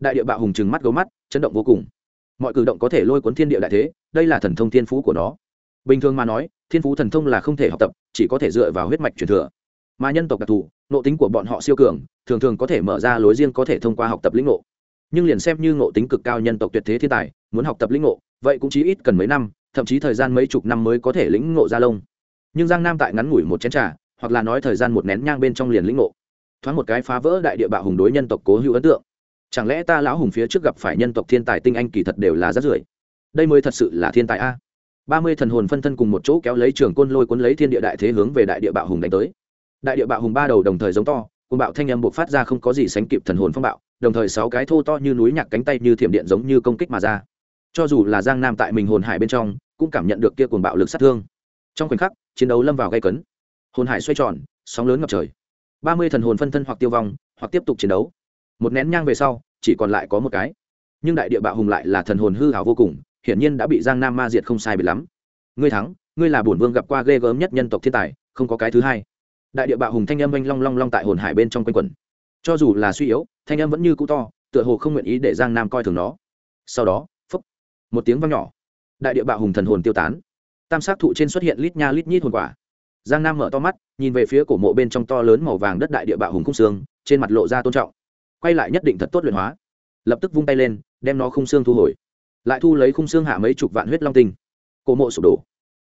đại địa bạo hùng trừng mắt gấu mắt, chấn động vô cùng. Mọi cử động có thể lôi cuốn thiên địa đại thế, đây là thần thông thiên phú của nó. Bình thường mà nói, thiên phú thần thông là không thể học tập, chỉ có thể dựa vào huyết mạch truyền thừa. Mà nhân tộc đặc thù nộ tính của bọn họ siêu cường, thường thường có thể mở ra lối riêng có thể thông qua học tập lĩnh ngộ. Nhưng liền xem như ngộ tính cực cao nhân tộc tuyệt thế thiên tài, muốn học tập lĩnh ngộ, vậy cũng chỉ ít cần mấy năm, thậm chí thời gian mấy chục năm mới có thể lĩnh ngộ ra lông. Nhưng giang nam tại ngắn ngủi một chén trà, hoặc là nói thời gian một nén nhang bên trong liền lĩnh ngộ. Thoáng một cái phá vỡ đại địa bạo hùng đối nhân tộc cố hữu ấn tượng chẳng lẽ ta lão hùng phía trước gặp phải nhân tộc thiên tài tinh anh kỳ thật đều là rất rưởi? Đây mới thật sự là thiên tài a. Ba mươi thần hồn phân thân cùng một chỗ kéo lấy trường côn lôi cuốn lấy thiên địa đại thế hướng về đại địa bạo hùng đánh tới. Đại địa bạo hùng ba đầu đồng thời giống to côn bạo thanh âm buộc phát ra không có gì sánh kịp thần hồn phong bạo, đồng thời sáu cái thô to như núi nhạc cánh tay như thiểm điện giống như công kích mà ra. Cho dù là giang nam tại mình hồn hải bên trong, cũng cảm nhận được kia cuồng bạo lực sát thương. Trong khoảnh khắc, chiến đấu lâm vào gây cấn. Hồn hải xoay tròn, sóng lớn ngập trời. Ba mươi thần hồn phân thân hoặc tiêu vong, hoặc tiếp tục chiến đấu một nén nhang về sau, chỉ còn lại có một cái. Nhưng đại địa bạo hùng lại là thần hồn hư hào vô cùng, hiển nhiên đã bị giang nam ma diệt không sai biệt lắm. Ngươi thắng, ngươi là bổn vương gặp qua ghê gớm nhất nhân tộc thiên tài, không có cái thứ hai. Đại địa bạo hùng thanh âm oanh long long long tại hồn hải bên trong quanh quẩn. Cho dù là suy yếu, thanh âm vẫn như cũ to, tựa hồ không nguyện ý để giang nam coi thường nó. Sau đó, phúc, một tiếng vang nhỏ. Đại địa bạo hùng thần hồn tiêu tán. Tam sát thụ trên xuất hiện lít nha lít nhít hồn quả. Giang nam mở to mắt, nhìn về phía cổ mộ bên trong to lớn màu vàng đất đại địa bạo hùng khung xương, trên mặt lộ ra tôn trọng quay lại nhất định thật tốt luyện hóa. Lập tức vung tay lên, đem nó khung xương thu hồi. Lại thu lấy khung xương hạ mấy chục vạn huyết long tinh. Cổ mộ sụp đổ.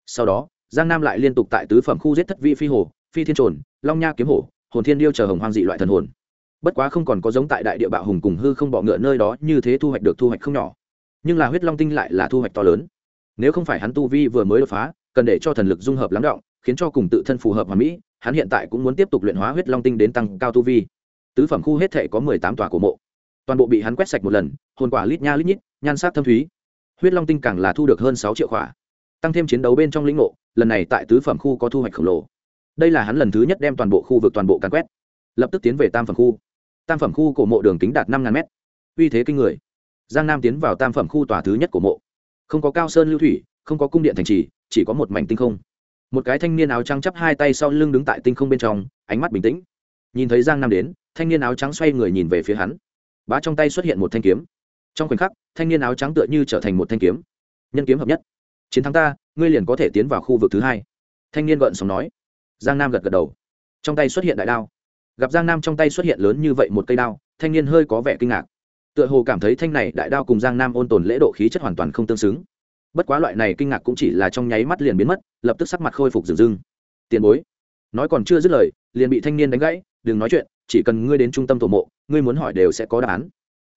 Sau đó, giang nam lại liên tục tại tứ phẩm khu giết thất vị phi hồ, phi thiên trồn, long nha kiếm hổ, hồn thiên điêu chờ hồng hoang dị loại thần hồn. Bất quá không còn có giống tại đại địa bạo hùng cùng hư không bọ ngựa nơi đó như thế thu hoạch được thu hoạch không nhỏ. Nhưng là huyết long tinh lại là thu hoạch to lớn. Nếu không phải hắn tu vi vừa mới đột phá, cần để cho thần lực dung hợp lắng động, khiến cho cùng tự thân phù hợp hòa mỹ, hắn hiện tại cũng muốn tiếp tục luyện hóa huyết long tinh đến tăng cao tu vi tứ phẩm khu hết thể có mười tám tòa cổ mộ. Toàn bộ bị hắn quét sạch một lần, hồn quả lít nha lít nhít, nhan sắc thâm thúy. Huyết long tinh càng là thu được hơn sáu triệu khỏa, tăng thêm chiến đấu bên trong lĩnh ngộ, lần này tại tứ phẩm khu có thu hoạch khổng lồ. Đây là hắn lần thứ nhất đem toàn bộ khu vực toàn bộ càn quét, lập tức tiến về tam phẩm khu. Tam phẩm khu cổ mộ đường kính đạt năm ngàn mét. Uy thế kinh người. Giang nam tiến vào tam phẩm khu tòa thứ nhất của mộ. Không có cao sơn lưu thủy, không có cung điện thành trì, chỉ có một mảnh tinh không. Một cái thanh niên áo trắng chắp hai tay sau lưng đứng tại tinh không bên trong, ánh mắt bình tĩnh. Nhìn thấy giang nam đến thanh niên áo trắng xoay người nhìn về phía hắn. Bá trong tay xuất hiện một thanh kiếm. Trong khoảnh khắc, thanh niên áo trắng tựa như trở thành một thanh kiếm. Nhân kiếm hợp nhất. Chiến thắng ta, ngươi liền có thể tiến vào khu vực thứ hai. Thanh niên gợn sóng nói. Giang nam gật gật đầu. Trong tay xuất hiện đại đao. Gặp giang nam trong tay xuất hiện lớn như vậy một cây đao, thanh niên hơi có vẻ kinh ngạc. Tựa hồ cảm thấy thanh này đại đao cùng giang nam ôn tồn lễ độ khí chất hoàn toàn không tương xứng. Bất quá loại này kinh ngạc cũng chỉ là trong nháy mắt liền biến mất, lập tức sắc mặt khôi phục rừng rưng. Tiền bối. Nói còn chưa dứt lời, liền bị thanh niên đánh gãy, đừng nói chuyện chỉ cần ngươi đến trung tâm tổ mộ, ngươi muốn hỏi đều sẽ có đáp án.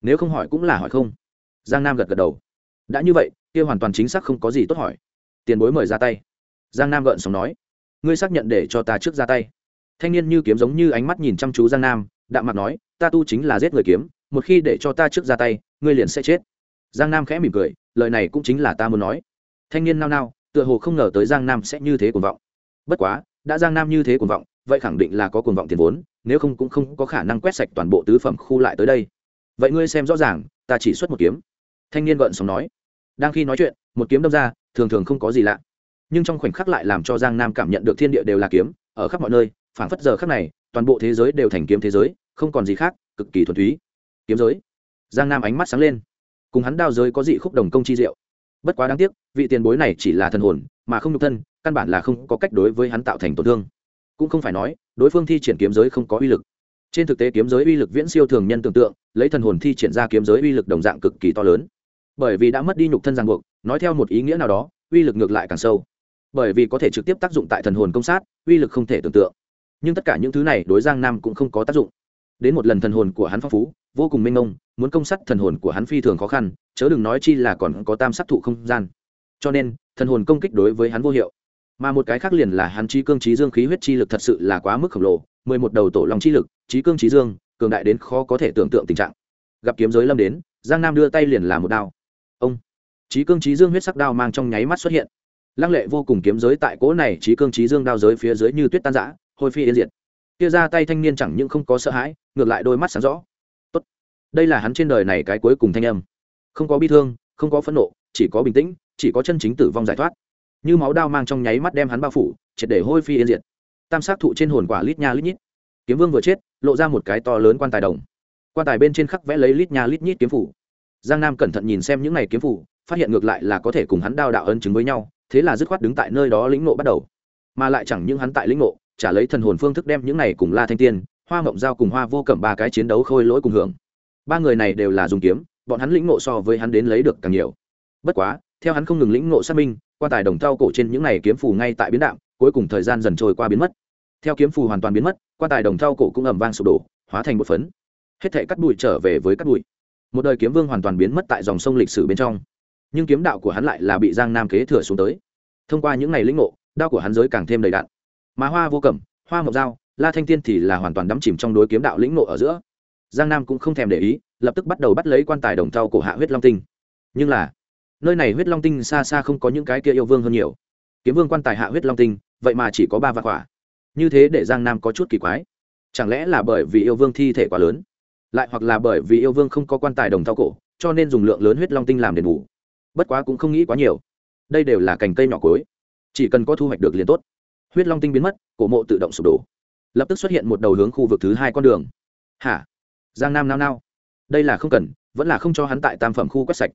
Nếu không hỏi cũng là hỏi không. Giang nam gật gật đầu. Đã như vậy, kia hoàn toàn chính xác không có gì tốt hỏi. Tiền bối mời ra tay. Giang nam gợn sóng nói. Ngươi xác nhận để cho ta trước ra tay. Thanh niên như kiếm giống như ánh mắt nhìn chăm chú giang nam, đạm mặt nói, ta tu chính là giết người kiếm, một khi để cho ta trước ra tay, ngươi liền sẽ chết. Giang nam khẽ mỉm cười, lời này cũng chính là ta muốn nói. Thanh niên nao nao, tựa hồ không ngờ tới giang nam sẽ như thế cuồng vọng. Bất quá, đã giang nam như thế cuồng vọng vậy khẳng định là có cuồng vọng tiền vốn, nếu không cũng không có khả năng quét sạch toàn bộ tứ phẩm khu lại tới đây. Vậy ngươi xem rõ ràng, ta chỉ xuất một kiếm. Thanh niên gợn sóng nói. Đang khi nói chuyện, một kiếm đâm ra, thường thường không có gì lạ. Nhưng trong khoảnh khắc lại làm cho giang nam cảm nhận được thiên địa đều là kiếm, ở khắp mọi nơi, phảng phất giờ khắc này, toàn bộ thế giới đều thành kiếm thế giới, không còn gì khác, cực kỳ thuần túy. Kiếm giới. Giang nam ánh mắt sáng lên. Cùng hắn đao giới có dị khúc đồng công chi diệu. Bất quá đáng tiếc, vị tiền bối này chỉ là thần hồn, mà không nhục thân, căn bản là không có cách đối với hắn tạo thành tổn thương cũng không phải nói, đối phương thi triển kiếm giới không có uy lực. Trên thực tế kiếm giới uy lực viễn siêu thường nhân tưởng tượng, lấy thần hồn thi triển ra kiếm giới uy lực đồng dạng cực kỳ to lớn. Bởi vì đã mất đi nhục thân ràng buộc, nói theo một ý nghĩa nào đó, uy lực ngược lại càng sâu. Bởi vì có thể trực tiếp tác dụng tại thần hồn công sát, uy lực không thể tưởng tượng. Nhưng tất cả những thứ này đối giang nam cũng không có tác dụng. Đến một lần thần hồn của hắn phong phú, vô cùng mênh mông, muốn công sát thần hồn của hắn phi thường khó khăn, chớ đừng nói chi là còn có tam sát thụ không gian. Cho nên, thần hồn công kích đối với hắn vô hiệu mà một cái khác liền là hắn trí cương trí dương khí huyết chi lực thật sự là quá mức khổng lồ, mười một đầu tổ lòng chi lực, trí cương trí dương, cường đại đến khó có thể tưởng tượng tình trạng. Gặp kiếm giới lâm đến, giang nam đưa tay liền là một đao. Ông! Trí cương trí dương huyết sắc đao mang trong nháy mắt xuất hiện. Lăng lệ vô cùng kiếm giới tại cỗ này trí cương trí dương đao giới phía dưới như tuyết tan giã hôi phi yên diệt. Kia ra tay thanh niên chẳng những không có sợ hãi, ngược lại đôi mắt sáng rõ. Tốt! Đây là hắn trên đời này cái cuối cùng thanh âm. Không có bi thương, không có phẫn nộ, chỉ có bình tĩnh, chỉ có chân chính tử vong giải thoát như máu đao mang trong nháy mắt đem hắn bao phủ, triệt để hôi phi yên diệt. Tam sát thụ trên hồn quả lít nha lít nhít. Kiếm vương vừa chết, lộ ra một cái to lớn quan tài đồng. Quan tài bên trên khắc vẽ lấy lít nha lít nhít kiếm phủ. Giang nam cẩn thận nhìn xem những này kiếm phủ, phát hiện ngược lại là có thể cùng hắn đao đạo ân chứng với nhau, thế là dứt khoát đứng tại nơi đó lĩnh nộ bắt đầu. Mà lại chẳng những hắn tại lĩnh nộ trả lấy thần hồn phương thức đem những này cùng la thanh tiên, hoa mộng giao cùng hoa vô cẩm ba cái chiến đấu khôi lỗi cùng hưởng. Ba người này đều là dùng kiếm, bọn hắn lĩnh nộ so với hắn đến lấy được càng nhiều. Bất quá, theo hắn không ngừng lĩnh nộ xác minh quan tài đồng thau cổ trên những này kiếm phù ngay tại biến đạm, cuối cùng thời gian dần trôi qua biến mất. Theo kiếm phù hoàn toàn biến mất, quan tài đồng thau cổ cũng ầm vang sụp đổ, hóa thành một phấn. Hết thể cắt bụi trở về với cắt bụi. Một đời kiếm vương hoàn toàn biến mất tại dòng sông lịch sử bên trong. Nhưng kiếm đạo của hắn lại là bị giang nam kế thừa xuống tới. Thông qua những ngày lĩnh ngộ, đao của hắn giới càng thêm đầy đạn mà hoa vô cẩm, hoa mộc dao, la thanh tiên thì là hoàn toàn đắm chìm trong đối kiếm đạo lĩnh ngộ ở giữa. Giang nam cũng không thèm để ý, lập tức bắt đầu bắt lấy quan tài đồng thau cổ hạ huyết long tinh. Nhưng là nơi này huyết long tinh xa xa không có những cái kia yêu vương hơn nhiều. Kiếm vương quan tài hạ huyết long tinh, vậy mà chỉ có ba vạn quả. Như thế để giang nam có chút kỳ quái. Chẳng lẽ là bởi vì yêu vương thi thể quá lớn? Lại hoặc là bởi vì yêu vương không có quan tài đồng thau cổ, cho nên dùng lượng lớn huyết long tinh làm đền bù? Bất quá cũng không nghĩ quá nhiều. Đây đều là cành cây nhỏ cối. Chỉ cần có thu hoạch được liền tốt. Huyết long tinh biến mất, cổ mộ tự động sụp đổ. Lập tức xuất hiện một đầu hướng khu vực thứ hai con đường. Hả? Giang nam nao nao. Đây là không cần, vẫn là không cho hắn tại tam phẩm khu quét sạch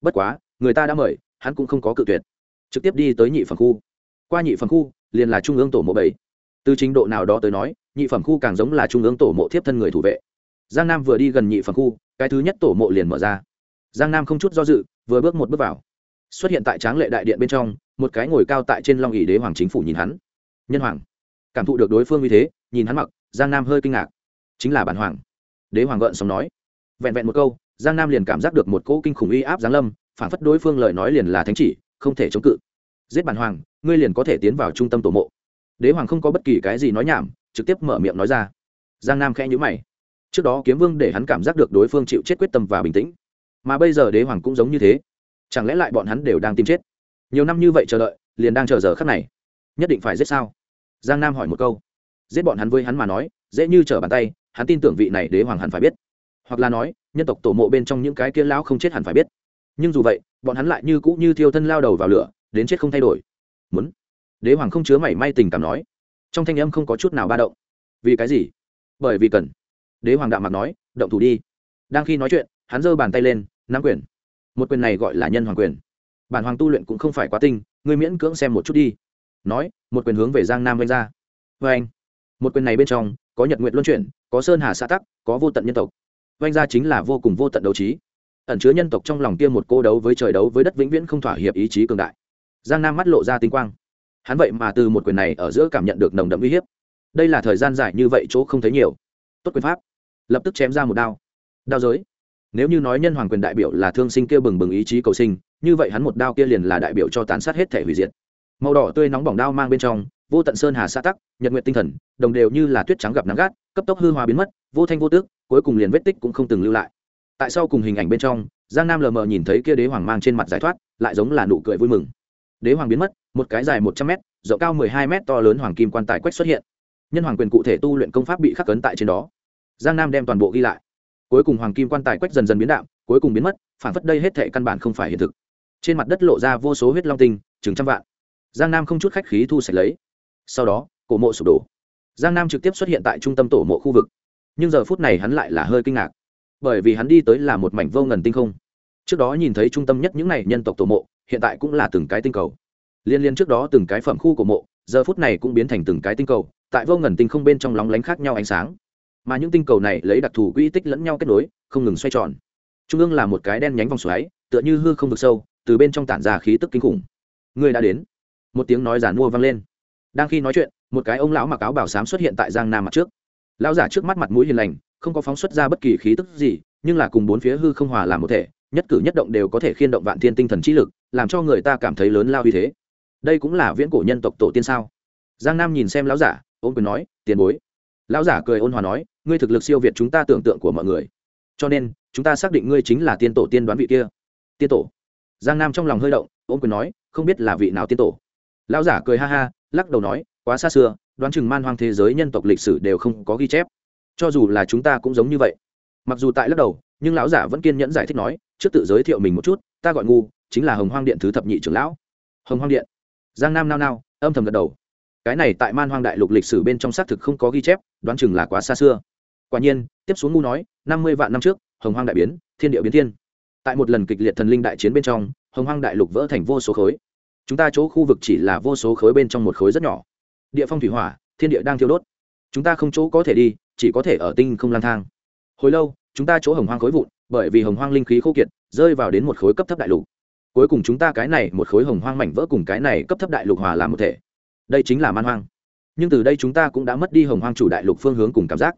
bất quá, người ta đã mời, hắn cũng không có cự tuyệt. Trực tiếp đi tới nhị phẩm khu. Qua nhị phẩm khu, liền là trung ương tổ mộ bảy. Từ trình độ nào đó tới nói, nhị phẩm khu càng giống là trung ương tổ mộ thiếp thân người thủ vệ. Giang nam vừa đi gần nhị phẩm khu, cái thứ nhất tổ mộ liền mở ra. Giang nam không chút do dự, vừa bước một bước vào. Xuất hiện tại tráng lệ đại điện bên trong, một cái ngồi cao tại trên long ỷ đế hoàng chính phủ nhìn hắn. Nhân hoàng. Cảm thụ được đối phương như thế, nhìn hắn mặc, giang nam hơi kinh ngạc. Chính là bản hoàng. Đế hoàng gợn sống nói. Vẹn vẹn một câu giang nam liền cảm giác được một cỗ kinh khủng uy áp giáng lâm, phản phất đối phương lời nói liền là thánh chỉ, không thể chống cự. Giết bản hoàng, ngươi liền có thể tiến vào trung tâm tổ mộ. Đế hoàng không có bất kỳ cái gì nói nhảm, trực tiếp mở miệng nói ra. Giang nam khẽ nhữ mày. Trước đó kiếm vương để hắn cảm giác được đối phương chịu chết quyết tâm và bình tĩnh. Mà bây giờ đế hoàng cũng giống như thế. Chẳng lẽ lại bọn hắn đều đang tìm chết? Nhiều năm như vậy chờ đợi, liền đang chờ giờ khắc này. Nhất định phải giết sao? Giang nam hỏi một câu. Giết bọn hắn với hắn mà nói, dễ như trở bàn tay, hắn tin tưởng vị này đế hoàng hẳn phải biết hoặc là nói, nhân tộc tổ mộ bên trong những cái kia lão không chết hẳn phải biết. Nhưng dù vậy, bọn hắn lại như cũ như thiêu thân lao đầu vào lửa, đến chết không thay đổi. Muốn. Đế hoàng không chứa mảy may tình cảm nói. Trong thanh âm không có chút nào ba động. Vì cái gì? Bởi vì cần. Đế hoàng đạo mặt nói, động thủ đi. Đang khi nói chuyện, hắn giơ bàn tay lên, nắm quyền. Một quyền này gọi là nhân hoàng quyền. Bản hoàng tu luyện cũng không phải quá tinh, ngươi miễn cưỡng xem một chút đi. Nói, một quyền hướng về giang nam vanh ra. Vê anh một quyền này bên trong, có nhật nguyện luân chuyển, có sơn hà xã tắc, có vô tận nhân tộc oanh ra chính là vô cùng vô tận đấu trí. Ẩn chứa nhân tộc trong lòng kia một cô đấu với trời đấu với đất vĩnh viễn không thỏa hiệp ý chí cường đại. Giang nam mắt lộ ra tinh quang. Hắn vậy mà từ một quyền này ở giữa cảm nhận được nồng đậm uy hiếp. Đây là thời gian dài như vậy chỗ không thấy nhiều. Tốt quyền pháp. Lập tức chém ra một đao. Đao giới. Nếu như nói nhân hoàng quyền đại biểu là thương sinh kia bừng bừng ý chí cầu sinh, như vậy hắn một đao kia liền là đại biểu cho tàn sát hết thể hủy diệt. Màu đỏ tươi nóng bỏng đao mang bên trong, vô tận sơn hà sa tắc, nhật nguyện tinh thần, đồng đều như là tuyết trắng gặp nắng gắt, cấp tốc hư hòa biến mất, vô thanh vô tước cuối cùng liền vết tích cũng không từng lưu lại. Tại sao cùng hình ảnh bên trong, giang nam lờ mờ nhìn thấy kia đế hoàng mang trên mặt giải thoát, lại giống là nụ cười vui mừng. Đế hoàng biến mất, một cái dài một trăm m rộng cao mười hai m to lớn hoàng kim quan tài quách xuất hiện. Nhân hoàng quyền cụ thể tu luyện công pháp bị khắc cấn tại trên đó. Giang nam đem toàn bộ ghi lại. Cuối cùng hoàng kim quan tài quách dần dần biến đạo cuối cùng biến mất, phản phất đây hết thệ căn bản không phải hiện thực. Trên mặt đất lộ ra vô số huyết long tinh, chừng trăm vạn. Giang nam không chút khách khí thu sạch lấy. Sau đó, cổ mộ sụp đổ. Giang nam trực tiếp xuất hiện tại trung tâm tổ mộ khu vực nhưng giờ phút này hắn lại là hơi kinh ngạc. Bởi vì hắn đi tới là một mảnh vô ngần tinh không. Trước đó nhìn thấy trung tâm nhất những n à y nhân tộc tổ mộ, hiện tại cũng là từng cái tinh cầu. Liên liên trước đó từng cái phẩm khu của mộ, giờ phút này cũng biến thành từng cái tinh cầu, tại vô ngần tinh không bên trong lóng lánh khác nhau ánh sáng. Mà những tinh cầu này lấy đặc thù quỹ tích lẫn nhau kết nối, không ngừng xoay tròn. Trung ương là một cái đen nhánh vòng xoáy, tựa như hư không vực sâu, từ bên trong tản ra khí tức kinh khủng. Người đã đến. Một tiếng nói giản mua vang lên. Đang khi nói chuyện, một cái ông lão mặc áo bảo sám xuất hiện tại giang nam mặt trước lão giả trước mắt mặt mũi hiền lành, không có phóng xuất ra bất kỳ khí tức gì, nhưng là cùng bốn phía hư không hòa làm một thể, nhất cử nhất động đều có thể khiên động vạn thiên tinh thần trí lực, làm cho người ta cảm thấy lớn lao uy thế. Đây cũng là viễn cổ nhân tộc tổ tiên sao? Giang nam nhìn xem lão giả, Ôn quyền nói, tiền bối. Lão giả cười ôn hòa nói, ngươi thực lực siêu việt chúng ta tưởng tượng của mọi người. Cho nên, chúng ta xác định ngươi chính là tiên tổ tiên đoán vị kia. Tiên tổ? Giang nam trong lòng hơi động, Ôn quyền nói, không biết là vị nào tiên tổ. Lão giả cười ha ha, lắc đầu nói quá xa xưa, đoán chừng man hoang thế giới nhân tộc lịch sử đều không có ghi chép. Cho dù là chúng ta cũng giống như vậy. Mặc dù tại lắc đầu, nhưng lão giả vẫn kiên nhẫn giải thích nói, trước tự giới thiệu mình một chút, ta gọi ngu, chính là hồng hoang điện thứ thập nhị trưởng lão. Hồng hoang điện. Giang nam nao nao, âm thầm gật đầu. Cái này tại man hoang đại lục lịch sử bên trong xác thực không có ghi chép, đoán chừng là quá xa xưa. Quả nhiên, tiếp xuống ngu nói, năm mươi vạn năm trước, hồng hoang đại biến, thiên địa biến thiên. Tại một lần kịch liệt thần linh đại chiến bên trong, hồng hoang đại lục vỡ thành vô số khối. Chúng ta chỗ khu vực chỉ là vô số khối bên trong một khối rất nhỏ địa phong thủy hỏa, thiên địa đang thiêu đốt. Chúng ta không chỗ có thể đi, chỉ có thể ở tinh không lang thang. Hồi lâu, chúng ta chỗ hồng hoang khối vụn, bởi vì hồng hoang linh khí khô kiệt, rơi vào đến một khối cấp thấp đại lục. Cuối cùng chúng ta cái này một khối hồng hoang mảnh vỡ cùng cái này cấp thấp đại lục hòa làm một thể. Đây chính là man hoang. Nhưng từ đây chúng ta cũng đã mất đi hồng hoang chủ đại lục phương hướng cùng cảm giác.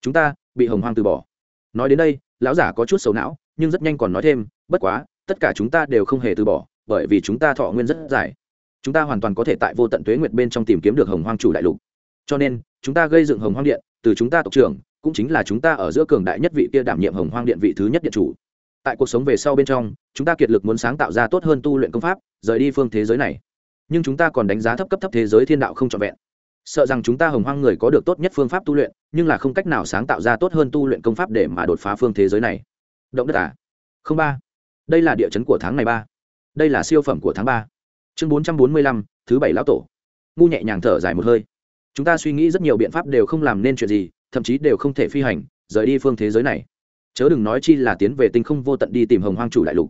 Chúng ta bị hồng hoang từ bỏ. Nói đến đây, lão giả có chút xấu não, nhưng rất nhanh còn nói thêm, bất quá, tất cả chúng ta đều không hề từ bỏ, bởi vì chúng ta thọ nguyên rất dài chúng ta hoàn toàn có thể tại vô tận tuế nguyệt bên trong tìm kiếm được hồng hoang chủ đại lục. Cho nên, chúng ta gây dựng hồng hoang điện, từ chúng ta tộc trưởng, cũng chính là chúng ta ở giữa cường đại nhất vị kia đảm nhiệm hồng hoang điện vị thứ nhất điện chủ. Tại cuộc sống về sau bên trong, chúng ta kiệt lực muốn sáng tạo ra tốt hơn tu luyện công pháp, rời đi phương thế giới này. Nhưng chúng ta còn đánh giá thấp cấp thấp thế giới thiên đạo không trọn vẹn. Sợ rằng chúng ta hồng hoang người có được tốt nhất phương pháp tu luyện, nhưng là không cách nào sáng tạo ra tốt hơn tu luyện công pháp để mà đột phá phương thế giới này. Động đất à? Không ba. Đây là địa chấn của tháng này ba. Đây là siêu phẩm của tháng ba chương bốn trăm bốn mươi lăm, thứ bảy lão tổ. Ngu nhẹ nhàng thở dài một hơi. Chúng ta suy nghĩ rất nhiều biện pháp đều không làm nên chuyện gì, thậm chí đều không thể phi hành, rời đi phương thế giới này. Chớ đừng nói chi là tiến về tinh không vô tận đi tìm hồng hoang chủ đại lục.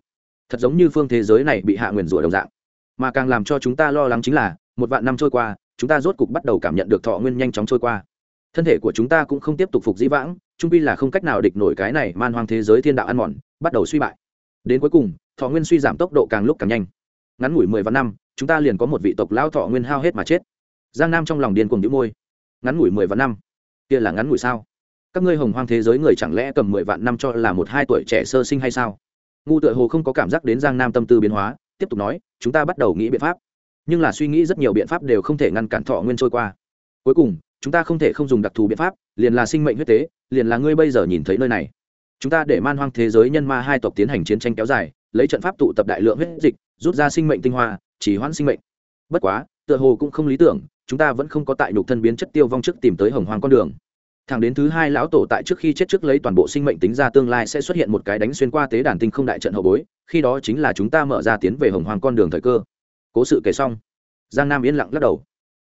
Thật giống như phương thế giới này bị hạ nguyền rủa đồng dạng. Mà càng làm cho chúng ta lo lắng chính là, một vạn năm trôi qua, chúng ta rốt cục bắt đầu cảm nhận được thọ nguyên nhanh chóng trôi qua. Thân thể của chúng ta cũng không tiếp tục phục dĩ vãng, trung pi là không cách nào địch nổi cái này man hoang thế giới thiên đạo ăn mòn, bắt đầu suy bại. Đến cuối cùng, thọ nguyên suy giảm tốc độ càng lúc càng nhanh ngắn ngủi mười vạn năm, chúng ta liền có một vị tộc lao thọ nguyên hao hết mà chết. Giang nam trong lòng điên cuồng đĩu môi. Ngắn ngủi mười vạn năm? Kia là ngắn ngủi sao? Các ngươi hồng hoang thế giới người chẳng lẽ cầm mười vạn năm cho là một hai tuổi trẻ sơ sinh hay sao? Ngu tựa hồ không có cảm giác đến giang nam tâm tư biến hóa, tiếp tục nói, chúng ta bắt đầu nghĩ biện pháp. Nhưng là suy nghĩ rất nhiều biện pháp đều không thể ngăn cản thọ nguyên trôi qua. Cuối cùng, chúng ta không thể không dùng đặc thù biện pháp, liền là sinh mệnh huyết tế, liền là ngươi bây giờ nhìn thấy nơi này. Chúng ta để man hoang thế giới nhân ma hai tộc tiến hành chiến tranh kéo dài, lấy trận pháp tụ tập đại lượng huyết dịch rút ra sinh mệnh tinh hoa chỉ hoãn sinh mệnh. Bất quá, tựa hồ cũng không lý tưởng, chúng ta vẫn không có tại nhục thân biến chất tiêu vong trước tìm tới hồng hoàng con đường. Thẳng đến thứ hai lão tổ tại trước khi chết trước lấy toàn bộ sinh mệnh tính ra tương lai sẽ xuất hiện một cái đánh xuyên qua tế đàn tinh không đại trận hậu bối, khi đó chính là chúng ta mở ra tiến về hồng hoàng con đường thời cơ. Cố sự kể xong, giang nam yên lặng lắc đầu.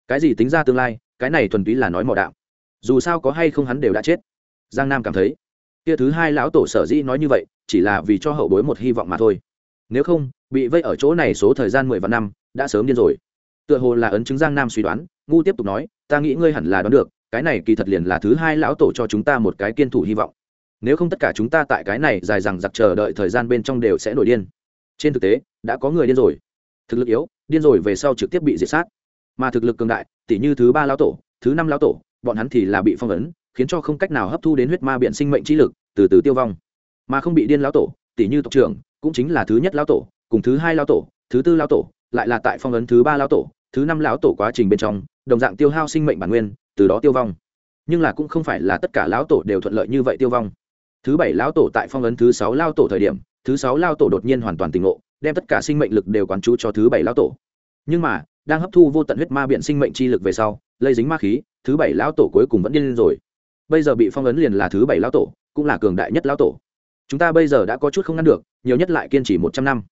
Cái gì tính ra tương lai, cái này thuần túy là nói mò đạo. Dù sao có hay không hắn đều đã chết. Giang nam cảm thấy, kia thứ hai lão tổ sở dĩ nói như vậy, chỉ là vì cho hậu bối một hy vọng mà thôi. Nếu không bị vây ở chỗ này số thời gian mười vạn năm, đã sớm điên rồi. Tựa hồ là ấn chứng giang nam suy đoán, ngu tiếp tục nói, ta nghĩ ngươi hẳn là đoán được, cái này kỳ thật liền là thứ hai lão tổ cho chúng ta một cái kiên thủ hy vọng. Nếu không tất cả chúng ta tại cái này dài dằng giặc chờ đợi thời gian bên trong đều sẽ nổi điên. Trên thực tế, đã có người điên rồi. Thực lực yếu, điên rồi về sau trực tiếp bị diệt sát. Mà thực lực cường đại tỷ như thứ ba lão tổ, thứ năm lão tổ, bọn hắn thì là bị phong ấn, khiến cho không cách nào hấp thu đến huyết ma biện sinh mệnh trí lực, từ từ tiêu vong. Mà không bị điên lão tổ tỷ như tộc trưởng, cũng chính là thứ nhất lão tổ cùng thứ hai lão tổ, thứ tư lão tổ, lại là tại phong ấn thứ ba lão tổ, thứ năm lão tổ quá trình bên trong, đồng dạng tiêu hao sinh mệnh bản nguyên, từ đó tiêu vong. Nhưng là cũng không phải là tất cả lão tổ đều thuận lợi như vậy tiêu vong. Thứ bảy lão tổ tại phong ấn thứ sáu lao tổ thời điểm, thứ sáu lao tổ đột nhiên hoàn toàn tỉnh ngộ, đem tất cả sinh mệnh lực đều quán chú cho thứ bảy lão tổ. Nhưng mà, đang hấp thu vô tận huyết ma biện sinh mệnh chi lực về sau, lây dính ma khí, thứ bảy lão tổ cuối cùng vẫn điên lên rồi. Bây giờ bị phong ấn liền là thứ bảy lão tổ, cũng là cường đại nhất lão tổ. Chúng ta bây giờ đã có chút không ngăn được, nhiều nhất lại kiên trì một trăm năm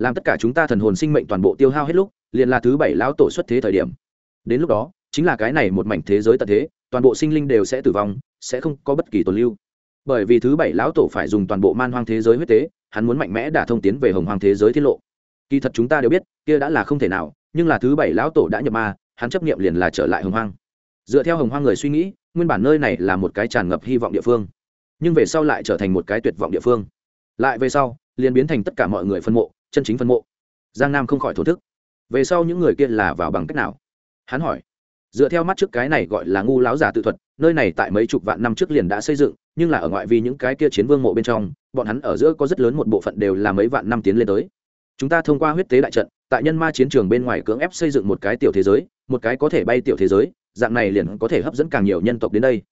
làm tất cả chúng ta thần hồn sinh mệnh toàn bộ tiêu hao hết lúc, liền là thứ bảy lão tổ xuất thế thời điểm. Đến lúc đó, chính là cái này một mảnh thế giới tận thế, toàn bộ sinh linh đều sẽ tử vong, sẽ không có bất kỳ tồn lưu. Bởi vì thứ bảy lão tổ phải dùng toàn bộ man hoang thế giới huyết tế, hắn muốn mạnh mẽ đả thông tiến về hồng hoang thế giới tiết lộ. Kỳ thật chúng ta đều biết, kia đã là không thể nào, nhưng là thứ bảy lão tổ đã nhập ma, hắn chấp nghiệm liền là trở lại hồng hoang. Dựa theo hồng hoang người suy nghĩ, nguyên bản nơi này là một cái tràn ngập hy vọng địa phương, nhưng về sau lại trở thành một cái tuyệt vọng địa phương. Lại về sau, liền biến thành tất cả mọi người phân mộ chân chính phân mộ. Giang nam không khỏi thổ thức. Về sau những người kia là vào bằng cách nào? Hắn hỏi. Dựa theo mắt trước cái này gọi là ngu láo giả tự thuật, nơi này tại mấy chục vạn năm trước liền đã xây dựng, nhưng là ở ngoại vì những cái kia chiến vương mộ bên trong, bọn hắn ở giữa có rất lớn một bộ phận đều là mấy vạn năm tiến lên tới. Chúng ta thông qua huyết tế đại trận, tại nhân ma chiến trường bên ngoài cưỡng ép xây dựng một cái tiểu thế giới, một cái có thể bay tiểu thế giới, dạng này liền có thể hấp dẫn càng nhiều nhân tộc đến đây.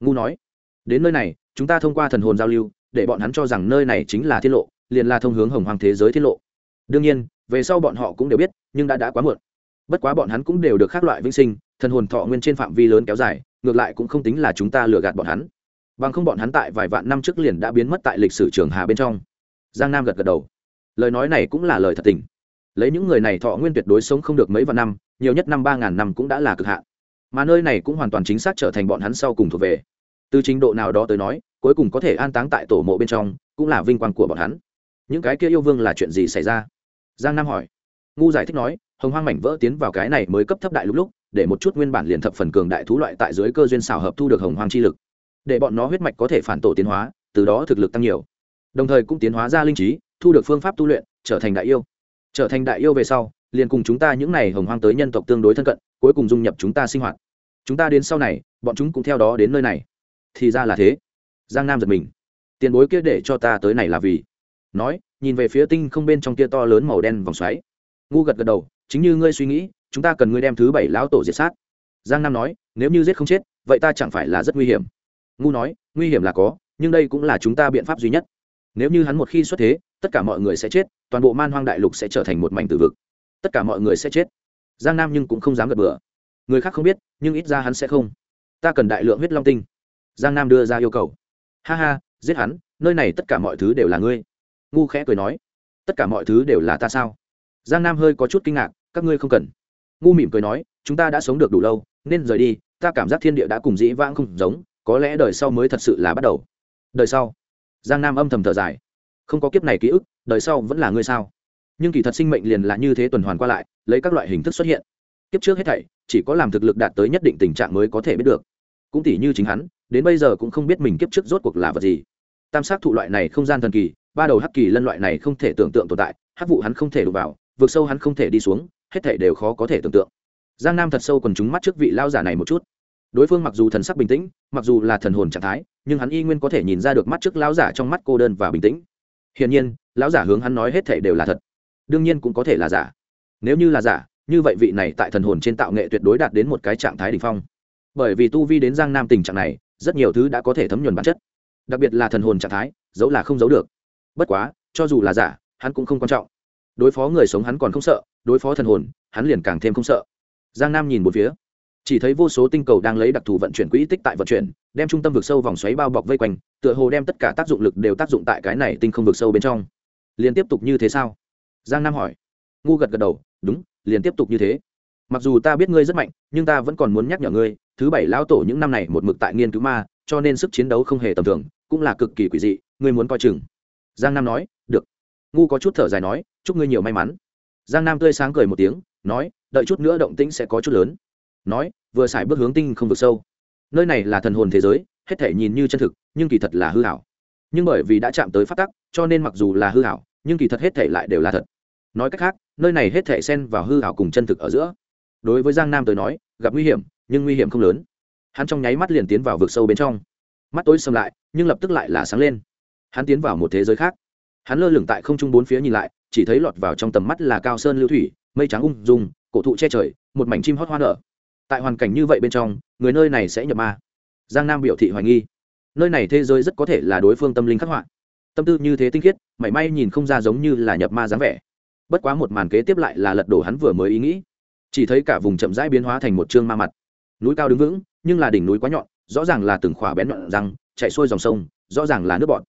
Ngu nói. Đến nơi này, chúng ta thông qua thần hồn giao lưu, để bọn hắn cho rằng nơi này chính là thiên lộ, liền là thông hướng hồng hoàng thế giới thiên lộ đương nhiên, về sau bọn họ cũng đều biết, nhưng đã đã quá muộn. Bất quá bọn hắn cũng đều được khác loại vĩnh sinh, thần hồn thọ nguyên trên phạm vi lớn kéo dài, ngược lại cũng không tính là chúng ta lừa gạt bọn hắn. Bằng không bọn hắn tại vài vạn năm trước liền đã biến mất tại lịch sử trường hà bên trong. Giang nam gật gật đầu. Lời nói này cũng là lời thật tình. Lấy những người này thọ nguyên tuyệt đối sống không được mấy vạn năm, nhiều nhất năm ba ngàn năm cũng đã là cực hạn. Mà nơi này cũng hoàn toàn chính xác trở thành bọn hắn sau cùng thuộc về. Từ trình độ nào đó tới nói, cuối cùng có thể an táng tại tổ mộ bên trong, cũng là vinh quang của bọn hắn. Những cái kia yêu vương là chuyện gì xảy ra? Giang nam hỏi. Ngu giải thích nói, hồng hoang mảnh vỡ tiến vào cái này mới cấp thấp đại lúc lúc, để một chút nguyên bản liền thập phần cường đại thú loại tại dưới cơ duyên xào hợp thu được hồng hoang chi lực. Để bọn nó huyết mạch có thể phản tổ tiến hóa, từ đó thực lực tăng nhiều. Đồng thời cũng tiến hóa ra linh trí, thu được phương pháp tu luyện, trở thành đại yêu. Trở thành đại yêu về sau, liền cùng chúng ta những n à y hồng hoang tới nhân tộc tương đối thân cận, cuối cùng dung nhập chúng ta sinh hoạt. Chúng ta đến sau này, bọn chúng cũng theo đó đến nơi này. Thì ra là thế. Giang nam giật mình. Tiền bối kia để cho ta tới này là vì? Nói, nhìn về phía tinh không bên trong kia to lớn màu đen vòng xoáy. Ngu gật gật đầu, chính như ngươi suy nghĩ, chúng ta cần ngươi đem thứ bảy lão tổ diệt sát. Giang nam nói, nếu như giết không chết, vậy ta chẳng phải là rất nguy hiểm. Ngu nói, nguy hiểm là có, nhưng đây cũng là chúng ta biện pháp duy nhất. Nếu như hắn một khi xuất thế, tất cả mọi người sẽ chết, toàn bộ man hoang đại lục sẽ trở thành một mảnh tử vực. Tất cả mọi người sẽ chết. Giang nam nhưng cũng không dám gật bừa. Người khác không biết, nhưng ít ra hắn sẽ không. Ta cần đại lượng huyết long tinh. Giang nam đưa ra yêu cầu. Ha ha, giết hắn, nơi này tất cả mọi thứ đều là ngươi ngu khẽ cười nói, tất cả mọi thứ đều là ta sao? Giang nam hơi có chút kinh ngạc, các ngươi không cần. Ngu mỉm cười nói, chúng ta đã sống được đủ lâu, nên rời đi, ta cảm giác thiên địa đã cùng dĩ vãng không giống, có lẽ đời sau mới thật sự là bắt đầu. Đời sau? Giang nam âm thầm thở dài. Không có kiếp này ký ức, đời sau vẫn là ngươi sao? Nhưng kỳ thật sinh mệnh liền là như thế tuần hoàn qua lại, lấy các loại hình thức xuất hiện. Kiếp trước hết thảy, chỉ có làm thực lực đạt tới nhất định tình trạng mới có thể biết được. Cũng tỷ như chính hắn, đến bây giờ cũng không biết mình kiếp trước rốt cuộc là vật gì. Tam sát thụ loại này không gian thần kỳ ba đầu hắc kỳ lân loại này không thể tưởng tượng tồn tại, hắc vụ hắn không thể đụng vào vượt sâu hắn không thể đi xuống, hết thảy đều khó có thể tưởng tượng. Giang nam thật sâu còn trúng mắt trước vị lao giả này một chút. Đối phương mặc dù thần sắc bình tĩnh, mặc dù là thần hồn trạng thái, nhưng hắn y nguyên có thể nhìn ra được mắt trước lão giả trong mắt cô đơn và bình tĩnh. Hiển nhiên, lão giả hướng hắn nói hết thảy đều là thật. Đương nhiên cũng có thể là giả. Nếu như là giả, như vậy vị này tại thần hồn trên tạo nghệ tuyệt đối đạt đến một cái trạng thái đ ỉ n h phong. Bởi vì tu vi đến giang nam tình trạng này, rất nhiều thứ đã có thể thấm nhuần bản chất. Đặc biệt là thần hồn trạng thái giấu là không giấu được bất quá, cho dù là giả, hắn cũng không quan trọng. Đối phó người sống hắn còn không sợ, đối phó thần hồn, hắn liền càng thêm không sợ. Giang nam nhìn một phía. Chỉ thấy vô số tinh cầu đang lấy đặc thù vận chuyển quỹ tích tại vận chuyển, đem trung tâm vực sâu vòng xoáy bao bọc vây quanh, tựa hồ đem tất cả tác dụng lực đều tác dụng tại cái này tinh không vực sâu bên trong. Liền tiếp tục như thế sao? Giang nam hỏi. Ngu gật gật đầu, đúng liền tiếp tục như thế. Mặc dù ta biết ngươi rất mạnh, nhưng ta vẫn còn muốn nhắc nhở ngươi, thứ bảy lão tổ những năm này một mực tại nghiên cứu ma, cho nên sức chiến đấu không hề tầm thường, cũng là cực kỳ quỷ dị, ngươi muốn coi chừng giang nam nói, được. Ngu có chút thở dài nói, chúc ngươi nhiều may mắn. Giang nam tươi sáng cười một tiếng, nói, đợi chút nữa động tĩnh sẽ có chút lớn. Nói, vừa xài bước hướng tinh không vực sâu. Nơi này là thần hồn thế giới, hết thể nhìn như chân thực, nhưng kỳ thật là hư hảo. Nhưng bởi vì đã chạm tới phát tắc, cho nên mặc dù là hư hảo, nhưng kỳ thật hết thể lại đều là thật. Nói cách khác, nơi này hết thể xen vào hư hảo cùng chân thực ở giữa. Đối với giang nam tới nói, gặp nguy hiểm, nhưng nguy hiểm không lớn. Hắn trong nháy mắt liền tiến vào vực sâu bên trong. Mắt tối xâm lại, nhưng lập tức lại là sáng lên hắn tiến vào một thế giới khác. Hắn lơ lửng tại không trung bốn phía nhìn lại, chỉ thấy lọt vào trong tầm mắt là cao sơn lưu thủy, mây trắng ung dung, cổ thụ che trời, một mảnh chim hót hoa nở. Tại hoàn cảnh như vậy bên trong, người nơi này sẽ nhập ma. Giang nam biểu thị hoài nghi. Nơi này thế giới rất có thể là đối phương tâm linh khắc họa. Tâm tư như thế tinh khiết, mảy may nhìn không ra giống như là nhập ma dáng vẻ. Bất quá một màn kế tiếp lại là lật đổ hắn vừa mới ý nghĩ. Chỉ thấy cả vùng chậm rãi biến hóa thành một chương ma mặt. Núi cao đứng vững, nhưng là đỉnh núi quá nhọn, rõ ràng là từng khỏa bén nhọn răng, chạy xuôi dòng sông, rõ ràng là nước bọt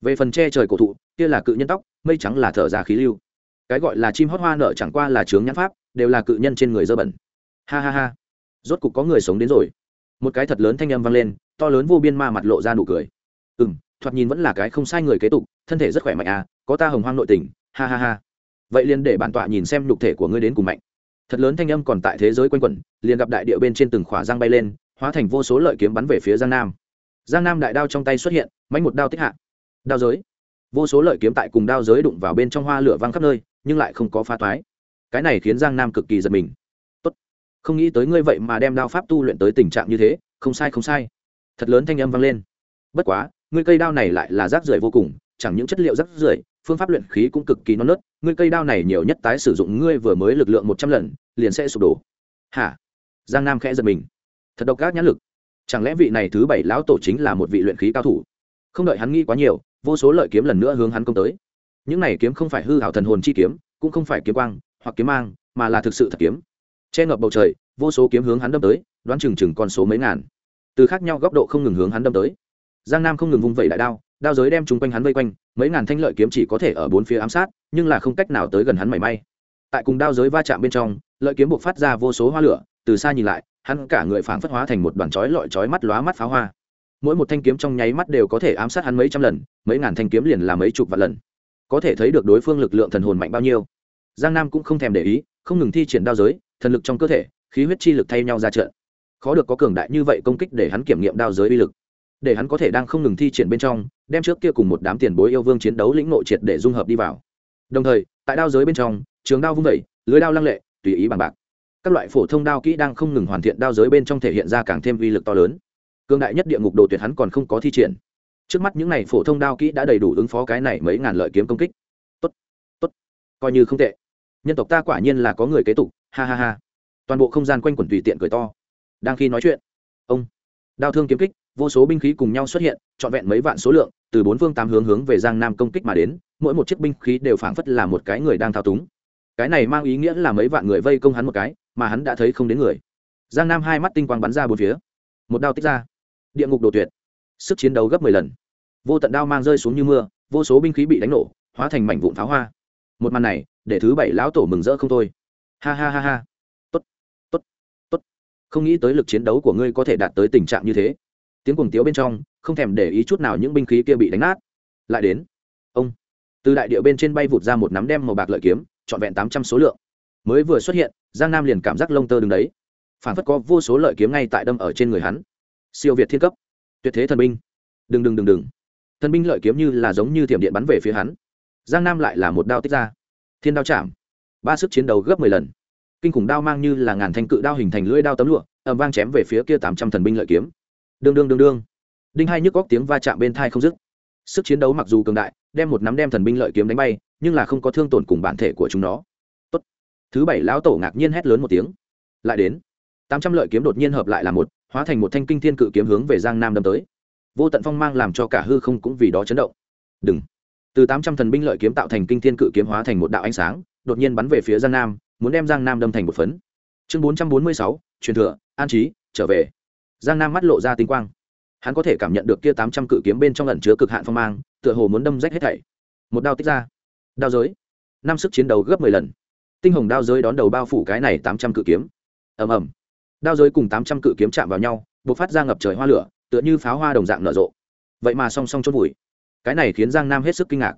về phần che trời cổ thụ, kia là cự nhân tóc, mây trắng là thở ra khí lưu. Cái gọi là chim hót hoa nở chẳng qua là chướng nhãn pháp, đều là cự nhân trên người dơ bẩn. Ha ha ha. Rốt cục có người sống đến rồi. Một cái thật lớn thanh âm vang lên, to lớn vô biên ma mặt lộ ra nụ cười. Ừ m thoạt nhìn vẫn là cái không sai người kế tục, thân thể rất khỏe mạnh à có ta hồng hoang nội tình, ha ha ha. Vậy liền để bản tọa nhìn xem nhục thể của ngươi đến cùng mạnh. Thật lớn thanh âm còn tại thế giới quanh quẩn, liền gặp đại địa bên trên từng khỏa giang bay lên, hóa thành vô số lợi kiếm bắn về phía giang nam. Giang nam đại đao trong tay xuất hiện mánh một đao tích hạ đao giới. Vô số lợi kiếm tại cùng đao giới đụng vào bên trong hoa lửa văng khắp nơi, nhưng lại không có phá toái cái này khiến giang nam cực kỳ giật mình. Tốt, không nghĩ tới ngươi vậy mà đem đao pháp tu luyện tới tình trạng như thế, không sai không sai. Thật lớn thanh âm vang lên. Bất quá, ngươi cây đao này lại là rác rưởi vô cùng, chẳng những chất liệu rác rưởi, phương pháp luyện khí cũng cực kỳ non nớt, ngươi cây đao này nhiều nhất tái sử dụng ngươi vừa mới lực lượng một trăm lần, liền sẽ sụp đổ. Hả? Giang nam khẽ giật mình. Thật độc ác nhãn lực. Chẳng lẽ vị này thứ bảy lão tổ chính là một vị luyện khí cao thủ? Không đợi hắn nghĩ quá nhiều, vô số lợi kiếm lần nữa hướng hắn công tới. Những này kiếm không phải hư hảo thần hồn chi kiếm, cũng không phải kiếm quang, hoặc kiếm mang, mà là thực sự thật kiếm. Che ngập bầu trời, vô số kiếm hướng hắn đâm tới, đoán chừng chừng con số mấy ngàn. Từ khác nhau góc độ không ngừng hướng hắn đâm tới. Giang nam không ngừng vung vẩy đại đao đao giới đem chung quanh hắn vây quanh, mấy ngàn thanh lợi kiếm chỉ có thể ở bốn phía ám sát, nhưng là không cách nào tới gần hắn mảy may. Tại cùng đao giới va chạm bên trong, lợi kiếm buộc phát ra vô số hoa lửa, từ xa nhìn lại, hắn cả người phảng phất hóa thành một đoàn chói lọi chói mắt lóa mắt pháo hoa mỗi một thanh kiếm trong nháy mắt đều có thể ám sát hắn mấy trăm lần, mấy ngàn thanh kiếm liền là mấy chục vạn lần. Có thể thấy được đối phương lực lượng thần hồn mạnh bao nhiêu. Giang nam cũng không thèm để ý, không ngừng thi triển đao giới, thần lực trong cơ thể, khí huyết chi lực thay nhau ra trận. Khó được có cường đại như vậy công kích để hắn kiểm nghiệm đao giới uy lực. Để hắn có thể đang không ngừng thi triển bên trong, đem trước kia cùng một đám tiền bối yêu vương chiến đấu lĩnh nội triệt để dung hợp đi vào. Đồng thời, tại đao giới bên trong, trường đao vung vẩy lưới đao lăng lệ, tùy ý bằng bạc. Các loại phổ thông đao kỹ đang không ngừng hoàn thiện đao giới bên trong thể hiện ra càng thêm uy lực to lớn cương đại nhất địa ngục đồ tuyệt hắn còn không có thi triển. Trước mắt những n à y phổ thông đao kỹ đã đầy đủ ứng phó cái này mấy ngàn lợi kiếm công kích. Tốt tốt. Coi như không tệ. Nhân tộc ta quả nhiên là có người kế tục. Ha ha ha. Toàn bộ không gian quanh quẩn tùy tiện cười to. Đang khi nói chuyện, ông đao thương kiếm kích, vô số binh khí cùng nhau xuất hiện, trọn vẹn mấy vạn số lượng, từ bốn phương tám hướng hướng về giang nam công kích mà đến, mỗi một chiếc binh khí đều phảng phất là một cái người đang thao túng. Cái này mang ý nghĩa là mấy vạn người vây công hắn một cái, mà hắn đã thấy không đến người. Giang nam hai mắt tinh quang bắn ra bốn phía. Một đao tích ra địa ngục đồ tuyệt. Sức chiến đấu gấp mười lần. Vô tận đao mang rơi xuống như mưa, vô số binh khí bị đánh nổ, hóa thành mảnh vụn pháo hoa. Một màn này, để thứ bảy lão tổ mừng rỡ không thôi. Ha ha ha ha. Tốt tốt tốt. Không nghĩ tới lực chiến đấu của ngươi có thể đạt tới tình trạng như thế. Tiếng cuồng tiếu bên trong, không thèm để ý chút nào những binh khí kia bị đánh nát. Lại đến, ông. Từ đại địa bên trên bay vụt ra một nắm đem màu bạc lợi kiếm, trọn vẹn tám trăm số lượng. Mới vừa xuất hiện, giang nam liền cảm giác lông tơ đứng đấy. Phản phất có vô số lợi kiếm ngay tại đâm ở trên người hắn siêu việt thiên cấp. Tuyệt thế thần binh. Đừng đừng đừng đừng. Thần binh lợi kiếm như là giống như thiểm điện bắn về phía hắn. Giang nam lại là một đao tích ra. Thiên đao chạm. Ba sức chiến đấu gấp mười lần. Kinh khủng đao mang như là ngàn thanh cự đao hình thành lưỡi đao tấm lụa ẩm vang chém về phía kia tám trăm thần binh lợi kiếm. Đương đương đương đương. Đinh hai nhức góc tiếng va chạm bên thai không dứt. Sức chiến đấu mặc dù cường đại, đem một nắm đem thần binh lợi kiếm đánh bay, nhưng là không có thương tổn cùng bản thể của chúng nó. Tốt. thứ bảy lão tổ ngạc nhiên hét lớn một tiếng. Lại đến. Tám trăm lợi kiếm đột nhiên hợp lại là một hóa thành một thanh kinh thiên cự kiếm hướng về giang nam đâm tới. Vô tận phong mang làm cho cả hư không cũng vì đó chấn động. Đừng. Từ tám trăm thần binh lợi kiếm tạo thành kinh thiên cự kiếm hóa thành một đạo ánh sáng, đột nhiên bắn về phía giang nam, muốn đem giang nam đâm thành một phấn. Chương bốn trăm bốn mươi sáu, truyền thừa, an trí, trở về. Giang nam mắt lộ ra tinh quang. Hắn có thể cảm nhận được kia tám trăm cự kiếm bên trong lần chứa cực hạn phong mang, tựa hồ muốn đâm rách hết thảy. Một đao tích ra. Đao giới. Năm sức chiến đấu gấp mười lần. Tinh hồng đao giới đón đầu bao phủ cái này tám trăm cự kiếm. Ầm ầm đao giới cùng tám trăm cự kiếm chạm vào nhau b ộ c phát ra ngập trời hoa lửa, tựa như pháo hoa đồng dạng nở rộ. Vậy mà song song chốt vùi. Cái này khiến giang nam hết sức kinh ngạc.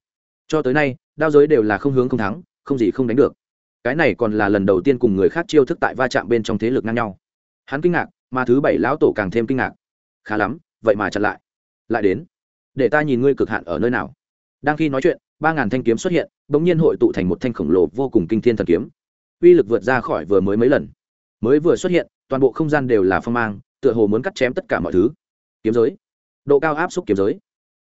Cho tới nay, đao giới đều là không hướng không thắng, không gì không đánh được. Cái này còn là lần đầu tiên cùng người khác chiêu thức tại va chạm bên trong thế lực ngang nhau. Hắn kinh ngạc, mà thứ bảy lão tổ càng thêm kinh ngạc. Khá lắm, vậy mà chặn lại. Lại đến. Để ta nhìn ngươi cực hạn ở nơi nào. Đang khi nói chuyện, ba ngàn thanh kiếm xuất hiện, bỗng nhiên hội tụ thành một thanh khổng lồ vô cùng kinh thiên thần kiếm. Uy lực vượt ra khỏi vừa mới mấy lần. Mới vừa xuất hiện toàn bộ không gian đều là phong mang, tựa hồ muốn cắt chém tất cả mọi thứ. Kiếm giới. Độ cao áp xúc kiếm giới.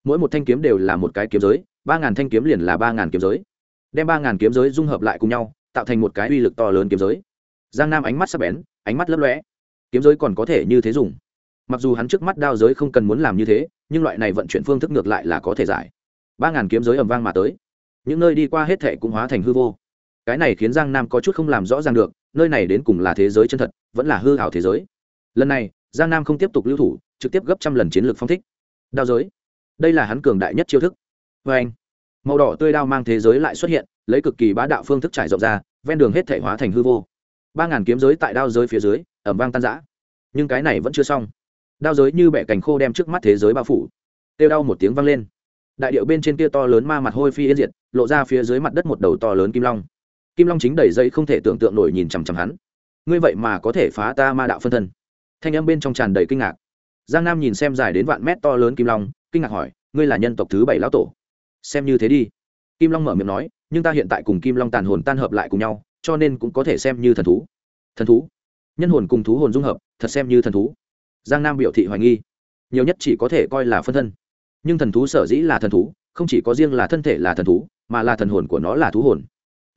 Mỗi một thanh kiếm đều là một cái kiếm giới, ba ngàn thanh kiếm liền là ba ngàn kiếm giới. Đem ba ngàn kiếm giới dung hợp lại cùng nhau, tạo thành một cái uy lực to lớn kiếm giới. Giang nam ánh mắt sắp bén, ánh mắt lấp lõe kiếm giới còn có thể như thế dùng. Mặc dù hắn trước mắt đao giới không cần muốn làm như thế, nhưng loại này vận chuyển phương thức ngược lại là có thể giải. Ba ngàn kiếm giới ầm vang mà tới. Những nơi đi qua hết thệ cũng hóa thành hư vô. Cái này khiến giang nam có chút không làm rõ ràng được nơi này đến cùng là thế giới chân thật, vẫn là hư hảo thế giới. Lần này, giang nam không tiếp tục lưu thủ, trực tiếp gấp trăm lần chiến lược phong thích. Đao giới. Đây là hắn cường đại nhất chiêu thức. Vê anh màu đỏ tươi đao mang thế giới lại xuất hiện, lấy cực kỳ bá đạo phương thức trải rộng ra, ven đường hết thể hóa thành hư vô. Ba ngàn kiếm giới tại đao giới phía dưới ẩm vang tan giã nhưng cái này vẫn chưa xong. Đao giới như bẻ cành khô đem trước mắt thế giới bao phủ. Têu đau một tiếng vang lên. Đại điệu bên trên kia to lớn ma mặt hôi phi yên diệt, lộ ra phía dưới mặt đất một đầu to lớn kim long kim long chính đầy dây không thể tưởng tượng nổi nhìn chằm chằm hắn. Ngươi vậy mà có thể phá ta ma đạo phân thân. Thanh âm bên trong tràn đầy kinh ngạc. Giang nam nhìn xem dài đến vạn mét to lớn kim long, kinh ngạc hỏi, ngươi là nhân tộc thứ bảy lão tổ? Xem như thế đi. Kim long mở miệng nói, nhưng ta hiện tại cùng kim long tàn hồn tan hợp lại cùng nhau, cho nên cũng có thể xem như thần thú. Thần thú? Nhân hồn cùng thú hồn dung hợp, thật xem như thần thú. Giang nam biểu thị hoài nghi. Nhiều nhất chỉ có thể coi là phân thân. Nhưng thần thú sở dĩ là thần thú, không chỉ có riêng là thân thể là thần thú, mà là thần hồn của nó là thú hồn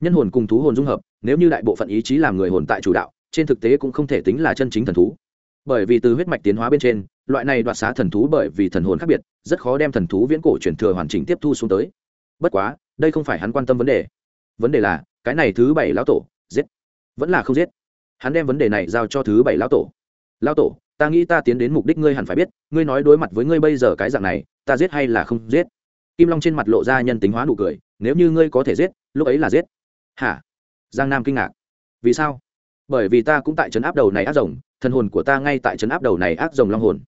nhân hồn cùng thú hồn dung hợp, nếu như đại bộ phận ý chí làm người hồn tại chủ đạo, trên thực tế cũng không thể tính là chân chính thần thú. Bởi vì từ huyết mạch tiến hóa bên trên, loại này đoạt xá thần thú bởi vì thần hồn khác biệt, rất khó đem thần thú viễn cổ truyền thừa hoàn chỉnh tiếp thu xuống tới. Bất quá, đây không phải hắn quan tâm vấn đề. Vấn đề là, cái này thứ bảy lão tổ, giết. Vẫn là không giết. Hắn đem vấn đề này giao cho thứ bảy lão tổ. Lão tổ, ta nghĩ ta tiến đến mục đích ngươi hẳn phải biết, ngươi nói đối mặt với ngươi bây giờ cái dạng này, ta giết hay là không giết? Kim long trên mặt lộ ra nhân tính hóa nụ cười, nếu như ngươi có thể giết, lúc ấy là giết hả? Giang nam kinh ngạc. Vì sao? Bởi vì ta cũng tại trấn áp đầu này ác rồng, thần hồn của ta ngay tại trấn áp đầu này ác rồng long hồn.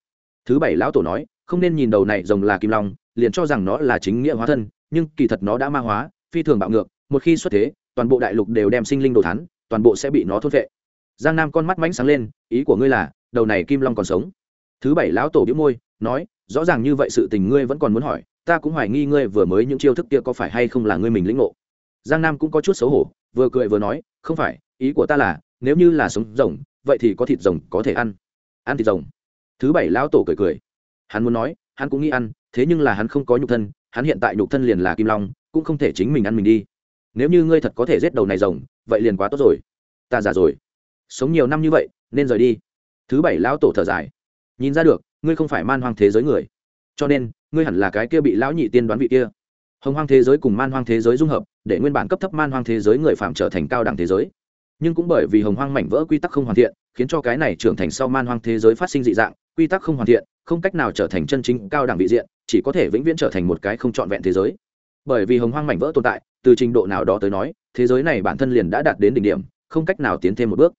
Thứ bảy lão tổ nói, không nên nhìn đầu này rồng là kim long, liền cho rằng nó là chính nghĩa hóa thân, nhưng kỳ thật nó đã ma hóa, phi thường bạo ngược, một khi xuất thế, toàn bộ đại lục đều đem sinh linh đồ thắn toàn bộ sẽ bị nó thốt vệ giang nam con mắt mánh sáng lên, ý của ngươi là, đầu này kim long còn sống. Thứ bảy lão tổ biếu môi, nói, rõ ràng như vậy sự tình ngươi vẫn còn muốn hỏi, ta cũng hoài nghi ngươi vừa mới những chiêu thức kia có phải hay không là ngươi mình lĩnh ngộ giang nam cũng có chút xấu hổ, vừa cười vừa nói, không phải, ý của ta là, nếu như là sống rồng, vậy thì có thịt rồng có thể ăn. Ăn thịt rồng? Thứ bảy lão tổ cười cười. Hắn muốn nói, hắn cũng nghĩ ăn, thế nhưng là hắn không có nhục thân, hắn hiện tại nhục thân liền là kim long, cũng không thể chính mình ăn mình đi. Nếu như ngươi thật có thể giết đầu này rồng, vậy liền quá tốt rồi. Ta già rồi. Sống nhiều năm như vậy, nên rời đi. Thứ bảy lão tổ thở dài. Nhìn ra được, ngươi không phải man hoang thế giới người. Cho nên, ngươi hẳn là cái kia bị lão nhị tiên đoán vị kia hồng hoang thế giới cùng man hoang thế giới dung hợp, để nguyên bản cấp thấp man hoang thế giới người phạm trở thành cao đẳng thế giới. Nhưng cũng bởi vì hồng hoang mảnh vỡ quy tắc không hoàn thiện, khiến cho cái này trưởng thành sau man hoang thế giới phát sinh dị dạng, quy tắc không hoàn thiện, không cách nào trở thành chân chính cao đẳng vị diện, chỉ có thể vĩnh viễn trở thành một cái không trọn vẹn thế giới. Bởi vì hồng hoang mảnh vỡ tồn tại, từ trình độ nào đó tới nói, thế giới này bản thân liền đã đạt đến đỉnh điểm, không cách nào tiến thêm một bước.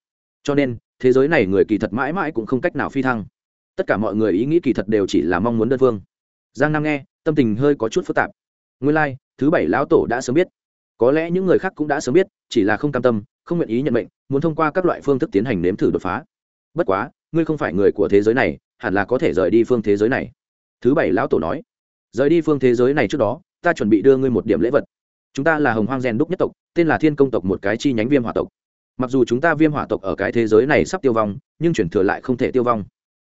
Cho nên, thế giới này người kỳ thật mãi mãi cũng không cách nào phi thăng. Tất cả mọi người ý nghĩ kỳ thật đều chỉ là mong muốn đơn phương. Giang nam nghe, tâm tình hơi có chút phức tạp nguyên lai、like, thứ bảy lão tổ đã sớm biết. Có lẽ những người khác cũng đã sớm biết chỉ là không cam tâm không nguyện ý nhận mệnh muốn thông qua các loại phương thức tiến hành nếm thử đột phá. Bất quá ngươi không phải người của thế giới này hẳn là có thể rời đi phương thế giới này. Thứ bảy lão tổ nói rời đi phương thế giới này trước đó ta chuẩn bị đưa ngươi một điểm lễ vật. Chúng ta là hồng hoang rèn đúc nhất tộc tên là thiên công tộc một cái chi nhánh viêm hỏa tộc. Mặc dù chúng ta viêm hỏa tộc ở cái thế giới này sắp tiêu vong nhưng chuyển thừa lại không thể tiêu vong.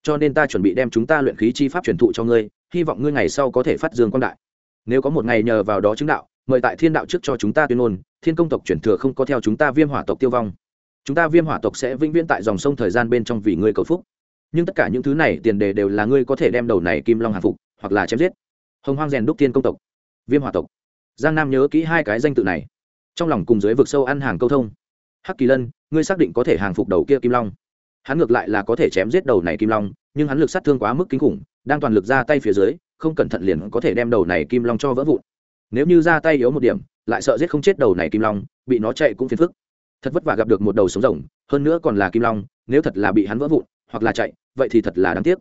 Cho nên ta chuẩn bị đem chúng ta luyện khí chi pháp truyền thụ cho ngươi hy vọng ngươi ngày sau có thể phát dương quan đại nếu có một ngày nhờ vào đó chứng đạo, mời tại thiên đạo trước cho chúng ta tuyên ngôn, thiên công tộc chuyển thừa không có theo chúng ta viêm hỏa tộc tiêu vong. Chúng ta viêm hỏa tộc sẽ vĩnh viễn tại dòng sông thời gian bên trong vì ngươi cầu phúc. Nhưng tất cả những thứ này tiền đề đều là ngươi có thể đem đầu này kim long hạ phục, hoặc là chém giết. Hồng hoang rèn đúc thiên công tộc, viêm hỏa tộc. Giang nam nhớ kỹ hai cái danh tự này. Trong lòng cùng dưới vực sâu ăn hàng câu thông. Hắc kỳ lân, ngươi xác định có thể hàng phục đầu kia kim long. Hắn ngược lại là có thể chém giết đầu này kim long, nhưng hắn lực sát thương quá mức kinh khủng, đang toàn lực ra tay phía dưới không cẩn thận liền có thể đem đầu này kim long cho vỡ vụn. Nếu như ra tay yếu một điểm, lại sợ giết không chết đầu này kim long, bị nó chạy cũng phiền phức. Thật vất vả gặp được một đầu sống rồng, hơn nữa còn là kim long, nếu thật là bị hắn vỡ vụn, hoặc là chạy, vậy thì thật là đáng tiếc.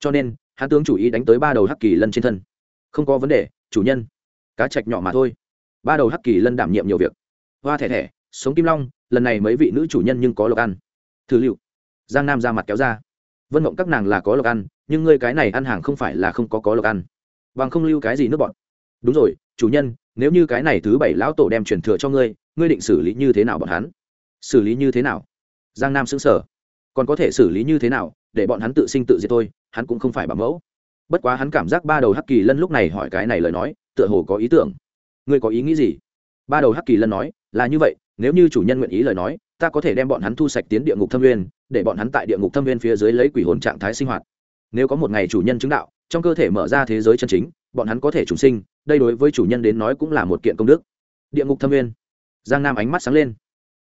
Cho nên, hắn tướng chủ ý đánh tới ba đầu hắc kỳ lân trên thân. Không có vấn đề, chủ nhân. Cá trạch nhỏ mà thôi. Ba đầu hắc kỳ lân đảm nhiệm nhiều việc. Hoa thẻ thẻ, sống kim long, lần này mấy vị nữ chủ nhân nhưng có lộc ăn. Thử liệu. Giang nam ra mặt kéo ra. Vân mộng các nàng là có lộc ăn nhưng ngươi cái này ăn hàng không phải là không có có lộc ăn, bằng không lưu cái gì nước bọn đúng rồi, chủ nhân, nếu như cái này thứ bảy lão tổ đem truyền thừa cho ngươi ngươi định xử lý như thế nào bọn hắn? Xử lý như thế nào? Giang nam xứng sở còn có thể xử lý như thế nào, để bọn hắn tự sinh tự diệt thôi, hắn cũng không phải bảo mẫu. Bất quá hắn cảm giác ba đầu hắc kỳ lân lúc này hỏi cái này lời nói, tựa hồ có ý tưởng. Ngươi có ý nghĩ gì? Ba đầu hắc kỳ lân nói, là như vậy, nếu như chủ nhân nguyện ý lời nói, ta có thể đem bọn hắn thu sạch tiến địa ngục thâm viên để bọn hắn tại địa ngục thâm viên phía dưới lấy quỷ hồn trạng thái sinh hoạt nếu có một ngày chủ nhân chứng đạo, trong cơ thể mở ra thế giới chân chính, bọn hắn có thể trùng sinh, đây đối với chủ nhân đến nói cũng là một kiện công đức. Địa ngục thâm viên. Giang nam ánh mắt sáng lên.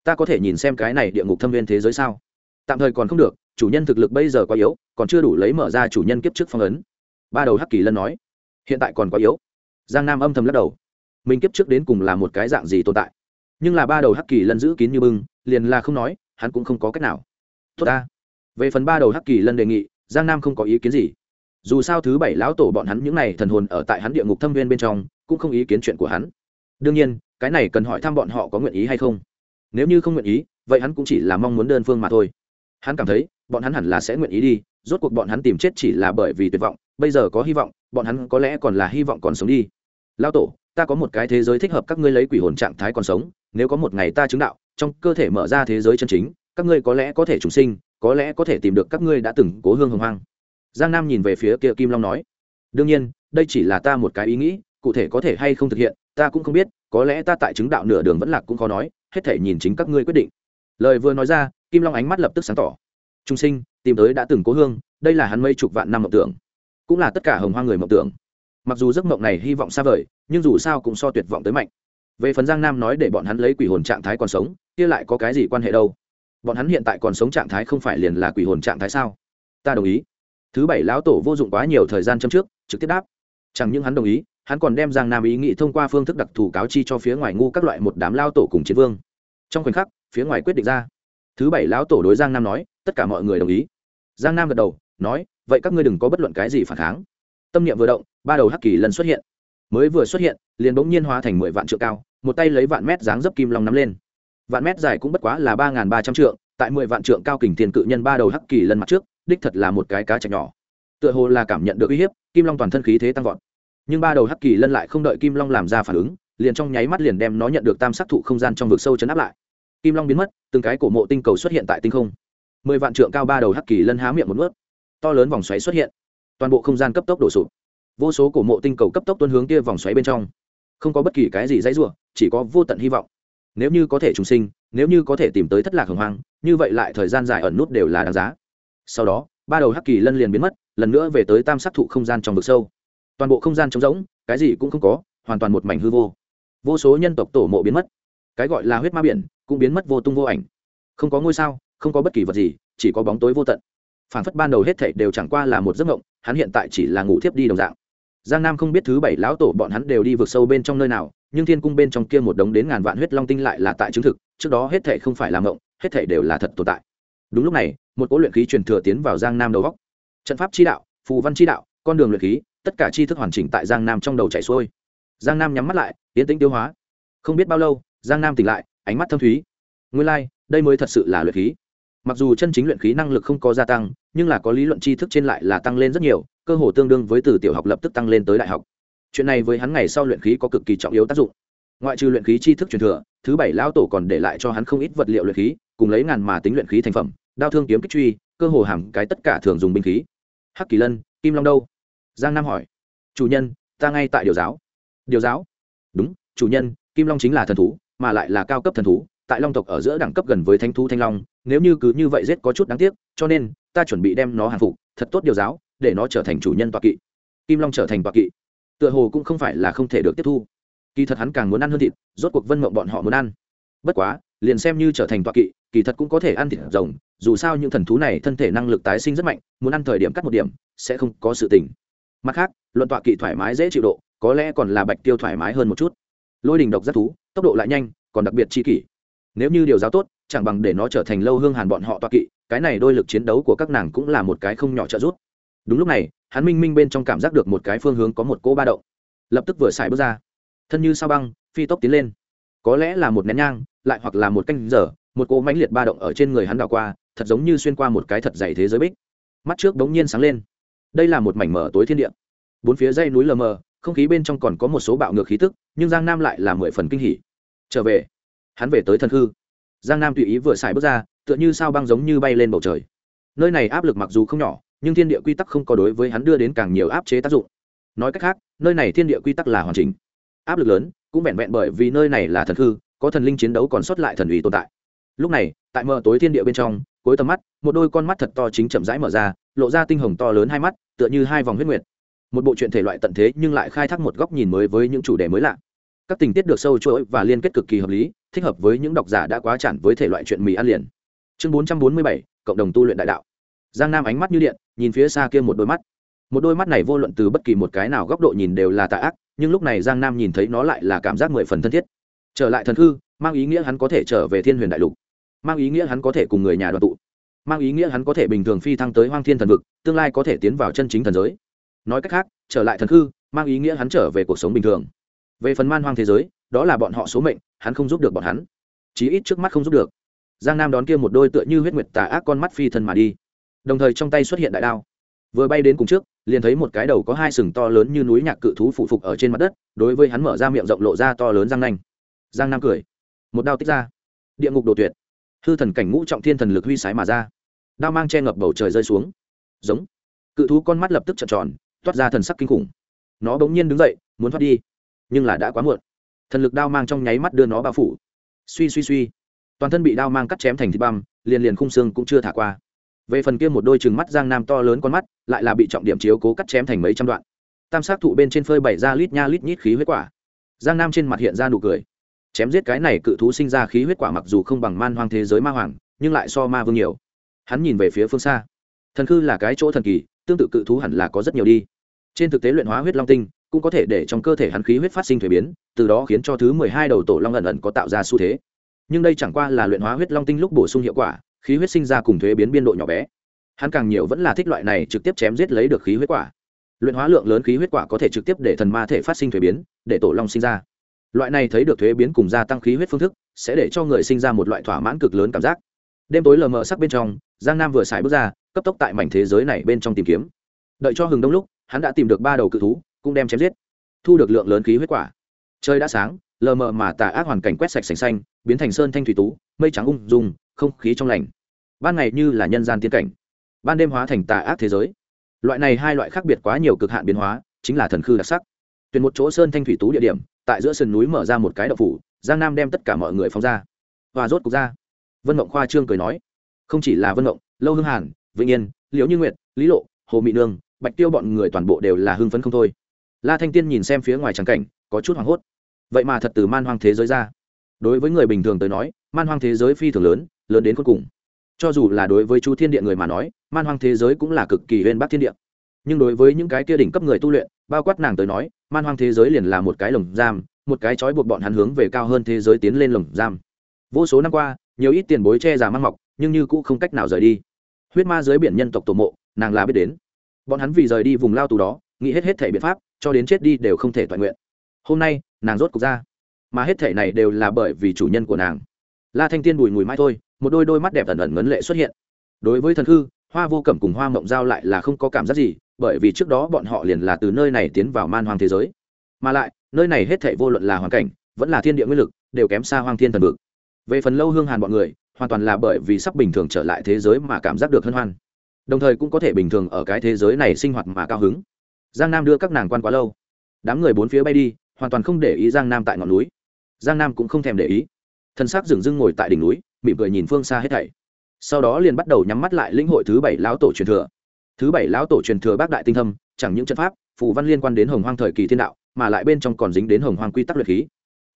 Ta có thể nhìn xem cái này địa ngục thâm viên thế giới sao? Tạm thời còn không được, chủ nhân thực lực bây giờ quá yếu, còn chưa đủ lấy mở ra chủ nhân kiếp trước phong ấn. Ba đầu hắc kỳ lân nói. Hiện tại còn quá yếu. Giang nam âm thầm lắc đầu. Mình kiếp trước đến cùng là một cái dạng gì tồn tại? Nhưng là ba đầu hắc kỳ lân giữ kín như bưng, liền là không nói, hắn cũng không có cách nào. Tốt ta. Về phần ba đầu hắc kỳ lân đề nghị giang nam không có ý kiến gì. Dù sao thứ bảy lão tổ bọn hắn những n à y thần hồn ở tại hắn địa ngục thâm viên bên trong, cũng không ý kiến chuyện của hắn. Đương nhiên, cái này cần hỏi thăm bọn họ có nguyện ý hay không. Nếu như không nguyện ý, vậy hắn cũng chỉ là mong muốn đơn phương mà thôi. Hắn cảm thấy, bọn hắn hẳn là sẽ nguyện ý đi, rốt cuộc bọn hắn tìm chết chỉ là bởi vì tuyệt vọng, bây giờ có hy vọng, bọn hắn có lẽ còn là hy vọng còn sống đi. Lao tổ, ta có một cái thế giới thích hợp các ngươi lấy quỷ hồn trạng thái còn sống, nếu có một ngày ta chứng đạo, trong cơ thể mở ra thế giới chân chính, các ngươi có lẽ có thể trùng sinh có lẽ có thể tìm được các ngươi đã từng cố hương hồng hoang. Giang nam nhìn về phía kia kim long nói, đương nhiên, đây chỉ là ta một cái ý nghĩ, cụ thể có thể hay không thực hiện, ta cũng không biết, có lẽ ta tại chứng đạo nửa đường vẫn lạc cũng khó nói, hết thể nhìn chính các ngươi quyết định. Lời vừa nói ra, kim long ánh mắt lập tức sáng tỏ, trung sinh, tìm tới đã từng cố hương, đây là hắn mấy chục vạn năm mộng tưởng, cũng là tất cả hồng hoa người mộng tưởng. Mặc dù giấc mộng này hy vọng xa vời, nhưng dù sao cũng so tuyệt vọng tới mạnh. Về phần giang nam nói để bọn hắn lấy quỷ hồn trạng thái còn sống, kia lại có cái gì quan hệ đâu? Bọn hắn hiện tại còn sống trạng thái không phải liền là quỷ hồn trạng thái sao? Ta đồng ý. Thứ bảy lão tổ vô dụng quá nhiều thời gian châm trước, trực tiếp đáp. Chẳng những hắn đồng ý, hắn còn đem giang nam ý nghĩ thông qua phương thức đặc thù cáo chi cho phía ngoài ngu các loại một đám lao tổ cùng chiến vương. Trong khoảnh khắc, phía ngoài quyết định ra. Thứ bảy lão tổ đối giang nam nói, tất cả mọi người đồng ý. Giang nam gật đầu, nói, vậy các ngươi đừng có bất luận cái gì phản kháng. Tâm niệm vừa động, ba đầu hắc kỳ lần xuất hiện. Mới vừa xuất hiện, liền bỗng nhiên hóa thành mười vạn trượng cao, một tay lấy vạn mét dáng dấp kim long nắm lên vạn mét dài cũng bất quá là ba ba trăm trượng, tại mười vạn trượng cao kình thiên cự nhân ba đầu hắc kỳ lần mặt trước, đích thật là một cái cá chạch nhỏ. Tựa hồ là cảm nhận được uy hiếp, kim long toàn thân khí thế tăng vọt. Nhưng ba đầu hắc kỳ lân lại không đợi kim long làm ra phản ứng, liền trong nháy mắt liền đem nó nhận được tam sắc thụ không gian trong vực sâu chấn áp lại. Kim long biến mất, từng cái cổ mộ tinh cầu xuất hiện tại tinh không. Mười vạn trượng cao ba đầu hắc kỳ lân há miệng một ướt to lớn vòng xoáy xuất hiện. Toàn bộ không gian cấp tốc đổ sụp. Vô số cổ mộ tinh cầu cấp tốc tuân hướng kia vòng xoáy bên trong. Không có bất kỳ cái gì dãy rủa, chỉ có vô tận hy vọng nếu như có thể trùng sinh, nếu như có thể tìm tới thất lạc hồng hoang, như vậy lại thời gian dài ẩn nút đều là đáng giá. Sau đó, ba đầu hắc kỳ lân liền biến mất, lần nữa về tới tam sắc thụ không gian trong vực sâu. Toàn bộ không gian trống rỗng, cái gì cũng không có, hoàn toàn một mảnh hư vô. Vô số nhân tộc tổ mộ biến mất. Cái gọi là huyết ma biển, cũng biến mất vô tung vô ảnh. Không có ngôi sao, không có bất kỳ vật gì, chỉ có bóng tối vô tận. Phản phất ban đầu hết thảy đều chẳng qua là một giấc mộng, hắn hiện tại chỉ là ngủ thiếp đi đồng dạng giang nam không biết thứ bảy lão tổ bọn hắn đều đi vượt sâu bên trong nơi nào nhưng thiên cung bên trong kia một đống đến ngàn vạn huyết long tinh lại là tại chứng thực trước đó hết thảy không phải là mộng hết thảy đều là thật tồn tại. Đúng lúc này một cỗ luyện khí truyền thừa tiến vào giang nam đầu góc. Trận pháp chi đạo phù văn chi đạo con đường luyện khí tất cả chi thức hoàn chỉnh tại giang nam trong đầu chảy xuôi. Giang nam nhắm mắt lại tiến tĩnh tiêu hóa. Không biết bao lâu giang nam tỉnh lại ánh mắt thâm thúy. Nguyên lai、like, đây mới thật sự là luyện khí. Mặc dù chân chính luyện khí năng lực không có gia tăng nhưng là có lý luận tri thức trên lại là tăng lên rất nhiều cơ hồ tương đương với từ tiểu học lập tức tăng lên tới đại học. Chuyện này với hắn ngày sau luyện khí có cực kỳ trọng yếu tác dụng. Ngoại trừ luyện khí tri thức truyền thừa, thứ bảy lão tổ còn để lại cho hắn không ít vật liệu luyện khí, cùng lấy ngàn mà tính luyện khí thành phẩm, đao thương kiếm kích truy, cơ hồ hàm cái tất cả thường dùng binh khí. Hắc kỳ lân, kim long đâu? Giang nam hỏi. Chủ nhân, ta ngay tại điều giáo. Điều giáo? Đúng, chủ nhân, kim long chính là thần thú, mà lại là cao cấp thần thú, tại long tộc ở giữa đẳng cấp gần với thanh thú thanh long, nếu như cứ như vậy giết có chút đáng tiếc, cho nên ta chuẩn bị đem nó hàng phục, thật tốt điều giáo để nó trở thành chủ nhân toa kỵ. Kim long trở thành toa kỵ, tựa hồ cũng không phải là không thể được tiếp thu. Kỳ thật hắn càng muốn ăn hơn thịt, rốt cuộc vân mộng bọn họ muốn ăn. Bất quá, liền xem như trở thành toa kỵ, kỳ thật cũng có thể ăn thịt rồng, dù sao những thần thú này thân thể năng lực tái sinh rất mạnh, muốn ăn thời điểm cắt một điểm, sẽ không có sự tình. Mặt khác, luận tọa kỵ thoải mái dễ chịu độ, có lẽ còn là bạch tiêu thoải mái hơn một chút. Lôi đình độc rất thú, tốc độ lại nhanh, còn đặc biệt chi kỷ. Nếu như điều giáo tốt, chẳng bằng để nó trở thành lâu hương hàn bọn họ tọa kỵ, cái này đôi lực chiến đấu của các nàng cũng là một cái không nhỏ trợ giúp đúng lúc này, hắn minh minh bên trong cảm giác được một cái phương hướng có một cỗ ba động. Lập tức vừa xài bước ra. Thân như sao băng, phi tốc tiến lên. Có lẽ là một nén nhang, lại hoặc là một canh giờ, một cỗ mãnh liệt ba động ở trên người hắn đào qua, thật giống như xuyên qua một cái thật dày thế giới bích. Mắt trước bỗng nhiên sáng lên. Đây là một mảnh mở tối thiên địa. Bốn phía dây núi lờ mờ, không khí bên trong còn có một số bạo ngược khí tức, nhưng giang nam lại là mười phần kinh hỉ. Trở về. Hắn về tới thân hư. Giang nam tùy ý vừa xài bước ra, tựa như sao băng giống như bay lên bầu trời. Nơi này áp lực mặc dù không nhỏ nhưng thiên địa quy tắc không có đối với hắn đưa đến càng nhiều áp chế tác dụng. Nói cách khác, nơi này thiên địa quy tắc là hoàn chỉnh. Áp lực lớn, cũng vẹn vẹn bởi vì nơi này là thần hư, có thần linh chiến đấu còn sót lại thần ủy tồn tại. Lúc này, tại mờ tối thiên địa bên trong, cuối tầm mắt, một đôi con mắt thật to chính chậm rãi mở ra, lộ ra tinh hồng to lớn hai mắt, tựa như hai vòng huyết nguyệt. Một bộ truyện thể loại tận thế nhưng lại khai thác một góc nhìn mới với những chủ đề mới lạ. Các tình tiết được sâu chuỗi và liên kết cực kỳ hợp lý, thích hợp với những độc giả đã quá chản với thể loại chuyện mì ăn liền. Chương bốn trăm bốn mươi bảy, cộng đồng tu luyện đại đạo giang nam ánh mắt như điện, nhìn phía xa kia một đôi mắt. Một đôi mắt này vô luận từ bất kỳ một cái nào góc độ nhìn đều là tà ác, nhưng lúc này giang nam nhìn thấy nó lại là cảm giác mười phần thân thiết. Trở lại thần thư mang ý nghĩa hắn có thể trở về thiên huyền đại lục. Mang ý nghĩa hắn có thể cùng người nhà đoàn tụ. Mang ý nghĩa hắn có thể bình thường phi thăng tới hoang thiên thần vực, tương lai có thể tiến vào chân chính thần giới. Nói cách khác, trở lại thần hư mang ý nghĩa hắn trở về cuộc sống bình thường. Về phần man hoang thế giới, đó là bọn họ số mệnh, hắn không giúp được bọn hắn. Chí ít trước mắt không giúp được. Giang nam đón kia một đôi tựa như huyết nguyệt tà ác con mắt phi thân mà đi đồng thời trong tay xuất hiện đại đao. Vừa bay đến cùng trước, liền thấy một cái đầu có hai sừng to lớn như núi nhạc cự thú phụ phục ở trên mặt đất, đối với hắn mở ra miệng rộng lộ ra to lớn răng nanh. Giang nam cười. Một đao tích ra. Địa ngục đồ tuyệt. Hư thần cảnh ngũ trọng thiên thần lực huy sái mà ra. Đao mang che ngập bầu trời rơi xuống. Giống. Cự thú con mắt lập tức trợn tròn, toát ra thần sắc kinh khủng. Nó bỗng nhiên đứng dậy, muốn thoát đi. Nhưng là đã quá muộn. Thần lực đao mang trong nháy mắt đưa nó bao phủ. Suy suy suy. Toàn thân bị đao mang cắt chém thành thịt băm, liền liền khung xương cũng chưa thả qua về phần kia một đôi chừng mắt giang nam to lớn con mắt, lại là bị trọng điểm chiếu cố cắt chém thành mấy trăm đoạn. Tam sát thụ bên trên phơi bày ra lít nha lít nhít khí huyết quả. Giang nam trên mặt hiện ra nụ cười. Chém giết cái này cự thú sinh ra khí huyết quả mặc dù không bằng man hoang thế giới ma hoàng, nhưng lại so ma vương nhiều. Hắn nhìn về phía phương xa. Thần khư là cái chỗ thần kỳ, tương tự cự thú hẳn là có rất nhiều đi. Trên thực tế luyện hóa huyết long tinh, cũng có thể để trong cơ thể hắn khí huyết phát sinh thuế biến, từ đó khiến cho thứ mười hai đầu tổ long ẩn ẩn có tạo ra xu thế. Nhưng đây chẳng qua là luyện hóa huyết long tinh lúc bổ sung hiệu quả khí huyết sinh ra cùng thuế biến biên độ nhỏ bé. Hắn càng nhiều vẫn là thích loại này trực tiếp chém giết lấy được khí huyết quả. Luyện hóa lượng lớn khí huyết quả có thể trực tiếp để thần ma thể phát sinh thuế biến, để tổ long sinh ra. Loại này thấy được thuế biến cùng gia tăng khí huyết phương thức, sẽ để cho người sinh ra một loại thỏa mãn cực lớn cảm giác. Đêm tối lờ mờ sắc bên trong, giang nam vừa xài bước ra, cấp tốc tại mảnh thế giới này bên trong tìm kiếm. Đợi cho hừng đông lúc, hắn đã tìm được ba đầu cự thú, cũng đem chém giết. Thu được lượng lớn khí huyết quả. Trời đã sáng, lờ mờ mà tà ác hoàn cảnh quét sạch sành xanh, biến thành sơn thanh thủy tú, mây trắng ung dung không khí trong lành. Ban ngày như là nhân gian tiên cảnh. Ban đêm hóa thành tà ác thế giới. Loại này hai loại khác biệt quá nhiều cực hạn biến hóa, chính là thần khư đặc sắc. Tuyển một chỗ sơn thanh thủy tú địa điểm, tại giữa sườn núi mở ra một cái đậu phủ, giang nam đem tất cả mọi người phóng ra. Và rốt cục ra. Vân mộng khoa trương cười nói, không chỉ là vân mộng, lâu hương hàn, vĩnh yên, liễu như nguyệt, lý lộ, hồ mỹ nương, bạch tiêu bọn người toàn bộ đều là hưng phấn không thôi. La thanh tiên nhìn xem phía ngoài trắng cảnh, có chút hoảng hốt. Vậy mà thật từ man hoang thế giới ra. Đối với người bình thường tới nói, man hoang thế giới phi thường lớn lớn đến cuối cùng. Cho dù là đối với chú thiên địa người mà nói, man hoang thế giới cũng là cực kỳ huyên bắc thiên địa. Nhưng đối với những cái kia đỉnh cấp người tu luyện, bao quát nàng tới nói, man hoang thế giới liền là một cái lồng giam, một cái trói buộc bọn hắn hướng về cao hơn thế giới tiến lên lồng giam. Vô số năm qua, nhiều ít tiền bối che giả mang mọc, nhưng như cũng không cách nào rời đi. Huyết ma dưới biển nhân tộc tổ mộ, nàng là biết đến. Bọn hắn vì rời đi vùng lao tù đó, nghĩ hết hết thể biện pháp, cho đến chết đi đều không thể toàn nguyện. Hôm nay, nàng rốt cục ra. Mà hết thể này đều là bởi vì chủ nhân của nàng. La thanh tiên bùi ngùi mai thôi một đôi đôi mắt đẹp ẩn ẩn ngấn lệ xuất hiện. Đối với thần hư, hoa vô cẩm cùng hoa mộng giao lại là không có cảm giác gì, bởi vì trước đó bọn họ liền là từ nơi này tiến vào man hoang thế giới. Mà lại, nơi này hết thảy vô luận là hoàn cảnh, vẫn là thiên địa nguyên lực, đều kém xa hoang thiên thần vực. Về phần lâu hương hàn bọn người, hoàn toàn là bởi vì sắp bình thường trở lại thế giới mà cảm giác được hân hoan. Đồng thời cũng có thể bình thường ở cái thế giới này sinh hoạt mà cao hứng. Giang nam đưa các nàng quan quá lâu. Đám người bốn phía bay đi, hoàn toàn không để ý giang nam tại ngọn núi. Giang nam cũng không thèm để ý. Thân xác dừng dưng ngồi tại đỉnh núi mỉm cười nhìn phương xa hết thảy. Sau đó liền bắt đầu nhắm mắt lại lĩnh hội thứ bảy lão tổ truyền thừa. Thứ bảy lão tổ truyền thừa bác đại tinh thâm, chẳng những trận pháp, phù văn liên quan đến hồng hoang thời kỳ thiên đạo, mà lại bên trong còn dính đến hồng hoang quy tắc luyện khí.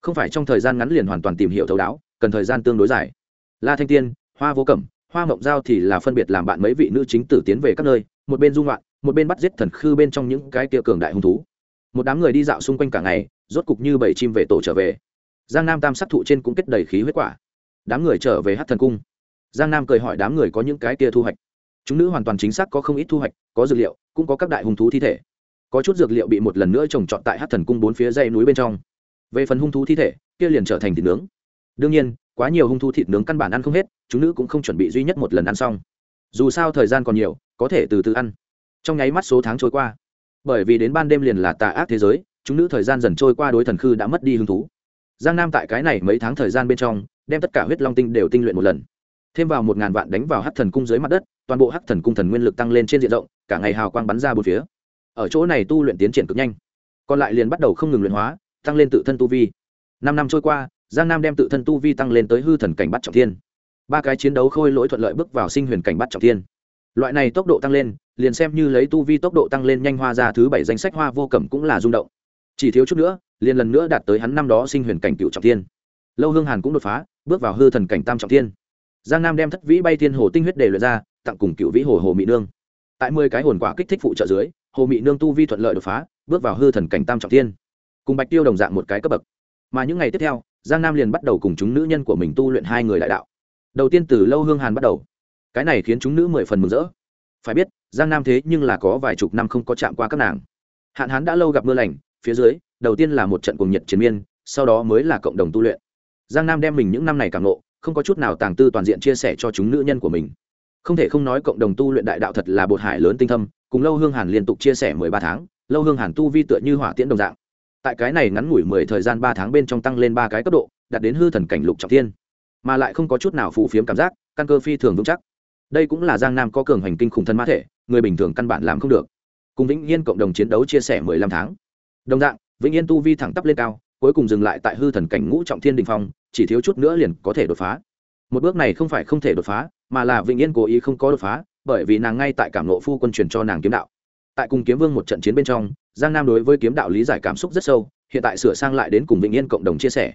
Không phải trong thời gian ngắn liền hoàn toàn tìm hiểu thấu đáo, cần thời gian tương đối dài. La thanh tiên, hoa vô cẩm, hoa mộng giao thì là phân biệt làm bạn mấy vị nữ chính tử tiến về các nơi, một bên dung loạn, một bên bắt giết thần khư bên trong những cái tia cường đại hung thú. Một đám người đi dạo xung quanh cả ngày, rốt cục như bảy chim về tổ trở về. Giang nam tam sát thụ trên cũng kết đầy khí huyết quả đám người trở về hát thần cung. Giang nam cười hỏi đám người có những cái kia thu hoạch. Chúng nữ hoàn toàn chính xác có không ít thu hoạch, có dược liệu, cũng có các đại hung thú thi thể. Có chút dược liệu bị một lần nữa trồng trọt tại hát thần cung bốn phía dây núi bên trong. Về phần hung thú thi thể, kia liền trở thành thịt nướng. Đương nhiên, quá nhiều hung thú thịt nướng căn bản ăn không hết, chúng nữ cũng không chuẩn bị duy nhất một lần ăn xong. Dù sao thời gian còn nhiều, có thể từ từ ăn. Trong nháy mắt số tháng trôi qua. Bởi vì đến ban đêm liền là tà ác thế giới, chúng nữ thời gian dần trôi qua đối thần khư đã mất đi hứng thú. Giang nam tại cái này mấy tháng thời gian bên trong đem tất cả huyết long tinh đều tinh luyện một lần. Thêm vào một ngàn vạn đánh vào hắc thần cung dưới mặt đất, toàn bộ hắc thần cung thần nguyên lực tăng lên trên diện rộng, cả ngày hào quang bắn ra bốn phía. Ở chỗ này tu luyện tiến triển cực nhanh. Còn lại liền bắt đầu không ngừng luyện hóa, tăng lên tự thân tu vi. Năm năm trôi qua, giang nam đem tự thân tu vi tăng lên tới hư thần cảnh bắt trọng thiên. Ba cái chiến đấu khôi lỗi thuận lợi bước vào sinh huyền cảnh bắt trọng thiên. Loại này tốc độ tăng lên, liền xem như lấy tu vi tốc độ tăng lên nhanh hoa ra thứ bảy danh sách hoa vô cẩm cũng là rung động. Chỉ thiếu chút nữa, liền lần nữa đạt tới hắn năm đó sinh huyền cảnh cựu trọng thiên. Lâu hương hàn cũng đột phá bước vào hư thần cảnh tam trọng thiên. Giang nam đem thất vĩ bay thiên hồ tinh huyết để luyện ra, tặng cùng cựu vĩ hồ hồ mỹ nương. Tại mười cái hồn quả kích thích phụ trợ dưới, hồ mỹ nương tu vi thuận lợi đột phá, bước vào hư thần cảnh tam trọng thiên. Cùng bạch tiêu đồng dạng một cái cấp bậc. Mà những ngày tiếp theo, giang nam liền bắt đầu cùng chúng nữ nhân của mình tu luyện hai người đại đạo. Đầu tiên từ lâu hương hàn bắt đầu. Cái này khiến chúng nữ mười phần mừng rỡ. Phải biết, giang nam thế nhưng là có vài chục năm không có chạm qua các nàng. Hạn hán đã lâu gặp mưa lành, phía dưới, đầu tiên là một trận cùng nhiệt chiến miên, sau đó mới là cộng đồng tu luyện giang nam đem mình những năm này càng ngộ, không có chút nào tàng tư toàn diện chia sẻ cho chúng nữ nhân của mình. Không thể không nói cộng đồng tu luyện đại đạo thật là bột hải lớn tinh thâm, cùng lâu hương hàn liên tục chia sẻ mười ba tháng, lâu hương hàn tu vi tựa như hỏa tiễn đồng dạng. Tại cái này ngắn ngủi mười thời gian ba tháng bên trong tăng lên ba cái cấp độ, đạt đến hư thần cảnh lục trọng thiên. Mà lại không có chút nào phù phiếm cảm giác, căn cơ phi thường vững chắc. Đây cũng là giang nam có cường hành kinh khủng thân mã thể, người bình thường căn bản làm không được. Cùng vĩnh yên cộng đồng chiến đấu chia sẻ mười lăm tháng. Đồng dạng, vĩnh yên tu vi thẳng tắp lên cao, cuối cùng dừng lại tại hư thần cảnh ngũ trọng thiên đình phong chỉ thiếu chút nữa liền có thể đột phá. Một bước này không phải không thể đột phá, mà là vĩnh yên cố ý không có đột phá, bởi vì nàng ngay tại cảm lộ phu quân truyền cho nàng kiếm đạo. Tại cùng kiếm vương một trận chiến bên trong, giang nam đối với kiếm đạo lý giải cảm xúc rất sâu, hiện tại sửa sang lại đến cùng vĩnh yên cộng đồng chia sẻ.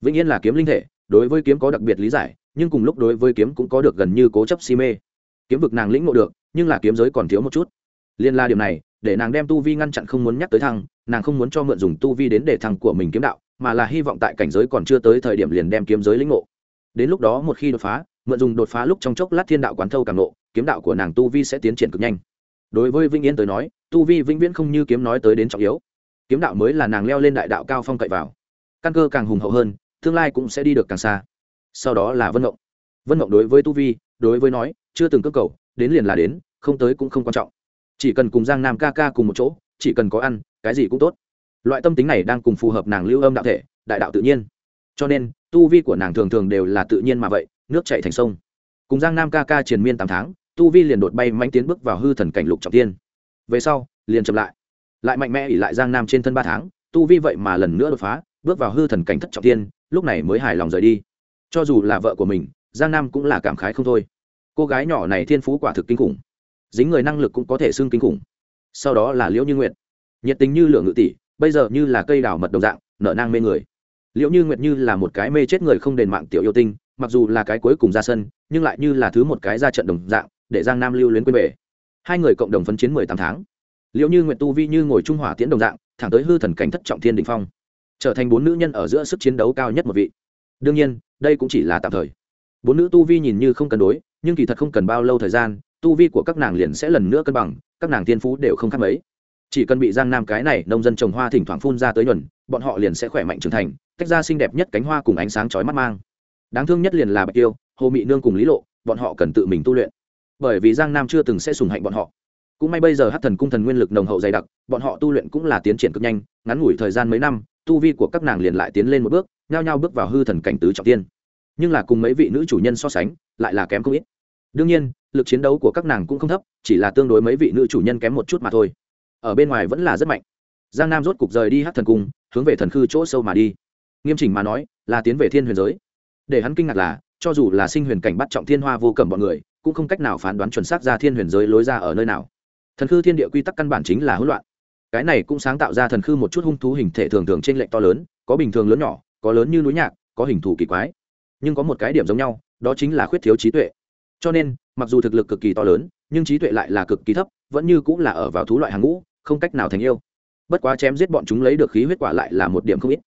Vĩnh yên là kiếm linh thể, đối với kiếm có đặc biệt lý giải, nhưng cùng lúc đối với kiếm cũng có được gần như cố chấp si mê. Kiếm vực nàng lĩnh ngộ được, nhưng là kiếm giới còn thiếu một chút. Liên la điểm này, để nàng đem tu vi ngăn chặn không muốn nhắc tới thăng nàng không muốn cho mượn dùng tu vi đến để thăng của mình kiếm đạo mà là hy vọng tại cảnh giới còn chưa tới thời điểm liền đem kiếm giới lĩnh ngộ. Đến lúc đó một khi đột phá, mượn dùng đột phá lúc trong chốc lát thiên đạo quán thâu càng nộ kiếm đạo của nàng tu vi sẽ tiến triển cực nhanh. Đối với vĩnh yên tới nói, tu vi vĩnh viễn không như kiếm nói tới đến trọng yếu. Kiếm đạo mới là nàng leo lên đại đạo cao phong cậy vào. Căn cơ càng hùng hậu hơn, tương lai cũng sẽ đi được càng xa. Sau đó là vân ngộng. Vân ngộng đối với tu vi, đối với nói, chưa từng cơ cầu, đến liền là đến, không tới cũng không quan trọng. Chỉ cần cùng giang nam ca ca cùng một chỗ, chỉ cần có ăn, cái gì cũng tốt loại tâm tính này đang cùng phù hợp nàng lưu âm đạo thể, đại đạo tự nhiên. Cho nên, tu vi của nàng thường thường đều là tự nhiên mà vậy, nước chạy thành sông. Cùng giang nam ca ca triền miên tám tháng, tu vi liền đột bay manh tiến bước vào hư thần cảnh lục trọng tiên. Về sau, liền chậm lại. Lại mạnh mẽ ỉ lại giang nam trên thân ba tháng, tu vi vậy mà lần nữa đột phá, bước vào hư thần cảnh thất trọng tiên, lúc này mới hài lòng rời đi. Cho dù là vợ của mình, giang nam cũng là cảm khái không thôi. Cô gái nhỏ này thiên phú quả thực kinh khủng. Dính người năng lực cũng có thể xưng kinh khủng. Sau đó là liễu như nguyệt. Nhiệt tình như lửa ngự tỷ bây giờ như là cây đào mật đồng dạng, nở nang mê người. Liễu như nguyệt như là một cái mê chết người không đền mạng tiểu yêu tinh, mặc dù là cái cuối cùng ra sân, nhưng lại như là thứ một cái ra trận đồng dạng, để giang nam lưu luyến quên về. Hai người cộng đồng phấn chiến mười tám tháng. Liệu như nguyệt tu vi như ngồi trung hỏa tiễn đồng dạng, thẳng tới hư thần cảnh thất trọng thiên đình phong. Trở thành bốn nữ nhân ở giữa sức chiến đấu cao nhất một vị. Đương nhiên, đây cũng chỉ là tạm thời. Bốn nữ tu vi nhìn như không cân đối, nhưng kỳ thật không cần bao lâu thời gian, tu vi của các nàng liền sẽ lần nữa cân bằng, các nàng tiên phú đều không khác mấy chỉ cần bị giang nam cái này nông dân trồng hoa thỉnh thoảng phun ra tới nhuần, bọn họ liền sẽ khỏe mạnh trưởng thành, tách ra xinh đẹp nhất cánh hoa cùng ánh sáng chói mắt mang. Đáng thương nhất liền là bạch tiêu, hồ mị nương cùng lý lộ, bọn họ cần tự mình tu luyện. Bởi vì giang nam chưa từng sẽ sùng hạnh bọn họ. Cũng may bây giờ hát thần cung thần nguyên lực nồng hậu dày đặc, bọn họ tu luyện cũng là tiến triển cực nhanh, ngắn ngủi thời gian mấy năm, tu vi của các nàng liền lại tiến lên một bước, nhao nhao bước vào hư thần cảnh tứ trọng tiên. Nhưng là cùng mấy vị nữ chủ nhân so sánh, lại là kém không ít. Đương nhiên, lực chiến đấu của các nàng cũng không thấp, chỉ là tương đối mấy vị nữ chủ nhân kém một chút mà thôi ở bên ngoài vẫn là rất mạnh. Giang nam rốt cục rời đi hát thần cung, hướng về thần khư chỗ sâu mà đi. Nghiêm chỉnh mà nói, là tiến về thiên huyền giới. Để hắn kinh ngạc là, cho dù là sinh huyền cảnh bắt trọng thiên hoa vô cầm bọn người, cũng không cách nào phán đoán chuẩn xác ra thiên huyền giới lối ra ở nơi nào. Thần khư thiên địa quy tắc căn bản chính là hỗn loạn. Cái này cũng sáng tạo ra thần khư một chút hung thú hình thể thường thường trên lệnh to lớn, có bình thường lớn nhỏ, có lớn như núi nhạc, có hình thù kỳ quái. Nhưng có một cái điểm giống nhau, đó chính là khuyết thiếu trí tuệ. Cho nên, mặc dù thực lực cực kỳ to lớn, nhưng trí tuệ lại là cực kỳ thấp, vẫn như cũng là ở vào thú loại hàng ngũ không cách nào thành yêu. Bất quá chém giết bọn chúng lấy được khí huyết quả lại là một điểm không ít.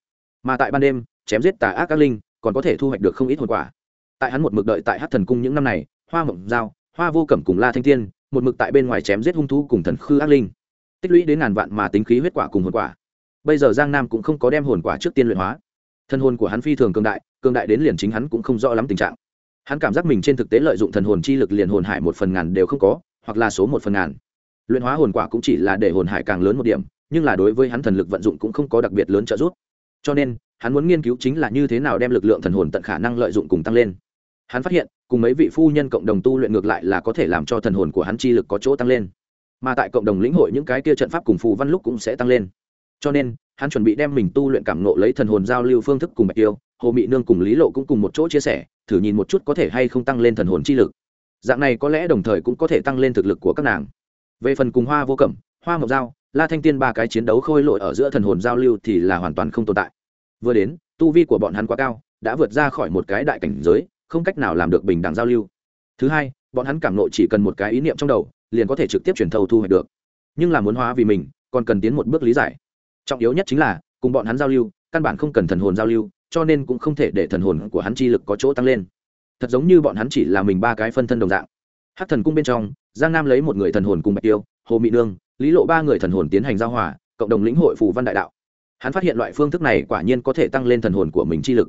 Mà tại ban đêm, chém giết tà ác các linh, còn có thể thu hoạch được không ít hồn quả. Tại hắn một mực đợi tại hát thần cung những năm này, hoa mộng dao hoa vô cẩm cùng la thanh tiên, một mực tại bên ngoài chém giết hung thú cùng thần khư ác linh. Tích lũy đến ngàn vạn mà tính khí huyết quả cùng hồn quả. Bây giờ giang nam cũng không có đem hồn quả trước tiên luyện hóa. Thân hồn của hắn phi thường cường đại cường đại đến liền chính hắn cũng không rõ lắm tình trạng. Hắn cảm giác mình trên thực tế lợi dụng thần hồn chi lực liền hồn hải một phần ngàn đều không có, hoặc là số một phần ngàn luyện hóa hồn quả cũng chỉ là để hồn hải càng lớn một điểm, nhưng là đối với hắn thần lực vận dụng cũng không có đặc biệt lớn trợ giúp. Cho nên, hắn muốn nghiên cứu chính là như thế nào đem lực lượng thần hồn tận khả năng lợi dụng cùng tăng lên. Hắn phát hiện, cùng mấy vị phu nhân cộng đồng tu luyện ngược lại là có thể làm cho thần hồn của hắn chi lực có chỗ tăng lên. Mà tại cộng đồng lĩnh hội những cái kia trận pháp cùng phù văn lúc cũng sẽ tăng lên. Cho nên, hắn chuẩn bị đem mình tu luyện cảm nộ lấy thần hồn giao lưu phương thức cùng bạch tiêu, hồ mị nương cùng lý lộ cũng cùng một chỗ chia sẻ, thử nhìn một chút có thể hay không tăng lên thần hồn chi lực. Dạng này có lẽ đồng thời cũng có thể tăng lên thực lực của các nàng về phần cùng hoa vô cẩm, hoa ngọc giao, la thanh tiên ba cái chiến đấu khôi lội ở giữa thần hồn giao lưu thì là hoàn toàn không tồn tại. Vừa đến, tu vi của bọn hắn quá cao, đã vượt ra khỏi một cái đại cảnh giới, không cách nào làm được bình đẳng giao lưu. Thứ hai, bọn hắn cảm nộ chỉ cần một cái ý niệm trong đầu, liền có thể trực tiếp truyền thâu thu hoạch được. Nhưng là muốn hóa vì mình, còn cần tiến một bước lý giải. Trọng yếu nhất chính là, cùng bọn hắn giao lưu, căn bản không cần thần hồn giao lưu, cho nên cũng không thể để thần hồn của hắn chi lực có chỗ tăng lên. Thật giống như bọn hắn chỉ là mình ba cái phân thân đồng dạng. Hát thần cung bên trong giang nam lấy một người thần hồn cùng bạch tiêu, hồ mỹ nương, lý lộ ba người thần hồn tiến hành giao hòa, cộng đồng lĩnh hội phù văn đại đạo. Hắn phát hiện loại phương thức này quả nhiên có thể tăng lên thần hồn của mình chi lực.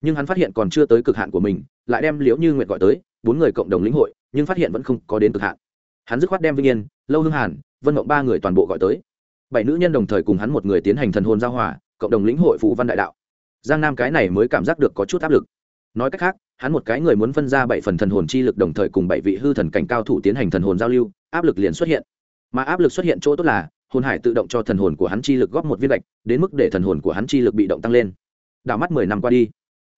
Nhưng hắn phát hiện còn chưa tới cực hạn của mình, lại đem liễu như nguyện gọi tới, bốn người cộng đồng lĩnh hội, nhưng phát hiện vẫn không có đến cực hạn. Hắn dứt khoát đem vinh yên, lâu hương hàn, vân mộng ba người toàn bộ gọi tới. Bảy nữ nhân đồng thời cùng hắn một người tiến hành thần hồn giao hòa, cộng đồng lĩnh hội phụ văn đại đạo. Giang nam cái này mới cảm giác được có chút áp lực nói cách khác, hắn một cái người muốn phân ra bảy phần thần hồn chi lực đồng thời cùng bảy vị hư thần cảnh cao thủ tiến hành thần hồn giao lưu, áp lực liền xuất hiện. Mà áp lực xuất hiện chỗ tốt là, hồn hải tự động cho thần hồn của hắn chi lực góp một viên lệch đến mức để thần hồn của hắn chi lực bị động tăng lên. Đảo mắt mười năm qua đi,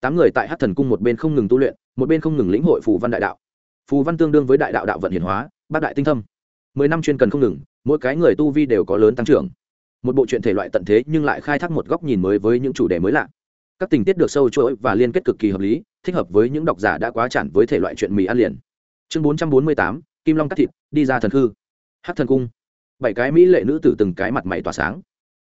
tám người tại hát thần cung một bên không ngừng tu luyện, một bên không ngừng lĩnh hội phù văn đại đạo. Phù văn tương đương với đại đạo đạo vận hiển hóa bác đại tinh thâm. Mười năm chuyên cần không ngừng, mỗi cái người tu vi đều có lớn tăng trưởng. Một bộ truyện thể loại tận thế nhưng lại khai thác một góc nhìn mới với những chủ đề mới lạ các tình tiết được sâu chuỗi và liên kết cực kỳ hợp lý thích hợp với những độc giả đã quá chản với thể loại chuyện mì ăn liền. Chương bốn trăm bốn mươi tám kim long cắt thịt đi ra thần hư hát thần cung. Bảy cái mỹ lệ nữ tử từng cái mặt mày tỏa sáng.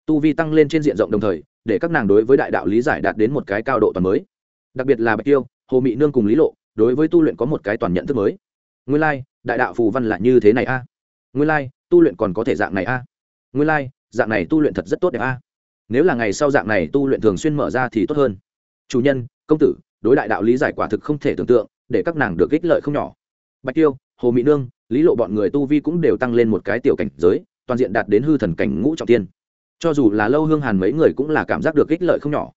Tu vi tăng lên trên diện rộng đồng thời để các nàng đối với đại đạo lý giải đạt đến một cái cao độ toàn mới. Đặc biệt là bạch tiêu hồ mị nương cùng lý lộ đối với tu luyện có một cái toàn nhận thức mới. Nguyên lai、like, đại đạo phù văn là như thế này a. À? nguyên lai、like, tu luyện còn có thể dạng này a. Nguyên lai、like, dạng này tu luyện thật rất tốt đẹp a nếu là ngày sau dạng này tu luyện thường xuyên mở ra thì tốt hơn. Chủ nhân, công tử, đối đại đạo lý giải quả thực không thể tưởng tượng, để các nàng được ích lợi không nhỏ. Bạch tiêu, hồ mỹ nương, lý lộ bọn người tu vi cũng đều tăng lên một cái tiểu cảnh giới, toàn diện đạt đến hư thần cảnh ngũ trọng tiên cho dù là lâu hương hàn mấy người cũng là cảm giác được ích lợi không nhỏ.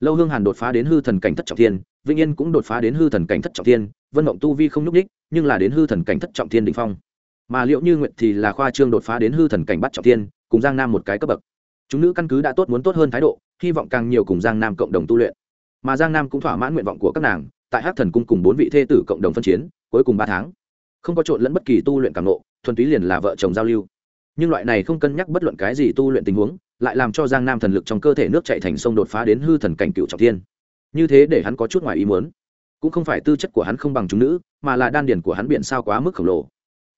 Lâu hương hàn đột phá đến hư thần cảnh thất trọng thiên, vĩnh yên cũng đột phá đến hư thần cảnh thất trọng thiên, vân mộng tu vi không nhúc ních nhưng là đến hư thần cảnh thất trọng thiên đình phong. Mà liệu như nguyện thì là khoa trương đột phá đến hư thần cảnh bắt trọng thiên, cùng giang nam một cái cấp bậc chúng nữ căn cứ đã tốt muốn tốt hơn thái độ, hy vọng càng nhiều cùng giang nam cộng đồng tu luyện. Mà giang nam cũng thỏa mãn nguyện vọng của các nàng, tại hát thần cung cùng bốn vị thê tử cộng đồng phân chiến, cuối cùng ba tháng. Không có trộn lẫn bất kỳ tu luyện càng nộ, thuần túy liền là vợ chồng giao lưu. Nhưng loại này không cân nhắc bất luận cái gì tu luyện tình huống, lại làm cho giang nam thần lực trong cơ thể nước chạy thành sông đột phá đến hư thần cảnh cựu trọng thiên. Như thế để hắn có chút ngoài ý muốn. Cũng không phải tư chất của hắn không bằng chúng nữ, mà là đan điển của hắn biển sao quá mức khổng lồ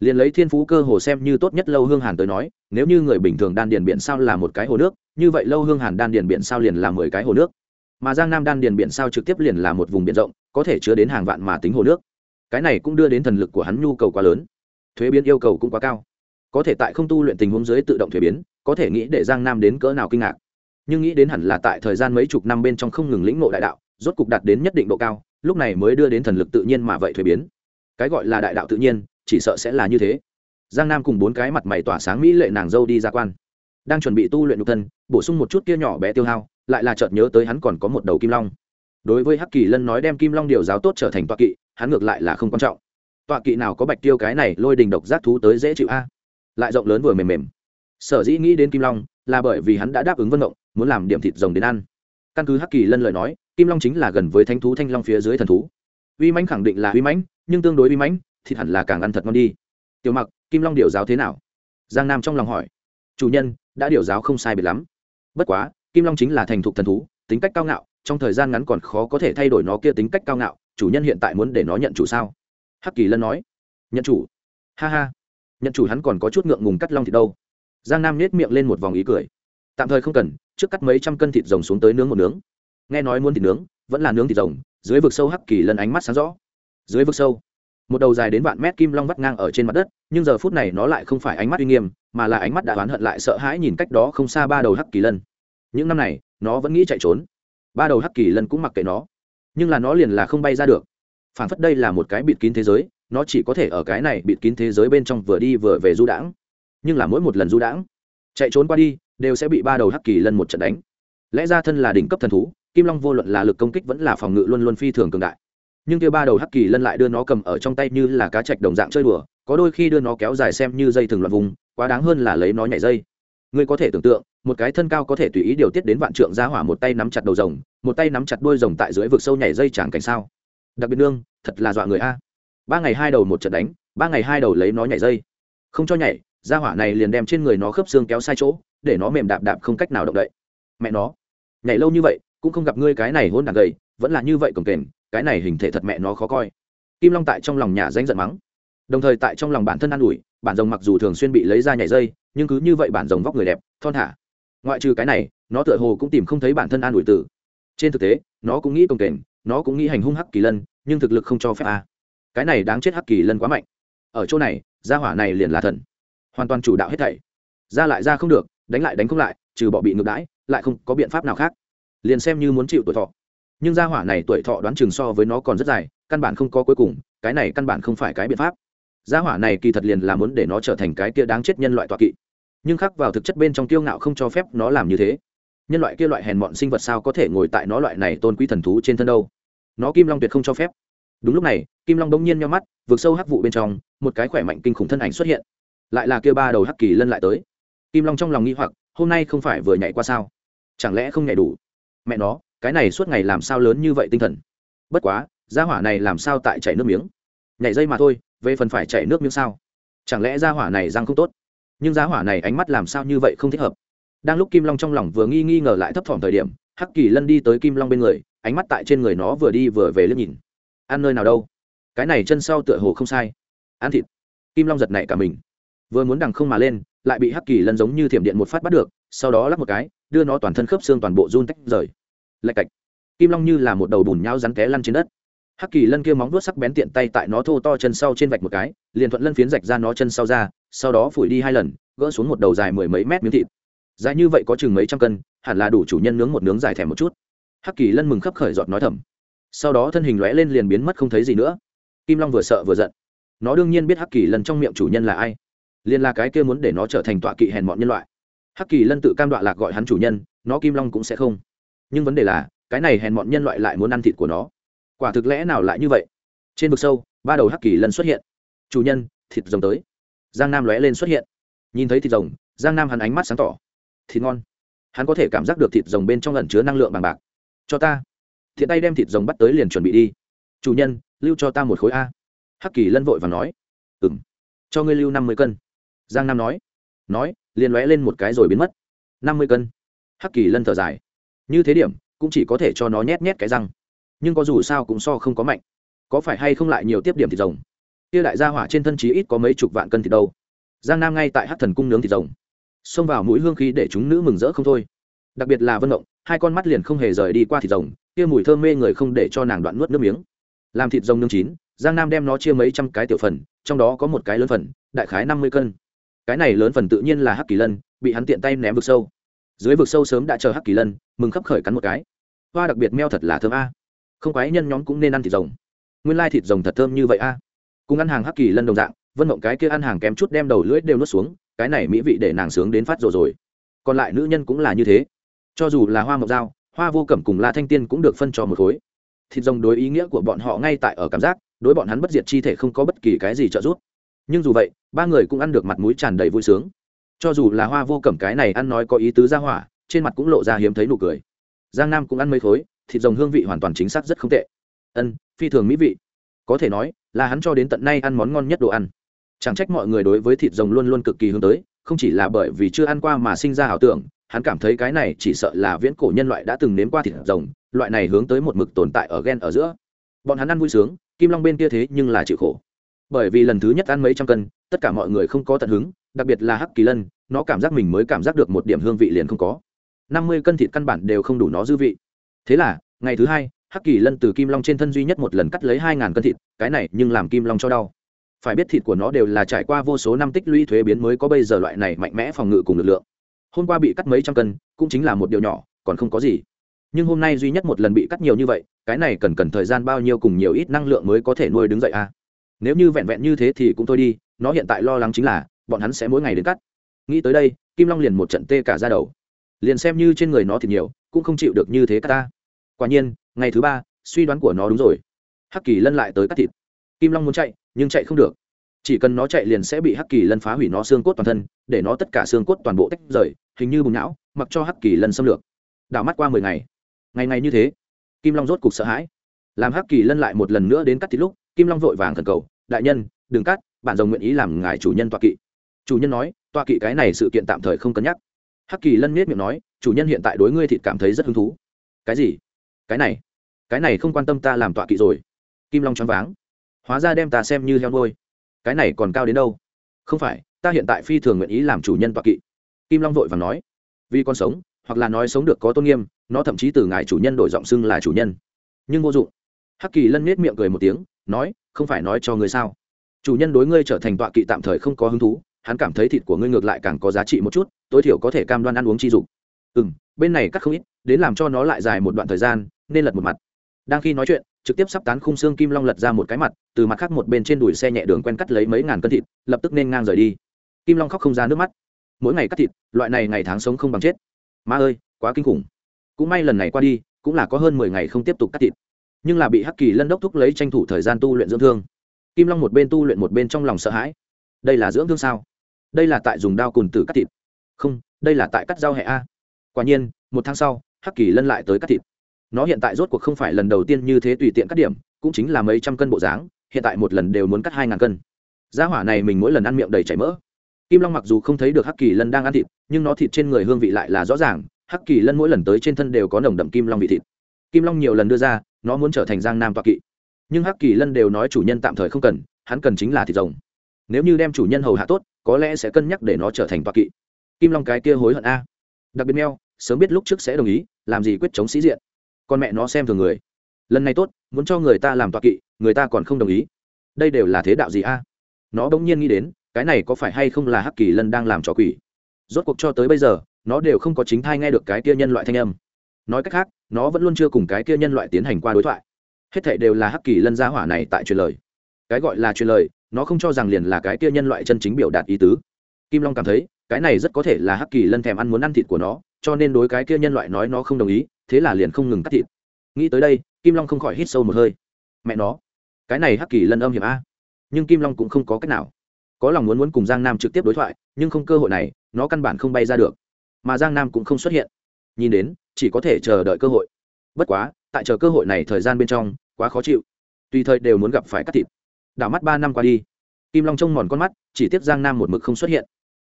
liền lấy thiên phú cơ hồ xem như tốt nhất lâu hương hàn tới nói, nếu như người bình thường đan điền biển sao là một cái hồ nước, như vậy lâu hương hàn đan điền biển sao liền là mười cái hồ nước. Mà giang nam đan điền biển sao trực tiếp liền là một vùng biển rộng, có thể chứa đến hàng vạn mà tính hồ nước. Cái này cũng đưa đến thần lực của hắn nhu cầu quá lớn. Thuế biến yêu cầu cũng quá cao. Có thể tại không tu luyện tình huống dưới tự động thuế biến, có thể nghĩ để giang nam đến cỡ nào kinh ngạc. Nhưng nghĩ đến hẳn là tại thời gian mấy chục năm bên trong không ngừng lĩnh ngộ đại đạo, rốt cục đạt đến nhất định độ cao, lúc này mới đưa đến thần lực tự nhiên mà vậy thuế biến. Cái gọi là đại đạo tự nhiên chỉ sợ sẽ là như thế. Giang nam cùng bốn cái mặt mày tỏa sáng mỹ lệ nàng dâu đi ra quan. Đang chuẩn bị tu luyện nhục thân, bổ sung một chút kia nhỏ bé tiêu hao, lại là chợt nhớ tới hắn còn có một đầu kim long. Đối với hắc kỳ lân nói đem kim long điều giáo tốt trở thành tọa kỵ, hắn ngược lại là không quan trọng. Tọa kỵ nào có bạch tiêu cái này lôi đình độc giác thú tới dễ chịu a? Lại rộng lớn vừa mềm mềm. Sở dĩ nghĩ đến kim long là bởi vì hắn đã đáp ứng vân động muốn làm điểm thịt rồng đến ăn. Căn cứ hắc kỳ lân lời nói, kim long chính là gần với thanh thú thanh long phía dưới thần thú. Uy mãnh khẳng định là uy mãnh, nhưng tương đối uy mãnh thịt hẳn là càng ăn thật ngon đi. Tiểu mặc, kim long điều giáo thế nào? Giang nam trong lòng hỏi. Chủ nhân, đã điều giáo không sai biệt lắm. Bất quá, kim long chính là thành thục thần thú, tính cách cao ngạo, trong thời gian ngắn còn khó có thể thay đổi nó kia tính cách cao ngạo. Chủ nhân hiện tại muốn để nó nhận chủ sao? Hắc kỳ lân nói. Nhận chủ. Ha ha. Nhận chủ hắn còn có chút ngượng ngùng cắt long thịt đâu. Giang nam nết miệng lên một vòng ý cười. Tạm thời không cần, trước cắt mấy trăm cân thịt rồng xuống tới nướng một nướng. Nghe nói muốn thịt nướng, vẫn là nướng thịt rồng, dưới vực sâu hắc kỳ lân ánh mắt sáng rõ. Dưới vực sâu một đầu dài đến vạn mét kim long vắt ngang ở trên mặt đất, nhưng giờ phút này nó lại không phải ánh mắt uy nghiêm, mà là ánh mắt đã oán hận lại sợ hãi nhìn cách đó không xa ba đầu hắc kỳ lân. Những năm này, nó vẫn nghĩ chạy trốn. Ba đầu hắc kỳ lân cũng mặc kệ nó. Nhưng là nó liền là không bay ra được. Phản phất đây là một cái bịt kín thế giới, nó chỉ có thể ở cái này bịt kín thế giới bên trong vừa đi vừa về du đãng. Nhưng là mỗi một lần du đãng, chạy trốn qua đi, đều sẽ bị ba đầu hắc kỳ lân một trận đánh. Lẽ ra thân là đỉnh cấp thần thú, kim long vô luận là lực công kích vẫn là phòng ngự luôn luôn phi thường cường đại nhưng kia ba đầu hắc kỳ lân lại đưa nó cầm ở trong tay như là cá chạch đồng dạng chơi đùa, có đôi khi đưa nó kéo dài xem như dây thừng loạn vùng, quá đáng hơn là lấy nó nhảy dây. Ngươi có thể tưởng tượng, một cái thân cao có thể tùy ý điều tiết đến vạn trượng ra hỏa một tay nắm chặt đầu rồng, một tay nắm chặt đuôi rồng tại dưới vực sâu nhảy dây chẳng cảnh sao? Đặc biệt nương, thật là dọa người a. Ba ngày hai đầu một trận đánh, ba ngày hai đầu lấy nó nhảy dây. Không cho nhảy, ra hỏa này liền đem trên người nó khớp xương kéo sai chỗ, để nó mềm đạp đạp không cách nào động đậy. Mẹ nó, nhảy lâu như vậy, cũng không gặp ngươi cái này hôn đàn gầy, vẫn là như vậy cồng kềnh cái này hình thể thật mẹ nó khó coi. Kim long tại trong lòng nhà danh giận mắng. Đồng thời tại trong lòng bản thân an ủi, bản rồng mặc dù thường xuyên bị lấy ra nhảy dây, nhưng cứ như vậy bản rồng vóc người đẹp, thon thả. Ngoại trừ cái này, nó tựa hồ cũng tìm không thấy bản thân an ủi tử. Trên thực tế, nó cũng nghĩ công kềnh, nó cũng nghĩ hành hung hắc kỳ lân, nhưng thực lực không cho phép a. À. cái này đáng chết hắc kỳ lân quá mạnh. Ở chỗ này, gia hỏa này liền là thần. Hoàn toàn chủ đạo hết thảy. Ra lại ra không được, đánh lại đánh không lại, trừ bỏ bị ngược đãi, lại không có biện pháp nào khác. Liền xem như muốn chịu tuổi thọ nhưng gia hỏa này tuổi thọ đoán chừng so với nó còn rất dài, căn bản không có cuối cùng, cái này căn bản không phải cái biện pháp. Gia hỏa này kỳ thật liền là muốn để nó trở thành cái kia đáng chết nhân loại tọa kỵ. Nhưng khắc vào thực chất bên trong tiêu ngạo không cho phép nó làm như thế. Nhân loại kia loại hèn mọn sinh vật sao có thể ngồi tại nó loại này tôn quý thần thú trên thân đâu? Nó kim long tuyệt không cho phép. Đúng lúc này, kim long bỗng nhiên nhau mắt, vượt sâu hắc vụ bên trong, một cái khỏe mạnh kinh khủng thân ảnh xuất hiện. Lại là kia ba đầu hắc kỳ lân lại tới. Kim long trong lòng nghi hoặc, hôm nay không phải vừa nhảy qua sao? Chẳng lẽ không nhảy đủ? Mẹ nó cái này suốt ngày làm sao lớn như vậy tinh thần? Bất quá, gia hỏa này làm sao tại chảy nước miếng? Nhảy dây mà thôi, về phần phải chảy nước miếng sao? Chẳng lẽ gia hỏa này răng không tốt? Nhưng gia hỏa này ánh mắt làm sao như vậy không thích hợp? Đang lúc kim long trong lòng vừa nghi nghi ngờ lại thấp thỏm thời điểm, hắc kỳ lân đi tới kim long bên người, ánh mắt tại trên người nó vừa đi vừa về liếc nhìn. Ăn nơi nào đâu? Cái này chân sau tựa hồ không sai. Ăn thịt. Kim long giật nảy cả mình. Vừa muốn đằng không mà lên, lại bị hắc kỳ lân giống như thiểm điện một phát bắt được, sau đó lắp một cái, đưa nó toàn thân khớp xương toàn bộ run tách rời lạch cạch. Kim long như là một đầu bùn nhau rắn té lăn trên đất. Hắc kỳ lân kia móng vuốt sắc bén tiện tay tại nó thô to chân sau trên vạch một cái, liền thuận lân phiến rạch ra nó chân sau ra, sau đó phủi đi hai lần, gỡ xuống một đầu dài mười mấy mét miếng thịt. Dài như vậy có chừng mấy trăm cân, hẳn là đủ chủ nhân nướng một nướng dài thèm một chút. Hắc kỳ lân mừng khấp khởi giọt nói thầm. Sau đó thân hình lóe lên liền biến mất không thấy gì nữa. Kim long vừa sợ vừa giận. Nó đương nhiên biết hắc kỳ lân trong miệng chủ nhân là ai. Liền là cái kia muốn để nó trở thành tọa kỵ hèn mọn nhân loại. Hắc kỳ lân tự cam đoạ lạc gọi hắn chủ nhân, nó kim long cũng sẽ không nhưng vấn đề là, cái này hèn mọn nhân loại lại muốn ăn thịt của nó. Quả thực lẽ nào lại như vậy? Trên vực sâu, ba đầu hắc kỳ lân xuất hiện. Chủ nhân, thịt rồng tới. Giang nam lóe lên xuất hiện. Nhìn thấy thịt rồng, giang nam hắn ánh mắt sáng tỏ. Thịt ngon. Hắn có thể cảm giác được thịt rồng bên trong lần chứa năng lượng bằng bạc. Cho ta. Thiện tay đem thịt rồng bắt tới liền chuẩn bị đi. Chủ nhân, lưu cho ta một khối a. Hắc kỳ lân vội và nói. Ừ m cho ngươi lưu năm mươi cân. Giang nam nói. Nói, liền lóe lên một cái rồi biến mất. Năm mươi cân. Hắc kỳ lân thở dài như thế điểm, cũng chỉ có thể cho nó nhét nhét cái răng. Nhưng có dù sao cũng so không có mạnh. Có phải hay không lại nhiều tiếp điểm thịt rồng? Kia đại gia hỏa trên thân chí ít có mấy chục vạn cân thịt đâu. Giang nam ngay tại hát thần cung nướng thịt rồng. Xông vào mũi hương khí để chúng nữ mừng rỡ không thôi. Đặc biệt là vân động hai con mắt liền không hề rời đi qua thịt rồng, kia mùi thơm mê người không để cho nàng đoạn nuốt nước miếng. Làm thịt rồng nướng chín, giang nam đem nó chia mấy trăm cái tiểu phần, trong đó có một cái lớn phần, đại khái năm mươi cân. Cái này lớn phần tự nhiên là hắc kỳ lân, bị hắn tiện tay ném vực sâu dưới vực sâu sớm đã chờ hắc kỳ lân, mừng khấp khởi cắn một cái. Hoa đặc biệt meo thật là thơm a. Không quái nhân nhóm cũng nên ăn thịt rồng. Nguyên lai thịt rồng thật thơm như vậy a. Cùng ăn hàng hắc kỳ lân đồng dạng, vân mộng cái kia ăn hàng kém chút đem đầu lưỡi đều nuốt xuống, cái này mỹ vị để nàng sướng đến phát rồi rồi. Còn lại nữ nhân cũng là như thế. Cho dù là hoa mộc dao, hoa vô cẩm cùng la thanh tiên cũng được phân cho một khối. Thịt rồng đối ý nghĩa của bọn họ ngay tại ở cảm giác, đối bọn hắn bất diệt chi thể không có bất kỳ cái gì trợ giúp. Nhưng dù vậy, ba người cũng ăn được mặt mũi tràn đầy vui sướng cho dù là hoa vô cẩm cái này ăn nói có ý tứ ra hỏa, trên mặt cũng lộ ra hiếm thấy nụ cười. Giang nam cũng ăn mấy khối, thịt rồng hương vị hoàn toàn chính xác rất không tệ. Ân, phi thường mỹ vị. Có thể nói, là hắn cho đến tận nay ăn món ngon nhất đồ ăn. Chẳng trách mọi người đối với thịt rồng luôn luôn cực kỳ hướng tới, không chỉ là bởi vì chưa ăn qua mà sinh ra ảo tưởng, hắn cảm thấy cái này chỉ sợ là viễn cổ nhân loại đã từng nếm qua thịt rồng, loại này hướng tới một mực tồn tại ở ghen ở giữa. Bọn hắn ăn vui sướng, kim long bên kia thế nhưng là chịu khổ. Bởi vì lần thứ nhất ăn mấy trăm cân, tất cả mọi người không có tận hứng đặc biệt là hắc kỳ lân, nó cảm giác mình mới cảm giác được một điểm hương vị liền không có. Năm mươi cân thịt căn bản đều không đủ nó dư vị. Thế là, ngày thứ hai, hắc kỳ lân từ kim long trên thân duy nhất một lần cắt lấy hai ngàn cân thịt, cái này nhưng làm kim long cho đau. Phải biết thịt của nó đều là trải qua vô số năm tích lũy thuế biến mới có bây giờ loại này mạnh mẽ phòng ngự cùng lực lượng. Hôm qua bị cắt mấy trăm cân, cũng chính là một điều nhỏ, còn không có gì. Nhưng hôm nay duy nhất một lần bị cắt nhiều như vậy, cái này cần cần thời gian bao nhiêu cùng nhiều ít năng lượng mới có thể nuôi đứng dậy a à? nếu như vẹn vẹn như thế thì cũng thôi đi, nó hiện tại lo lắng chính là bọn hắn sẽ mỗi ngày đến cắt. Nghĩ tới đây, kim long liền một trận tê cả ra đầu. Liền xem như trên người nó thì nhiều, cũng không chịu được như thế cắt ta. Quả nhiên, ngày thứ ba, suy đoán của nó đúng rồi. Hắc kỳ lân lại tới cắt thịt. Kim long muốn chạy, nhưng chạy không được. Chỉ cần nó chạy liền sẽ bị hắc kỳ lân phá hủy nó xương cốt toàn thân, để nó tất cả xương cốt toàn bộ tách rời, hình như bùng não mặc cho hắc kỳ lân xâm lược. Đảo mắt qua mười ngày. Ngày ngày như thế, kim long rốt cục sợ hãi. Làm hắc kỳ lân lại một lần nữa đến cắt thịt lúc, kim long vội vàng thần cầu, đại nhân, đừng cắt bạn rồng nguyện ý làm ngài chủ nhân tọa kỵ chủ nhân nói, tọa kỵ cái này sự kiện tạm thời không cân nhắc. Hắc kỳ lân miết miệng nói, chủ nhân hiện tại đối ngươi thịt cảm thấy rất hứng thú. Cái gì? Cái này? Cái này không quan tâm ta làm tọa kỵ rồi. Kim long choáng váng. Hóa ra đem ta xem như heo nuôi. Cái này còn cao đến đâu? Không phải, ta hiện tại phi thường nguyện ý làm chủ nhân tọa kỵ. Kim long vội và nói, vì con sống, hoặc là nói sống được có tôn nghiêm, nó thậm chí từ ngài chủ nhân đổi giọng xưng là chủ nhân. Nhưng vô dụng. Hắc kỳ lân nết miệng cười một tiếng, nói, không phải nói cho ngươi sao? Chủ nhân đối ngươi trở thành tọa kỵ tạm thời không có hứng thú hắn cảm thấy thịt của ngươi ngược lại càng có giá trị một chút, tối thiểu có thể cam đoan ăn uống chi dục. Ừ m bên này cắt không ít, đến làm cho nó lại dài một đoạn thời gian, nên lật một mặt. Đang khi nói chuyện, trực tiếp sắp tán khung xương kim long lật ra một cái mặt, từ mặt khác một bên trên đùi xe nhẹ đường quen cắt lấy mấy ngàn cân thịt, lập tức nên ngang rời đi. Kim long khóc không ra nước mắt. Mỗi ngày cắt thịt, loại này ngày tháng sống không bằng chết. Ma ơi, quá kinh khủng. Cũng may lần này qua đi, cũng là có hơn mười ngày không tiếp tục cắt thịt. Nhưng là bị hắc kỳ lân đốc thúc lấy tranh thủ thời gian tu luyện dưỡng thương. Kim long một bên tu luyện một bên trong lòng sợ hãi. Đây là dưỡng thương sao? Đây là tại dùng đao cùn tử cắt thịt. Không, đây là tại cắt rau hẹ a. Quả nhiên, một tháng sau, hắc kỳ lân lại tới cắt thịt. Nó hiện tại rốt cuộc không phải lần đầu tiên như thế tùy tiện cắt điểm, cũng chính là mấy trăm cân bộ dáng, hiện tại một lần đều muốn cắt hai ngàn cân. Giá hỏa này mình mỗi lần ăn miệng đầy chảy mỡ. Kim long mặc dù không thấy được hắc kỳ lân đang ăn thịt, nhưng nó thịt trên người hương vị lại là rõ ràng, hắc kỳ lân mỗi lần tới trên thân đều có nồng đậm kim long vị thịt. Kim long nhiều lần đưa ra, nó muốn trở thành giang nam toa kỵ. Nhưng hắc kỳ lân đều nói chủ nhân tạm thời không cần, hắn cần chính là thịt rồng. Nếu như đem chủ nhân hầu hạ tốt có lẽ sẽ cân nhắc để nó trở thành toạ kỵ. Kim long cái kia hối hận a. Đặc biệt meo, sớm biết lúc trước sẽ đồng ý, làm gì quyết chống sĩ diện. Con mẹ nó xem thường người. Lần này tốt, muốn cho người ta làm toạ kỵ, người ta còn không đồng ý. Đây đều là thế đạo gì a? Nó bỗng nhiên nghĩ đến, cái này có phải hay không là hắc kỳ lân đang làm trò quỷ? Rốt cuộc cho tới bây giờ, nó đều không có chính thai nghe được cái kia nhân loại thanh âm. Nói cách khác, nó vẫn luôn chưa cùng cái kia nhân loại tiến hành qua đối thoại. Hết thảy đều là hắc kỳ lân gia hỏa này tại truyền lời. Cái gọi là truyền lời nó không cho rằng liền là cái kia nhân loại chân chính biểu đạt ý tứ. Kim long cảm thấy, cái này rất có thể là hắc kỳ lân thèm ăn muốn ăn thịt của nó, cho nên đối cái kia nhân loại nói nó không đồng ý, thế là liền không ngừng cắt thịt. Nghĩ tới đây, kim long không khỏi hít sâu một hơi. Mẹ nó, cái này hắc kỳ lân âm hiểm a. Nhưng kim long cũng không có cách nào. Có lòng muốn muốn cùng giang nam trực tiếp đối thoại, nhưng không cơ hội này, nó căn bản không bay ra được. Mà giang nam cũng không xuất hiện. Nhìn đến, chỉ có thể chờ đợi cơ hội. Bất quá, tại chờ cơ hội này thời gian bên trong, quá khó chịu. Tùy thời đều muốn gặp phải cắt thịt đảo mắt ba năm qua đi. Kim long trông mòn con mắt, chỉ tiếp giang nam một mực không xuất hiện.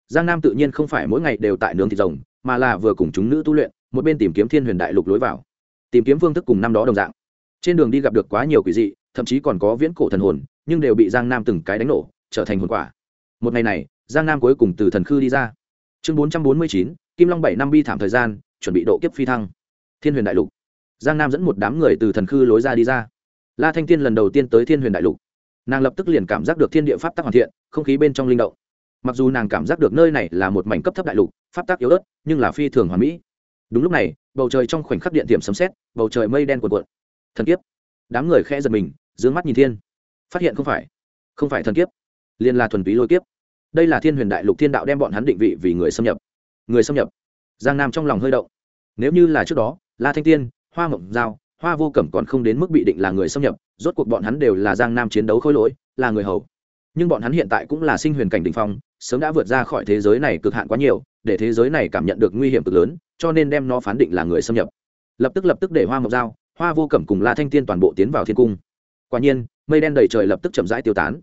Giang nam tự nhiên không phải mỗi ngày đều tại nướng thịt rồng, mà là vừa cùng chúng nữ tu luyện, một bên tìm kiếm thiên huyền đại lục lối vào. Tìm kiếm phương thức cùng năm đó đồng dạng. Trên đường đi gặp được quá nhiều quỷ dị, thậm chí còn có viễn cổ thần hồn, nhưng đều bị giang nam từng cái đánh nổ, trở thành hồn quả. Một ngày này, giang nam cuối cùng từ thần khư đi ra. Chương bốn trăm bốn mươi chín, kim long bảy năm bi thảm thời gian, chuẩn bị độ kiếp phi thăng. Thiên huyền đại lục. Giang nam dẫn một đám người từ thần khư lối ra đi ra. La thanh tiên lần đầu tiên tới thiên huyền đại lục nàng lập tức liền cảm giác được thiên địa pháp tắc hoàn thiện, không khí bên trong linh động. Mặc dù nàng cảm giác được nơi này là một mảnh cấp thấp đại lục, pháp tắc yếu ớt, nhưng là phi thường hoàn mỹ. Đúng lúc này, bầu trời trong khoảnh khắc điện tiệm sấm xét bầu trời mây đen cuộn cuộn. Thần kiếp. Đám người khẽ giật mình d ư ơ n g mắt nhìn thiên. Phát hiện không phải. Không phải thần kiếp. Liền là thuần túy lôi kiếp. Đây là thiên huyền đại lục thiên đạo đem bọn hắn định vị vì người xâm nhập. Người xâm nhập. Giang nam trong lòng hơi động. Nếu như là trước đó, la thanh tiên, hoa mộng giao, hoa vô cẩm còn không đến mức bị định là người xâm nhập rốt cuộc bọn hắn đều là giang nam chiến đấu khôi lỗi, là người hầu. Nhưng bọn hắn hiện tại cũng là sinh huyền cảnh đ ỉ n h phong, sớm đã vượt ra khỏi thế giới này cực hạn quá nhiều, để thế giới này cảm nhận được nguy hiểm cực lớn, cho nên đem nó phán định là người xâm nhập. Lập tức lập tức để hoa mộc dao hoa vô cẩm cùng la thanh tiên toàn bộ tiến vào thiên cung. Quả nhiên, mây đen đầy trời lập tức chậm rãi tiêu tán.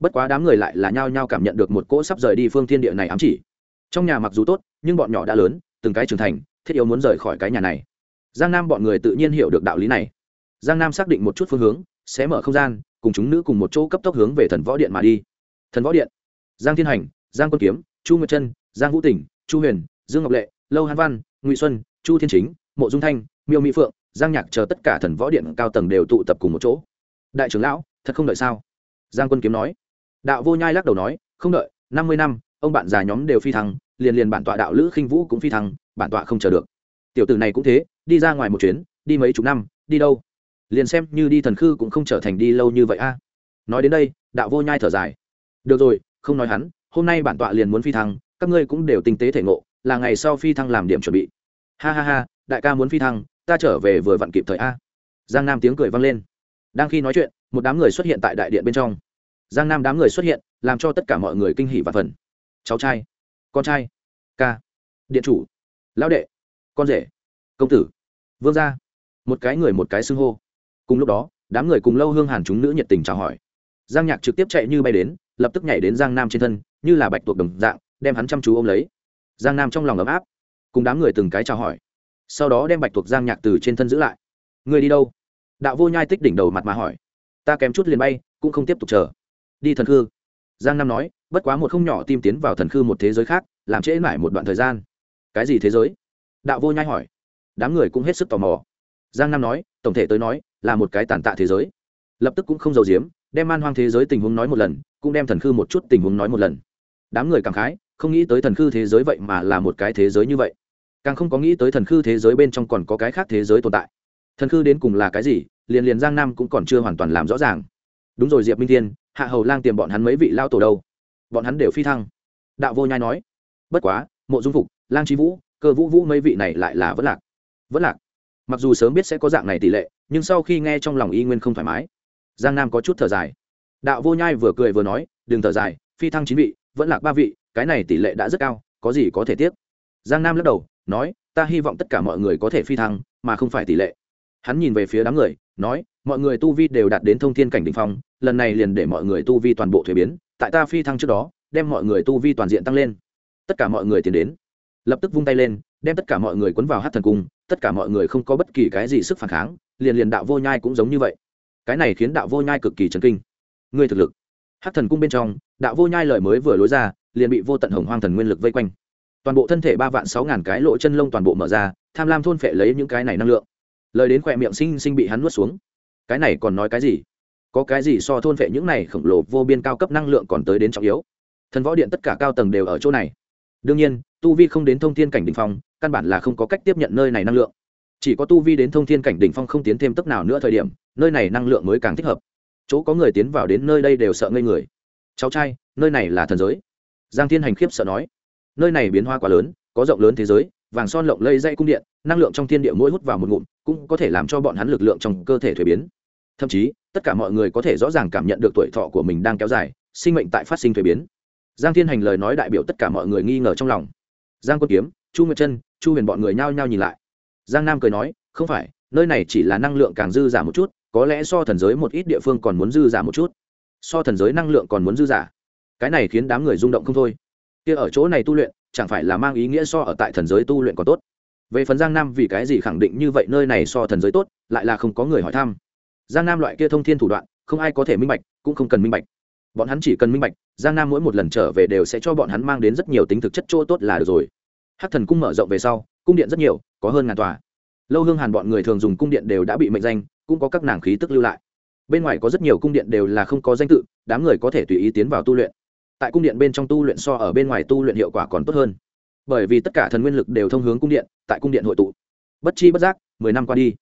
Bất quá đám người lại là nhao nhao cảm nhận được một cỗ sắp rời đi phương thiên địa này ám chỉ. Trong nhà mặc dù tốt, nhưng bọn nhỏ đã lớn, từng cái trưởng thành, thiết yếu muốn rời khỏi cái nhà này. Giang nam bọn người tự nhiên hiểu được đạo lý này. Giang nam xác định một chút phương hướng sẽ mở không gian, cùng chúng nữ cùng một chỗ cấp tốc hướng về thần võ điện mà đi. Thần võ điện, giang thiên hành, giang quân kiếm, chu nguyệt trân giang vũ tỉnh, chu huyền, dương ngọc lệ, lâu hán văn, ngụy xuân, chu thiên chính, mộ dung thanh, miêu mỹ phượng, giang nhạc chờ tất cả thần võ điện cao tầng đều tụ tập cùng một chỗ. Đại trưởng lão, thật không đợi sao? Giang quân kiếm nói. Đạo vô nhai lắc đầu nói, không đợi, năm mươi năm, ông bạn già nhóm đều phi thăng, liền liền bản tọa đạo lữ khinh vũ cũng phi thăng, bản tọa không chờ được. Tiểu tử này cũng thế, đi ra ngoài một chuyến, đi mấy chục năm, đi đâu? Liền xem như đi thần khư cũng không trở thành đi lâu như vậy a. Nói đến đây, đạo vô nhai thở dài. Được rồi, không nói hắn, hôm nay bản tọa liền muốn phi thăng, các ngươi cũng đều tinh tế thể ngộ, là ngày sau phi thăng làm điểm chuẩn bị. Ha ha ha, đại ca muốn phi thăng, ta trở về vừa vặn kịp thời a. Giang nam tiếng cười vang lên. Đang khi nói chuyện, một đám người xuất hiện tại đại điện bên trong. Giang nam đám người xuất hiện, làm cho tất cả mọi người kinh hỉ và phần. Cháu trai, con trai, ca, điện chủ, lão đệ, con rể, công tử, vương gia. Một cái người một cái xưng hô cùng lúc đó, đám người cùng lâu hương hàn chúng nữ nhiệt tình chào hỏi. Giang nhạc trực tiếp chạy như bay đến, lập tức nhảy đến giang nam trên thân, như là bạch tuộc đồng dạng, đem hắn chăm chú ôm lấy. Giang nam trong lòng ấm áp, cùng đám người từng cái chào hỏi. Sau đó đem bạch tuộc giang nhạc từ trên thân giữ lại. Người đi đâu? Đạo vô nhai tích đỉnh đầu mặt mà hỏi. Ta kém chút liền bay, cũng không tiếp tục chờ. Đi thần khư. Giang nam nói, bất quá một không nhỏ tim tiến vào thần khư một thế giới khác, làm trễ mãi một đoạn thời gian. Cái gì thế giới? Đạo vô nhai hỏi. Đám người cũng hết sức tò mò. Giang nam nói, tổng thể tới nói là một cái tàn tạ thế giới. Lập tức cũng không giàu giếm, đem man hoang thế giới tình huống nói một lần, cũng đem thần khư một chút tình huống nói một lần. Đám người cảm khái, không nghĩ tới thần khư thế giới vậy mà là một cái thế giới như vậy. Càng không có nghĩ tới thần khư thế giới bên trong còn có cái khác thế giới tồn tại. Thần khư đến cùng là cái gì, liền liền giang nam cũng còn chưa hoàn toàn làm rõ ràng. Đúng rồi diệp minh thiên, hạ hầu lang tìm bọn hắn mấy vị lao tổ đâu? Bọn hắn đều phi thăng. Đạo vô nhai nói, bất quá, mộ dung phục, lang trí vũ, cơ vũ vũ mấy vị này lại là vất lạc. Vất lạc? Mặc dù sớm biết sẽ có dạng này tỷ lệ, nhưng sau khi nghe trong lòng y nguyên không thoải mái. Giang nam có chút thở dài. Đạo vô nhai vừa cười vừa nói, đừng thở dài, phi thăng chín vị, vẫn lạc ba vị, cái này tỷ lệ đã rất cao, có gì có thể tiếc? Giang nam lắc đầu, nói, ta hy vọng tất cả mọi người có thể phi thăng, mà không phải tỷ lệ. Hắn nhìn về phía đám người, nói, mọi người tu vi đều đạt đến thông thiên cảnh đ ỉ n h phong, lần này liền để mọi người tu vi toàn bộ thuế biến, tại ta phi thăng trước đó, đem mọi người tu vi toàn diện tăng lên. Tất cả mọi người tiến đến. Lập tức vung tay lên, đem tất cả mọi người quấn vào hát thần cung tất cả mọi người không có bất kỳ cái gì sức phản kháng, liền liền đạo vô nhai cũng giống như vậy. Cái này khiến đạo vô nhai cực kỳ chấn kinh. Ngươi thực lực. Hát thần cung bên trong, đạo vô nhai lời mới vừa lối ra, liền bị vô tận hồng hoang thần nguyên lực vây quanh. Toàn bộ thân thể ba vạn sáu ngàn cái lỗ chân lông toàn bộ mở ra, tham lam thôn phệ lấy những cái này năng lượng. Lời đến khỏe miệng sinh sinh bị hắn nuốt xuống. Cái này còn nói cái gì? Có cái gì so thôn phệ những này khổng lồ vô biên cao cấp năng lượng còn tới đến trọng yếu? Thần võ điện tất cả cao tầng đều ở chỗ này. Đương nhiên, tu vi không đến thông thiên cảnh đ ỉ n h phong căn bản là không có cách tiếp nhận nơi này năng lượng. Chỉ có tu vi đến thông thiên cảnh đỉnh phong không tiến thêm tốc nào nữa thời điểm, nơi này năng lượng mới càng thích hợp. Chỗ có người tiến vào đến nơi đây đều sợ ngây người. Cháu trai, nơi này là thần giới. Giang thiên hành khiếp sợ nói. Nơi này biến hoa quá lớn, có rộng lớn thế giới, vàng son lộng lây dây cung điện, năng lượng trong thiên địa mỗi hút vào một ngụm, cũng có thể làm cho bọn hắn lực lượng trong cơ thể thuế biến. Thậm chí, tất cả mọi người có thể rõ ràng cảm nhận được tuổi thọ của mình đang kéo dài, sinh mệnh tại phát sinh thuế biến. Giang thiên hành lời nói đại biểu tất cả mọi người nghi ngờ trong lòng. Giang quân kiếm chu nguyệt chân chu huyền bọn người nhao nhao nhìn lại. Giang nam cười nói, không phải, nơi này chỉ là năng lượng càng dư giả một chút, có lẽ so thần giới một ít địa phương còn muốn dư giả một chút. So thần giới năng lượng còn muốn dư giả. Cái này khiến đám người rung động không thôi. Kia ở chỗ này tu luyện, chẳng phải là mang ý nghĩa so ở tại thần giới tu luyện còn tốt? Về phần giang nam vì cái gì khẳng định như vậy nơi này so thần giới tốt, lại là không có người hỏi thăm. Giang nam loại kia thông thiên thủ đoạn, không ai có thể minh bạch, cũng không cần minh bạch. Bọn hắn chỉ cần minh bạch, giang nam mỗi một lần trở về đều sẽ cho bọn hắn mang đến rất nhiều tính thực chất chỗ tốt là được rồi hát thần cung mở rộng về sau, cung điện rất nhiều, có hơn ngàn tòa. Lâu hương hàn bọn người thường dùng cung điện đều đã bị mệnh danh, cũng có các nàng khí tức lưu lại. Bên ngoài có rất nhiều cung điện đều là không có danh tự, đám người có thể tùy ý tiến vào tu luyện. Tại cung điện bên trong tu luyện so ở bên ngoài tu luyện hiệu quả còn tốt hơn. Bởi vì tất cả thần nguyên lực đều thông hướng cung điện, tại cung điện hội tụ. Bất chi bất giác, mười năm qua đi.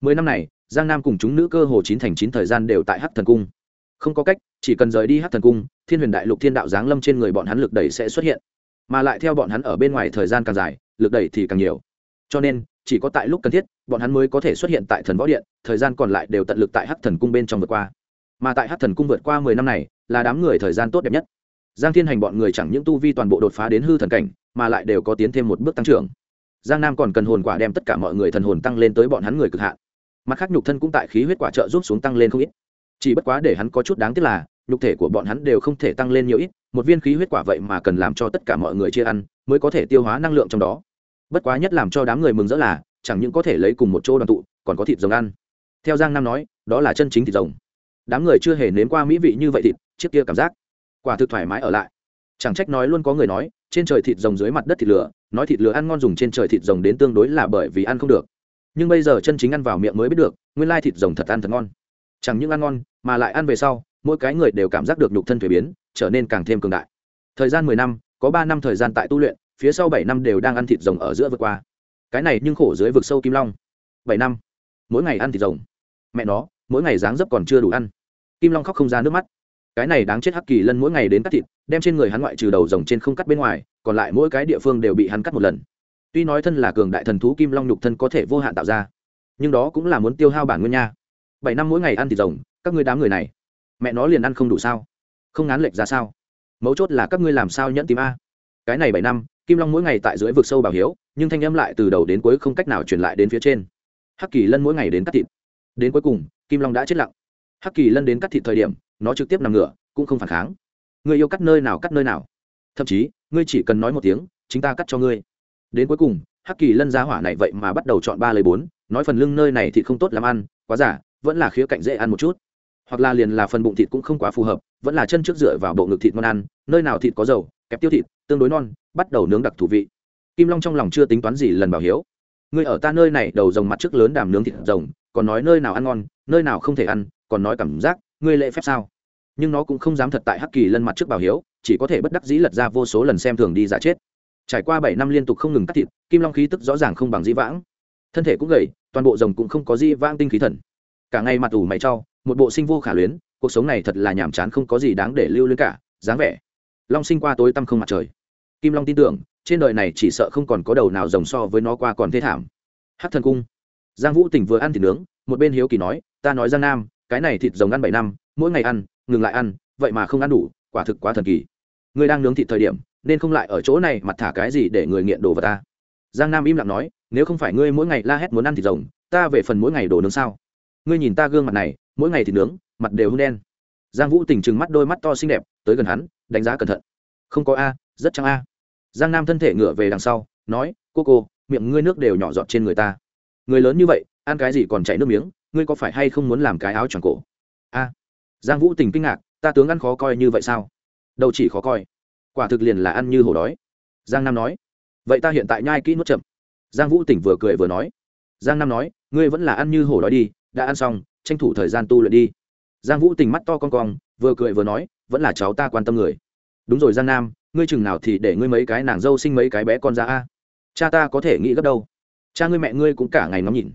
Mười năm này, giang nam cùng chúng nữ cơ hồ chín thành chín thời gian đều tại hắc thần cung. Không có cách, chỉ cần rời đi hắc thần cung, thiên huyền đại lục thiên đạo giáng lâm trên người bọn hắn lực đẩy sẽ xuất hiện mà lại theo bọn hắn ở bên ngoài thời gian càng dài, lực đẩy thì càng nhiều. Cho nên, chỉ có tại lúc cần thiết, bọn hắn mới có thể xuất hiện tại thần võ điện, thời gian còn lại đều tận lực tại hắc thần cung bên trong vượt qua. Mà tại hắc thần cung vượt qua mười năm này, là đám người thời gian tốt đẹp nhất. Giang thiên hành bọn người chẳng những tu vi toàn bộ đột phá đến hư thần cảnh, mà lại đều có tiến thêm một bước tăng trưởng. Giang nam còn cần hồn quả đem tất cả mọi người thần hồn tăng lên tới bọn hắn người cực hạn. Mặt khác nhục thân cũng tại khí huyết quả trợ giúp xuống tăng lên không ít. Chỉ bất quá để hắn có chút đáng tiếc là nhục thể của bọn hắn đều không thể tăng lên nhiều ít, một viên khí huyết quả vậy mà cần làm cho tất cả mọi người chia ăn, mới có thể tiêu hóa năng lượng trong đó. Bất quá nhất làm cho đám người mừng rỡ là, chẳng những có thể lấy cùng một chỗ đoàn tụ, còn có thịt rồng ăn. Theo giang nam nói, đó là chân chính thịt rồng. Đám người chưa hề nếm qua mỹ vị như vậy thịt trước kia cảm giác. Quả thực thoải mái ở lại. Chẳng trách nói luôn có người nói, trên trời thịt rồng dưới mặt đất thịt lửa, nói thịt lửa ăn ngon dùng trên trời thịt rồng đến tương đối là bởi vì ăn không được. Nhưng bây giờ chân chính ăn vào miệng mới biết được, nguyên lai thịt rồng thật ăn thật ngon. Chẳng những ăn ngon, mà lại ăn về sau mỗi cái người đều cảm giác được nhục thân thuế biến, trở nên càng thêm cường đại. Thời gian mười năm, có ba năm thời gian tại tu luyện, phía sau bảy năm đều đang ăn thịt rồng ở giữa vượt qua. Cái này nhưng khổ dưới vực sâu kim long. Bảy năm, mỗi ngày ăn thịt rồng. Mẹ nó, mỗi ngày dáng dấp còn chưa đủ ăn. Kim long khóc không ra nước mắt. Cái này đáng chết hắc kỳ lân mỗi ngày đến cắt thịt, đem trên người hắn ngoại trừ đầu rồng trên không cắt bên ngoài, còn lại mỗi cái địa phương đều bị hắn cắt một lần. Tuy nói thân là cường đại thần thú kim long nhục thân có thể vô hạn tạo ra, nhưng đó cũng là muốn tiêu hao bản nguyên nha. Bảy năm mỗi ngày ăn thịt rồng, các ngươi đám người này mẹ nó liền ăn không đủ sao? Không ngán lệch ra sao? Mấu chốt là các ngươi làm sao nhẫn tìm a? Cái này bảy năm, kim long mỗi ngày tại dưới vực sâu bảo hiếu, nhưng thanh âm lại từ đầu đến cuối không cách nào truyền lại đến phía trên. Hắc kỳ lân mỗi ngày đến cắt thịt. Đến cuối cùng, kim long đã chết lặng. Hắc kỳ lân đến cắt thịt thời điểm, nó trực tiếp nằm ngửa, cũng không phản kháng. Người yêu cắt nơi nào cắt nơi nào. Thậm chí, ngươi chỉ cần nói một tiếng, chính ta cắt cho ngươi. Đến cuối cùng, hắc kỳ lân giá hỏa này vậy mà bắt đầu chọn ba lấy bốn, nói phần lưng nơi này thì không tốt làm ăn, quá giả, vẫn là khía cạnh dễ ăn một chút hoặc là liền là phần bụng thịt cũng không quá phù hợp, vẫn là chân trước dựa vào bộ ngực thịt ngon ăn, nơi nào thịt có dầu, kẹp tiêu thịt, tương đối non, bắt đầu nướng đặc thù vị. Kim long trong lòng chưa tính toán gì lần bảo hiếu. Người ở ta nơi này đầu rồng mặt trước lớn đàm nướng thịt rồng, còn nói nơi nào ăn ngon, nơi nào không thể ăn, còn nói cảm giác, ngươi lệ phép sao? Nhưng nó cũng không dám thật tại hắc kỳ lân mặt trước bảo hiếu, chỉ có thể bất đắc dĩ lật ra vô số lần xem thường đi giả chết. Trải qua bảy năm liên tục không ngừng cắt thịt, kim long khí tức rõ ràng không bằng di vãng. Thân thể cũng gầy, toàn bộ rồng cũng không có di vãng tinh khí thần. Cả ngày mặt ủ mày trao một bộ sinh vô khả luyến, cuộc sống này thật là nhàm chán không có gì đáng để lưu luyến cả, dáng vẻ. Long sinh qua tối tăm không mặt trời. Kim long tin tưởng, trên đời này chỉ sợ không còn có đầu nào rồng so với nó qua còn thế thảm. Hát thần cung. Giang vũ tỉnh vừa ăn thịt nướng, một bên hiếu kỳ nói, ta nói giang nam, cái này thịt rồng ăn bảy năm, mỗi ngày ăn, ngừng lại ăn, vậy mà không ăn đủ, quả thực quá thần kỳ. Người đang nướng thịt thời điểm, nên không lại ở chỗ này mặt thả cái gì để người nghiện đồ vào ta. Giang nam im lặng nói, nếu không phải ngươi mỗi ngày la hét muốn ăn thịt rồng, ta về phần mỗi ngày đồ nướng sao? Ngươi nhìn ta gương mặt này, mỗi ngày thì nướng, mặt đều hưng đen. Giang vũ tỉnh trừng mắt đôi mắt to xinh đẹp, tới gần hắn, đánh giá cẩn thận. Không có a, rất trăng a. Giang nam thân thể ngửa về đằng sau, nói, cô cô, miệng ngươi nước đều nhỏ giọt trên người ta. Người lớn như vậy, ăn cái gì còn chảy nước miếng, ngươi có phải hay không muốn làm cái áo choàng cổ? A. Giang vũ tình kinh ngạc, ta tướng ăn khó coi như vậy sao? Đâu chỉ khó coi, quả thực liền là ăn như hổ đói. Giang nam nói, vậy ta hiện tại nhai kỹ nuốt chậm. Giang vũ tỉnh vừa cười vừa nói, giang nam nói, ngươi vẫn là ăn như hổ đói đi đã ăn xong, tranh thủ thời gian tu luyện đi. Giang vũ tình mắt to con cong, vừa cười vừa nói, vẫn là cháu ta quan tâm người. Đúng rồi, giang nam, ngươi chừng nào thì để ngươi mấy cái nàng dâu sinh mấy cái bé con ra a? Cha ta có thể nghĩ gấp đâu. Cha ngươi mẹ ngươi cũng cả ngày ngắm nhìn.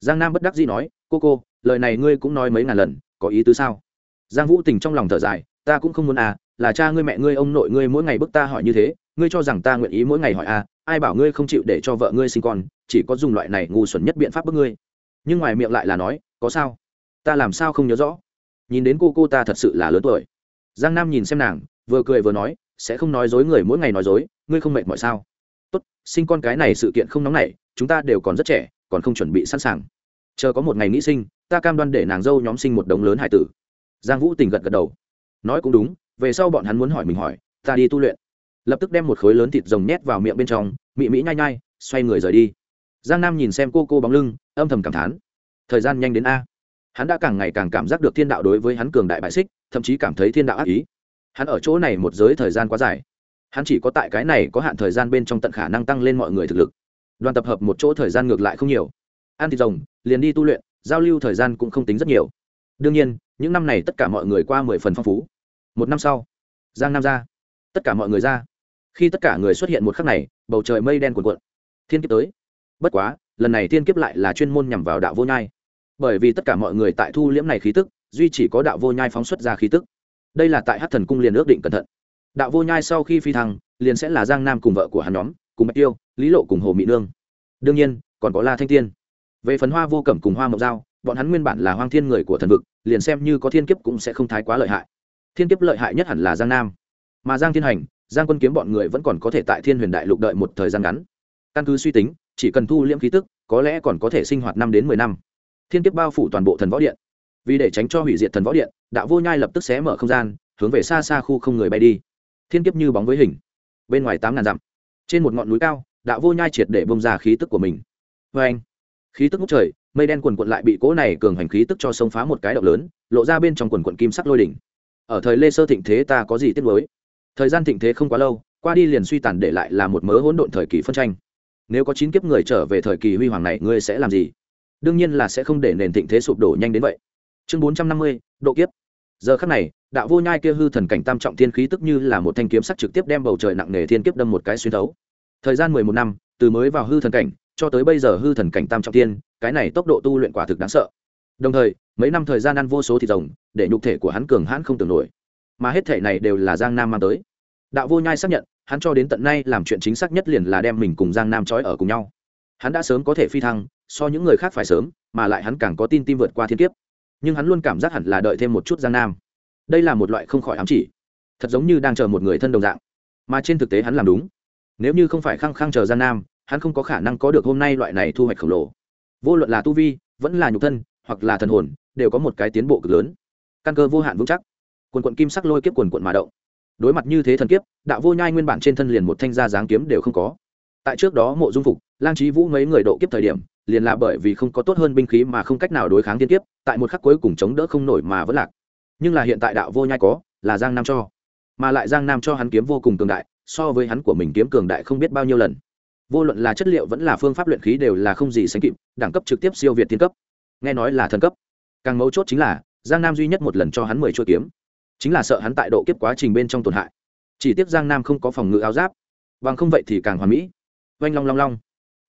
Giang nam bất đắc dĩ nói, cô cô, lời này ngươi cũng nói mấy ngàn lần, có ý tứ sao? Giang vũ tình trong lòng thở dài, ta cũng không muốn à là cha ngươi mẹ ngươi ông nội ngươi mỗi ngày bức ta hỏi như thế, ngươi cho rằng ta nguyện ý mỗi ngày hỏi à ai bảo ngươi không chịu để cho vợ ngươi sinh con, chỉ có dùng loại này ngu xuẩn nhất biện pháp bức ngươi nhưng ngoài miệng lại là nói, có sao? Ta làm sao không nhớ rõ? Nhìn đến cô cô ta thật sự là lớn tuổi. Giang nam nhìn xem nàng, vừa cười vừa nói, sẽ không nói dối người mỗi ngày nói dối, ngươi không mệt mỏi sao? Tốt, sinh con cái này sự kiện không nóng nảy, chúng ta đều còn rất trẻ, còn không chuẩn bị sẵn sàng. Chờ có một ngày nghĩ sinh, ta cam đoan để nàng dâu nhóm sinh một đống lớn hải tử. Giang vũ tình gật gật đầu. Nói cũng đúng, về sau bọn hắn muốn hỏi mình hỏi, ta đi tu luyện. Lập tức đem một khối lớn thịt rồng nhét vào miệng bên trong, mị mỹ nhai nhai, xoay người rời đi giang nam nhìn xem cô cô bóng lưng, âm thầm cảm thán. Thời gian nhanh đến a. Hắn đã càng ngày càng cảm giác được thiên đạo đối với hắn cường đại bại xích, thậm chí cảm thấy thiên đạo ác ý. Hắn ở chỗ này một giới thời gian quá dài. Hắn chỉ có tại cái này có hạn thời gian bên trong tận khả năng tăng lên mọi người thực lực. Đoàn tập hợp một chỗ thời gian ngược lại không nhiều. Ăn thịt rồng, liền đi tu luyện, giao lưu thời gian cũng không tính rất nhiều. Đương nhiên, những năm này tất cả mọi người qua mười phần phong phú. Một năm sau, giang nam ra. Tất cả mọi người ra. Khi tất cả người xuất hiện một khắc này, bầu trời mây đen cuộn cuộn. Thiên kiếp tới bất quá, lần này thiên kiếp lại là chuyên môn nhằm vào đạo vô nhai. Bởi vì tất cả mọi người tại thu liễm này khí tức, duy chỉ có đạo vô nhai phóng xuất ra khí tức. Đây là tại hát thần cung liền ước định cẩn thận. Đạo vô nhai sau khi phi thăng, liền sẽ là giang nam cùng vợ của hắn nhóm, cùng bạch tiêu, lý lộ cùng hồ mỹ nương. Đương nhiên, còn có la thanh tiên. Về phần hoa vô cẩm cùng hoa mộc giao, bọn hắn nguyên bản là hoang thiên người của thần vực, liền xem như có thiên kiếp cũng sẽ không thái quá lợi hại. Thiên kiếp lợi hại nhất hẳn là giang nam. Mà giang thiên hành, giang quân kiếm bọn người vẫn còn có thể tại thiên huyền đại lục đợi một thời gian ngắn. Căn cứ suy tính chỉ cần thu liễm khí tức, có lẽ còn có thể sinh hoạt năm đến mười năm. Thiên kiếp bao phủ toàn bộ thần võ điện. Vì để tránh cho hủy diệt thần võ điện, đạo vô nhai lập tức xé mở không gian, hướng về xa xa khu không người bay đi. Thiên kiếp như bóng với hình. Bên ngoài tám ngàn dặm. Trên một ngọn núi cao, đạo vô nhai triệt để bông ra khí tức của mình. Vê anh, khí tức ngút trời, mây đen quần quận lại bị cỗ này cường hành khí tức cho sông phá một cái động lớn, lộ ra bên trong quần quận kim sắc lôi đỉnh. Ở thời lê sơ thịnh thế ta có gì tiếc mới thời gian thịnh thế không quá lâu, qua đi liền suy tàn để lại là một mớ hỗn độn thời kỳ phân tranh nếu có chín kiếp người trở về thời kỳ huy hoàng này, ngươi sẽ làm gì? Đương nhiên là sẽ không để nền thịnh thế sụp đổ nhanh đến vậy. Chương bốn trăm năm mươi, độ kiếp. Giờ khắc này, đạo vô nhai kia hư thần cảnh tam trọng thiên khí tức như là một thanh kiếm sắc trực tiếp đem bầu trời nặng nề thiên kiếp đâm một cái xuyên thấu. Thời gian mười một năm, từ mới vào hư thần cảnh, cho tới bây giờ hư thần cảnh tam trọng thiên, cái này tốc độ tu luyện quả thực đáng sợ. Đồng thời, mấy năm thời gian ăn vô số thịt rồng, để nhục thể của hắn cường hãn không tưởng nổi. Mà hết thể này đều là giang nam mang tới. Đạo vô nhai xác nhận hắn cho đến tận nay làm chuyện chính xác nhất liền là đem mình cùng giang nam trói ở cùng nhau. Hắn đã sớm có thể phi thăng, so những người khác phải sớm, mà lại hắn càng có tin tim vượt qua thiên kiếp. Nhưng hắn luôn cảm giác hẳn là đợi thêm một chút giang nam. Đây là một loại không khỏi ám chỉ. Thật giống như đang chờ một người thân đồng dạng. Mà trên thực tế hắn làm đúng. Nếu như không phải khăng khăng chờ giang nam, hắn không có khả năng có được hôm nay loại này thu hoạch khổng lồ. Vô luận là tu vi, vẫn là nhục thân, hoặc là thần hồn, đều có một cái tiến bộ cực lớn. Căn cơ vô hạn vững chắc. Quần quận kim sắc lôi kiếp quần quận mà động đối mặt như thế thần kiếp, đạo vô nhai nguyên bản trên thân liền một thanh gia dáng kiếm đều không có. Tại trước đó mộ dung phục, lang trí vũ mấy người độ kiếp thời điểm, liền là bởi vì không có tốt hơn binh khí mà không cách nào đối kháng thiên kiếp, tại một khắc cuối cùng chống đỡ không nổi mà vẫn lạc. Nhưng là hiện tại đạo vô nhai có, là giang nam cho. Mà lại giang nam cho hắn kiếm vô cùng cường đại, so với hắn của mình kiếm cường đại không biết bao nhiêu lần. Vô luận là chất liệu vẫn là phương pháp luyện khí đều là không gì sánh kịp, đẳng cấp trực tiếp siêu việt thiên cấp. Nghe nói là thần cấp. Càng mấu chốt chính là, giang nam duy nhất một lần cho hắn mười chuỗi kiếm chính là sợ hắn tại độ kiếp quá trình bên trong tổn hại. Chỉ tiếc giang nam không có phòng ngự áo giáp. Bằng không vậy thì càng hoàn mỹ. Oanh long long long.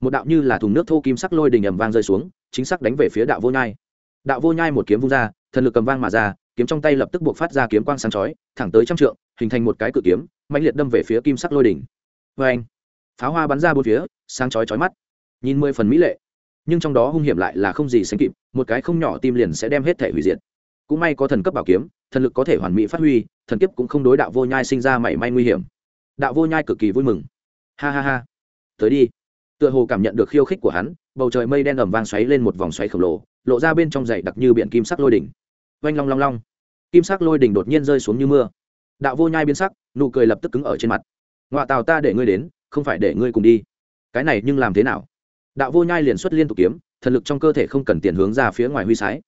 Một đạo như là thùng nước thô kim sắc lôi đình ầm vang rơi xuống, chính xác đánh về phía đạo vô nhai. Đạo vô nhai một kiếm vung ra, thần lực cầm vang mà ra, kiếm trong tay lập tức buộc phát ra kiếm quang sáng chói, thẳng tới trăm trượng, hình thành một cái cự kiếm mạnh liệt đâm về phía kim sắc lôi đỉnh vê anh pháo hoa bắn ra bốn phía, sáng chói chói mắt. Nhìn mười phần mỹ lệ. Nhưng trong đó hung hiểm lại là không gì sánh kịp, một cái không nhỏ tim liền sẽ đem hết thể hủy diệt cũng may có thần cấp bảo kiếm, thần lực có thể hoàn mỹ phát huy, thần kiếp cũng không đối đạo vô nhai sinh ra mảy may nguy hiểm. Đạo vô nhai cực kỳ vui mừng. Ha ha ha. Tới đi. Tựa hồ cảm nhận được khiêu khích của hắn, bầu trời mây đen ẩm vang xoáy lên một vòng xoáy khổng lồ, lộ ra bên trong dày đặc như biển kim sắc lôi đỉnh. Oanh long long long. Kim sắc lôi đỉnh đột nhiên rơi xuống như mưa. Đạo vô nhai biến sắc, nụ cười lập tức cứng ở trên mặt. Ngoại tào ta để ngươi đến, không phải để ngươi cùng đi. Cái này nhưng làm thế nào? Đạo vô nhai liền xuất liên tục kiếm, thần lực trong cơ thể không cần tiền hướng ra phía ngoài huy sái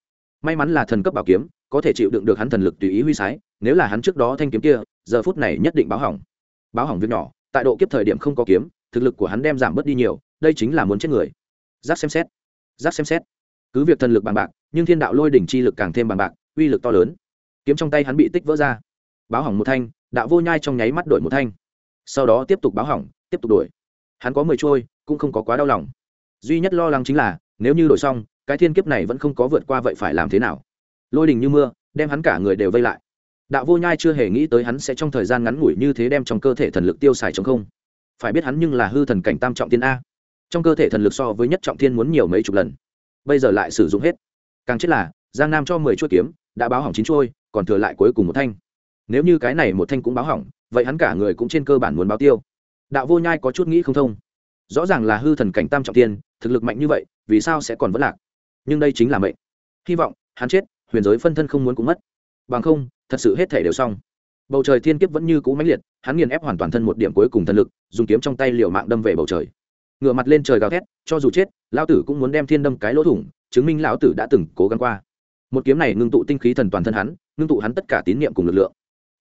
may mắn là thần cấp bảo kiếm, có thể chịu đựng được hắn thần lực tùy ý huy sái, nếu là hắn trước đó thanh kiếm kia, giờ phút này nhất định báo hỏng. Báo hỏng việc nhỏ, tại độ kiếp thời điểm không có kiếm, thực lực của hắn đem giảm bớt đi nhiều, đây chính là muốn chết người. Giáp xem xét giáp xem xét. Cứ việc thần lực bằng bạc, nhưng thiên đạo lôi đỉnh chi lực càng thêm bằng bạc, uy lực to lớn. Kiếm trong tay hắn bị tích vỡ ra. Báo hỏng một thanh, đạo vô nhai trong nháy mắt đổi một thanh. Sau đó tiếp tục báo hỏng, tiếp tục đổi. Hắn có mười trôi, cũng không có quá đau lòng. Duy nhất lo lắng chính là, nếu như đổi xong cái thiên kiếp này vẫn không có vượt qua vậy phải làm thế nào? Lôi đình như mưa, đem hắn cả người đều vây lại. Đạo vô nhai chưa hề nghĩ tới hắn sẽ trong thời gian ngắn ngủi như thế đem trong cơ thể thần lực tiêu xài chống không. Phải biết hắn nhưng là hư thần cảnh tam trọng tiên a. Trong cơ thể thần lực so với nhất trọng thiên muốn nhiều mấy chục lần. Bây giờ lại sử dụng hết. Càng chết là, giang nam cho mười chuỗi kiếm, đã báo hỏng chín chuôi, còn thừa lại cuối cùng một thanh. Nếu như cái này một thanh cũng báo hỏng, vậy hắn cả người cũng trên cơ bản muốn báo tiêu. Đạo vô nhai có chút nghĩ không thông. Rõ ràng là hư thần cảnh tam trọng tiên thực lực mạnh như vậy, vì sao sẽ còn vẫn lạc? Nhưng đây chính là mệnh. Hy vọng, hắn chết, huyền giới phân thân không muốn cũng mất. Bằng không, thật sự hết thể đều xong. Bầu trời thiên kiếp vẫn như cũ mãnh liệt, hắn nghiền ép hoàn toàn thân một điểm cuối cùng thân lực, dùng kiếm trong tay liều mạng đâm về bầu trời. Ngựa mặt lên trời gào thét, cho dù chết, lão tử cũng muốn đem thiên đâm cái lỗ thủng, chứng minh lão tử đã từng cố gắng qua. Một kiếm này ngưng tụ tinh khí thần toàn thân hắn, ngưng tụ hắn tất cả tín niệm cùng lực lượng.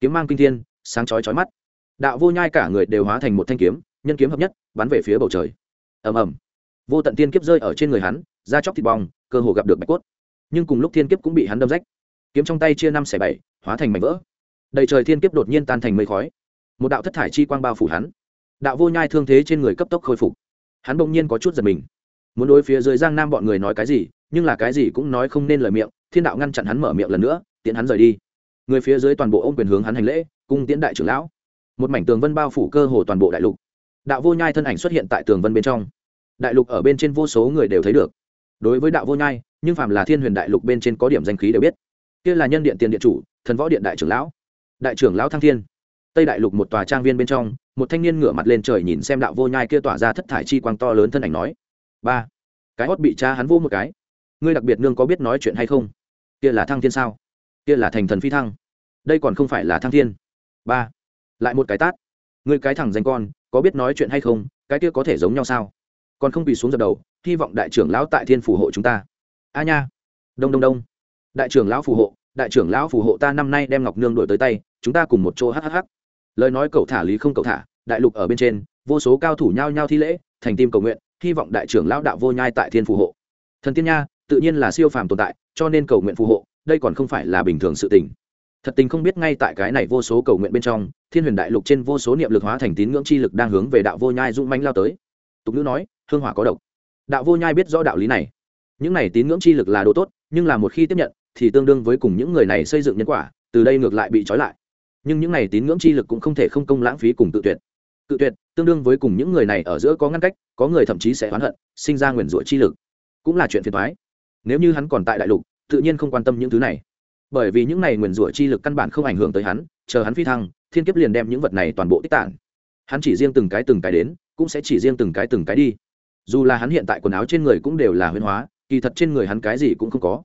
Kiếm mang kinh thiên, sáng chói chói mắt. Đạo vô nhai cả người đều hóa thành một thanh kiếm, nhân kiếm hợp nhất, bắn về phía bầu trời. Ầm ầm. Vô tận tiên kiếp rơi ở trên người hắn da chóc thịt bong, cơ hồ gặp được bạch cốt. Nhưng cùng lúc thiên kiếp cũng bị hắn đâm rách. Kiếm trong tay chia năm xẻ bảy, hóa thành mảnh vỡ. Đầy trời thiên kiếp đột nhiên tan thành mây khói. Một đạo thất thải chi quang bao phủ hắn. Đạo vô nhai thương thế trên người cấp tốc khôi phục. Hắn bỗng nhiên có chút giật mình. Muốn đối phía dưới giang nam bọn người nói cái gì, nhưng là cái gì cũng nói không nên lời miệng, thiên đạo ngăn chặn hắn mở miệng lần nữa, tiễn hắn rời đi. Người phía dưới toàn bộ ôm quyền hướng hắn hành lễ, cung tiễn đại trưởng lão. Một mảnh tường vân bao phủ cơ hồ toàn bộ đại lục. Đạo vô nhai thân ảnh xuất hiện tại tường vân bên trong. Đại lục ở bên trên vô số người đều thấy được đối với đạo vô nhai, nhưng phàm là thiên huyền đại lục bên trên có điểm danh khí đều biết. Kia là nhân điện tiền điện chủ, thần võ điện đại trưởng lão. Đại trưởng lão thăng thiên. Tây đại lục một tòa trang viên bên trong, một thanh niên ngửa mặt lên trời nhìn xem đạo vô nhai kia tỏa ra thất thải chi quang to lớn thân ảnh nói, ba, cái hót bị cha hắn vô một cái. Ngươi đặc biệt nương có biết nói chuyện hay không? Kia là thăng thiên sao? Kia là thành thần phi thăng. Đây còn không phải là thăng thiên. Ba, lại một cái tát. Ngươi cái thẳng danh con, có biết nói chuyện hay không? Cái kia có thể giống nhau sao? Còn không bị xuống dập đầu, hy vọng đại trưởng lão tại thiên phù hộ chúng ta. A nha. Đông đông đông. Đại trưởng lão phù hộ, đại trưởng lão phù hộ ta năm nay đem ngọc nương đổi tới tay, chúng ta cùng một chỗ hhh lời nói cậu thả lý không cậu thả, đại lục ở bên trên, vô số cao thủ nhao nhao thi lễ, thành tim cầu nguyện, hy vọng đại trưởng lão đạo vô nhai tại thiên phù hộ. Thần tiên nha, tự nhiên là siêu phàm tồn tại, cho nên cầu nguyện phù hộ, đây còn không phải là bình thường sự tình. Thật tình không biết ngay tại cái này vô số cầu nguyện bên trong, thiên huyền đại lục trên vô số niệm lực hóa thành tín ngưỡng chi lực đang hướng về đạo vô nhai dũng manh lao tới. Tục ngữ nói hương hỏa có độc. Đạo vô nhai biết rõ đạo lý này. Những này tín ngưỡng chi lực là đồ tốt, nhưng là một khi tiếp nhận, thì tương đương với cùng những người này xây dựng nhân quả, từ đây ngược lại bị trói lại. Nhưng những này tín ngưỡng chi lực cũng không thể không công lãng phí cùng tự tuyệt. Tự tuyệt, tương đương với cùng những người này ở giữa có ngăn cách, có người thậm chí sẽ oán hận, sinh ra nguyền rủa chi lực. Cũng là chuyện phiền thoái nếu như hắn còn tại đại lục, tự nhiên không quan tâm những thứ này. Bởi vì những này nguyền rủa chi lực căn bản không ảnh hưởng tới hắn, chờ hắn phi thăng, thiên kiếp liền đem những vật này toàn bộ tích tản. Hắn chỉ riêng từng cái từng cái đến, cũng sẽ chỉ riêng từng cái từng cái đi dù là hắn hiện tại quần áo trên người cũng đều là huyên hóa, kỳ thật trên người hắn cái gì cũng không có.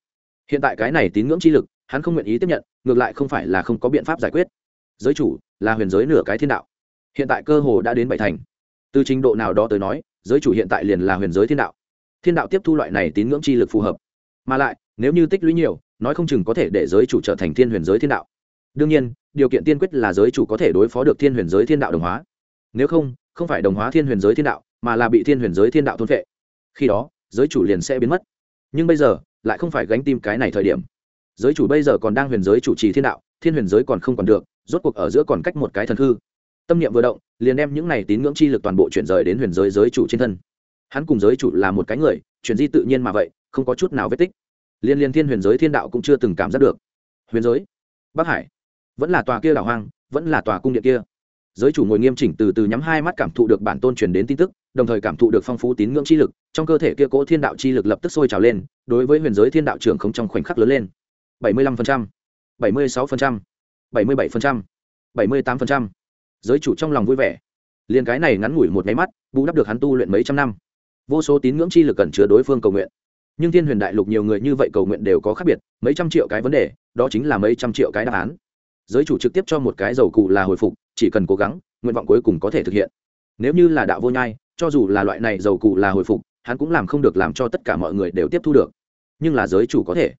Hiện tại cái này tín ngưỡng chi lực, hắn không nguyện ý tiếp nhận, ngược lại không phải là không có biện pháp giải quyết. Giới chủ, là huyền giới nửa cái thiên đạo. Hiện tại cơ hồ đã đến bảy thành. Từ trình độ nào đó tới nói, giới chủ hiện tại liền là huyền giới thiên đạo. Thiên đạo tiếp thu loại này tín ngưỡng chi lực phù hợp. Mà lại, nếu như tích lũy nhiều, nói không chừng có thể để giới chủ trở thành thiên huyền giới thiên đạo. Đương nhiên, điều kiện tiên quyết là giới chủ có thể đối phó được thiên huyền giới thiên đạo đồng hóa. Nếu không không phải đồng hóa thiên huyền giới thiên đạo mà là bị thiên huyền giới thiên đạo thôn vệ khi đó, giới chủ liền sẽ biến mất. Nhưng bây giờ, lại không phải gánh tim cái này thời điểm. Giới chủ bây giờ còn đang huyền giới chủ trì thiên đạo, thiên huyền giới còn không còn được, rốt cuộc ở giữa còn cách một cái thần hư. Tâm niệm vừa động, liền đem những này tín ngưỡng chi lực toàn bộ chuyển rời đến huyền giới giới chủ trên thân. Hắn cùng giới chủ là một cái người, chuyển di tự nhiên mà vậy, không có chút nào vết tích. Liên liên thiên huyền giới thiên đạo cũng chưa từng cảm giác được. Huyền giới? Bắc hải? Vẫn là tòa kia đảo hoang, vẫn là tòa cung điện kia. Giới chủ ngồi nghiêm chỉnh từ từ nhắm hai mắt cảm thụ được bản tôn truyền đến tin tức đồng thời cảm thụ được phong phú tín ngưỡng chi lực, trong cơ thể kia cỗ thiên đạo chi lực lập tức sôi trào lên, đối với huyền giới thiên đạo trưởng không trong khoảnh khắc lớn lên. Bảy mươi lăm phần trăm, bảy mươi sáu phần trăm, bảy mươi bảy phần trăm, bảy mươi tám phần trăm. Giới chủ trong lòng vui vẻ. Liền cái này ngắn ngủi một máy mắt, bù đắp được hắn tu luyện mấy trăm năm. Vô số tín ngưỡng chi lực cần chứa đối phương cầu nguyện. Nhưng thiên huyền đại lục nhiều người như vậy cầu nguyện đều có khác biệt, mấy trăm triệu cái vấn đề, đó chính là mấy trăm triệu cái đáp án. Giới chủ trực tiếp cho một cái dầu cụ là hồi phục, chỉ cần cố gắng, nguyện vọng cuối cùng có thể thực hiện. Nếu như là đạo vô nhai cho dù là loại này dầu cụ là hồi phục, hắn cũng làm không được làm cho tất cả mọi người đều tiếp thu được. Nhưng là giới chủ có thể.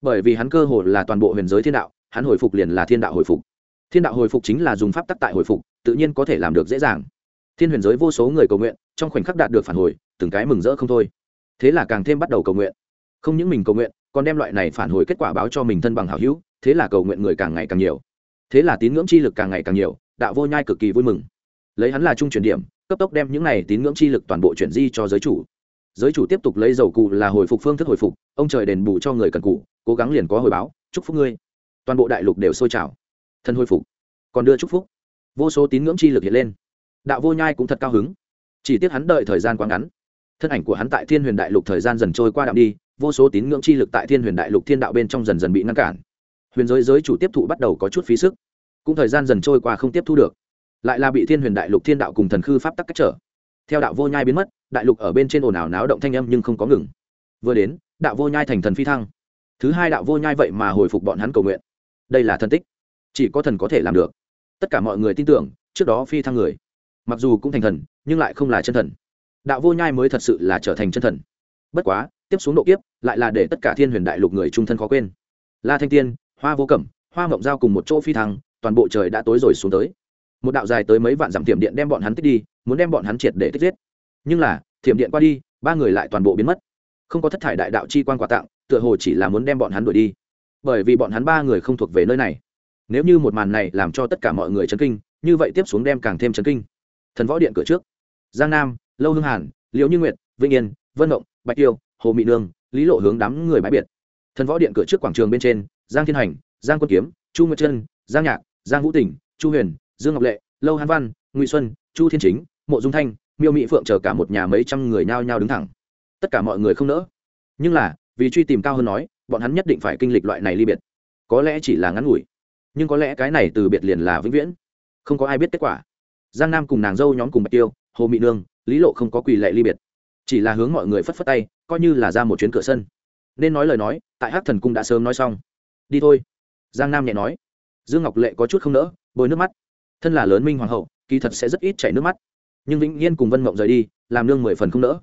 Bởi vì hắn cơ hồ là toàn bộ huyền giới thiên đạo, hắn hồi phục liền là thiên đạo hồi phục. Thiên đạo hồi phục chính là dùng pháp tắc tại hồi phục, tự nhiên có thể làm được dễ dàng. Thiên huyền giới vô số người cầu nguyện, trong khoảnh khắc đạt được phản hồi, từng cái mừng rỡ không thôi. Thế là càng thêm bắt đầu cầu nguyện. Không những mình cầu nguyện, còn đem loại này phản hồi kết quả báo cho mình thân bằng hảo hữu, thế là cầu nguyện người càng ngày càng nhiều. Thế là tín ngưỡng chi lực càng ngày càng nhiều, đạo vô nhai cực kỳ vui mừng. Lấy hắn là trung chuyển điểm cấp tốc đem những này tín ngưỡng chi lực toàn bộ chuyển di cho giới chủ. Giới chủ tiếp tục lấy dầu cụ là hồi phục phương thức hồi phục, ông trời đền bù cho người cần cụ cố gắng liền có hồi báo, chúc phúc ngươi. Toàn bộ đại lục đều sôi trào. Thân hồi phục. Còn đưa chúc phúc. Vô số tín ngưỡng chi lực hiện lên. Đạo vô nhai cũng thật cao hứng. Chỉ tiếc hắn đợi thời gian quá ngắn. Thân ảnh của hắn tại thiên huyền đại lục thời gian dần trôi qua đạm đi, vô số tín ngưỡng chi lực tại thiên huyền đại lục thiên đạo bên trong dần dần bị ngăn cản. Huyền giới giới chủ tiếp thụ bắt đầu có chút phí sức. Cũng thời gian dần trôi qua không tiếp thu được lại là bị thiên huyền đại lục thiên đạo cùng thần khư pháp tắc cách trở. Theo đạo vô nhai biến mất, đại lục ở bên trên ồn ào náo động thanh âm nhưng không có ngừng. Vừa đến, đạo vô nhai thành thần phi thăng. Thứ hai đạo vô nhai vậy mà hồi phục bọn hắn cầu nguyện. Đây là thần tích. Chỉ có thần có thể làm được. Tất cả mọi người tin tưởng, trước đó phi thăng người. Mặc dù cũng thành thần, nhưng lại không là chân thần. Đạo vô nhai mới thật sự là trở thành chân thần. Bất quá, tiếp xuống độ kiếp, lại là để tất cả thiên huyền đại lục người trung thân khó quên. La thanh tiên, hoa vô cẩm, hoa mộng giao cùng một chỗ phi thăng, toàn bộ trời đã tối rồi xuống tới một đạo dài tới mấy vạn dặm tiệm điện đem bọn hắn tích đi, muốn đem bọn hắn triệt để tích giết. Nhưng là, thiểm điện qua đi, ba người lại toàn bộ biến mất. Không có thất thải đại đạo chi quan quà tặng, tựa hồ chỉ là muốn đem bọn hắn đuổi đi. Bởi vì bọn hắn ba người không thuộc về nơi này. Nếu như một màn này làm cho tất cả mọi người chấn kinh, như vậy tiếp xuống đem càng thêm chấn kinh. Thần võ điện cửa trước. Giang nam, lâu hương hàn, liễu như nguyệt, vĩnh yên, vân động, bạch tiêu, hồ mỹ nương, lý lộ hướng đám người bãi biệt. Thần võ điện cửa trước quảng trường bên trên, giang thiên hành, giang quân kiếm, chu nguyệt trân giang nhạc, giang vũ tỉnh, chu huyền dương ngọc lệ, lâu hán văn, ngụy xuân, chu thiên chính, mộ dung thanh, miêu mỹ phượng chờ cả một nhà mấy trăm người nhao nhao đứng thẳng. Tất cả mọi người không nỡ. Nhưng là, vì truy tìm cao hơn nói, bọn hắn nhất định phải kinh lịch loại này ly biệt. Có lẽ chỉ là ngắn ngủi, nhưng có lẽ cái này từ biệt liền là vĩnh viễn. Không có ai biết kết quả. Giang nam cùng nàng dâu nhóm cùng bạch tiêu, hồ mỹ nương, lý lộ không có quỳ lệ ly biệt. Chỉ là hướng mọi người phất phất tay, coi như là ra một chuyến cửa sân. Nên nói lời nói, tại hát thần cung đã sớm nói xong. Đi thôi. Giang nam nhẹ nói. Dương ngọc lệ có chút không nỡ, bôi nước mắt thân là lớn minh hoàng hậu, kỳ thật sẽ rất ít chảy nước mắt. Nhưng vĩnh nhiên cùng vân mộng rời đi, làm nương mười phần không nỡ.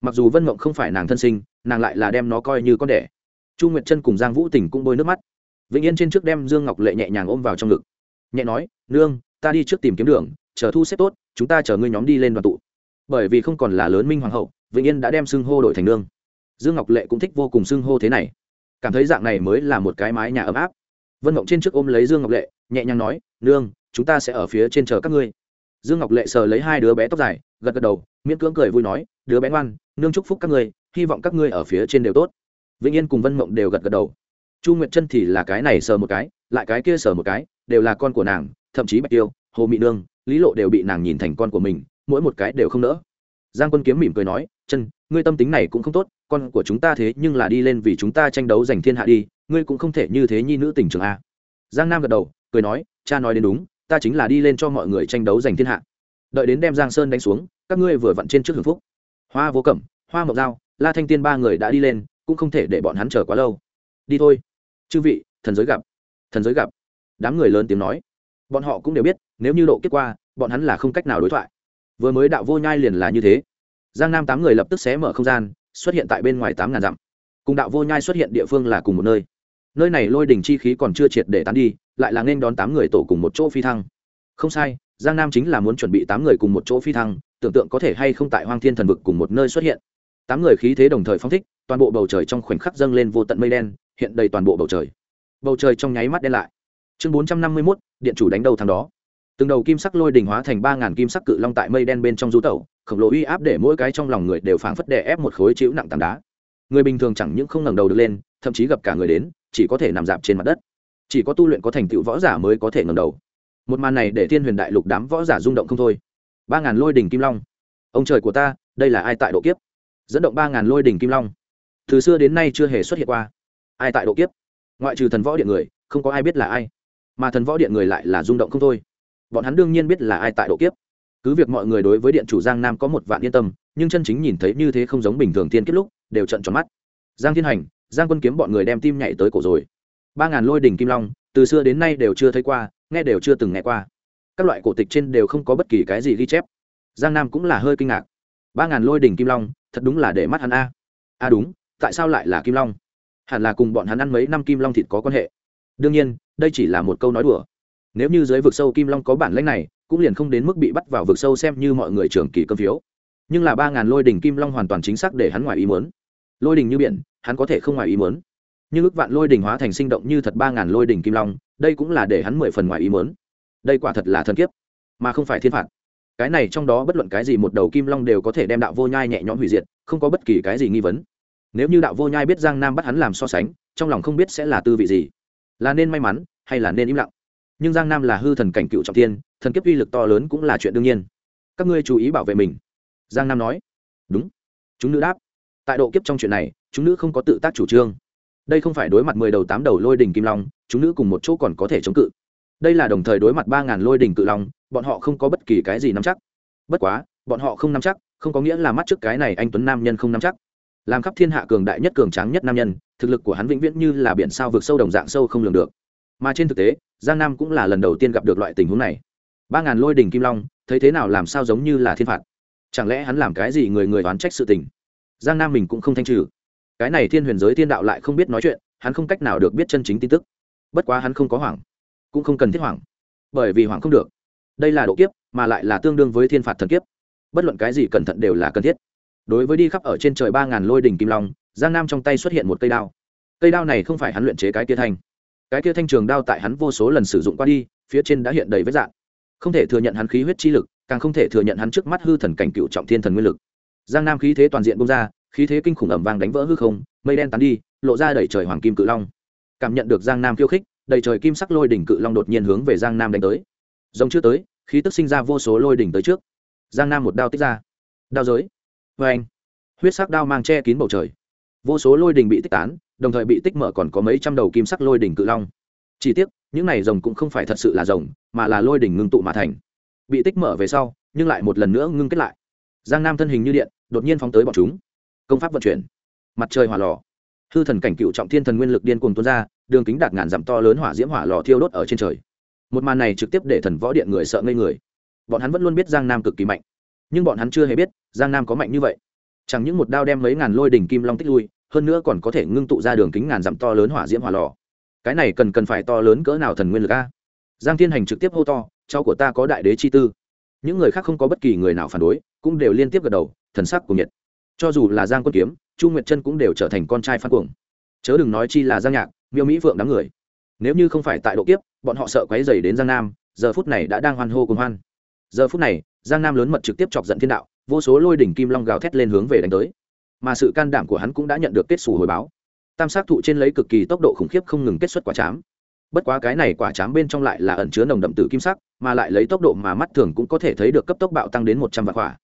Mặc dù vân mộng không phải nàng thân sinh, nàng lại là đem nó coi như con đẻ. Chu nguyệt chân cùng giang vũ tình cũng bôi nước mắt. Vĩnh yên trên trước đem dương ngọc lệ nhẹ nhàng ôm vào trong ngực. Nhẹ nói, nương, ta đi trước tìm kiếm đường, chờ thu xếp tốt, chúng ta chờ ngươi nhóm đi lên đoàn tụ. Bởi vì không còn là lớn minh hoàng hậu, vĩnh yên đã đem xưng hô đổi thành nương. Dương ngọc lệ cũng thích vô cùng xưng hô thế này. Cảm thấy dạng này mới là một cái mái nhà ấm áp. Vân mộng trên trước ôm lấy dương ngọc lệ, nhẹ nhàng nói, nương chúng ta sẽ ở phía trên chờ các ngươi. Dương ngọc lệ sờ lấy hai đứa bé tóc dài, gật gật đầu, miễn cưỡng cười vui nói, đứa bé ngoan, nương chúc phúc các ngươi, hy vọng các ngươi ở phía trên đều tốt. Vĩnh yên cùng vân mộng đều gật gật đầu. Chu nguyệt chân thì là cái này sờ một cái, lại cái kia sờ một cái, đều là con của nàng, thậm chí bạch tiêu, hồ mỹ nương, lý lộ đều bị nàng nhìn thành con của mình, mỗi một cái đều không nỡ. Giang quân kiếm mỉm cười nói, chân, ngươi tâm tính này cũng không tốt, con của chúng ta thế nhưng là đi lên vì chúng ta tranh đấu giành thiên hạ đi, ngươi cũng không thể như thế nhi nữ tình trường a. Giang nam gật đầu, cười nói, cha nói đến đúng ta chính là đi lên cho mọi người tranh đấu giành thiên hạ. Đợi đến đem giang sơn đánh xuống, các ngươi vừa vặn trên trước hưởng phúc. Hoa vô cẩm, hoa mộc dao, la thanh tiên ba người đã đi lên, cũng không thể để bọn hắn chờ quá lâu. Đi thôi. Chư vị, thần giới gặp. Thần giới gặp. Đám người lớn tiếng nói. Bọn họ cũng đều biết, nếu như độ kết qua, bọn hắn là không cách nào đối thoại. Vừa mới đạo vô nhai liền là như thế. Giang nam tám người lập tức xé mở không gian, xuất hiện tại bên ngoài tám ngàn dặm. Cùng đạo vô nhai xuất hiện địa phương là cùng một nơi nơi này lôi đỉnh chi khí còn chưa triệt để tán đi, lại là nên đón tám người tổ cùng một chỗ phi thăng. Không sai, giang nam chính là muốn chuẩn bị tám người cùng một chỗ phi thăng, tưởng tượng có thể hay không tại hoang thiên thần vực cùng một nơi xuất hiện. Tám người khí thế đồng thời phong thích, toàn bộ bầu trời trong khoảnh khắc dâng lên vô tận mây đen, hiện đầy toàn bộ bầu trời. Bầu trời trong nháy mắt đen lại. Chương bốn trăm năm mươi mốt, điện chủ đánh đầu thằng đó. Từng đầu kim sắc lôi đỉnh hóa thành ba ngàn kim sắc cự long tại mây đen bên trong du tẩu, khổng lồ uy áp để mỗi cái trong lòng người đều phảng phất đè ép một khối chịu nặng tảng đá. Người bình thường chẳng những không ngẩng đầu được lên, thậm chí gặp cả người đến chỉ có thể nằm dạp trên mặt đất. Chỉ có tu luyện có thành tựu võ giả mới có thể ngẩng đầu. Một màn này để thiên huyền đại lục đám võ giả rung động không thôi. Ba ngàn lôi đỉnh kim long. Ông trời của ta, đây là ai tại độ kiếp? Dẫn động ba ngàn lôi đỉnh kim long. Từ xưa đến nay chưa hề xuất hiện qua. Ai tại độ kiếp? Ngoại trừ thần võ điện người, không có ai biết là ai. Mà thần võ điện người lại là rung động không thôi. Bọn hắn đương nhiên biết là ai tại độ kiếp. Cứ việc mọi người đối với điện chủ giang nam có một vạn yên tâm, nhưng chân chính nhìn thấy như thế không giống bình thường tiên kết lúc, đều trận tròn mắt. Giang thiên hành giang quân kiếm bọn người đem tim nhảy tới cổ rồi. Ba ngàn lôi đỉnh kim long, từ xưa đến nay đều chưa thấy qua, nghe đều chưa từng nghe qua. Các loại cổ tịch trên đều không có bất kỳ cái gì ghi chép. Giang nam cũng là hơi kinh ngạc. Ba ngàn lôi đỉnh kim long, thật đúng là để mắt hắn a. A à đúng, tại sao lại là kim long? Hẳn là cùng bọn hắn ăn mấy năm kim long thịt có quan hệ. Đương nhiên, đây chỉ là một câu nói đùa. Nếu như dưới vực sâu kim long có bản lãnh này, cũng liền không đến mức bị bắt vào vực sâu xem như mọi người trường kỳ cơm phiếu. Nhưng là ba ngàn lôi đỉnh kim long hoàn toàn chính xác để hắn ngoài ý muốn lôi đình như biển, hắn có thể không ngoài ý muốn. Nhưng ước vạn lôi đình hóa thành sinh động như thật ba ngàn lôi đình kim long, đây cũng là để hắn mười phần ngoài ý muốn. Đây quả thật là thần kiếp, mà không phải thiên phạt. Cái này trong đó bất luận cái gì một đầu kim long đều có thể đem đạo vô nhai nhẹ nhõm hủy diệt, không có bất kỳ cái gì nghi vấn. Nếu như đạo vô nhai biết giang nam bắt hắn làm so sánh, trong lòng không biết sẽ là tư vị gì. Là nên may mắn, hay là nên im lặng? Nhưng giang nam là hư thần cảnh cựu trọng tiên thần kiếp uy lực to lớn cũng là chuyện đương nhiên. Các ngươi chú ý bảo vệ mình. Giang nam nói. Đúng. Chúng nữ đáp tại độ kiếp trong chuyện này, chúng nữ không có tự tác chủ trương. Đây không phải đối mặt mười đầu tám đầu lôi đình kim long, chúng nữ cùng một chỗ còn có thể chống cự. Đây là đồng thời đối mặt ba ngàn lôi đình cự long, bọn họ không có bất kỳ cái gì nắm chắc. Bất quá, bọn họ không nắm chắc, không có nghĩa là mắt trước cái này anh tuấn nam nhân không nắm chắc. Làm khắp thiên hạ cường đại nhất cường tráng nhất nam nhân, thực lực của hắn vĩnh viễn như là biển sao vượt sâu đồng dạng sâu không lường được. Mà trên thực tế, giang nam cũng là lần đầu tiên gặp được loại tình huống này. Ba ngàn lôi đình kim long, thấy thế nào làm sao giống như là thiên phạt? Chẳng lẽ hắn làm cái gì người người oán trách sự tình? Giang nam mình cũng không thanh trừ. Cái này thiên huyền giới thiên đạo lại không biết nói chuyện, hắn không cách nào được biết chân chính tin tức. Bất quá hắn không có hoảng, cũng không cần thiết hoảng, bởi vì hoảng không được. Đây là độ kiếp, mà lại là tương đương với thiên phạt thần kiếp. Bất luận cái gì cẩn thận đều là cần thiết. Đối với đi khắp ở trên trời ba ngàn lôi đỉnh kim long, giang nam trong tay xuất hiện một cây đao. Cây đao này không phải hắn luyện chế cái kia thanh. Cái kia thanh trường đao tại hắn vô số lần sử dụng qua đi, phía trên đã hiện đầy vết dạn. không thể thừa nhận hắn khí huyết chi lực, càng không thể thừa nhận hắn trước mắt hư thần cảnh cựu trọng thiên thần nguyên lực giang nam khí thế toàn diện bung ra, khí thế kinh khủng ẩm vang đánh vỡ hư không, mây đen tán đi, lộ ra đẩy trời hoàng kim cự long. Cảm nhận được giang nam khiêu khích, đầy trời kim sắc lôi đỉnh cự long đột nhiên hướng về giang nam đánh tới. Giống chưa tới, khí tức sinh ra vô số lôi đỉnh tới trước. Giang nam một đao tích ra. Đao giới. Vê anh, huyết sắc đao mang che kín bầu trời. Vô số lôi đỉnh bị tích tán, đồng thời bị tích mở còn có mấy trăm đầu kim sắc lôi đỉnh cự long. Chỉ tiếc, những này rồng cũng không phải thật sự là rồng, mà là lôi đỉnh ngưng tụ mà thành. Bị tích mở về sau, nhưng lại một lần nữa ngưng kết lại. Giang nam thân hình như điện đột nhiên phóng tới bọn chúng. Công pháp vận chuyển. Mặt trời hỏa lò. Hư thần cảnh cựu trọng thiên thần nguyên lực điên cuồng tuôn ra, đường kính đạt ngàn dặm to lớn hỏa diễm hỏa lò thiêu đốt ở trên trời. Một màn này trực tiếp để thần võ điện người sợ ngây người. Bọn hắn vẫn luôn biết giang nam cực kỳ mạnh. Nhưng bọn hắn chưa hề biết giang nam có mạnh như vậy. Chẳng những một đao đem mấy ngàn lôi đỉnh kim long tích lui, hơn nữa còn có thể ngưng tụ ra đường kính ngàn dặm to lớn hỏa diễm hỏa lò. Cái này cần cần phải to lớn cỡ nào thần nguyên lực a? Giang thiên hành trực tiếp hô to, cháu của ta có đại đế chi tư. Những người khác không có bất kỳ người nào phản đối, cũng đều liên tiếp gật đầu thần sắc của nhiệt. Cho dù là giang quân kiếm, chu nguyệt chân cũng đều trở thành con trai phan cuồng. Chớ đừng nói chi là giang nhạc, miêu mỹ phượng đám người. Nếu như không phải tại độ kiếp, bọn họ sợ quấy dày đến giang nam, giờ phút này đã đang hoan hô cùng hoan. Giờ phút này, giang nam lớn mật trực tiếp chọc giận thiên đạo, vô số lôi đỉnh kim long gào thét lên hướng về đánh tới. Mà sự can đảm của hắn cũng đã nhận được kết xù hồi báo. Tam sát thụ trên lấy cực kỳ tốc độ khủng khiếp không ngừng kết xuất quả chám. Bất quá cái này quả chám bên trong lại là ẩn chứa nồng đậm tử kim sắc, mà lại lấy tốc độ mà mắt thường cũng có thể thấy được cấp tốc bạo tăng đến một trăm vạn quả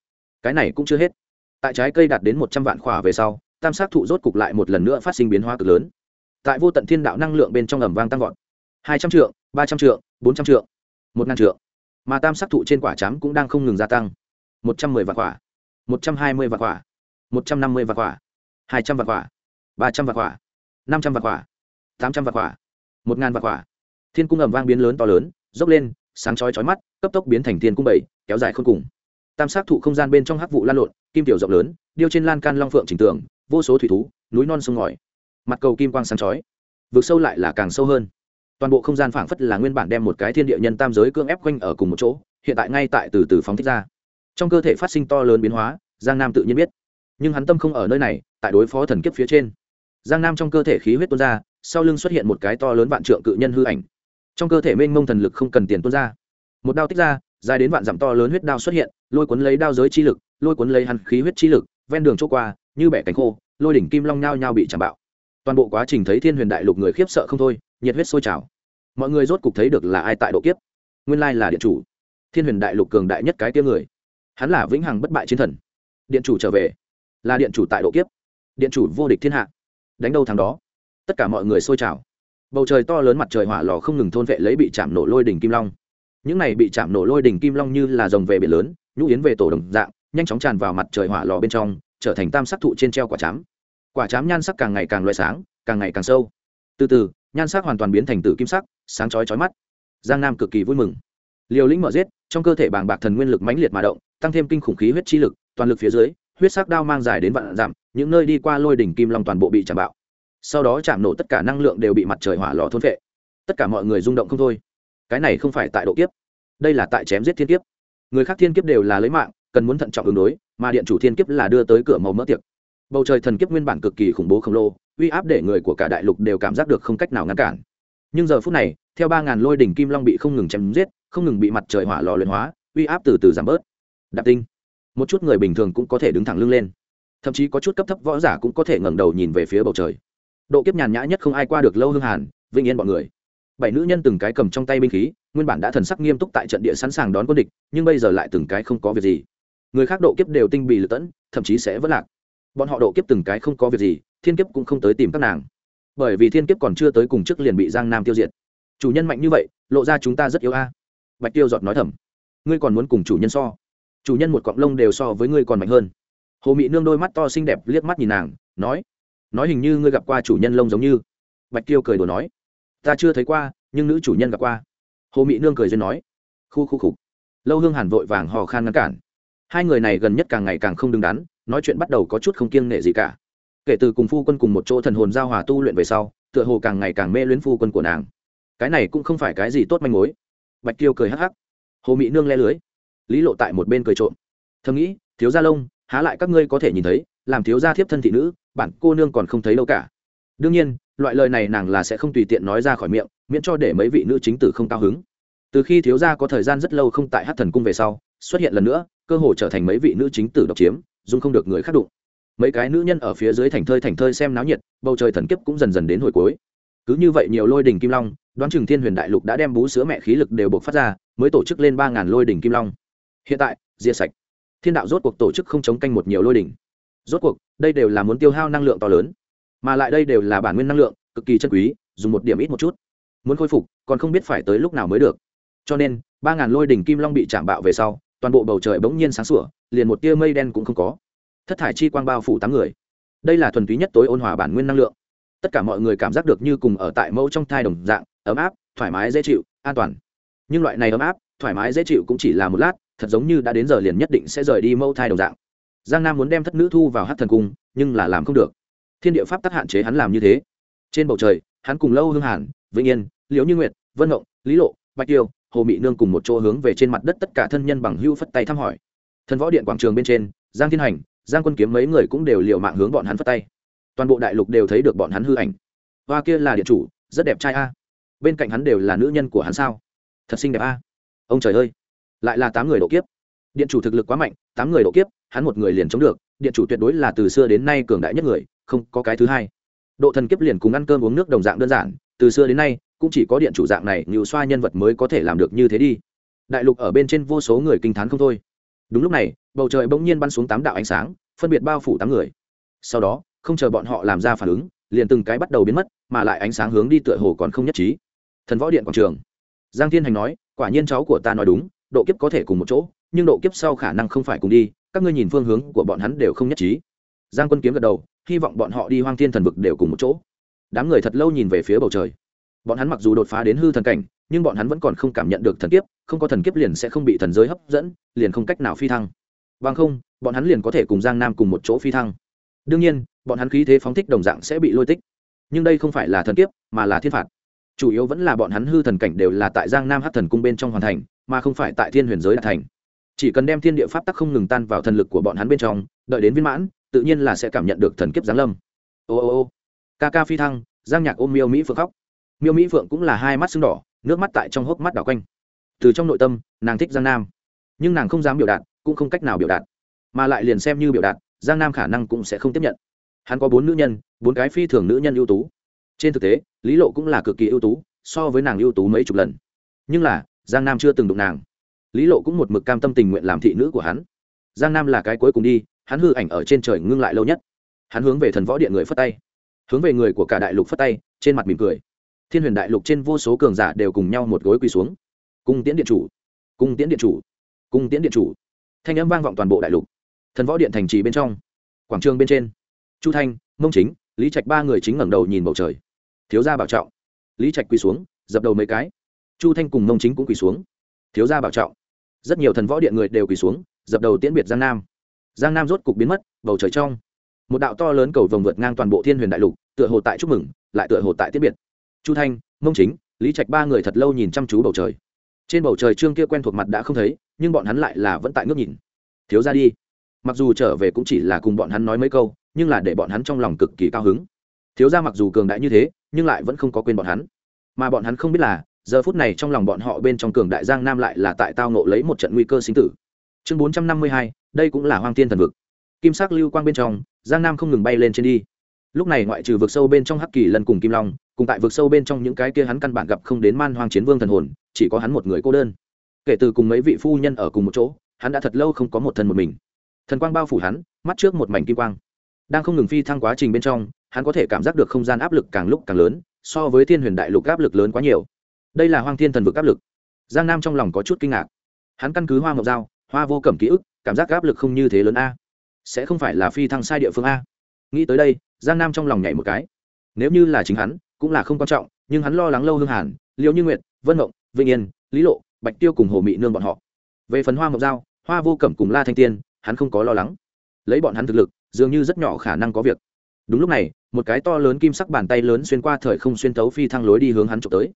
cái này cũng chưa hết. Tại trái cây đạt đến một trăm vạn quả về sau, tam sát thụ rốt cục lại một lần nữa phát sinh biến hóa cực lớn. Tại vô tận thiên đạo năng lượng bên trong ẩm vang tăng vọt. Hai trăm triệu ba trăm triệu bốn trăm triệu một ngàn triệu mà tam sát thụ trên quả chám cũng đang không ngừng gia tăng. Một trăm mười vạn quả một trăm hai mươi vạn quả một trăm năm mươi vạn quả hai trăm vạn quả ba trăm vạn quả năm trăm vạn quả tám trăm vạn quả một ngàn vạn quả thiên cung ẩm vang biến lớn to lớn, dốc lên, sáng chói chói mắt, cấp tốc biến thành thiên cung bảy, kéo dài không cùng tam sắc thụ không gian bên trong hắc vụ lan lộn, kim tiểu rộng lớn, điêu trên lan can long phượng trình tường, vô số thủy thú, núi non sông ngòi. Mặt cầu kim quang sáng chói. Vượt sâu lại là càng sâu hơn. Toàn bộ không gian phảng phất là nguyên bản đem một cái thiên địa nhân tam giới cưỡng ép quanh ở cùng một chỗ, hiện tại ngay tại từ từ phóng thích ra. Trong cơ thể phát sinh to lớn biến hóa, giang nam tự nhiên biết. Nhưng hắn tâm không ở nơi này, tại đối phó thần kiếp phía trên. Giang nam trong cơ thể khí huyết tuôn ra, sau lưng xuất hiện một cái to lớn vạn trượng cự nhân hư ảnh. Trong cơ thể mênh mông thần lực không cần tiền tuôn ra. Một đao tích ra dài đến vạn dặm to lớn huyết đao xuất hiện, lôi cuốn lấy đao giới chi lực, lôi cuốn lấy hắn khí huyết chi lực, ven đường chỗ qua, như bẻ cánh khô, lôi đỉnh kim long nhao nhao bị chạm bạo. Toàn bộ quá trình thấy thiên huyền đại lục người khiếp sợ không thôi, nhiệt huyết sôi trào. Mọi người rốt cục thấy được là ai tại độ kiếp. Nguyên lai là điện chủ. Thiên huyền đại lục cường đại nhất cái tia người. Hắn là vĩnh hằng bất bại chiến thần. Điện chủ trở về. Là điện chủ tại độ kiếp. Điện chủ vô địch thiên hạ. Đánh đâu thằng đó. Tất cả mọi người sôi trào. Bầu trời to lớn mặt trời hỏa lò không ngừng thôn vệ lấy bị chạm nổ lôi đỉnh kim long những này bị chạm nổ lôi đỉnh kim long như là rồng về biển lớn, nhũ yến về tổ đồng dạng, nhanh chóng tràn vào mặt trời hỏa lò bên trong, trở thành tam sắc thụ trên treo quả chám. Quả chám nhan sắc càng ngày càng loại sáng, càng ngày càng sâu. Từ từ, nhan sắc hoàn toàn biến thành tử kim sắc, sáng chói chói mắt. Giang nam cực kỳ vui mừng. Liều lĩnh mở giết, trong cơ thể bàng bạc thần nguyên lực mãnh liệt mà động, tăng thêm kinh khủng khí huyết chi lực, toàn lực phía dưới, huyết sắc đao mang dài đến vạn dặm, những nơi đi qua lôi đỉnh kim long toàn bộ bị chạm bạo. Sau đó chạm nổ tất cả năng lượng đều bị mặt trời hỏa lò thôn vệ tất cả mọi người rung động không thôi cái này không phải tại độ kiếp, đây là tại chém giết thiên kiếp. Người khác thiên kiếp đều là lấy mạng, cần muốn thận trọng ứng đối, mà điện chủ thiên kiếp là đưa tới cửa màu mỡ tiệc. Bầu trời thần kiếp nguyên bản cực kỳ khủng bố khổng lồ, uy áp để người của cả đại lục đều cảm giác được không cách nào ngăn cản. Nhưng giờ phút này, theo ba ngàn lôi đỉnh kim long bị không ngừng chém giết, không ngừng bị mặt trời hỏa lò luyện hóa, uy áp từ từ giảm bớt. Đạp tinh. Một chút người bình thường cũng có thể đứng thẳng lưng lên. Thậm chí có chút cấp thấp võ giả cũng có thể ngẩng đầu nhìn về phía bầu trời. Độ kiếp nhàn nhã nhất không ai qua được lâu hương hàn vinh yên bọn người bảy nữ nhân từng cái cầm trong tay binh khí, nguyên bản đã thần sắc nghiêm túc tại trận địa sẵn sàng đón quân địch, nhưng bây giờ lại từng cái không có việc gì. Người khác độ kiếp đều tinh bị lựa tẫn, thậm chí sẽ vất lạc. Bọn họ độ kiếp từng cái không có việc gì, thiên kiếp cũng không tới tìm các nàng. Bởi vì thiên kiếp còn chưa tới cùng trước liền bị giang nam tiêu diệt. Chủ nhân mạnh như vậy, lộ ra chúng ta rất yếu a. Bạch tiêu giọt nói thầm. Ngươi còn muốn cùng chủ nhân so? Chủ nhân một cọng lông đều so với ngươi còn mạnh hơn. Hồ mị nương đôi mắt to xinh đẹp liếc mắt nhìn nàng, nói nói hình như ngươi gặp qua chủ nhân lông giống như. Bạch tiêu cười đùa nói ta chưa thấy qua, nhưng nữ chủ nhân gặp qua. Hồ mị nương cười duyên nói. Khu khu khục. Lâu hương hàn vội vàng hò khan ngăn cản. Hai người này gần nhất càng ngày càng không đứng đắn, nói chuyện bắt đầu có chút không kiêng nệ gì cả. Kể từ cùng phu quân cùng một chỗ thần hồn giao hòa tu luyện về sau, tựa hồ càng ngày càng mê luyến phu quân của nàng. Cái này cũng không phải cái gì tốt manh mối. Bạch tiêu cười hắc hắc. Hồ mị nương le lưới. Lý lộ tại một bên cười trộm. Thầm nghĩ, thiếu gia lông, há lại các ngươi có thể nhìn thấy, làm thiếu gia thiếp thân thị nữ, bản cô nương còn không thấy đâu cả. Đương nhiên loại lời này nàng là sẽ không tùy tiện nói ra khỏi miệng, miễn cho để mấy vị nữ chính tử không cao hứng. Từ khi thiếu gia có thời gian rất lâu không tại hát thần cung về sau, xuất hiện lần nữa, cơ hồ trở thành mấy vị nữ chính tử độc chiếm, dung không được người khác đụng. Mấy cái nữ nhân ở phía dưới thành thơi thành thơi xem náo nhiệt, bầu trời thần kiếp cũng dần dần đến hồi cuối. Cứ như vậy nhiều lôi đỉnh kim long, đoán chừng thiên huyền đại lục đã đem bú sữa mẹ khí lực đều buộc phát ra, mới tổ chức lên ba ngàn lôi đỉnh kim long. Hiện tại, diệt sạch. Thiên đạo rốt cuộc tổ chức không chống canh một nhiều lôi đỉnh. Rốt cuộc, đây đều là muốn tiêu hao năng lượng to lớn mà lại đây đều là bản nguyên năng lượng, cực kỳ chân quý, dùng một điểm ít một chút. Muốn khôi phục, còn không biết phải tới lúc nào mới được. Cho nên, ba ngàn lôi đỉnh kim long bị chạm bạo về sau, toàn bộ bầu trời bỗng nhiên sáng sủa, liền một tia mây đen cũng không có. Thất thải chi quang bao phủ tám người. Đây là thuần túy nhất tối ôn hòa bản nguyên năng lượng. Tất cả mọi người cảm giác được như cùng ở tại mẫu trong thai đồng dạng, ấm áp, thoải mái, dễ chịu, an toàn. Nhưng loại này ấm áp, thoải mái, dễ chịu cũng chỉ là một lát, thật giống như đã đến giờ liền nhất định sẽ rời đi mẫu thai đồng dạng. Giang nam muốn đem thất nữ thu vào hát thần cung, nhưng là làm không được thiên địa pháp tắc hạn chế hắn làm như thế. Trên bầu trời, hắn cùng lâu hương hàn, vĩnh yên, liễu như nguyệt, vân ngộng, lý lộ, bạch tiêu, hồ mị nương cùng một chỗ hướng về trên mặt đất tất cả thân nhân bằng hưu phất tay thăm hỏi. Thần võ điện quảng trường bên trên, giang thiên hành, giang quân kiếm mấy người cũng đều liều mạng hướng bọn hắn phất tay. Toàn bộ đại lục đều thấy được bọn hắn hư ảnh. Hoa kia là điện chủ, rất đẹp trai a. Bên cạnh hắn đều là nữ nhân của hắn sao? Thật xinh đẹp a. Ông trời ơi! Lại là tám người độ kiếp. Điện chủ thực lực quá mạnh, tám người độ kiếp, hắn một người liền chống được. Điện chủ tuyệt đối là từ xưa đến nay cường đại nhất người không có cái thứ hai. Độ thần kiếp liền cùng ăn cơm uống nước đồng dạng đơn giản, từ xưa đến nay, cũng chỉ có điện chủ dạng này nhiều xoa nhân vật mới có thể làm được như thế đi. Đại lục ở bên trên vô số người kinh t h á n không thôi. Đúng lúc này, bầu trời bỗng nhiên bắn xuống tám đạo ánh sáng, phân biệt bao phủ tám người. Sau đó, không chờ bọn họ làm ra phản ứng, liền từng cái bắt đầu biến mất, mà lại ánh sáng hướng đi tựa hồ còn không nhất trí. Thần võ điện quảng trường. Giang thiên hành nói, quả nhiên cháu của ta nói đúng, độ kiếp có thể cùng một chỗ, nhưng độ kiếp sau khả năng không phải cùng đi, các ngươi nhìn phương hướng của bọn hắn đều không nhất trí giang quân kiếm gật đầu, hy vọng bọn họ đi hoang thiên thần vực đều cùng một chỗ. Đám người thật lâu nhìn về phía bầu trời. Bọn hắn mặc dù đột phá đến hư thần cảnh, nhưng bọn hắn vẫn còn không cảm nhận được thần kiếp, không có thần kiếp liền sẽ không bị thần giới hấp dẫn, liền không cách nào phi thăng. Bằng không, bọn hắn liền có thể cùng giang nam cùng một chỗ phi thăng. Đương nhiên, bọn hắn khí thế phóng thích đồng dạng sẽ bị lôi tích. Nhưng đây không phải là thần kiếp, mà là thiên phạt. Chủ yếu vẫn là bọn hắn hư thần cảnh đều là tại giang nam hát thần cung bên trong hoàn thành, mà không phải tại thiên huyền giới đạt thành. Chỉ cần đem thiên địa pháp tắc không ngừng tan vào thần lực của bọn hắn bên trong, đợi đến viên mãn tự nhiên là sẽ cảm nhận được thần kiếp giáng lâm. Ô ô ô, ca ca phi thăng, giang nhạc ôm miêu mỹ phượng khóc. Miêu mỹ phượng cũng là hai mắt sưng đỏ, nước mắt tại trong hốc mắt đảo quanh. Từ trong nội tâm, nàng thích giang nam. Nhưng nàng không dám biểu đạt, cũng không cách nào biểu đạt. Mà lại liền xem như biểu đạt, giang nam khả năng cũng sẽ không tiếp nhận. Hắn có bốn nữ nhân, bốn cái phi thường nữ nhân ưu tú. Trên thực tế, lý lộ cũng là cực kỳ ưu tú, so với nàng ưu tú mấy chục lần. Nhưng là, giang nam chưa từng đụng nàng. Lý lộ cũng một mực cam tâm tình nguyện làm thị nữ của hắn. Giang nam là cái cuối cùng đi hắn hư ảnh ở trên trời ngưng lại lâu nhất. Hắn hướng về thần võ điện người phất tay, hướng về người của cả đại lục phất tay, trên mặt mỉm cười. Thiên huyền đại lục trên vô số cường giả đều cùng nhau một gối quỳ xuống. Cung tiễn điện chủ, cung tiễn điện chủ, cung tiễn điện chủ. Thanh âm vang vọng toàn bộ đại lục. Thần võ điện thành trì bên trong, quảng trường bên trên. Chu thanh, mông chính, lý trạch ba người chính ngẩng đầu nhìn bầu trời. Thiếu gia bảo trọng. Lý trạch quỳ xuống, dập đầu mấy cái. Chu thanh cùng mông chính cũng quỳ xuống. Thiếu gia bảo trọng. Rất nhiều thần võ điện người đều quỳ xuống, dập đầu tiễn biệt giang nam giang nam rốt cục biến mất, bầu trời trong. Một đạo to lớn cầu vồng vượt ngang toàn bộ thiên huyền đại lục, tựa hồ tại chúc mừng, lại tựa hồ tại tiết biệt. Chu thanh, mông chính, lý trạch ba người thật lâu nhìn chăm chú bầu trời. Trên bầu trời trương kia quen thuộc mặt đã không thấy, nhưng bọn hắn lại là vẫn tại ngước nhìn. Thiếu ra đi. Mặc dù trở về cũng chỉ là cùng bọn hắn nói mấy câu, nhưng là để bọn hắn trong lòng cực kỳ cao hứng. Thiếu ra mặc dù cường đại như thế, nhưng lại vẫn không có quên bọn hắn. Mà bọn hắn không biết là, giờ phút này trong lòng bọn họ bên trong cường đại giang nam lại là tại tao nộ lấy một trận nguy cơ sinh tử. Chương bốn trăm năm mươi hai đây cũng là hoang tiên thần vực. Kim sắc lưu quang bên trong, giang nam không ngừng bay lên trên đi. Lúc này ngoại trừ vực sâu bên trong hắc kỳ lần cùng kim long, cùng tại vực sâu bên trong những cái kia hắn căn bản gặp không đến man hoang chiến vương thần hồn, chỉ có hắn một người cô đơn. Kể từ cùng mấy vị phu nhân ở cùng một chỗ, hắn đã thật lâu không có một thân một mình. Thần quang bao phủ hắn, mắt trước một mảnh kim quang. Đang không ngừng phi thăng quá trình bên trong, hắn có thể cảm giác được không gian áp lực càng lúc càng lớn, so với thiên huyền đại lục áp lực lớn quá nhiều. Đây là hoang thiên thần vực áp lực. Giang nam trong lòng có chút kinh ngạc. Hắn căn cứ hoa mộc dao hoa vô cẩm ký ức, cảm giác áp lực không như thế lớn a. Sẽ không phải là phi thăng sai địa phương a. Nghĩ tới đây, giang nam trong lòng nhảy một cái. Nếu như là chính hắn, cũng là không quan trọng, nhưng hắn lo lắng lâu hương hàn liêu như nguyệt, vân mộng, vĩnh yên, lý lộ, bạch tiêu cùng hồ mị nương bọn họ. Về phần hoa mộc dao hoa vô cẩm cùng la thanh tiên, hắn không có lo lắng. Lấy bọn hắn thực lực, dường như rất nhỏ khả năng có việc. Đúng lúc này, một cái to lớn kim sắc bàn tay lớn xuyên qua thời không xuyên tấu phi thăng lối đi hướng hắn trộm tới.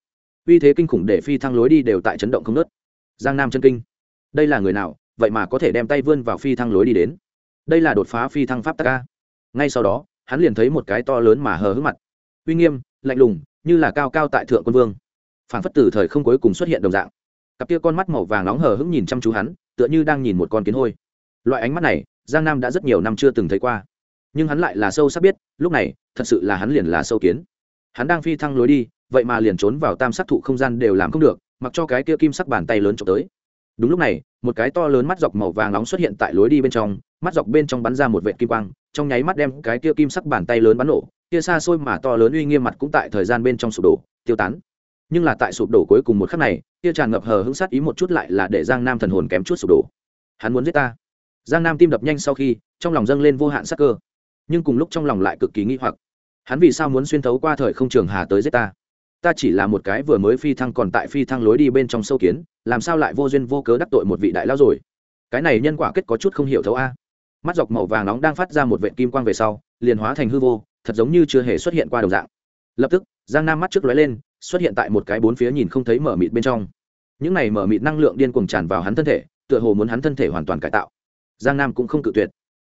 Uy thế kinh khủng để phi thăng lối đi đều tại chấn động không nớt giang nam chân kinh. Đây là người nào? Vậy mà có thể đem tay vươn vào phi thăng lối đi đến. Đây là đột phá phi thăng pháp tắc ca ngay sau đó, hắn liền thấy một cái to lớn mà hờ hững mặt. Uy nghiêm, lạnh lùng, như là cao cao tại thượng quân vương. Phản phất từ thời không cuối cùng xuất hiện đồng dạng. Cặp kia con mắt màu vàng nóng hờ hững nhìn chăm chú hắn, tựa như đang nhìn một con kiến hôi. Loại ánh mắt này, giang nam đã rất nhiều năm chưa từng thấy qua. Nhưng hắn lại là sâu sắc biết, lúc này, thật sự là hắn liền là sâu kiến. Hắn đang phi thăng lối đi, vậy mà liền trốn vào tam sát thụ không gian đều làm không được, mặc cho cái kia kim sắc bàn tay lớn trộm tới đúng lúc này, một cái to lớn mắt dọc màu vàng nóng xuất hiện tại lối đi bên trong, mắt dọc bên trong bắn ra một vệ kim quang, trong nháy mắt đem cái kia kim sắc bàn tay lớn bắn nổ, kia xa xôi mà to lớn uy nghiêm mặt cũng tại thời gian bên trong sụp đổ, tiêu tán. Nhưng là tại sụp đổ cuối cùng một khắc này, kia tràn ngập hờ hững sát ý một chút lại là để giang nam thần hồn kém chút sụp đổ. Hắn muốn giết ta. Giang nam tim đập nhanh sau khi, trong lòng dâng lên vô hạn sắc cơ. Nhưng cùng lúc trong lòng lại cực kỳ nghi hoặc. Hắn vì sao muốn xuyên thấu qua thời không trường hà tới giết ta? Ta chỉ là một cái vừa mới phi thăng còn tại phi thăng lối đi bên trong sâu kiến, làm sao lại vô duyên vô cớ đắc tội một vị đại lao rồi? Cái này nhân quả kết có chút không hiểu thấu a. Mắt dọc màu vàng nóng đang phát ra một vệ kim quang về sau, liền hóa thành hư vô, thật giống như chưa hề xuất hiện qua đồng dạng. Lập tức, giang nam mắt trước lóe lên, xuất hiện tại một cái bốn phía nhìn không thấy mở mịt bên trong. Những này mở mịt năng lượng điên cuồng tràn vào hắn thân thể, tựa hồ muốn hắn thân thể hoàn toàn cải tạo. Giang nam cũng không cự tuyệt.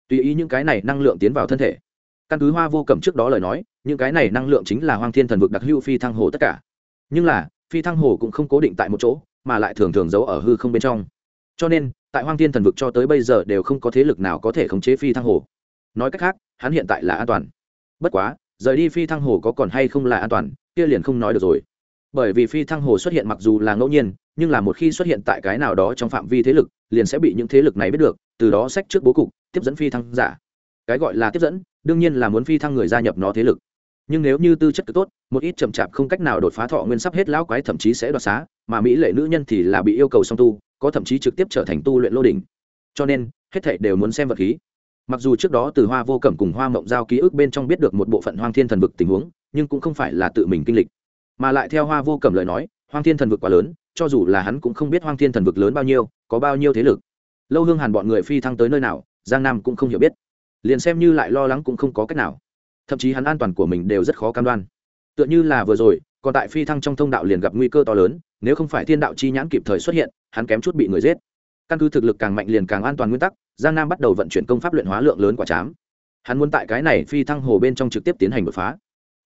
Tùy ý những cái này năng lượng tiến vào thân thể. Căn cứ hoa vô cẩm trước đó lời nói những cái này năng lượng chính là hoang thiên thần vực đặc hữu phi thăng hồ tất cả. Nhưng là, phi thăng hồ cũng không cố định tại một chỗ, mà lại thường thường giấu ở hư không bên trong. Cho nên, tại hoang thiên thần vực cho tới bây giờ đều không có thế lực nào có thể khống chế phi thăng hồ. Nói cách khác, hắn hiện tại là an toàn. Bất quá, rời đi phi thăng hồ có còn hay không là an toàn, kia liền không nói được rồi. Bởi vì phi thăng hồ xuất hiện mặc dù là ngẫu nhiên, nhưng là một khi xuất hiện tại cái nào đó trong phạm vi thế lực, liền sẽ bị những thế lực này biết được, từ đó sách trước bố cục, tiếp dẫn phi thăng giả. Cái gọi là tiếp dẫn, đương nhiên là muốn phi thăng người gia nhập nó thế lực nhưng nếu như tư chất cứ tốt, một ít chậm chạp không cách nào đột phá thọ nguyên sắp hết lão quái thậm chí sẽ đoạt xá, mà mỹ lệ nữ nhân thì là bị yêu cầu song tu, có thậm chí trực tiếp trở thành tu luyện lô đỉnh. Cho nên, hết thảy đều muốn xem vật khí. Mặc dù trước đó từ hoa vô cẩm cùng hoa mộng giao ký ức bên trong biết được một bộ phận hoang thiên thần vực tình huống, nhưng cũng không phải là tự mình kinh lịch. Mà lại theo hoa vô cẩm lời nói, hoang thiên thần vực quá lớn, cho dù là hắn cũng không biết hoang thiên thần vực lớn bao nhiêu, có bao nhiêu thế lực. Lâu hương hàn bọn người phi thăng tới nơi nào, giang nam cũng không hiểu biết. Liền xem như lại lo lắng cũng không có cách nào thậm chí hắn an toàn của mình đều rất khó cam đoan. Tựa như là vừa rồi, còn tại phi thăng trong thông đạo liền gặp nguy cơ to lớn, nếu không phải thiên đạo chi nhãn kịp thời xuất hiện, hắn kém chút bị người giết. Căn cứ thực lực càng mạnh liền càng an toàn nguyên tắc, giang nam bắt đầu vận chuyển công pháp luyện hóa lượng lớn quả chám. Hắn muốn tại cái này phi thăng hồ bên trong trực tiếp tiến hành đột phá.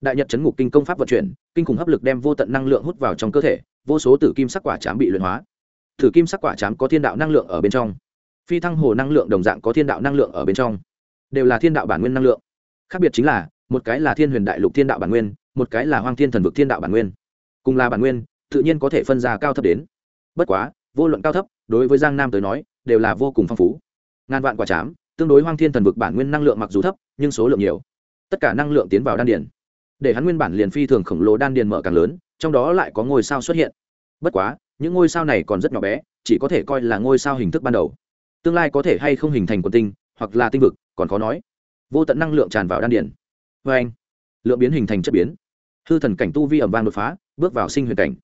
Đại nhật chấn ngục kinh công pháp vận chuyển, kinh khủng hấp lực đem vô tận năng lượng hút vào trong cơ thể, vô số tử kim sắc quả chám bị luyện hóa. Tử kim sắc quả chám có thiên đạo năng lượng ở bên trong. Phi thăng hồ năng lượng đồng dạng có thiên đạo năng lượng ở bên trong. Đều là thiên đạo bản nguyên năng lượng khác biệt chính là, một cái là thiên huyền đại lục thiên đạo bản nguyên, một cái là hoang thiên thần vực thiên đạo bản nguyên. Cùng là bản nguyên, tự nhiên có thể phân ra cao thấp đến. Bất quá, vô luận cao thấp, đối với giang nam tới nói, đều là vô cùng phong phú. Ngàn vạn quả chám, tương đối hoang thiên thần vực bản nguyên năng lượng mặc dù thấp, nhưng số lượng nhiều. Tất cả năng lượng tiến vào đan điền. Để hắn nguyên bản liền phi thường khổng lồ đan điền mở càng lớn, trong đó lại có ngôi sao xuất hiện. Bất quá, những ngôi sao này còn rất nhỏ bé, chỉ có thể coi là ngôi sao hình thức ban đầu. Tương lai có thể hay không hình thành quần tinh, hoặc là tinh vực, còn khó nói vô tận năng lượng tràn vào đan điền. Vê anh, lượng biến hình thành chất biến. Hư thần cảnh tu vi ẩm vang đột phá, bước vào sinh huyền cảnh.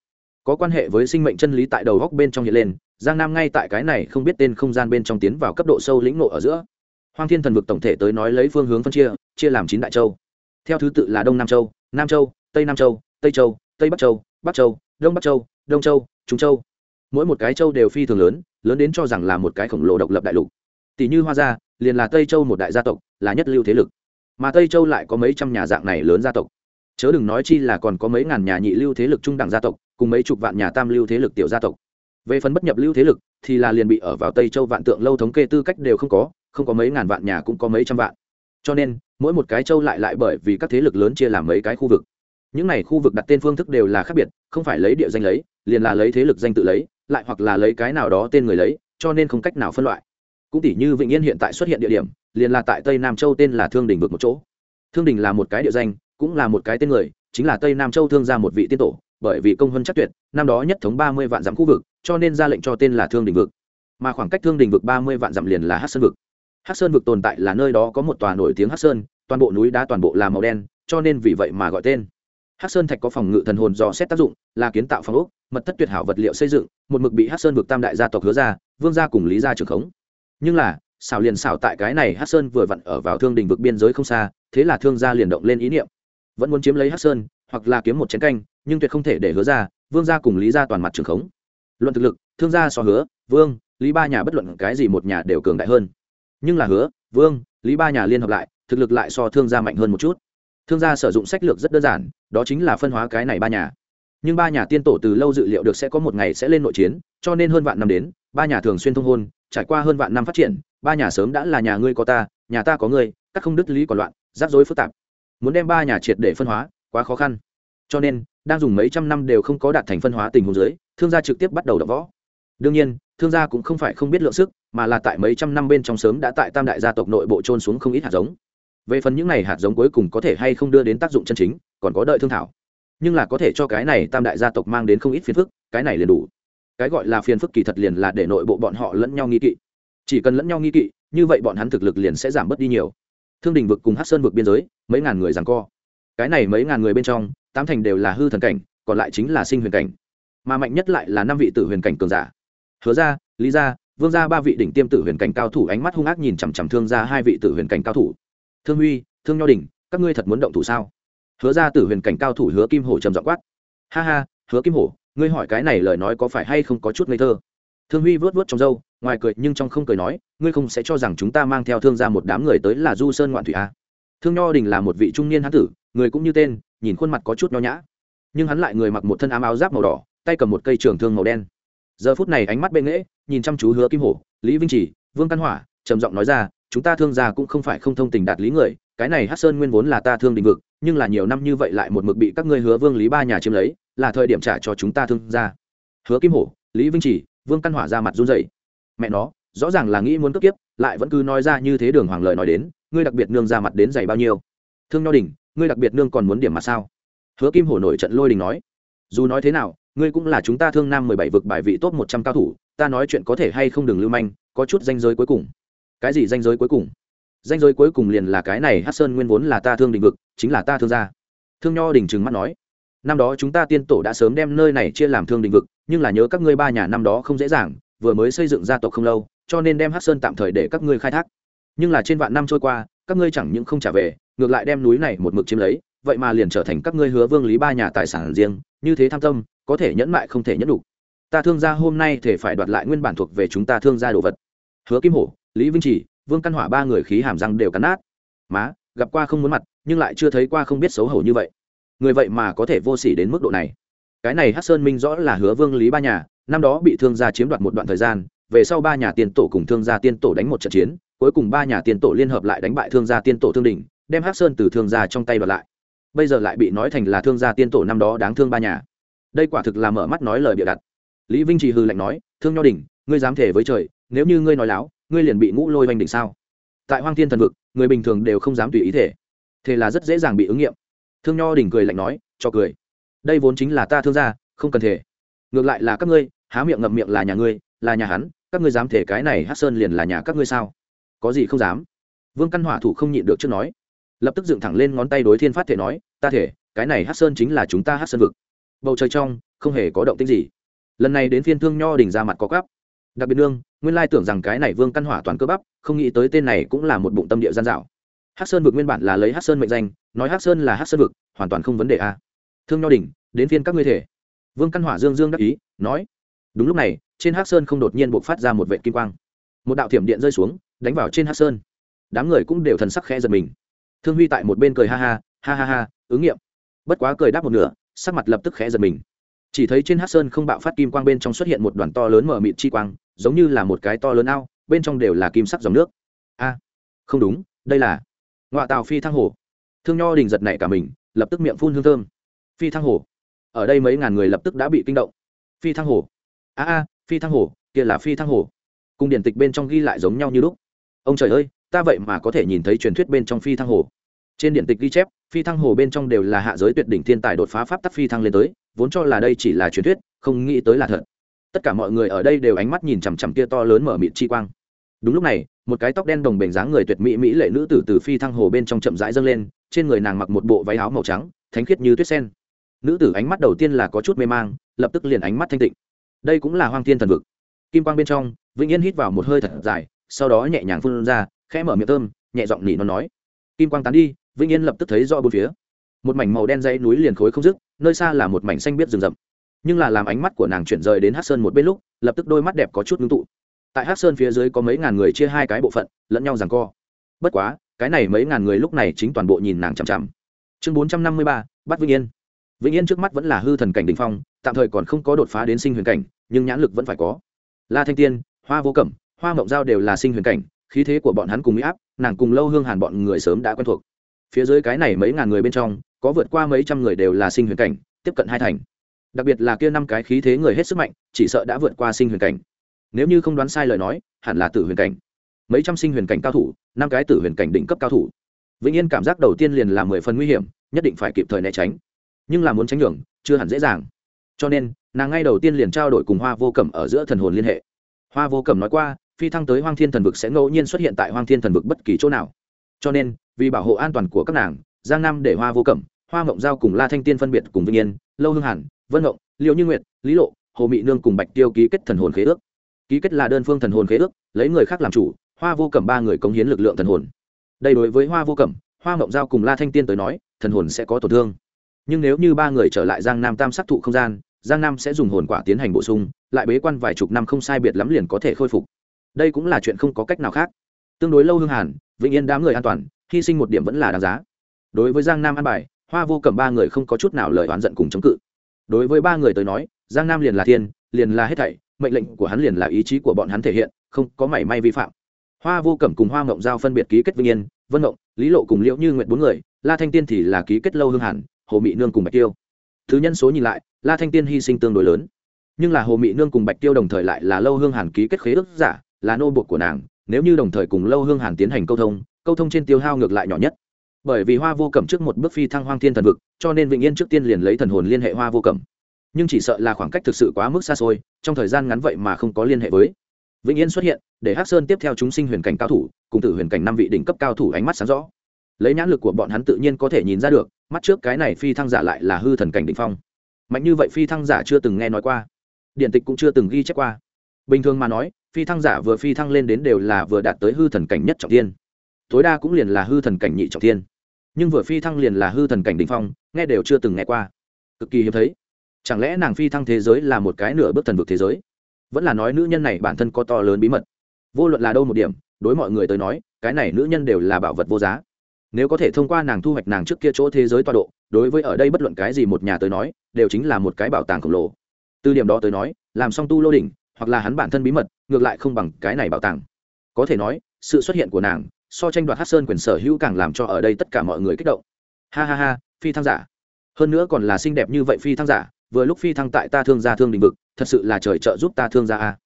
Có quan hệ với sinh mệnh chân lý tại đầu góc bên trong hiện lên, giang nam ngay tại cái này không biết tên không gian bên trong tiến vào cấp độ sâu lĩnh nộ ở giữa. Hoang thiên thần vực tổng thể tới nói lấy phương hướng phân chia chia làm chín đại châu. Theo thứ tự là đông nam châu nam châu, tây nam châu, tây châu, tây bắc châu bắc châu, đông bắc châu, đông châu, trung châu. Mỗi một cái châu đều phi thường lớn lớn đến cho rằng là một cái khổng lồ độc lập đại lục. Tỷ như hoa gia, liền là tây châu một đại gia tộc là nhất lưu thế lực. Mà tây châu lại có mấy trăm nhà dạng này lớn gia tộc. Chớ đừng nói chi là còn có mấy ngàn nhà nhị lưu thế lực trung đẳng gia tộc, cùng mấy chục vạn nhà tam lưu thế lực tiểu gia tộc. Về phần bất nhập lưu thế lực, thì là liền bị ở vào tây châu vạn tượng lâu thống kê tư cách đều không có không có mấy ngàn vạn nhà cũng có mấy trăm vạn. Cho nên, mỗi một cái châu lại lại bởi vì các thế lực lớn chia làm mấy cái khu vực. Những này khu vực đặt tên phương thức đều là khác biệt, không phải lấy địa danh lấy, liền là lấy thế lực danh tự lấy, lại hoặc là lấy cái nào đó tên người lấy, cho nên không cách nào phân loại cũng tỷ như vĩnh yên hiện tại xuất hiện địa điểm, liền là tại tây nam châu tên là thương đình vực một chỗ. Thương đình là một cái địa danh, cũng là một cái tên người, chính là tây nam châu thương ra một vị tiên tổ, bởi vì công hơn chắc tuyệt, năm đó nhất thống ba mươi vạn dặm khu vực, cho nên ra lệnh cho tên là thương đình vực. Mà khoảng cách thương đình vực ba mươi vạn dặm liền là hát sơn vực. Hát sơn vực tồn tại là nơi đó có một tòa nổi tiếng hát sơn, toàn bộ núi đá toàn bộ là màu đen, cho nên vì vậy mà gọi tên. Hát sơn thạch có phòng ngự thần hồn dò xét tác dụng, là kiến tạo phòng ốc, mật thất tuyệt hảo vật liệu xây dựng, một mực bị hát sơn vực tam đại gia tộc hứa ra, vương gia cùng lý gia trường khống nhưng là, xảo liền xảo tại cái này hát sơn vừa vặn ở vào thương đình vực biên giới không xa, thế là thương gia liền động lên ý niệm. Vẫn muốn chiếm lấy hát sơn, hoặc là kiếm một chén canh, nhưng tuyệt không thể để hứa ra, vương gia cùng lý gia toàn mặt trường khống. Luận thực lực, thương gia so hứa, vương, lý ba nhà bất luận cái gì một nhà đều cường đại hơn. Nhưng là hứa, vương, lý ba nhà liên hợp lại, thực lực lại so thương gia mạnh hơn một chút. Thương gia sử dụng sách lược rất đơn giản, đó chính là phân hóa cái này ba nhà. Nhưng ba nhà tiên tổ từ lâu dự liệu được sẽ có một ngày sẽ lên nội chiến, cho nên hơn vạn năm đến, ba nhà thường xuyên thông hôn trải qua hơn vạn năm phát triển, ba nhà sớm đã là nhà ngươi có ta, nhà ta có ngươi, các không đứt lý còn loạn, rắc rối phức tạp. Muốn đem ba nhà triệt để phân hóa, quá khó khăn. Cho nên, đang dùng mấy trăm năm đều không có đạt thành phân hóa tình huống dưới, thương gia trực tiếp bắt đầu đập võ. Đương nhiên, thương gia cũng không phải không biết lượng sức, mà là tại mấy trăm năm bên trong sớm đã tại tam đại gia tộc nội bộ trôn xuống không ít hạt giống. Về phần những này hạt giống cuối cùng có thể hay không đưa đến tác dụng chân chính, còn có đợi thương thảo. Nhưng là có thể cho cái này tam đại gia tộc mang đến không ít phiền phức, cái này liền đủ cái gọi là phiền phức kỳ thật liền là để nội bộ bọn họ lẫn nhau nghi kỵ. Chỉ cần lẫn nhau nghi kỵ, như vậy bọn hắn thực lực liền sẽ giảm bớt đi nhiều. Thương đình vực cùng hát sơn vực biên giới, mấy ngàn người rằng co. Cái này mấy ngàn người bên trong, tám thành đều là hư thần cảnh, còn lại chính là sinh huyền cảnh. Mà mạnh nhất lại là năm vị tử huyền cảnh cường giả. Hứa ra lý ra vương ra ba vị đỉnh tiêm tử huyền cảnh cao thủ ánh mắt hung ác nhìn chằm chằm thương ra hai vị tử huyền cảnh cao thủ. Thương huy, thương nho đình các ngươi thật muốn động thủ sao? Hứa ra tử huyền cảnh cao thủ hứa kim hổ trầm dọ quát. Ha ha, hứa kim hổ ngươi hỏi cái này lời nói có phải hay không có chút ngây thơ? Thương huy vớt vớt trong râu, ngoài cười nhưng trong không cười nói, ngươi không sẽ cho rằng chúng ta mang theo thương ra một đám người tới là du sơn ngoạn thủy a à. thương nho đình là một vị trung niên hán tử, người cũng như tên, nhìn khuôn mặt có chút nho nhã. Nhưng hắn lại người mặc một thân áo áo giáp màu đỏ, tay cầm một cây trường thương màu đen. Giờ phút này ánh mắt bệ nghễ, nhìn chăm chú hứa kim hổ, lý vinh trì vương căn hỏa, trầm giọng nói ra, chúng ta thương gia cũng không phải không thông tình đạt lý người, cái này hát sơn nguyên vốn là ta thương định vực, nhưng là nhiều năm như vậy lại một mực bị các ngươi hứa vương lý ba nhà chiếm lấy là thời điểm trả cho chúng ta thương gia. Hứa kim hổ, lý vinh trì vương căn hỏa ra mặt run rẩy. Mẹ nó, rõ ràng là nghĩ muốn cướp kiếp, lại vẫn cứ nói ra như thế đường hoàng lời nói đến, ngươi đặc biệt nương ra mặt đến dày bao nhiêu? Thương nho đình, ngươi đặc biệt nương còn muốn điểm mặt sao? Hứa kim hổ nổi trận lôi đình nói. Dù nói thế nào, ngươi cũng là chúng ta thương nam mười bảy vực bài vị tốt một trăm cao thủ, ta nói chuyện có thể hay không đừng lưu manh, có chút danh giới cuối cùng. Cái gì danh giới cuối cùng? Danh giới cuối cùng liền là cái này hát sơn nguyên vốn là ta thương đình vực, chính là ta thương gia. Thương nho đình trừng mắt nói năm đó chúng ta tiên tổ đã sớm đem nơi này chia làm thương đình vực, nhưng là nhớ các ngươi ba nhà năm đó không dễ dàng, vừa mới xây dựng gia tộc không lâu, cho nên đem hát sơn tạm thời để các ngươi khai thác. Nhưng là trên vạn năm trôi qua, các ngươi chẳng những không trả về, ngược lại đem núi này một mực chiếm lấy, vậy mà liền trở thành các ngươi hứa vương lý ba nhà tài sản riêng, như thế tham tâm, có thể nhẫn mại không thể nhẫn đủ. Ta thương gia hôm nay thể phải đoạt lại nguyên bản thuộc về chúng ta thương gia đồ vật. Hứa kim hổ, lý vinh trì, vương căn hỏa ba người khí hàm răng đều cắn nát. Má, gặp qua không muốn mặt, nhưng lại chưa thấy qua không biết xấu hổ như vậy người vậy mà có thể vô sỉ đến mức độ này. Cái này hát sơn minh rõ là hứa vương lý ba nhà, năm đó bị thương gia chiếm đoạt một đoạn thời gian, về sau ba nhà tiên tổ cùng thương gia tiên tổ đánh một trận chiến, cuối cùng ba nhà tiên tổ liên hợp lại đánh bại thương gia tiên tổ thương đình đem hát sơn từ thương gia trong tay đoạt lại. Bây giờ lại bị nói thành là thương gia tiên tổ năm đó đáng thương ba nhà. Đây quả thực là mở mắt nói lời bịa đặt. Lý vinh trì hư lạnh nói, thương nho đình ngươi dám thể với trời, nếu như ngươi nói láo, ngươi liền bị ngũ lôi oanh đỉnh sao? Tại hoang thiên thần vực, người bình thường đều không dám tùy ý thể thế là rất dễ dàng bị ứng nghiệm thương nho đình cười lạnh nói, cho cười. Đây vốn chính là ta thương gia, không cần thể ngược lại là các ngươi, há miệng ngậm miệng là nhà ngươi, là nhà hắn, các ngươi dám thể cái này hát sơn liền là nhà các ngươi sao? Có gì không dám? Vương căn hỏa thủ không nhịn được trước nói. Lập tức dựng thẳng lên ngón tay đối thiên phát thể nói, ta thể cái này hát sơn chính là chúng ta hát sơn vực. Bầu trời trong, không hề có động tích gì. Lần này đến phiên thương nho đình ra mặt có cắp đặc biệt nương, nguyên lai tưởng rằng cái này vương căn hỏa toàn cơ bắp, không nghĩ tới tên này cũng là một bụng tâm địa gian dạo. Hắc sơn vực nguyên bản là lấy Hắc sơn mệnh danh, nói Hắc sơn là Hắc sơn vực, hoàn toàn không vấn đề a thương nho đình đến phiên các ngươi thể. Vương căn hỏa dương dương đắc ý, nói, đúng lúc này, trên Hắc sơn không đột nhiên buộc phát ra một vệ kim quang. Một đạo thiểm điện rơi xuống, đánh vào trên Hắc sơn. Đám người cũng đều thần sắc khẽ giật mình. Thương huy tại một bên cười ha ha ha ha ha, ứng nghiệm. Bất quá cười đáp một nửa, sắc mặt lập tức khẽ giật mình. Chỉ thấy trên hát sơn không bạo phát kim quang bên trong xuất hiện một đoàn to lớn mở mịt chi quang, giống như là một cái to lớn ao, bên trong đều là kim sắc dòng nước. A không đúng, đây là ngoạ tàu phi thăng hồ. Thương nho đình giật nảy cả mình, lập tức miệng phun hương thơm. Phi thăng hồ. Ở đây mấy ngàn người lập tức đã bị kinh động. Phi thăng hồ. A a, phi thăng hồ, kia là phi thăng hồ. Cung điển tịch bên trong ghi lại giống nhau như lúc. Ông trời ơi, ta vậy mà có thể nhìn thấy truyền thuyết bên trong phi thăng hồ. Trên điện tịch ghi chép, phi thăng hồ bên trong đều là hạ giới tuyệt đỉnh thiên tài đột phá pháp tắc phi thăng lên tới, vốn cho là đây chỉ là truyền thuyết, không nghĩ tới là thật. Tất cả mọi người ở đây đều ánh mắt nhìn chằm chằm kia to lớn mở mịt chi quang. Đúng lúc này một cái tóc đen đồng bềnh dáng người tuyệt mỹ mỹ lệ nữ tử từ phi thăng hồ bên trong chậm rãi dâng lên, trên người nàng mặc một bộ váy áo màu trắng, thánh khiết như tuyết sen. Nữ tử ánh mắt đầu tiên là có chút mê mang, lập tức liền ánh mắt thanh tịnh. Đây cũng là hoang thiên thần vực. Kim quang bên trong, vĩnh yên hít vào một hơi thật dài, sau đó nhẹ nhàng phun ra, khẽ mở miệng thơm, nhẹ giọng nỉ nó nói. Kim quang tán đi, vĩnh yên lập tức thấy rõ bốn phía. Một mảnh màu đen dãy núi liền khối không dứt, nơi xa là một mảnh xanh biết rừng rậm. Nhưng là làm ánh mắt của nàng chuyển rời đến hát sơn một bên lúc, lập tức đôi mắt đẹp có chút ngưng tụ tại hát sơn phía dưới có mấy ngàn người chia hai cái bộ phận, lẫn nhau rằng co. Bất quá, cái này mấy ngàn người lúc này chính toàn bộ nhìn nàng chằm chằm. Chương bốn trăm năm mươi ba, bắt vĩnh yên. Vĩnh yên trước mắt vẫn là hư thần cảnh đình phong, tạm thời còn không có đột phá đến sinh huyền cảnh, nhưng nhãn lực vẫn phải có. La thanh tiên, hoa vô cẩm, hoa mộng giao đều là sinh huyền cảnh, khí thế của bọn hắn cùng mỹ áp, nàng cùng lâu hương hàn bọn người sớm đã quen thuộc. Phía dưới cái này mấy ngàn người bên trong, có vượt qua mấy trăm người đều là sinh huyền cảnh, tiếp cận hai thành. Đặc biệt là kia năm cái khí thế người hết sức mạnh, chỉ sợ đã vượt qua sinh huyền cảnh nếu như không đoán sai lời nói, hẳn là tử huyền cảnh. Mấy trăm sinh huyền cảnh cao thủ, năm cái tử huyền cảnh đỉnh cấp cao thủ. Vĩnh yên cảm giác đầu tiên liền là mười phần nguy hiểm, nhất định phải kịp thời né tránh. Nhưng là muốn tránh đường chưa hẳn dễ dàng. Cho nên, nàng ngay đầu tiên liền trao đổi cùng hoa vô cẩm ở giữa thần hồn liên hệ. Hoa vô cẩm nói qua, phi thăng tới hoang thiên thần vực sẽ ngẫu nhiên xuất hiện tại hoang thiên thần vực bất kỳ chỗ nào. Cho nên, vì bảo hộ an toàn của các nàng, giang nam để hoa vô cẩm, hoa mộng giao cùng la thanh tiên phân biệt cùng vĩnh yên, lâu hương hàn, vân mộng liệu như nguyệt, lý lộ, hồ mị nương cùng bạch tiêu ký kết thần hồn khế ước ký kết là đơn phương thần hồn khế ước, lấy người khác làm chủ, hoa vô cẩm ba người cống hiến lực lượng thần hồn. Đây đối với hoa vô cẩm, hoa mộng giao cùng la thanh tiên tới nói, thần hồn sẽ có tổn thương. Nhưng nếu như ba người trở lại giang nam tam sắc thụ không gian, giang nam sẽ dùng hồn quả tiến hành bổ sung, lại bế quan vài chục năm không sai biệt lắm liền có thể khôi phục. Đây cũng là chuyện không có cách nào khác. Tương đối lâu hương hàn, vĩnh yên đám người an toàn, hy sinh một điểm vẫn là đáng giá. Đối với giang nam an bài, hoa vô cầm ba người không có chút nào lời oán giận cùng chống cự. Đối với ba người tới nói, giang nam liền là thiên, liền là hết thảy mệnh lệnh của hắn liền là ý chí của bọn hắn thể hiện, không có mảy may vi phạm. Hoa vô cẩm cùng hoa ngộng giao phân biệt ký kết vinh yên, vân ngộng, lý lộ cùng liễu như nguyện bốn người, la thanh tiên thì là ký kết lâu hương hàn, hồ mị nương cùng bạch tiêu. Thứ nhân số nhìn lại, la thanh tiên hy sinh tương đối lớn. Nhưng là hồ mị nương cùng bạch tiêu đồng thời lại là lâu hương hàn ký kết khế ước giả, là nô buộc của nàng, nếu như đồng thời cùng lâu hương hàn tiến hành câu thông câu thông trên tiêu hao ngược lại nhỏ nhất. Bởi vì hoa vô cẩm trước một bước phi thăng hoang thiên thần vực, cho nên vĩnh yên trước tiên liền lấy thần hồn liên hệ hoa vô cẩm nhưng chỉ sợ là khoảng cách thực sự quá mức xa xôi, trong thời gian ngắn vậy mà không có liên hệ với. Vĩnh yên xuất hiện, để hắc sơn tiếp theo chúng sinh huyền cảnh cao thủ, cùng tử huyền cảnh năm vị đỉnh cấp cao thủ ánh mắt sáng rõ. Lấy nhãn lực của bọn hắn tự nhiên có thể nhìn ra được, mắt trước cái này phi thăng giả lại là hư thần cảnh đ ỉ n h phong. Mạnh như vậy phi thăng giả chưa từng nghe nói qua. Điện tịch cũng chưa từng ghi chép qua. Bình thường mà nói, phi thăng giả vừa phi thăng lên đến đều là vừa đạt tới hư thần cảnh nhất trọng tiên tối đa cũng liền là hư thần cảnh nhị trọng tiên nhưng vừa phi thăng liền là hư thần cảnh đ ỉ n h phong, nghe đều chưa từng nghe qua. Cực kỳ hiếm thấy chẳng lẽ nàng phi thăng thế giới là một cái nửa bước thần vực thế giới? Vẫn là nói nữ nhân này bản thân có to lớn bí mật. Vô luận là đâu một điểm, đối mọi người tới nói, cái này nữ nhân đều là bảo vật vô giá. Nếu có thể thông qua nàng thu hoạch nàng trước kia chỗ thế giới toa độ, đối với ở đây bất luận cái gì một nhà tới nói, đều chính là một cái bảo tàng khổng lồ. Từ điểm đó tới nói, làm xong tu lô đỉnh, hoặc là hắn bản thân bí mật, ngược lại không bằng cái này bảo tàng. Có thể nói, sự xuất hiện của nàng, so tranh đoạt hát sơn quyền sở hữu càng làm cho ở đây tất cả mọi người kích động. Ha ha ha, phi thăng giả. Hơn nữa còn là xinh đẹp như vậy phi thăng giả vừa lúc phi thăng tại ta thương gia thương đình vực, thật sự là trời trợ giúp ta thương gia a.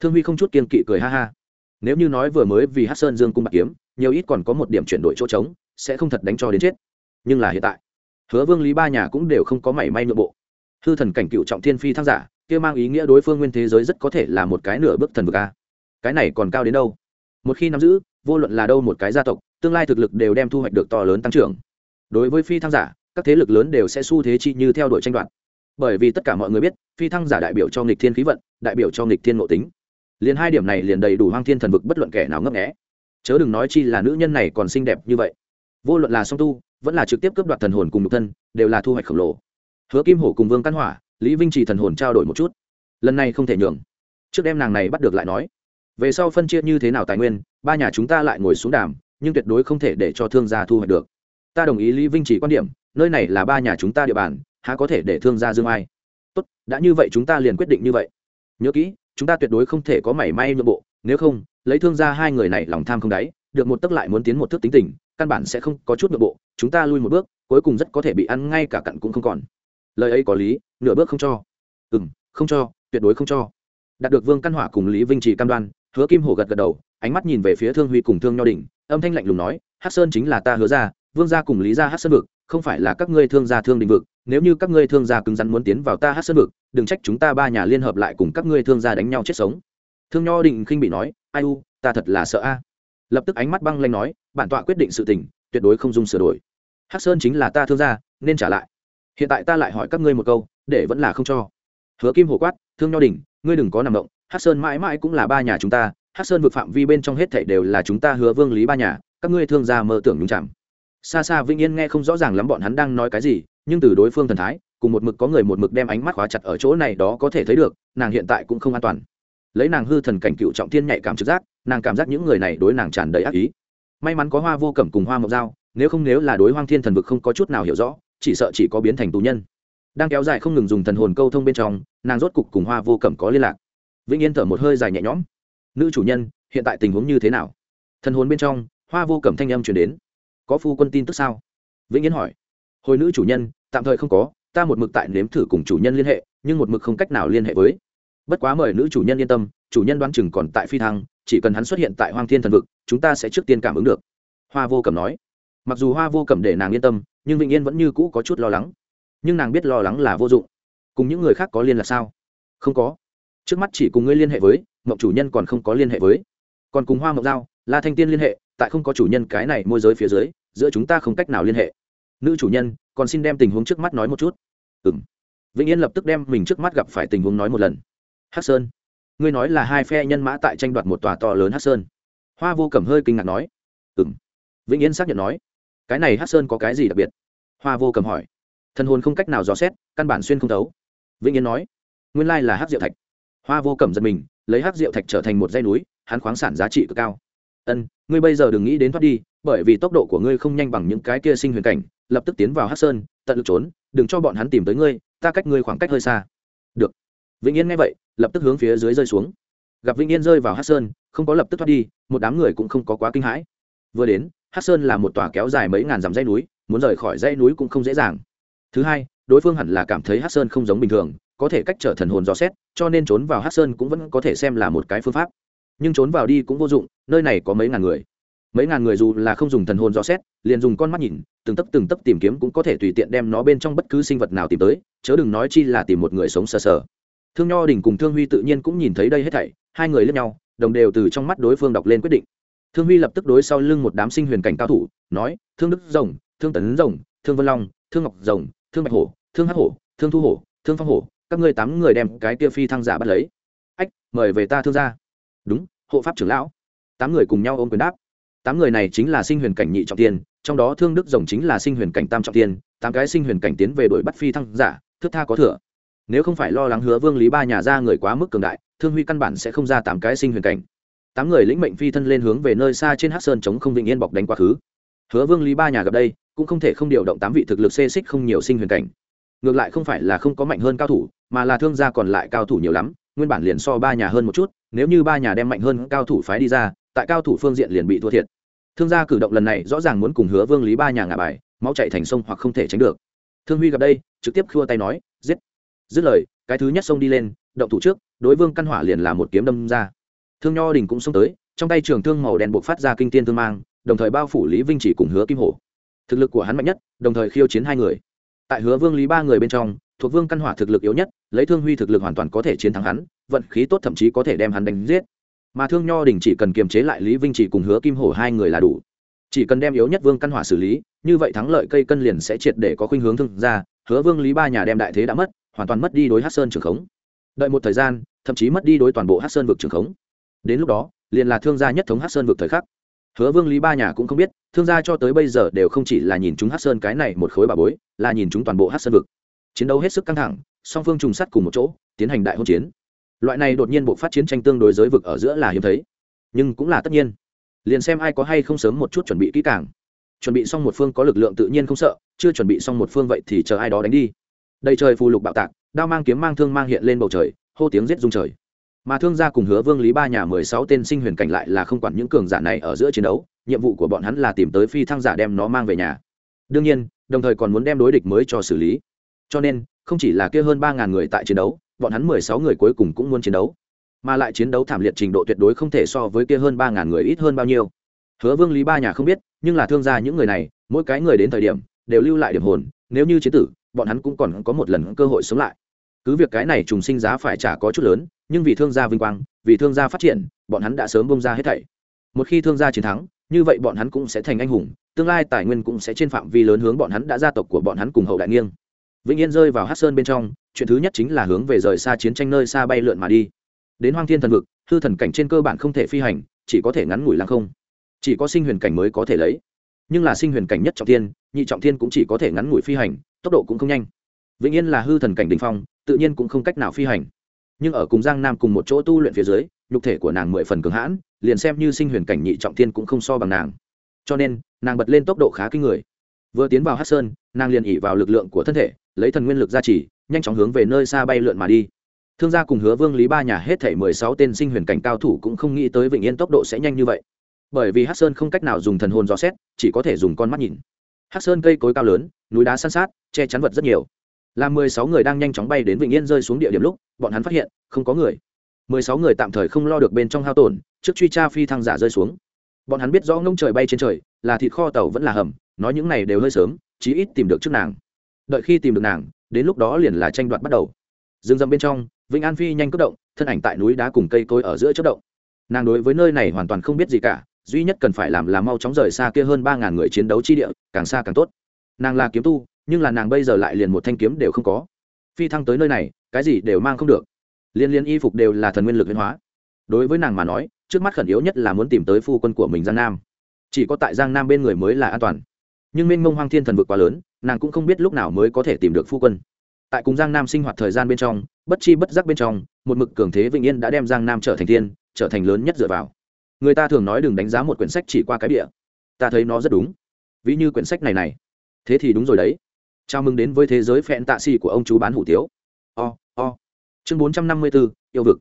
Thương huy không chút kiên kỵ cười ha ha. Nếu như nói vừa mới vì hát sơn dương cung bạc kiếm, nhiều ít còn có một điểm chuyển đổi chỗ trống, sẽ không thật đánh cho đến chết. Nhưng là hiện tại, hứa vương lý ba nhà cũng đều không có mảy may nội bộ. Hư thần cảnh cựu trọng thiên phi thăng giả, kia mang ý nghĩa đối phương nguyên thế giới rất có thể là một cái nửa bước thần vực a. Cái này còn cao đến đâu? Một khi nắm giữ, vô luận là đâu một cái gia tộc, tương lai thực lực đều đem thu hoạch được to lớn tăng trưởng. Đối với phi thăng giả, các thế lực lớn đều sẽ xu thế chi như theo đuổi tranh đoạt bởi vì tất cả mọi người biết, phi thăng giả đại biểu cho nghịch thiên khí vận, đại biểu cho nghịch thiên nội tính. Liền hai điểm này liền đầy đủ hoang thiên thần vực bất luận kẻ nào ngấp nghẽ chớ đừng nói chi là nữ nhân này còn xinh đẹp như vậy. Vô luận là song tu, vẫn là trực tiếp cướp đoạt thần hồn cùng một thân, đều là thu hoạch khổng lồ. Hứa kim hổ cùng vương căn hỏa, lý vinh trì thần hồn trao đổi một chút. Lần này không thể nhường. Trước đem nàng này bắt được lại nói, về sau phân chia như thế nào tài nguyên, ba nhà chúng ta lại ngồi xuống đàm, nhưng tuyệt đối không thể để cho thương gia thu hoạch được. Ta đồng ý lý vinh trì quan điểm, nơi này là ba nhà chúng ta địa bàn há có thể để thương gia dương ai? Tốt, đã như vậy chúng ta liền quyết định như vậy. Nhớ kỹ, chúng ta tuyệt đối không thể có mảy may nhượng bộ, nếu không, lấy thương gia hai người này lòng tham không đáy, được một tấc lại muốn tiến một thước tính tình, căn bản sẽ không có chút nhượng bộ, chúng ta lui một bước, cuối cùng rất có thể bị ăn ngay cả cặn cũng không còn. Lời ấy có lý, nửa bước không cho. Ừ m không cho, tuyệt đối không cho. Đạt được vương căn hỏa cùng lý vinh trì cam đoan, hứa kim hổ gật gật đầu, ánh mắt nhìn về phía thương huy cùng thương nho đình âm thanh lạnh lùng nói hát sơn chính là ta hứa ra vương gia cùng lý gia hát sơn vực không phải là các ngươi thương gia thương đình vực, nếu như các ngươi thương gia cứng rắn muốn tiến vào ta hát sơn vực, đừng trách chúng ta ba nhà liên hợp lại cùng các ngươi thương gia đánh nhau chết sống. Thương nho định khinh bị nói, ai u, ta thật là sợ a. Lập tức ánh mắt băng lanh nói, bản tọa quyết định sự tình, tuyệt đối không dung sửa đổi. Hắc sơn chính là ta thương gia, nên trả lại. Hiện tại ta lại hỏi các ngươi một câu, để vẫn là không cho. Hứa kim hổ quát, thương nho đình ngươi đừng có nằm động hắc sơn mãi mãi cũng là ba nhà chúng ta hắc sơn vực phạm vi bên trong hết thảy đều là chúng ta hứa vương lý ba nhà, các ngươi thương gia mơ tưởng nhúng chạm xa xa vĩnh yên nghe không rõ ràng lắm bọn hắn đang nói cái gì, nhưng từ đối phương thần thái, cùng một mực có người một mực đem ánh mắt khóa chặt ở chỗ này đó có thể thấy được, nàng hiện tại cũng không an toàn. Lấy nàng hư thần cảnh cựu trọng thiên nhạy cảm trực giác, nàng cảm giác những người này đối nàng tràn đầy ác ý. May mắn có hoa vô cẩm cùng hoa mộc dao, nếu không nếu là đối hoang thiên thần vực không có chút nào hiểu rõ, chỉ sợ chỉ có biến thành tù nhân. Đang kéo dài không ngừng dùng thần hồn câu thông bên trong, nàng rốt cục cùng hoa vô cẩm có liên lạc. Vĩnh yên thở một hơi dài nhẹ nhõm. Nữ chủ nhân, hiện tại tình huống như thế nào? Thần hồn bên trong, hoa vô cẩm thanh âm chuyển đến có phu quân tin tức sao? Vĩnh yên hỏi. Hồi nữ chủ nhân, tạm thời không có, ta một mực tại nếm thử cùng chủ nhân liên hệ, nhưng một mực không cách nào liên hệ với. Bất quá mời nữ chủ nhân yên tâm, chủ nhân đoán chừng còn tại phi thăng, chỉ cần hắn xuất hiện tại hoang thiên thần vực, chúng ta sẽ trước tiên cảm ứng được. Hoa vô cẩm nói. Mặc dù hoa vô cẩm để nàng yên tâm, nhưng vĩnh yên vẫn như cũ có chút lo lắng. Nhưng nàng biết lo lắng là vô dụng. Cùng những người khác có liên là sao? Không có. Trước mắt chỉ cùng ngươi liên hệ với, mộng chủ nhân còn không có liên hệ với. Còn cùng hoa mộng giao, la thanh tiên liên hệ, tại không có chủ nhân cái này môi giới phía dưới giữa chúng ta không cách nào liên hệ. Nữ chủ nhân, còn xin đem tình huống trước mắt nói một chút. Ừ m vĩnh yên lập tức đem mình trước mắt gặp phải tình huống nói một lần. Hắc sơn. Ngươi nói là hai phe nhân mã tại tranh đoạt một tòa to lớn hắc sơn. Hoa vô cẩm hơi kinh ngạc nói. Ừ m vĩnh yên xác nhận nói. Cái này hắc sơn có cái gì đặc biệt? Hoa vô cẩm hỏi. Thân hồn không cách nào dò xét, căn bản xuyên không thấu. Vĩnh yên nói. Nguyên lai là hắc diệu thạch. Hoa vô cẩm giật mình, lấy hắc diệu thạch trở thành một dây núi, hắn khoáng sản giá trị cực cao. Ân, ngươi bây giờ đừng nghĩ đến thoát đi bởi vì tốc độ của ngươi không nhanh bằng những cái kia sinh huyền cảnh, lập tức tiến vào hát sơn, tận lực trốn, đừng cho bọn hắn tìm tới ngươi, ta cách ngươi khoảng cách hơi xa. Được. Vĩnh yên nghe vậy, lập tức hướng phía dưới rơi xuống. Gặp vĩnh yên rơi vào hát sơn, không có lập tức thoát đi, một đám người cũng không có quá kinh hãi. Vừa đến hát sơn là một tòa kéo dài mấy ngàn dặm dãy núi, muốn rời khỏi dãy núi cũng không dễ dàng. Thứ hai, đối phương hẳn là cảm thấy hát sơn không giống bình thường, có thể cách trở thần hồn dò xét, cho nên trốn vào hát sơn cũng vẫn có thể xem là một cái phương pháp. Nhưng trốn vào đi cũng vô dụng, nơi này có mấy ngàn người mấy ngàn người dù là không dùng thần hồn dò xét, liền dùng con mắt nhìn, từng tấc từng tấc tìm kiếm cũng có thể tùy tiện đem nó bên trong bất cứ sinh vật nào tìm tới, chớ đừng nói chi là tìm một người sống sờ sờ. Thương nho đình cùng thương huy tự nhiên cũng nhìn thấy đây hết thảy, hai người lẫn nhau, đồng đều từ trong mắt đối phương đọc lên quyết định. Thương huy lập tức đối sau lưng một đám sinh huyền cảnh cao thủ, nói, thương đức rồng, thương tấn rồng, thương vân long, thương ngọc rồng, thương bạch hổ, thương hắc hổ, thương thu hổ, thương phong hổ, các ngươi tám người đem cái kia phi thăng giả bắt lấy. Ách, mời về ta thương gia. Đúng, hộ pháp trưởng lão. Tám người cùng nhau ôm quyền đáp tám người này chính là sinh huyền cảnh nhị trọng tiên, trong đó thương đức rồng chính là sinh huyền cảnh tam trọng tiên, tám cái sinh huyền cảnh tiến về đội bắt phi thăng giả thức tha có thừa. Nếu không phải lo lắng hứa vương lý ba nhà ra người quá mức cường đại, thương huy căn bản sẽ không ra tám cái sinh huyền cảnh. Tám người lĩnh mệnh phi thân lên hướng về nơi xa trên hát sơn chống không định yên bọc đánh quá khứ. Hứa vương lý ba nhà gặp đây, cũng không thể không điều động tám vị thực lực xê xích không nhiều sinh huyền cảnh. Ngược lại không phải là không có mạnh hơn cao thủ, mà là thương gia còn lại cao thủ nhiều lắm, nguyên bản liền so ba nhà hơn một chút, nếu như ba nhà đem mạnh hơn cao thủ phái đi ra tại cao thủ phương diện liền bị thua thiệt. Thương gia cử động lần này rõ ràng muốn cùng hứa vương lý ba nhà ngả bài, máu chạy thành sông hoặc không thể tránh được. Thương huy gặp đây, trực tiếp khua tay nói, giết. Dứt lời, cái thứ nhất xông đi lên, động thủ trước, đối vương căn hỏa liền là một kiếm đâm ra. Thương nho đình cũng xông tới, trong tay trường thương màu đen buộc phát ra kinh tiên thương mang, đồng thời bao phủ lý vinh chỉ cùng hứa kim hổ. Thực lực của hắn mạnh nhất, đồng thời khiêu chiến hai người. Tại hứa vương lý ba người bên trong, thuộc vương căn hỏa thực lực yếu nhất, lấy thương huy thực lực hoàn toàn có thể chiến thắng hắn, vận khí tốt thậm chí có thể đem hắn đánh giết mà thương nho đình chỉ cần kiềm chế lại lý vinh chỉ cùng hứa kim hổ hai người là đủ. Chỉ cần đem yếu nhất vương căn hỏa xử lý, như vậy thắng lợi cây cân liền sẽ triệt để có khuynh hướng thương ra hứa vương lý ba nhà đem đại thế đã mất, hoàn toàn mất đi đối hát sơn trường khống. Đợi một thời gian, thậm chí mất đi đối toàn bộ hát sơn vực trường khống. Đến lúc đó, liền là thương gia nhất thống hát sơn vực thời khắc. Hứa vương lý ba nhà cũng không biết, thương gia cho tới bây giờ đều không chỉ là nhìn chúng hát sơn cái này một khối bà bối, là nhìn chúng toàn bộ hát sơn vực. Chiến đấu hết sức căng thẳng, song phương trùng sắt cùng một chỗ, tiến hành đại hôn chiến loại này đột nhiên bộ phát chiến tranh tương đối giới vực ở giữa là hiếm thấy, nhưng cũng là tất nhiên. Liền xem ai có hay không sớm một chút chuẩn bị kỹ càng. Chuẩn bị xong một phương có lực lượng tự nhiên không sợ, chưa chuẩn bị xong một phương vậy thì chờ ai đó đánh đi. Đầy trời phù lục bạo tạc, đao mang kiếm mang thương mang hiện lên bầu trời, hô tiếng giết rung trời. Mà thương gia cùng hứa vương lý ba nhà mười sáu tên sinh huyền cảnh lại là không quản những cường giả này ở giữa chiến đấu, nhiệm vụ của bọn hắn là tìm tới phi thăng giả đem nó mang về nhà. Đương nhiên, đồng thời còn muốn đem đối địch mới cho xử lý. Cho nên, không chỉ là kia hơn ba ngàn người tại chiến đấu bọn hắn mười sáu người cuối cùng cũng muốn chiến đấu. Mà lại chiến đấu thảm liệt trình độ tuyệt đối không thể so với kia hơn ba ngàn người ít hơn bao nhiêu. Hứa vương lý ba nhà không biết, nhưng là thương gia những người này, mỗi cái người đến thời điểm, đều lưu lại điểm hồn, nếu như chế tử, bọn hắn cũng còn có một lần cơ hội sống lại. Cứ việc cái này trùng sinh giá phải trả có chút lớn, nhưng vì thương gia vinh quang, vì thương gia phát triển, bọn hắn đã sớm bông ra hết thảy. Một khi thương gia chiến thắng, như vậy bọn hắn cũng sẽ thành anh hùng, tương lai tài nguyên cũng sẽ trên phạm vi lớn hướng bọn hắn đã gia tộc của bọn hắn cùng hậu đại nghiêng. Vĩnh yên rơi vào hát sơn bên trong chuyện thứ nhất chính là hướng về rời xa chiến tranh nơi xa bay lượn mà đi. Đến hoang thiên thần vực, hư thần cảnh trên cơ bản không thể phi hành, chỉ có thể ngắn ngủi lăng không. Chỉ có sinh huyền cảnh mới có thể lấy. Nhưng là sinh huyền cảnh nhất trọng thiên, nhị trọng thiên cũng chỉ có thể ngắn ngủi phi hành, tốc độ cũng không nhanh. Vĩnh yên là hư thần cảnh đình phong, tự nhiên cũng không cách nào phi hành. Nhưng ở cùng giang nam cùng một chỗ tu luyện phía dưới, nhục thể của nàng mười phần cường hãn, liền xem như sinh huyền cảnh nhị trọng thiên cũng không so bằng nàng. Cho nên, nàng bật lên tốc độ khá kinh người. Vừa tiến vào hát sơn, nàng liền ỉ vào lực lượng của thân thể, lấy thần nguyên lực gia trì nhanh chóng hướng về nơi xa bay lượn mà đi. Thương gia cùng hứa vương lý ba nhà hết thể mười sáu tên sinh huyền cảnh cao thủ cũng không nghĩ tới vịnh yên tốc độ sẽ nhanh như vậy. Bởi vì hát sơn không cách nào dùng thần hồn dò xét, chỉ có thể dùng con mắt nhìn. Hát sơn cây cối cao lớn, núi đá san sát, che chắn vật rất nhiều. Là mười sáu người đang nhanh chóng bay đến vịnh yên rơi xuống địa điểm lúc, bọn hắn phát hiện, không có người. mười sáu người tạm thời không lo được bên trong hao tổn, trước truy tra phi thăng giả rơi xuống. Bọn hắn biết rõ ngông trời bay trên trời, là thịt kho tàu vẫn là hầm, nói những này đều hơi sớm, chí ít tìm được trước nàng. Đợi khi tìm được nàng đến lúc đó liền là tranh đoạt bắt đầu. Rừng rậm bên trong, vĩnh an phi nhanh cất động, thân ảnh tại núi đá cùng cây cối ở giữa chất động. Nàng đối với nơi này hoàn toàn không biết gì cả, duy nhất cần phải làm là mau chóng rời xa kia hơn ba ngàn người chiến đấu chi địa, càng xa càng tốt. Nàng là kiếm tu, nhưng là nàng bây giờ lại liền một thanh kiếm đều không có. Phi thăng tới nơi này, cái gì đều mang không được. Liên liên y phục đều là thần nguyên lực huyên hóa. Đối với nàng mà nói, trước mắt khẩn yếu nhất là muốn tìm tới phu quân của mình giang nam. Chỉ có tại giang nam bên người mới là an toàn nhưng mênh mông hoang thiên thần vực quá lớn nàng cũng không biết lúc nào mới có thể tìm được phu quân. Tại cùng giang nam sinh hoạt thời gian bên trong bất chi bất giác bên trong một mực cường thế vĩnh yên đã đem giang nam trở thành thiên trở thành lớn nhất dựa vào. Người ta thường nói đừng đánh giá một quyển sách chỉ qua cái địa ta thấy nó rất đúng. Ví như quyển sách này này. Thế thì đúng rồi đấy. Chào mừng đến với thế giới phẹn tạ xì của ông chú bán hủ tiếu. O、oh, o、oh. chương bốn trăm năm mươi bốn yêu vực.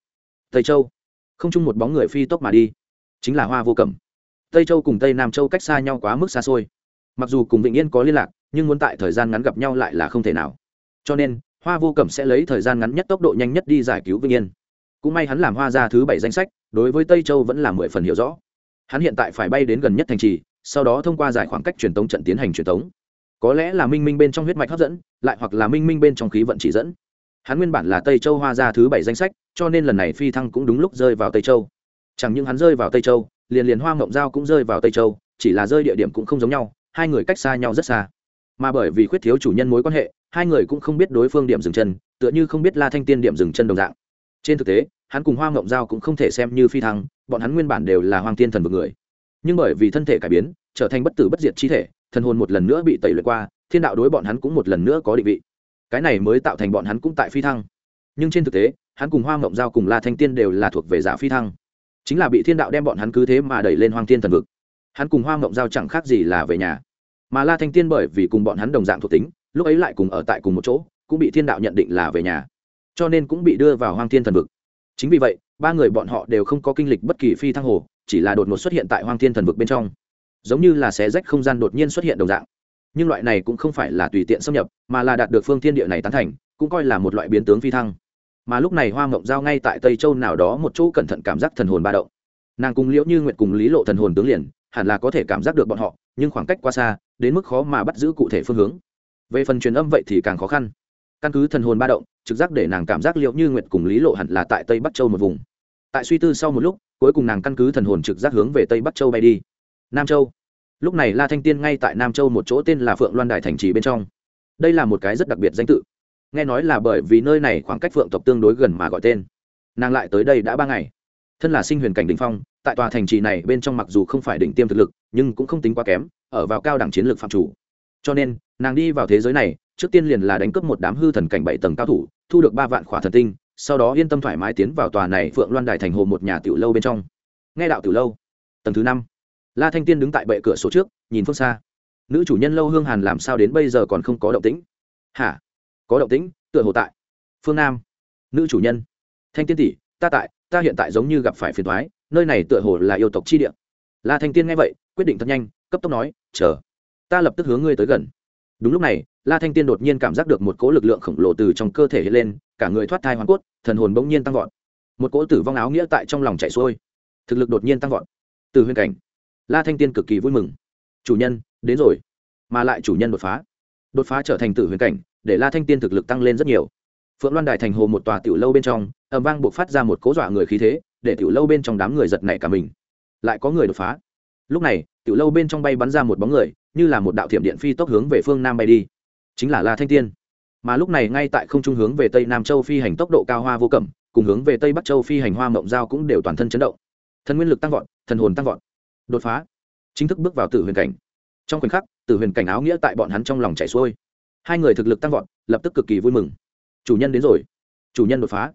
Tây châu. Không chung một bóng người phi tốc mà đi. Chính là hoa vô cẩm. Tây châu cùng tây nam châu cách xa nhau quá mức xa xôi mặc dù cùng vĩnh yên có liên lạc, nhưng muốn tại thời gian ngắn gặp nhau lại là không thể nào. Cho nên, hoa vô cẩm sẽ lấy thời gian ngắn nhất tốc độ nhanh nhất đi giải cứu vĩnh yên. Cũng may hắn làm hoa ra thứ bảy danh sách, đối với tây châu vẫn là mười phần hiểu rõ. Hắn hiện tại phải bay đến gần nhất thành trì, sau đó thông qua giải khoảng cách truyền tống trận tiến hành truyền tống. Có lẽ là minh minh bên trong huyết mạch hấp dẫn, lại hoặc là minh minh bên trong khí vận chỉ dẫn. Hắn nguyên bản là tây châu hoa ra thứ bảy danh sách, cho nên lần này phi thăng cũng đúng lúc rơi vào tây châu. Chẳng những hắn rơi vào tây châu, liền liền hoa mộng giao cũng rơi vào tây châu, chỉ là rơi địa điểm cũng không giống nhau hai người cách xa nhau rất xa. Mà bởi vì khuyết thiếu chủ nhân mối quan hệ, hai người cũng không biết đối phương điểm dừng chân, tựa như không biết la thanh tiên điểm dừng chân đồng dạng. Trên thực tế, hắn cùng hoa ngộng giao cũng không thể xem như phi thăng, bọn hắn nguyên bản đều là hoàng tiên thần vực người. Nhưng bởi vì thân thể cải biến, trở thành bất tử bất diệt chi thể, thần hồn một lần nữa bị tẩy luyện qua, thiên đạo đối bọn hắn cũng một lần nữa có định vị. Cái này mới tạo thành bọn hắn cũng tại phi thăng. Nhưng trên thực tế, hắn cùng hoa ngộng giao cùng la thanh tiên đều là thuộc về giả phi thăng. Chính là bị thiên đạo đem bọn hắn cứ thế mà đẩy lên hoang tiên thần vực hắn cùng hoa mộng giao chẳng khác gì là về nhà. Mà la thanh tiên bởi vì cùng bọn hắn đồng dạng thuộc tính, lúc ấy lại cùng ở tại cùng một chỗ, cũng bị thiên đạo nhận định là về nhà. Cho nên cũng bị đưa vào hoang thiên thần vực. Chính vì vậy, ba người bọn họ đều không có kinh lịch bất kỳ phi thăng hồ, chỉ là đột ngột xuất hiện tại hoang thiên thần vực bên trong. Giống như là xé rách không gian đột nhiên xuất hiện đồng dạng. Nhưng loại này cũng không phải là tùy tiện xâm nhập, mà là đạt được phương thiên địa này tán thành, cũng coi là một loại biến tướng phi thăng. Mà lúc này hoa mộng giao ngay tại tây châu nào đó một chỗ cẩn thận cảm giác thần hồn ba động. Nàng cùng liễu như nguyện cùng lý lộ thần hồn tướng liền hẳn là có thể cảm giác được bọn họ, nhưng khoảng cách quá xa, đến mức khó mà bắt giữ cụ thể phương hướng. Về phần truyền âm vậy thì càng khó khăn. Căn cứ thần hồn ba động, trực giác để nàng cảm giác liệu như nguyệt cùng lý lộ hẳn là tại tây bắc châu một vùng. Tại suy tư sau một lúc, cuối cùng nàng căn cứ thần hồn trực giác hướng về tây bắc châu bay đi. Nam châu. Lúc này la thanh tiên ngay tại nam châu một chỗ tên là phượng loan đài thành trì bên trong. Đây là một cái rất đặc biệt danh tự. Nghe nói là bởi vì nơi này khoảng cách phượng tộc tương đối gần mà gọi tên. Nàng lại tới đây đã ba ngày. Thân là sinh huyền cảnh đình phong tại tòa thành trì này bên trong mặc dù không phải đỉnh tiêm thực lực, nhưng cũng không tính quá kém, ở vào cao đẳng chiến lược phạm chủ. Cho nên, nàng đi vào thế giới này, trước tiên liền là đánh cướp một đám hư thần cảnh bảy tầng cao thủ, thu được ba vạn khỏa thần tinh, sau đó yên tâm thoải mái tiến vào tòa này phượng loan đài thành hồ một nhà tiểu lâu bên trong. Nghe đạo tiểu lâu, tầng thứ năm, la thanh tiên đứng tại bệ cửa sổ trước, nhìn phương xa. Nữ chủ nhân lâu hương hàn làm sao đến bây giờ còn không có động tĩnh? Hả? Có động tĩnh, tựa hồ tại. Phương nam. Nữ chủ nhân. Thanh tiên tỷ, ta tại, ta hiện tại giống như gặp phải phiền thoái nơi này tựa hồ là yêu tộc chi địa. La thanh tiên nghe vậy, quyết định thật nhanh, cấp tốc nói, chờ, ta lập tức hướng ngươi tới gần. Đúng lúc này, la thanh tiên đột nhiên cảm giác được một cỗ lực lượng khổng lồ từ trong cơ thể hiện lên, cả người thoát thai hoàn cốt, thần hồn bỗng nhiên tăng vọt. Một cỗ tử vong áo nghĩa tại trong lòng chạy xuôi, thực lực đột nhiên tăng vọt. Từ huyền cảnh, la thanh tiên cực kỳ vui mừng. Chủ nhân, đến rồi. Mà lại chủ nhân đột phá. Đột phá trở thành tử huyền cảnh, để la thanh tiên thực lực tăng lên rất nhiều. Phượng loan đài thành hồ một tòa tiểu lâu bên trong ẩm vang buộc phát ra một cố dọa người khí thế để tiểu lâu bên trong đám người giật nảy cả mình. Lại có người đột phá. Lúc này, tiểu lâu bên trong bay bắn ra một bóng người, như là một đạo thiểm điện phi tốc hướng về phương nam bay đi. Chính là la thanh tiên. Mà lúc này ngay tại không trung hướng về tây nam châu phi hành tốc độ cao hoa vô cẩm, cùng hướng về tây bắc châu phi hành hoa mộng giao cũng đều toàn thân chấn động. Thần nguyên lực tăng vọt, thần hồn tăng vọt. Đột phá. Chính thức bước vào tử huyền cảnh. Trong khoảnh khắc, tử huyền cảnh áo nghĩa tại bọn hắn trong lòng chảy xuôi. Hai người thực lực tăng vọt, lập tức cực kỳ vui mừng. Chủ nhân đến rồi. Chủ nhân đột phá.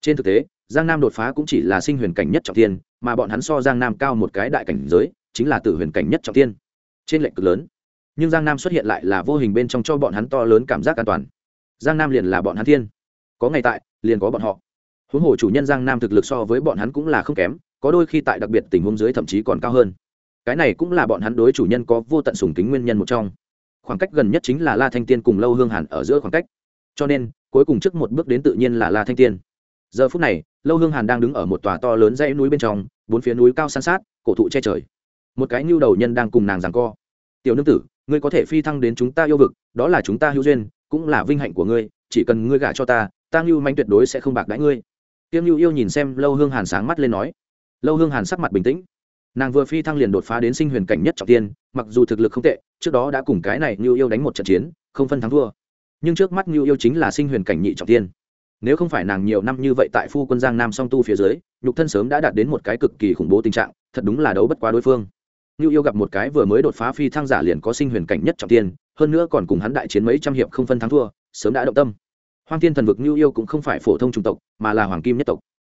Trên thực tế giang nam đột phá cũng chỉ là sinh huyền cảnh nhất trọng thiên, mà bọn hắn so giang nam cao một cái đại cảnh giới chính là tử huyền cảnh nhất trọng thiên. trên lệnh cực lớn. Nhưng giang nam xuất hiện lại là vô hình bên trong cho bọn hắn to lớn cảm giác an toàn. Giang nam liền là bọn hắn thiên. Có ngày tại liền có bọn họ. Huống hồ chủ nhân giang nam thực lực so với bọn hắn cũng là không kém có đôi khi tại đặc biệt tình huống dưới thậm chí còn cao hơn. Cái này cũng là bọn hắn đối chủ nhân có vô tận sùng kính nguyên nhân một trong. Khoảng cách gần nhất chính là la thanh tiên cùng lâu hương hàn ở giữa khoảng cách. Cho nên cuối cùng trước một bước đến tự nhiên là la thanh tiên giờ phút này, lâu hương hàn đang đứng ở một tòa to lớn dãy núi bên trong, bốn phía núi cao san sát, cổ thụ che trời. Một cái nhu đầu nhân đang cùng nàng rằng co. Tiểu nương tử, ngươi có thể phi thăng đến chúng ta yêu vực, đó là chúng ta hữu duyên, cũng là vinh hạnh của ngươi, chỉ cần ngươi gả cho ta ta ngưu manh tuyệt đối sẽ không bạc đãi ngươi. Tiêm ngưu yêu nhìn xem lâu hương hàn sáng mắt lên nói. Lâu hương hàn sắc mặt bình tĩnh. Nàng vừa phi thăng liền đột phá đến sinh huyền cảnh nhất trọng tiên, mặc dù thực lực không tệ, trước đó đã cùng cái này ngưu yêu đánh một trận chiến, không phân thắng thua. Nhưng trước mắt ngưu yêu chính là sinh huyền cảnh nhị trọng tiên nếu không phải nàng nhiều năm như vậy tại phu quân giang nam song tu phía dưới, nhục thân sớm đã đạt đến một cái cực kỳ khủng bố tình trạng, thật đúng là đấu bất quá đối phương. Ngưu yêu gặp một cái vừa mới đột phá phi thăng giả liền có sinh huyền cảnh nhất trọng tiên, hơn nữa còn cùng hắn đại chiến mấy trăm hiệp không phân thắng thua, sớm đã động tâm. Hoang thiên thần vực ngưu yêu cũng không phải phổ thông chủng tộc, mà là hoàng kim nhất tộc.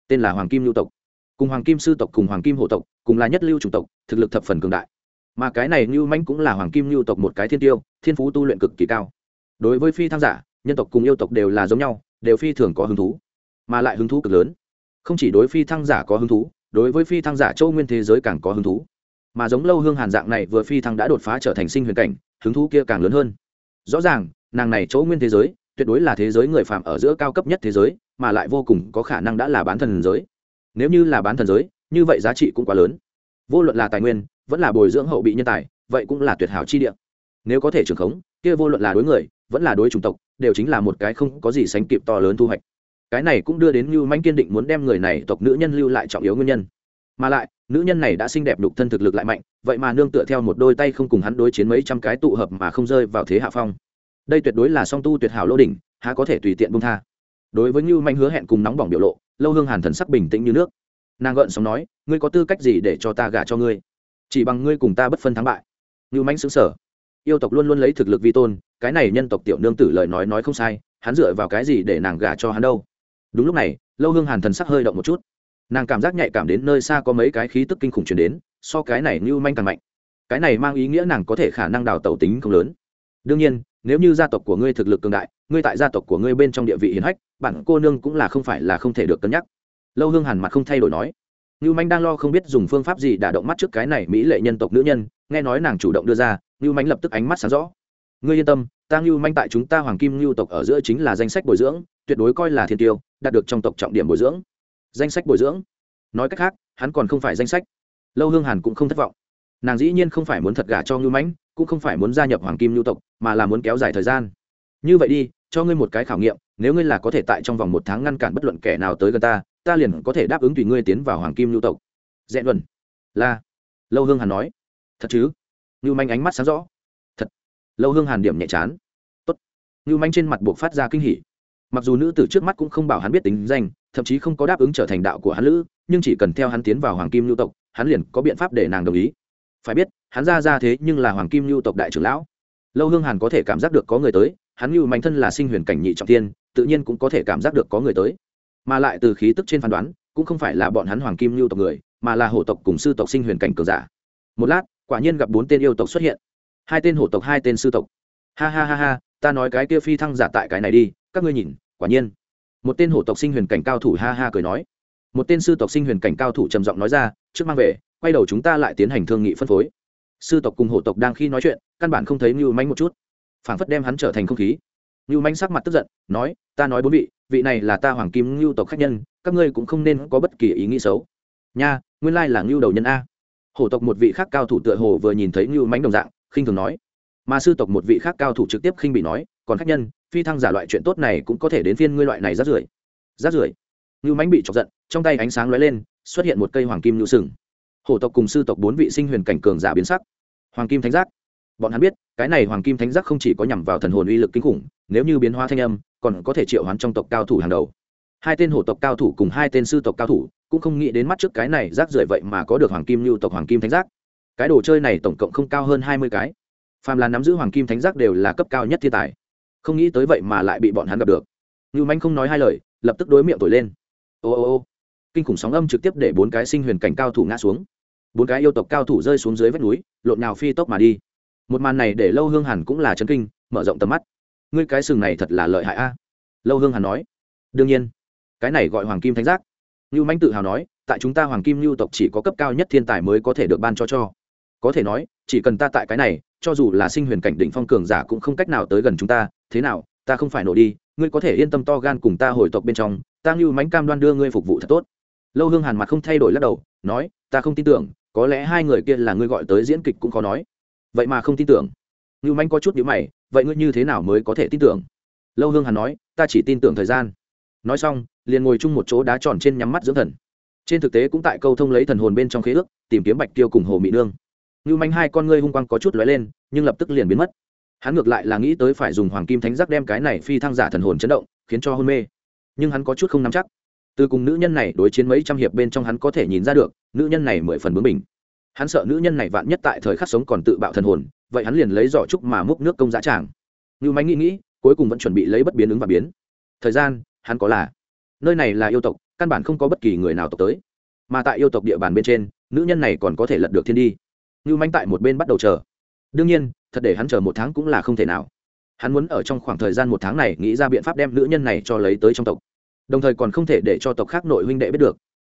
Tên là hoàng kim lưu tộc. Cùng hoàng kim sư tộc cùng hoàng kim hộ tộc, cùng là nhất lưu chủng tộc, thực lực thập phần cường đại. Mà cái này ngưu mãnh cũng là hoàng kim lưu tộc một cái thiên tiêu, thiên phú tu luyện cực kỳ cao. Đối với phi thăng giả, nhân tộc cùng yêu tộc đều là giống nhau đều phi thường có hứng thú, mà lại hứng thú cực lớn. Không chỉ đối phi thăng giả có hứng thú, đối với phi thăng giả châu nguyên thế giới càng có hứng thú. Mà giống lâu hương hàn dạng này vừa phi thăng đã đột phá trở thành sinh huyền cảnh, hứng thú kia càng lớn hơn. Rõ ràng, nàng này Châu nguyên thế giới, tuyệt đối là thế giới người phạm ở giữa cao cấp nhất thế giới, mà lại vô cùng có khả năng đã là bán thần giới. Nếu như là bán thần giới, như vậy giá trị cũng quá lớn. Vô luận là tài nguyên, vẫn là bồi dưỡng hậu bị nhân tài, vậy cũng là tuyệt hảo chi địa. Nếu có thể trưởng khống, kia vô luận là đối người, vẫn là đối chủng tộc đều chính là một cái không có gì sánh kịp to lớn thu hoạch. Cái này cũng đưa đến như manh kiên định muốn đem người này tộc nữ nhân lưu lại trọng yếu nguyên nhân. Mà lại, nữ nhân này đã xinh đẹp đục thân thực lực lại mạnh, vậy mà nương tựa theo một đôi tay không cùng hắn đối chiến mấy trăm cái tụ hợp mà không rơi vào thế hạ phong. Đây tuyệt đối là song tu tuyệt hảo lô đỉnh, há có thể tùy tiện bung tha. Đối với như manh hứa hẹn cùng nóng bỏng biểu lộ, lâu hương hàn thần sắc bình tĩnh như nước. Nàng gợn sóng nói, ngươi có tư cách gì để cho ta gả cho ngươi? Chỉ bằng ngươi cùng ta bất phân thắng bại. Như manh xứng sở yêu tộc luôn luôn lấy thực lực vi tôn cái này nhân tộc tiểu nương tử lời nói nói không sai, hắn dựa vào cái gì để nàng gả cho hắn đâu? Đúng lúc này, lâu hương hàn thần sắc hơi động một chút. Nàng cảm giác nhạy cảm đến nơi xa có mấy cái khí tức kinh khủng chuyển đến, so cái này như manh càng mạnh. Cái này mang ý nghĩa nàng có thể khả năng đào tẩu tính không lớn. Đương nhiên, nếu như gia tộc của ngươi thực lực cường đại, ngươi tại gia tộc của ngươi bên trong địa vị hiến hách, bản cô nương cũng là không phải là không thể được cân nhắc. Lâu hương hàn mặt không thay đổi nói. Như manh đang lo không biết dùng phương pháp gì đả động mắt trước cái này mỹ lệ nhân tộc nữ nhân, nghe nói nàng chủ động đưa ra như manh lập tức ánh mắt sáng rõ ngươi yên tâm, ta Lưu manh tại chúng ta hoàng kim lưu tộc ở giữa chính là danh sách bồi dưỡng, tuyệt đối coi là thiên tiêu, đạt được trong tộc trọng điểm bồi dưỡng. Danh sách bồi dưỡng? Nói cách khác, hắn còn không phải danh sách. Lâu hương hàn cũng không thất vọng. Nàng dĩ nhiên không phải muốn thật gả cho ngưu mãnh cũng không phải muốn gia nhập hoàng kim lưu tộc, mà là muốn kéo dài thời gian. Như vậy đi, cho ngươi một cái khảo nghiệm, nếu ngươi là có thể tại trong vòng một tháng ngăn cản bất luận kẻ nào tới gần ta ta liền có thể đáp ứng tùy ngươi tiến vào hoàng kim lưu tộc. Dẹn luận là lâu hương hàn nói. Thật chứ? Ngưu manh ánh mắt sáng rõ lâu hương hàn điểm nhẹ chán. Tốt. Ngưu manh trên mặt buộc phát ra kinh hỉ. Mặc dù nữ tử trước mắt cũng không bảo hắn biết tính danh, thậm chí không có đáp ứng trở thành đạo của hắn lữ, nhưng chỉ cần theo hắn tiến vào hoàng kim lưu tộc, hắn liền có biện pháp để nàng đồng ý. Phải biết, hắn ra ra thế nhưng là hoàng kim lưu tộc đại trưởng lão. Lâu hương hàn có thể cảm giác được có người tới, hắn lưu mạnh thân là sinh huyền cảnh nhị trọng tiên, tự nhiên cũng có thể cảm giác được có người tới. Mà lại từ khí tức trên phán đoán, cũng không phải là bọn hắn hoàng kim lưu tộc người, mà là hổ tộc cùng sư tộc sinh huyền cảnh cường giả. Một lát, quả nhiên gặp bốn tên yêu tộc xuất hiện hai tên hổ tộc, hai tên sư tộc. Ha ha ha ha, ta nói cái kia phi thăng giả tại cái này đi, các ngươi nhìn, quả nhiên. Một tên hổ tộc sinh huyền cảnh cao thủ ha ha cười nói. Một tên sư tộc sinh huyền cảnh cao thủ trầm giọng nói ra, trước mang về, quay đầu chúng ta lại tiến hành thương nghị phân phối. Sư tộc cùng hổ tộc đang khi nói chuyện, căn bản không thấy ngưu manh một chút. Phảng phất đem hắn trở thành không khí. Ngưu manh sắc mặt tức giận, nói, ta nói bốn vị vị này là ta hoàng kim ngưu tộc khách nhân, các ngươi cũng không nên có bất kỳ ý nghĩ xấu. Nha, nguyên lai là ngưu đầu nhân a. Hổ tộc một vị khác cao thủ tựa hồ vừa nhìn thấy ngưu manh đồng dạng khinh thường nói. Mà sư tộc một vị khác cao thủ trực tiếp khinh bị nói, còn khách nhân, phi thăng giả loại chuyện tốt này cũng có thể đến phiên ngươi loại này rát rưởi. Rát rưởi? Ngưu mánh bị chọc giận, trong tay ánh sáng lóe lên, xuất hiện một cây hoàng kim lưu sừng. Hổ tộc cùng sư tộc bốn vị sinh huyền cảnh cường giả biến sắc. Hoàng kim thánh giác. Bọn hắn biết, cái này hoàng kim thánh giác không chỉ có nhằm vào thần hồn uy lực kinh khủng, nếu như biến hóa thanh âm, còn có thể triệu hoán trong tộc cao thủ hàng đầu. Hai tên hổ tộc cao thủ cùng hai tên sư tộc cao thủ cũng không nghĩ đến mắt trước cái này rác rưởi vậy mà có được hoàng kim lưu tộc hoàng kim thánh giác cái đồ chơi này tổng cộng không cao hơn hai mươi cái. Phàm là nắm giữ hoàng kim thánh giác đều là cấp cao nhất thiên tài. Không nghĩ tới vậy mà lại bị bọn hắn gặp được. Ngưu manh không nói hai lời, lập tức đối miệng thổi lên. Ô ô ô. Kinh khủng sóng âm trực tiếp để bốn cái sinh huyền cảnh cao thủ ngã xuống. Bốn cái yêu tộc cao thủ rơi xuống dưới vách núi, lộn nào phi tốc mà đi. Một màn này để lâu hương hàn cũng là chấn kinh, mở rộng tầm mắt. Ngươi cái sừng này thật là lợi hại a. Lâu hương hàn nói. Đương nhiên. Cái này gọi hoàng kim thánh giác. Như manh tự hào nói, tại chúng ta hoàng kim lưu tộc chỉ có cấp cao nhất thiên tài mới có thể được ban cho cho có thể nói, chỉ cần ta tại cái này, cho dù là sinh huyền cảnh đỉnh phong cường giả cũng không cách nào tới gần chúng ta, thế nào, ta không phải nổ đi, ngươi có thể yên tâm to gan cùng ta hồi tộc bên trong, ta ngưu mánh cam đoan đưa ngươi phục vụ thật tốt. Lâu hương hàn mặt không thay đổi lắc đầu, nói, ta không tin tưởng, có lẽ hai người kia là ngươi gọi tới diễn kịch cũng khó nói. Vậy mà không tin tưởng. Ngưu mánh có chút nhữ mày, vậy ngươi như thế nào mới có thể tin tưởng? Lâu hương hàn nói, ta chỉ tin tưởng thời gian. Nói xong, liền ngồi chung một chỗ đá tròn trên nhắm mắt dưỡng thần. Trên thực tế cũng tại câu thông lấy thần hồn bên trong khế ước, tìm kiếm bạch tiêu cùng hồ mỹ nương ngưu Mạnh hai con ngươi hung quang có chút lóe lên, nhưng lập tức liền biến mất. Hắn ngược lại là nghĩ tới phải dùng hoàng kim thánh giác đem cái này phi thăng giả thần hồn chấn động, khiến cho hôn mê. Nhưng hắn có chút không nắm chắc. Từ cùng nữ nhân này đối chiến mấy trăm hiệp bên trong hắn có thể nhìn ra được, nữ nhân này mười phần bướng bỉnh. hắn sợ nữ nhân này vạn nhất tại thời khắc sống còn tự bạo thần hồn, vậy hắn liền lấy giỏ trúc mà múc nước công giá tràng. Nưu Mạnh nghĩ nghĩ, cuối cùng vẫn chuẩn bị lấy bất biến ứng và biến. Thời gian, hắn có là. Nơi này là yêu tộc, căn bản không có bất kỳ người nào tộc tới. Mà tại yêu tộc địa bàn bên trên, nữ nhân này còn có thể lật được thiên đi như manh tại một bên bắt đầu chờ. Đương nhiên, thật để hắn chờ một tháng cũng là không thể nào. Hắn muốn ở trong khoảng thời gian một tháng này nghĩ ra biện pháp đem nữ nhân này cho lấy tới trong tộc. Đồng thời còn không thể để cho tộc khác nội huynh đệ biết được.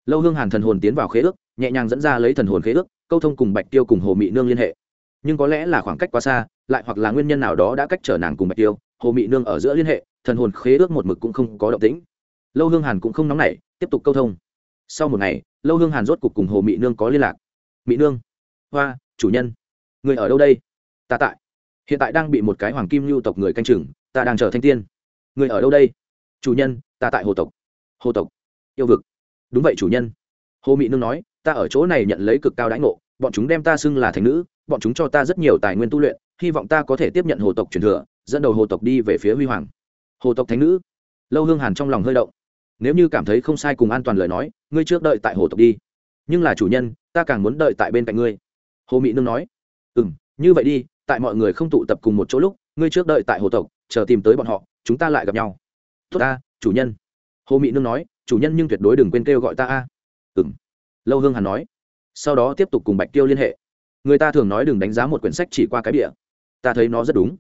Lâu hương hàn thần hồn tiến vào khế ước, nhẹ nhàng dẫn ra lấy thần hồn khế ước, câu thông cùng bạch tiêu cùng hồ mị nương liên hệ. Nhưng có lẽ là khoảng cách quá xa, lại hoặc là nguyên nhân nào đó đã cách trở nàng cùng bạch tiêu, hồ mị nương ở giữa liên hệ, thần hồn khế ước một mực cũng không có động tĩnh. Lâu hương hàn cũng không nóng nảy, tiếp tục câu thông. Sau một ngày, lâu hương hàn rốt cục cùng hồ mị nương có liên lạc. Mị nương hoa, chủ nhân. Người ở đâu đây? Ta tại. Hiện tại đang bị một cái hoàng kim lưu tộc người canh chừng, ta đang chờ thanh tiên. Người ở đâu đây? Chủ nhân, ta tại hồ tộc. Hồ tộc. Yêu vực. Đúng vậy, chủ nhân. Hồ Mị nương nói, ta ở chỗ này nhận lấy cực cao đãi ngộ, bọn chúng đem ta xưng là thành nữ, bọn chúng cho ta rất nhiều tài nguyên tu luyện, hy vọng ta có thể tiếp nhận hồ tộc truyền thừa, dẫn đầu hồ tộc đi về phía huy hoàng. Hồ tộc thánh nữ. Lâu hương hàn trong lòng hơi động. Nếu như cảm thấy không sai cùng an toàn lời nói, ngươi trước đợi tại hồ tộc đi. Nhưng là chủ nhân, ta càng muốn đợi tại bên cạnh ngươi hồ mỹ nương nói ừ m như vậy đi tại mọi người không tụ tập cùng một chỗ lúc ngươi trước đợi tại hồ tộc chờ tìm tới bọn họ chúng ta lại gặp nhau. Tốt ta chủ nhân. Hồ mỹ nương nói chủ nhân nhưng tuyệt đối đừng quên kêu gọi ta a. Ừ m lâu hương hàn nói sau đó tiếp tục cùng bạch tiêu liên hệ. Người ta thường nói đừng đánh giá một quyển sách chỉ qua cái địa ta thấy nó rất đúng.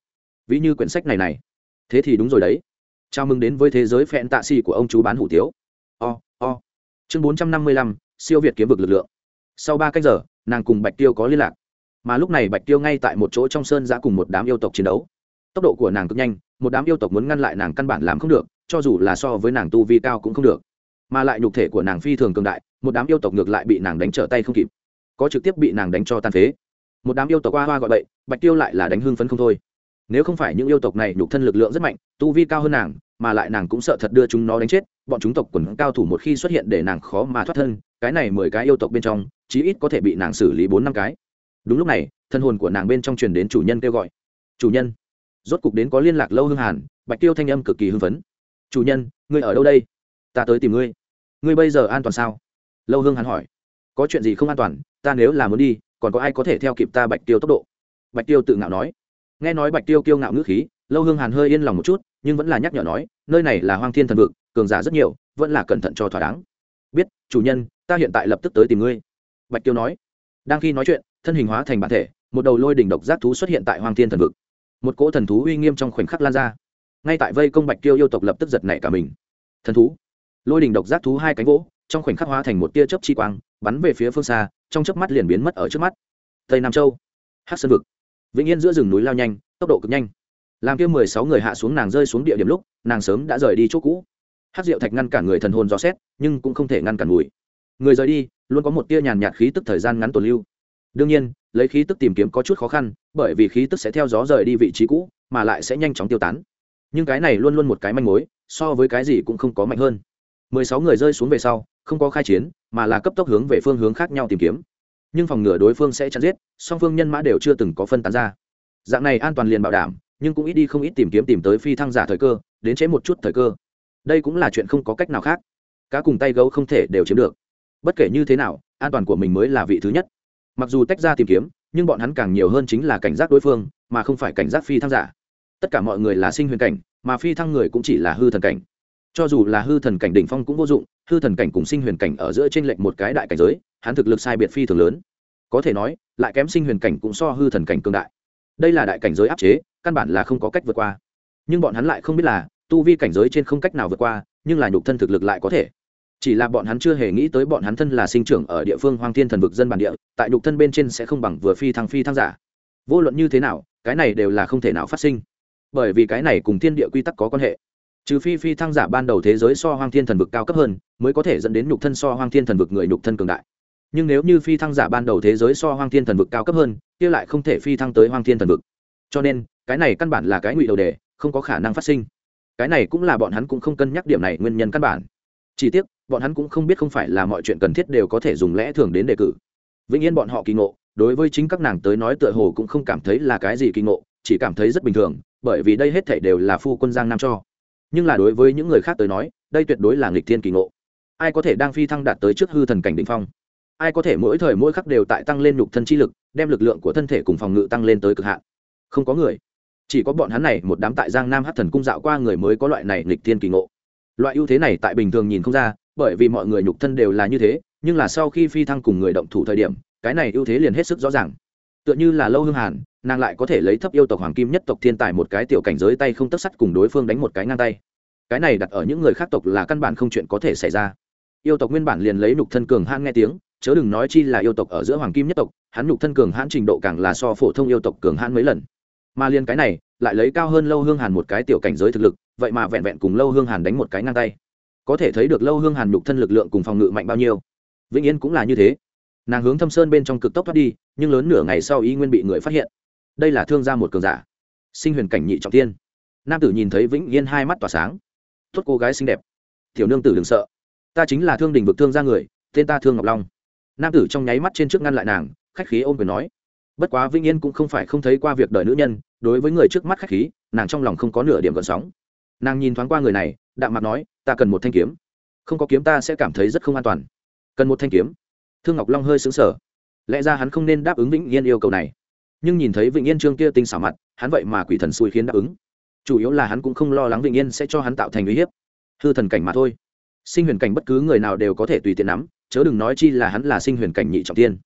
Ví như quyển sách này này. Thế thì đúng rồi đấy. Chào mừng đến với thế giới phẹn tạ xì của ông chú bán hủ tiếu. O、oh, o、oh. chương bốn trăm năm mươi lăm siêu việt kiếm vực lực lượng. Sau ba cách giờ nàng cùng bạch tiêu có liên lạc. Mà lúc này bạch tiêu ngay tại một chỗ trong sơn giã cùng một đám yêu tộc chiến đấu. Tốc độ của nàng cực nhanh, một đám yêu tộc muốn ngăn lại nàng căn bản làm không được, cho dù là so với nàng tu vi cao cũng không được. Mà lại nhục thể của nàng phi thường cường đại, một đám yêu tộc ngược lại bị nàng đánh trở tay không kịp. Có trực tiếp bị nàng đánh cho tan phế. Một đám yêu tộc hoa hoa gọi bậy, bạch tiêu lại là đánh hưng phấn không thôi nếu không phải những yêu tộc này nhục thân lực lượng rất mạnh, tu vi cao hơn nàng, mà lại nàng cũng sợ thật đưa chúng nó đánh chết, bọn chúng tộc quần cao thủ một khi xuất hiện để nàng khó mà thoát thân, cái này mười cái yêu tộc bên trong, chí ít có thể bị nàng xử lý bốn năm cái. Đúng lúc này, thân hồn của nàng bên trong truyền đến chủ nhân kêu gọi. Chủ nhân. Rốt cục đến có liên lạc lâu hương hàn, bạch tiêu thanh âm cực kỳ hưng phấn. Chủ nhân, ngươi ở đâu đây? Ta tới tìm ngươi. Ngươi bây giờ an toàn sao? Lâu hương hàn hỏi. Có chuyện gì không an toàn? Ta nếu là muốn đi, còn có ai có thể theo kịp ta bạch tiêu tốc độ? Bạch tiêu tự ngạo nói nghe nói bạch tiêu kiêu ngạo ngữ khí, lâu hương hàn hơi yên lòng một chút, nhưng vẫn là nhắc nhở nói, nơi này là hoang thiên thần vực, cường giả rất nhiều, vẫn là cẩn thận cho thỏa đáng. Biết, chủ nhân, ta hiện tại lập tức tới tìm ngươi. Bạch tiêu nói. Đang khi nói chuyện, thân hình hóa thành bản thể, một đầu lôi đỉnh độc giác thú xuất hiện tại hoang thiên thần vực. Một cỗ thần thú uy nghiêm trong khoảnh khắc lan ra. Ngay tại vây công bạch tiêu yêu tộc lập tức giật nảy cả mình. Thần thú. Lôi đỉnh độc giác thú hai cánh gỗ, trong khoảnh khắc hóa thành một tia chớp chi quang, bắn về phía phương xa, trong chớp mắt liền biến mất ở trước mắt. Tây nam châu. Hát sơn vực vĩnh yên giữa rừng núi lao nhanh, tốc độ cực nhanh. Làm kia mười sáu người hạ xuống nàng rơi xuống địa điểm lúc, nàng sớm đã rời đi chỗ cũ. Hát rượu thạch ngăn cản người thần hồn gió xét, nhưng cũng không thể ngăn cản mùi. Người rời đi, luôn có một tia nhàn nhạt khí tức thời gian ngắn tồn lưu. Đương nhiên, lấy khí tức tìm kiếm có chút khó khăn, bởi vì khí tức sẽ theo gió rời đi vị trí cũ, mà lại sẽ nhanh chóng tiêu tán. Nhưng cái này luôn luôn một cái manh mối, so với cái gì cũng không có mạnh hơn. Mười sáu người rơi xuống về sau, không có khai chiến, mà là cấp tốc hướng về phương hướng khác nhau tìm kiếm nhưng phòng ngừa đối phương sẽ chặn giết, song phương nhân mã đều chưa từng có phân tán ra. Dạng này an toàn liền bảo đảm, nhưng cũng ít đi không ít tìm kiếm tìm tới phi thăng giả thời cơ, đến chế một chút thời cơ. Đây cũng là chuyện không có cách nào khác. Cá cùng tay gấu không thể đều chiếm được. Bất kể như thế nào, an toàn của mình mới là vị thứ nhất. Mặc dù tách ra tìm kiếm, nhưng bọn hắn càng nhiều hơn chính là cảnh giác đối phương, mà không phải cảnh giác phi thăng giả. Tất cả mọi người là sinh huyền cảnh, mà phi thăng người cũng chỉ là hư thần cảnh. Cho dù là hư thần cảnh đỉnh phong cũng vô dụng hư thần cảnh cùng sinh huyền cảnh ở giữa trên lệnh một cái đại cảnh giới, hắn thực lực sai biệt phi thường lớn. Có thể nói, lại kém sinh huyền cảnh cũng so hư thần cảnh cường đại. Đây là đại cảnh giới áp chế, căn bản là không có cách vượt qua. Nhưng bọn hắn lại không biết là, tu vi cảnh giới trên không cách nào vượt qua, nhưng là nhục thân thực lực lại có thể. Chỉ là bọn hắn chưa hề nghĩ tới bọn hắn thân là sinh trưởng ở địa phương hoang thiên thần vực dân bản địa, tại nhục thân bên trên sẽ không bằng vừa phi thăng phi thăng giả. Vô luận như thế nào, cái này đều là không thể nào phát sinh. Bởi vì cái này cùng thiên địa quy tắc có quan hệ trừ phi phi thăng giả ban đầu thế giới so hoang thiên thần vực cao cấp hơn, mới có thể dẫn đến nhục thân so hoang thiên thần vực người nhục thân cường đại. Nhưng nếu như phi thăng giả ban đầu thế giới so hoang thiên thần vực cao cấp hơn, kia lại không thể phi thăng tới hoang thiên thần vực. Cho nên, cái này căn bản là cái ngụy đầu đề, không có khả năng phát sinh. Cái này cũng là bọn hắn cũng không cân nhắc điểm này nguyên nhân căn bản. Chỉ tiếc, bọn hắn cũng không biết không phải là mọi chuyện cần thiết đều có thể dùng lẽ thường đến đề cử. Vĩnh yên bọn họ kỳ ngộ, đối với chính các nàng tới nói tựa hồ cũng không cảm thấy là cái gì kỳ ngộ, chỉ cảm thấy rất bình thường, bởi vì đây hết thảy đều là phu quân giang nam cho nhưng là đối với những người khác tới nói, đây tuyệt đối là nghịch thiên kỳ ngộ. Ai có thể đang phi thăng đạt tới trước hư thần cảnh đ ỉ n h phong? Ai có thể mỗi thời mỗi khắc đều tại tăng lên nhục thân chi lực, đem lực lượng của thân thể cùng phòng ngự tăng lên tới cực hạn? Không có người. Chỉ có bọn hắn này, một đám tại giang nam hát thần cung dạo qua người mới có loại này nghịch thiên kỳ ngộ. Loại ưu thế này tại bình thường nhìn không ra, bởi vì mọi người nhục thân đều là như thế, nhưng là sau khi phi thăng cùng người động thủ thời điểm, cái này ưu thế liền hết sức rõ ràng. Tựa như là lâu hương hàn nàng lại có thể lấy thấp yêu tộc hoàng kim nhất tộc thiên tài một cái tiểu cảnh giới tay không tất sắt cùng đối phương đánh một cái ngang tay. Cái này đặt ở những người khác tộc là căn bản không chuyện có thể xảy ra. Yêu tộc nguyên bản liền lấy nhục thân cường hãn nghe tiếng, chớ đừng nói chi là yêu tộc ở giữa hoàng kim nhất tộc, hắn nhục thân cường hãn trình độ càng là so phổ thông yêu tộc cường hãn mấy lần. Mà liền cái này, lại lấy cao hơn lâu hương hàn một cái tiểu cảnh giới thực lực, vậy mà vẹn vẹn cùng lâu hương hàn đánh một cái ngang tay. Có thể thấy được lâu hương hàn nhục thân lực lượng cùng phòng ngự mạnh bao nhiêu. Vĩnh yên cũng là như thế. Nàng hướng thâm sơn bên trong cực tốc thoát đi, nhưng lớn nửa ngày sau y nguyên bị người phát hiện đây là thương gia một cường giả. Sinh huyền cảnh nhị trọng tiên. Nam tử nhìn thấy vĩnh yên hai mắt tỏa sáng. Tốt cô gái xinh đẹp. Tiểu nương tử đừng sợ. Ta chính là thương đình vực thương gia người, tên ta thương ngọc long. Nam tử trong nháy mắt trên trước ngăn lại nàng, khách khí ôm quyền nói. Bất quá vĩnh yên cũng không phải không thấy qua việc đời nữ nhân, đối với người trước mắt khách khí, nàng trong lòng không có nửa điểm gợn sóng. Nàng nhìn thoáng qua người này, đạm mặt nói, ta cần một thanh kiếm. Không có kiếm ta sẽ cảm thấy rất không an toàn. Cần một thanh kiếm. Thương ngọc long hơi xứng sở lẽ ra hắn không nên đáp ứng vĩnh yên yêu cầu này nhưng nhìn thấy vĩnh yên trương kia tinh xảo mặt, hắn vậy mà quỷ thần xui khiến đáp ứng. Chủ yếu là hắn cũng không lo lắng vĩnh yên sẽ cho hắn tạo thành uy hiếp. Hư thần cảnh mà thôi. Sinh huyền cảnh bất cứ người nào đều có thể tùy tiện nắm, chớ đừng nói chi là hắn là sinh huyền cảnh nhị trọng tiên.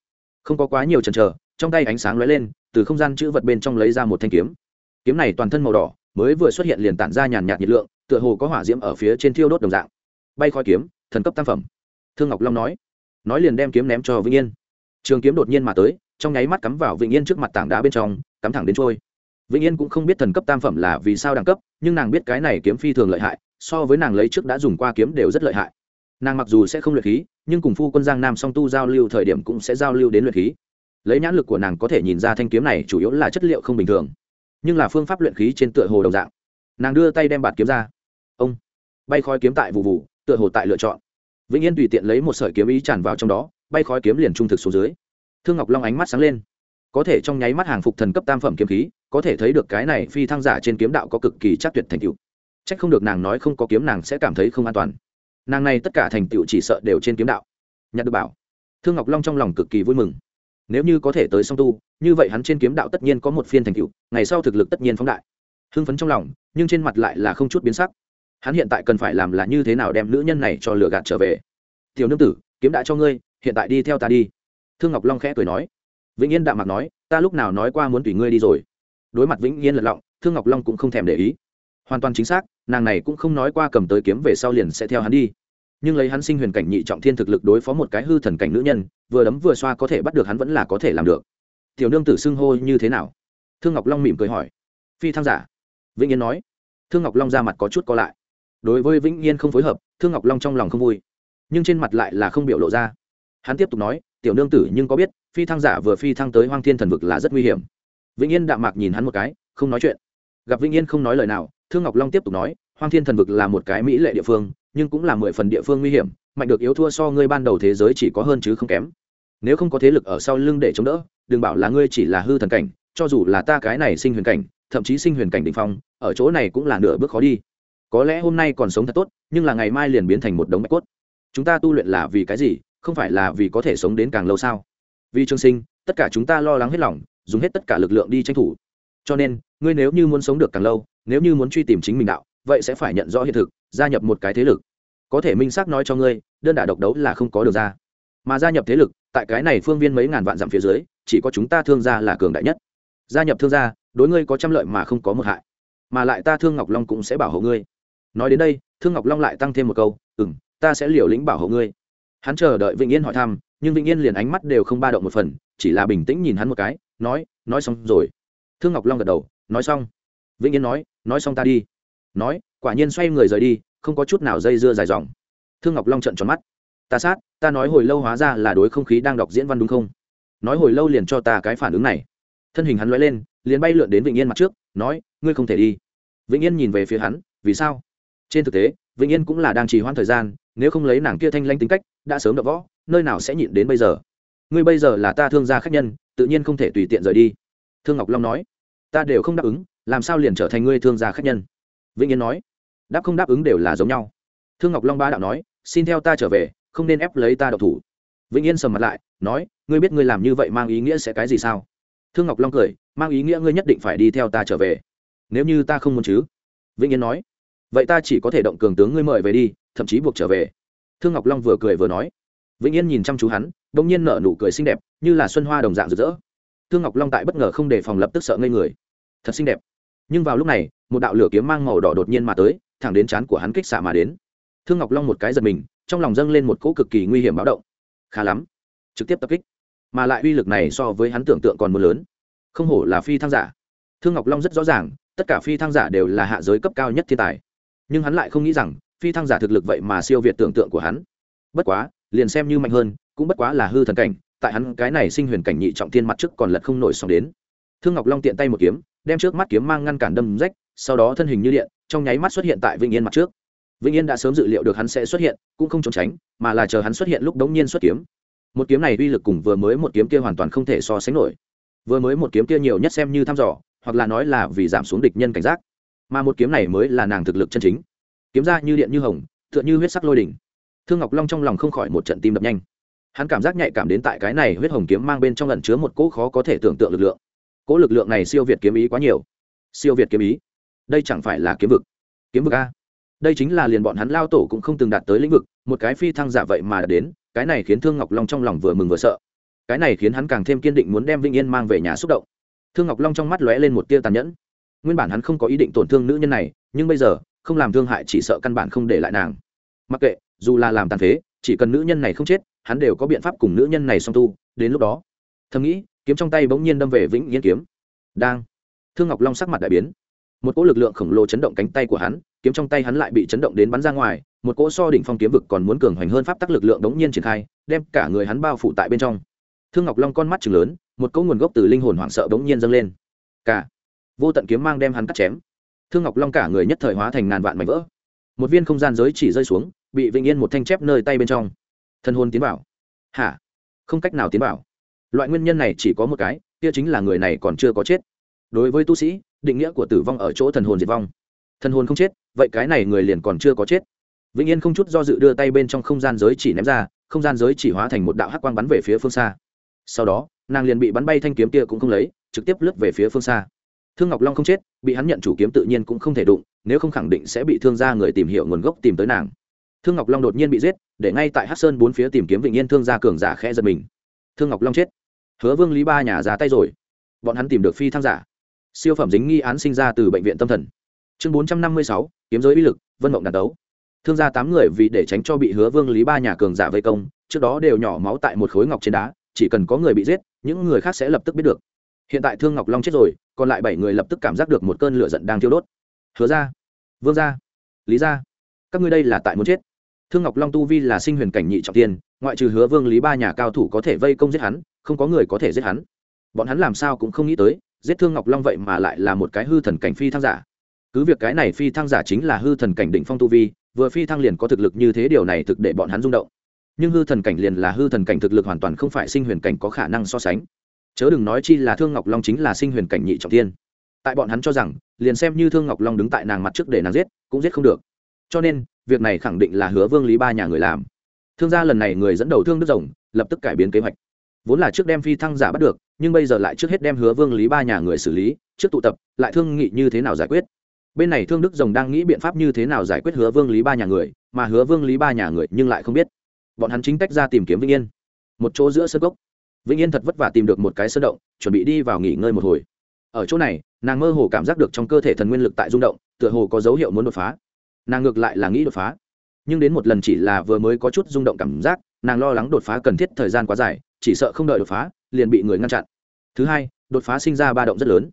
Không có quá nhiều chần chờ, trong tay ánh sáng lóe lên, từ không gian chữ vật bên trong lấy ra một thanh kiếm. Kiếm này toàn thân màu đỏ, mới vừa xuất hiện liền tản ra nhàn nhạt nhiệt lượng, tựa hồ có hỏa diễm ở phía trên thiêu đốt đồng dạng. Bay khói kiếm, thần cấp tam phẩm. Thương ngọc long nói. Nói liền đem kiếm ném cho vĩnh yên. Trường kiếm đột nhiên mà tới trong nháy mắt cắm vào vĩnh yên trước mặt tảng đá bên trong, cắm thẳng đến trôi. Vĩnh yên cũng không biết thần cấp tam phẩm là vì sao đẳng cấp, nhưng nàng biết cái này kiếm phi thường lợi hại, so với nàng lấy trước đã dùng qua kiếm đều rất lợi hại. Nàng mặc dù sẽ không luyện khí, nhưng cùng phu quân giang nam song tu giao lưu thời điểm cũng sẽ giao lưu đến luyện khí. Lấy nhãn lực của nàng có thể nhìn ra thanh kiếm này chủ yếu là chất liệu không bình thường, nhưng là phương pháp luyện khí trên tựa hồ đồng dạng. Nàng đưa tay đem bạt kiếm ra. Ông! Bay khói kiếm tại vụ vụ, tựa hồ tại lựa chọn. Vĩnh yên tùy tiện lấy một sợi kiếm ý tràn vào trong đó, bay khói kiếm liền trung thực xuống dưới thương ngọc long ánh mắt sáng lên. Có thể trong nháy mắt hàng phục thần cấp tam phẩm kiếm khí, có thể thấy được cái này phi thăng giả trên kiếm đạo có cực kỳ chắc tuyệt thành tựu. C h ắ c không được nàng nói không có kiếm nàng sẽ cảm thấy không an toàn. Nàng này tất cả thành tựu chỉ sợ đều trên kiếm đạo. Nhặt được bảo. Thương ngọc long trong lòng cực kỳ vui mừng. Nếu như có thể tới song tu, như vậy hắn trên kiếm đạo tất nhiên có một phiên thành tựu, ngày sau thực lực tất nhiên phóng đại. Hưng phấn trong lòng, nhưng trên mặt lại là không chút biến sắc. Hắn hiện tại cần phải làm là như thế nào đem nữ nhân này cho lừa gạt trở về? Tiểu nương tử, kiếm đã cho ngươi, hiện tại đi theo ta đi thương ngọc long khẽ cười nói, vĩnh yên đạm mặt nói, ta lúc nào nói qua muốn tùy ngươi đi rồi. Đối mặt vĩnh yên lật lọng, thương ngọc long cũng không thèm để ý. Hoàn toàn chính xác, nàng này cũng không nói qua cầm tới kiếm về sau liền sẽ theo hắn đi. Nhưng lấy hắn sinh huyền cảnh nhị trọng thiên thực lực đối phó một cái hư thần cảnh nữ nhân, vừa đấm vừa xoa có thể bắt được hắn vẫn là có thể làm được. Tiểu nương tử xưng hô như thế nào? Thương ngọc long mỉm cười hỏi. Phi thăng giả. Vĩnh yên nói. Thương ngọc long ra mặt có chút co lại. Đối với vĩnh yên không phối hợp, thương ngọc long trong lòng không vui. Nhưng trên mặt lại là không biểu lộ ra. Hắn tiếp tục nói tiểu nương tử nhưng có biết, phi thăng giả vừa phi thăng tới hoang thiên thần vực là rất nguy hiểm. Vĩnh yên đạm mạc nhìn hắn một cái, không nói chuyện. Gặp vĩnh yên không nói lời nào, thương ngọc long tiếp tục nói, hoang thiên thần vực là một cái mỹ lệ địa phương, nhưng cũng là mười phần địa phương nguy hiểm, mạnh được yếu thua so ngươi ban đầu thế giới chỉ có hơn chứ không kém. Nếu không có thế lực ở sau lưng để chống đỡ, đừng bảo là ngươi chỉ là hư thần cảnh, cho dù là ta cái này sinh huyền cảnh, thậm chí sinh huyền cảnh đình phong, ở chỗ này cũng là nửa bước khó đi. Có lẽ hôm nay còn sống thật tốt, nhưng là ngày mai liền biến thành một đống bạch cốt. Chúng ta tu luyện là vì cái gì? Không phải là vì có thể sống đến càng lâu sao? Vì trường sinh, tất cả chúng ta lo lắng hết lòng, dùng hết tất cả lực lượng đi tranh thủ. Cho nên, ngươi nếu như muốn sống được càng lâu, nếu như muốn truy tìm chính mình đạo, vậy sẽ phải nhận rõ hiện thực, gia nhập một cái thế lực. Có thể minh xác nói cho ngươi, đơn đả độc đấu là không có được ra. Mà gia nhập thế lực, tại cái này phương viên mấy ngàn vạn dặm phía dưới, chỉ có chúng ta thương gia là cường đại nhất. Gia nhập thương gia, đối ngươi có trăm lợi mà không có một hại. Mà lại ta thương ngọc long cũng sẽ bảo hộ ngươi. Nói đến đây, thương ngọc long lại tăng thêm một câu ừ m ta sẽ liều lĩnh bảo hộ ngươi hắn chờ đợi vĩnh yên hỏi thăm, nhưng vĩnh yên liền ánh mắt đều không ba động một phần, chỉ là bình tĩnh nhìn hắn một cái, nói nói xong rồi. Thương ngọc long gật đầu, nói xong. Vĩnh yên nói nói xong ta đi. Nói, quả nhiên xoay người rời đi, không có chút nào dây dưa dài dòng. Thương ngọc long trận tròn mắt. Ta sát, ta nói hồi lâu hóa ra là đối không khí đang đọc diễn văn đúng không? Nói hồi lâu liền cho ta cái phản ứng này. Thân hình hắn l lên, liền bay lượn đến vĩnh yên mặt trước, nói, ngươi không thể đi. Vĩnh yên nhìn về phía hắn, vì sao? Trên thực tế vĩnh yên cũng là đang trì hoãn thời gian, nếu không lấy nàng kia thanh lanh tính cách đã sớm đập võ, nơi nào sẽ nhịn đến bây giờ? Ngươi bây giờ là ta thương gia khách nhân, tự nhiên không thể tùy tiện rời đi. Thương ngọc long nói. Ta đều không đáp ứng, làm sao liền trở thành ngươi thương gia khách nhân? Vĩnh yên nói. Đáp không đáp ứng đều là giống nhau. Thương ngọc long ba đạo nói, xin theo ta trở về, không nên ép lấy ta độc thủ. Vĩnh yên sầm mặt lại, nói, ngươi biết ngươi làm như vậy mang ý nghĩa sẽ cái gì sao? Thương ngọc long cười, mang ý nghĩa ngươi nhất định phải đi theo ta trở về. Nếu như ta không muốn chứ? Vĩnh yên nói. Vậy ta chỉ có thể động cường tướng ngươi mời về đi, thậm chí buộc trở về thương ngọc long vừa cười vừa nói. Vĩnh yên nhìn chăm chú hắn đ ỗ n g nhiên nở nụ cười xinh đẹp, như là xuân hoa đồng dạng rực rỡ. Thương ngọc long tại bất ngờ không đề phòng lập tức sợ ngây người. Thật xinh đẹp. Nhưng vào lúc này, một đạo lửa kiếm mang màu đỏ đột nhiên mà tới, thẳng đến trán của hắn kích xạ mà đến. Thương ngọc long một cái giật mình, trong lòng dâng lên một cỗ cực kỳ nguy hiểm báo động. Khá lắm. Trực tiếp tập kích. Mà lại uy lực này so với hắn tưởng tượng còn mưa lớn. Không hổ là phi thăng giả. Thương ngọc long rất rõ ràng, tất cả phi thăng giả đều là hạ giới cấp cao nhất thiên tài. Nhưng hắn lại không nghĩ rằng phi thăng giả thực lực vậy mà siêu việt tưởng tượng của hắn. Bất quá, liền xem như mạnh hơn, cũng bất quá là hư thần cảnh, tại hắn cái này sinh huyền cảnh nhị trọng thiên mặt trước còn lật không nổi sóng đến. Thương ngọc long tiện tay một kiếm, đem trước mắt kiếm mang ngăn cản đâm rách, sau đó thân hình như điện, trong nháy mắt xuất hiện tại vĩnh yên mặt trước. Vĩnh yên đã sớm dự liệu được hắn sẽ xuất hiện, cũng không trốn tránh, mà là chờ hắn xuất hiện lúc đống nhiên xuất kiếm. Một kiếm này uy lực cùng vừa mới một kiếm kia hoàn toàn không thể so sánh nổi. Vừa mới một kiếm kia nhiều nhất xem như thăm dò, hoặc là nói là vì giảm xuống địch nhân cảnh giác. Mà một kiếm này mới là nàng thực lực chân chính kiếm ra như điện như hồng, tựa như huyết sắc lôi đỉnh. Thương ngọc long trong lòng không khỏi một trận tim đập nhanh. Hắn cảm giác nhạy cảm đến tại cái này huyết hồng kiếm mang bên trong lần chứa một cỗ khó có thể tưởng tượng lực lượng. Cỗ lực lượng này siêu việt kiếm ý quá nhiều. Siêu việt kiếm ý? Đây chẳng phải là kiếm vực? Kiếm vực a? Đây chính là liền bọn hắn lao tổ cũng không từng đạt tới lĩnh vực, một cái phi thăng giả vậy mà đã đến, cái này khiến thương ngọc long trong lòng vừa mừng vừa sợ. Cái này khiến hắn càng thêm kiên định muốn đem vĩnh yên mang về nhà xúc động. Thương ngọc long trong mắt lóe lên một tia tàn nhẫn. Nguyên bản hắn không có ý định tổn thương nữ nhân này, nhưng bây giờ không làm thương hại chỉ sợ căn bản không để lại nàng. Mặc kệ, dù là làm tàn phế, chỉ cần nữ nhân này không chết, hắn đều có biện pháp cùng nữ nhân này song tu. Đến lúc đó, thầm nghĩ, kiếm trong tay bỗng nhiên đâm về vĩnh yên kiếm. Đang. Thương ngọc long sắc mặt đại biến. Một cỗ lực lượng khổng lồ chấn động cánh tay của hắn, kiếm trong tay hắn lại bị chấn động đến bắn ra ngoài, một cỗ so đỉnh phong kiếm vực còn muốn cường hoành hơn pháp tắc lực lượng đống nhiên triển khai, đem cả người hắn bao phủ tại bên trong. Thương ngọc long con mắt chừng lớn, một cỗ nguồn gốc từ linh hồn hoảng sợ đống nhiên dâng lên. Cả vô tận kiếm mang đem hắn cắt chém thương ngọc long cả người nhất thời hóa thành ngàn vạn mảnh vỡ. Một viên không gian giới chỉ rơi xuống, bị vĩnh yên một thanh chép nơi tay bên trong. Thân hôn tiến vào. Hả? Không cách nào tiến vào. Loại nguyên nhân này chỉ có một cái, kia chính là người này còn chưa có chết. Đối với tu sĩ, định nghĩa của tử vong ở chỗ thần hồn diệt vong. Thần hồn không chết, vậy cái này người liền còn chưa có chết. Vĩnh yên không chút do dự đưa tay bên trong không gian giới chỉ ném ra, không gian giới chỉ hóa thành một đạo hắc quang bắn về phía phương xa. Sau đó, nàng liền bị bắn bay thanh kiếm kia cũng không lấy, trực tiếp lướt về phía phương xa thương ngọc long không chết, bị hắn nhận chủ kiếm tự nhiên cũng không thể đụng, nếu không khẳng định sẽ bị thương gia người tìm hiểu nguồn gốc tìm tới nàng. Thương ngọc long đột nhiên bị giết, để ngay tại hát sơn bốn phía tìm kiếm vĩnh yên thương gia cường giả khẽ giật mình. Thương ngọc long chết. Hứa vương lý ba nhà ra tay rồi. Bọn hắn tìm được phi thăng giả. Siêu phẩm dính nghi án sinh ra từ bệnh viện tâm thần. Chương bốn trăm năm mươi sáu, kiếm giới uy lực, vân mộng đàn đấu. Thương gia tám người vì để tránh cho bị hứa vương lý ba nhà cường giả vây công, trước đó đều nhỏ máu tại một khối ngọc trên đá, chỉ cần có người bị giết, những người khác sẽ lập tức biết được. Hiện tại thương ngọc long chết rồi còn lại bảy người lập tức cảm giác được một cơn lửa giận đang thiêu đốt. Hứa ra, vương ra, lý ra, các ngươi đây là tại muốn chết. Thương ngọc long tu vi là sinh huyền cảnh nhị trọng tiên, ngoại trừ hứa vương lý ba nhà cao thủ có thể vây công giết hắn, không có người có thể giết hắn. Bọn hắn làm sao cũng không nghĩ tới, giết thương ngọc long vậy mà lại là một cái hư thần cảnh phi thăng giả. Cứ việc cái này phi thăng giả chính là hư thần cảnh đỉnh phong tu vi, vừa phi thăng liền có thực lực như thế điều này thực để bọn hắn rung động. Nhưng hư thần cảnh liền là hư thần cảnh thực lực hoàn toàn không phải sinh huyền cảnh có khả năng so sánh chớ đừng nói chi là thương ngọc long chính là sinh huyền cảnh nhị trọng tiên tại bọn hắn cho rằng, liền xem như thương ngọc long đứng tại nàng mặt trước để nàng giết, cũng giết không được. Cho nên, việc này khẳng định là hứa vương lý ba nhà người làm. Thương gia lần này người dẫn đầu thương đức rồng, lập tức cải biến kế hoạch. Vốn là trước đem phi thăng giả bắt được, nhưng bây giờ lại trước hết đem hứa vương lý ba nhà người xử lý, trước tụ tập, lại thương nghị như thế nào giải quyết. Bên này thương đức rồng đang nghĩ biện pháp như thế nào giải quyết hứa vương lý ba nhà người, mà hứa vương lý ba nhà người nhưng lại không biết. Bọn hắn chính tách ra tìm kiếm vĩnh yên. Một chỗ giữa sân gốc vĩnh yên thật vất vả tìm được một cái sơn động, chuẩn bị đi vào nghỉ ngơi một hồi. Ở chỗ này, nàng mơ hồ cảm giác được trong cơ thể thần nguyên lực tại rung động, tựa hồ có dấu hiệu muốn đột phá. Nàng ngược lại là nghĩ đột phá. Nhưng đến một lần chỉ là vừa mới có chút rung động cảm giác, nàng lo lắng đột phá cần thiết thời gian quá dài, chỉ sợ không đợi đột phá, liền bị người ngăn chặn. Thứ hai, đột phá sinh ra ba động rất lớn.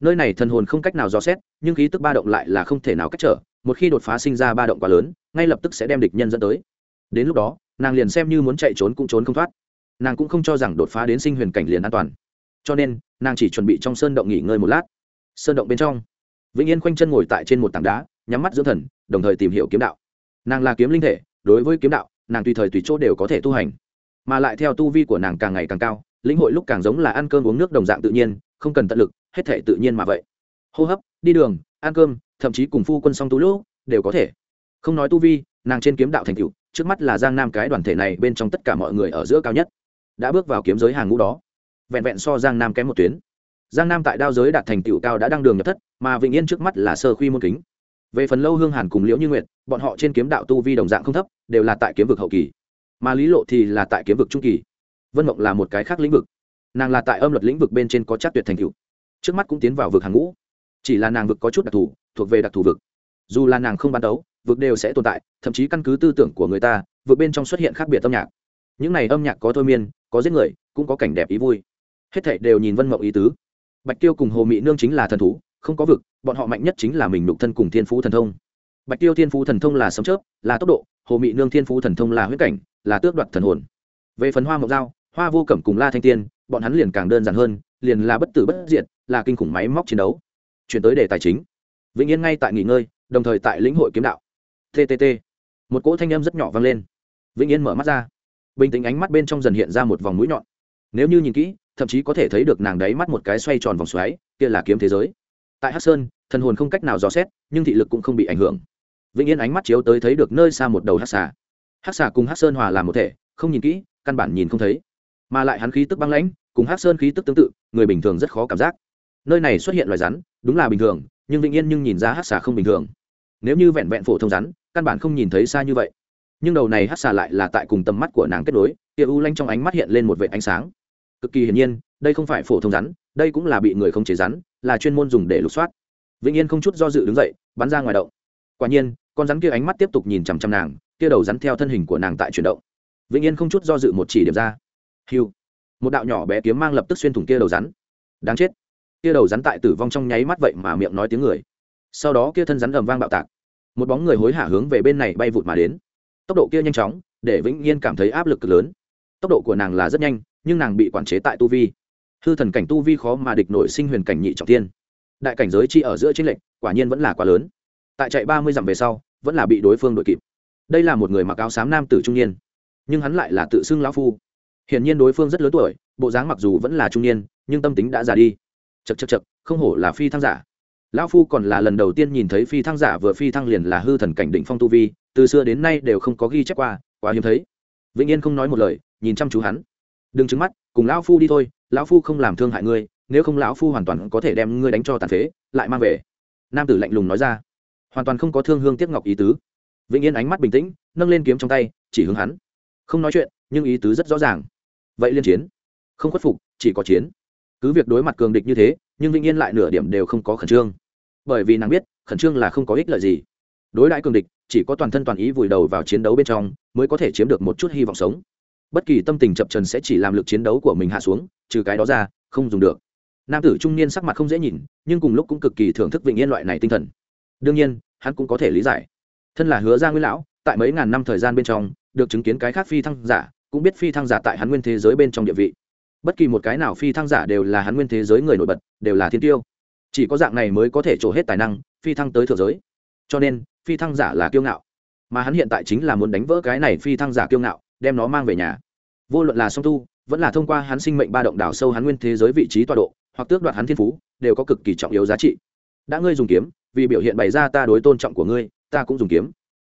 Nơi này thần hồn không cách nào dò xét, nhưng khí tức ba động lại là không thể nào cách trở. Một khi đột phá sinh ra ba động quá lớn, ngay lập tức sẽ đem địch nhân dẫn tới. Đến lúc đó, nàng liền xem như muốn chạy trốn cũng trốn không thoát nàng cũng không cho rằng đột phá đến sinh huyền cảnh liền an toàn. Cho nên, nàng chỉ chuẩn bị trong sơn động nghỉ ngơi một lát. Sơn động bên trong, vĩnh yên khoanh chân ngồi tại trên một tảng đá, nhắm mắt dưỡng thần, đồng thời tìm hiểu kiếm đạo. Nàng là kiếm linh thể, đối với kiếm đạo, nàng tùy thời tùy chỗ đều có thể tu hành. Mà lại theo tu vi của nàng càng ngày càng cao, lĩnh hội lúc càng giống là ăn cơm uống nước đồng dạng tự nhiên, không cần tận lực, hết thể tự nhiên mà vậy. Hô hấp, đi đường, ăn cơm, thậm chí cùng phu quân song tu lũ đều có thể. Không nói tu vi, nàng trên kiếm đạo thành cựu trước mắt là giang nam cái đoàn thể này bên trong tất cả mọi người ở giữa cao nhất đã bước vào kiếm giới hàng ngũ đó. Vẹn vẹn so giang nam kém một tuyến. Giang nam tại đao giới đạt thành tựu cao đã đăng đường nhập thất, mà vĩnh yên trước mắt là sơ khuy môn kính. Về phần lâu hương hàn cùng liễu như nguyện bọn họ trên kiếm đạo tu vi đồng dạng không thấp, đều là tại kiếm vực hậu kỳ. Mà lý lộ thì là tại kiếm vực trung kỳ. Vân mộng là một cái khác lĩnh vực. Nàng là tại âm luật lĩnh vực bên trên có chắc tuyệt thành cựu trước mắt cũng tiến vào vực hàng ngũ. Chỉ là nàng vực có chút đặc thù, thuộc về đặc thù vực. Dù là nàng không bán đấu, vực đều sẽ tồn tại, thậm chí căn cứ tư tưởng của người ta, vực bên trong xuất hiện khác biệt âm nhạc. Những này âm nhạc có thôi miên có giết người, cũng có cảnh đẹp ý vui. Hết thảy đều nhìn vân mộng ý tứ. Bạch tiêu cùng hồ mỹ nương chính là thần thú, không có vực, bọn họ mạnh nhất chính là mình nhục thân cùng thiên phú thần thông. Bạch tiêu thiên phú thần thông là sấm chớp, là tốc độ, hồ mỹ nương thiên phú thần thông là huyết cảnh, là tước đoạt thần hồn. Về phần hoa mộc dao, hoa vô cẩm cùng la thanh tiên, bọn hắn liền càng đơn giản hơn, liền là bất tử bất diệt, là kinh khủng máy móc chiến đấu. Chuyển tới đề tài chính. Vĩnh yên ngay tại nghỉ ngơi, đồng thời tại lĩnh hội kiếm đạo. Tt một cỗ thanh âm rất nhỏ vang lên. Vĩnh yên mở mắt ra bình tĩnh ánh mắt bên trong dần hiện ra một vòng mũi nhọn. Nếu như nhìn kỹ, thậm chí có thể thấy được nàng đáy mắt một cái xoay tròn vòng xoáy, kia là kiếm thế giới. Tại hắc sơn, thần hồn không cách nào dò xét, nhưng thị lực cũng không bị ảnh hưởng. Vĩnh yên ánh mắt chiếu tới thấy được nơi xa một đầu hắc xà. Hắc xà cùng hắc sơn hòa làm một thể, không nhìn kỹ, căn bản nhìn không thấy. Mà lại hắn khí tức băng lãnh, cùng hắc sơn khí tức tương tự, người bình thường rất khó cảm giác. Nơi này xuất hiện loài rắn, đúng là bình thường, nhưng vĩnh yên nhưng nhìn ra hắc xà không bình thường. Nếu như vẹn vẹn phổ thông rắn, căn bản không nhìn thấy xa như vậy nhưng đầu này hát xà lại là tại cùng tầm mắt của nàng kết nối, kia u lanh trong ánh mắt hiện lên một vệ ánh sáng. Cực kỳ hiển nhiên, đây không phải phổ thông rắn, đây cũng là bị người không chế rắn, là chuyên môn dùng để lục soát. Vĩnh yên không chút do dự đứng dậy, bắn ra ngoài động. Quả nhiên, con rắn kia ánh mắt tiếp tục nhìn chằm chằm nàng, kia đầu rắn theo thân hình của nàng tại chuyển động. Vĩnh yên không chút do dự một chỉ điểm ra. Hiu! Một đạo nhỏ bé kiếm mang lập tức xuyên thủng kia đầu rắn. Đáng chết! Kia đầu rắn tại tử vong trong nháy mắt vậy mà miệng nói tiếng người. Sau đó kia thân rắn ầm vang bạo tạc. Một bóng người hối hả hướng về bên này bay vụt mà đến tốc độ kia nhanh chóng, để vĩnh nhiên cảm thấy áp lực cực lớn. Tốc độ của nàng là rất nhanh, nhưng nàng bị quản chế tại tu vi. Hư thần cảnh tu vi khó mà địch nội sinh huyền cảnh nhị trọng tiên đại cảnh giới chi ở giữa trên lệnh quả nhiên vẫn là quá lớn. Tại chạy ba mươi dặm về sau, vẫn là bị đối phương đội kịp. Đây là một người mặc áo xám nam tử trung niên, nhưng hắn lại là tự xưng lão phu. Hiển nhiên đối phương rất lớn tuổi, bộ dáng mặc dù vẫn là trung niên, nhưng tâm tính đã già đi. Chật chật chật không hổ là phi thăng giả. Lão phu còn là lần đầu tiên nhìn thấy phi thăng giả vừa phi thăng liền là hư thần cảnh đỉnh phong tu vi từ xưa đến nay đều không có ghi chép qua, quá hiếm thấy. Vĩnh yên không nói một lời, nhìn chăm chú hắn. Đừng trứng mắt, cùng lão phu đi thôi, lão phu không làm thương hại ngươi, nếu không lão phu hoàn toàn có thể đem ngươi đánh cho tàn phế, lại mang về. Nam tử lạnh lùng nói ra. Hoàn toàn không có thương hương tiếc ngọc ý tứ. Vĩnh yên ánh mắt bình tĩnh, nâng lên kiếm trong tay, chỉ hướng hắn. Không nói chuyện, nhưng ý tứ rất rõ ràng. Vậy liên chiến? Không khuất phục, chỉ có chiến. Cứ việc đối mặt cường địch như thế, nhưng vĩnh yên lại nửa điểm đều không có khẩn trương. Bởi vì nàng biết, khẩn trương là không có ích lợi gì. Đối đãi cường địch chỉ có toàn thân toàn ý vùi đầu vào chiến đấu bên trong, mới có thể chiếm được một chút hy vọng sống. Bất kỳ tâm tình chập trần sẽ chỉ làm lực chiến đấu của mình hạ xuống, trừ cái đó ra, không dùng được. Nam tử trung niên sắc mặt không dễ nhìn, nhưng cùng lúc cũng cực kỳ thưởng thức vịnh yên loại này tinh thần. Đương nhiên, hắn cũng có thể lý giải. Thân là hứa gia nguyên lão, tại mấy ngàn năm thời gian bên trong, được chứng kiến cái khác phi thăng giả, cũng biết phi thăng giả tại hắn nguyên thế giới bên trong địa vị. Bất kỳ một cái nào phi thăng giả đều là hắn nguyên thế giới người nổi bật, đều là thiên tiêu. Chỉ có dạng này mới có thể trổ hết tài năng, phi thăng tới thượng giới. Cho nên phi thăng giả là kiêu ngạo. Mà hắn hiện tại chính là muốn đánh vỡ cái này phi thăng giả kiêu ngạo, đem nó mang về nhà. Vô luận là song tu, vẫn là thông qua hắn sinh mệnh ba động đảo sâu hắn nguyên thế giới vị trí tọa độ, hoặc tước đoạt hắn thiên phú, đều có cực kỳ trọng yếu giá trị. Đã ngươi dùng kiếm, vì biểu hiện bày ra ta đối tôn trọng của ngươi, ta cũng dùng kiếm.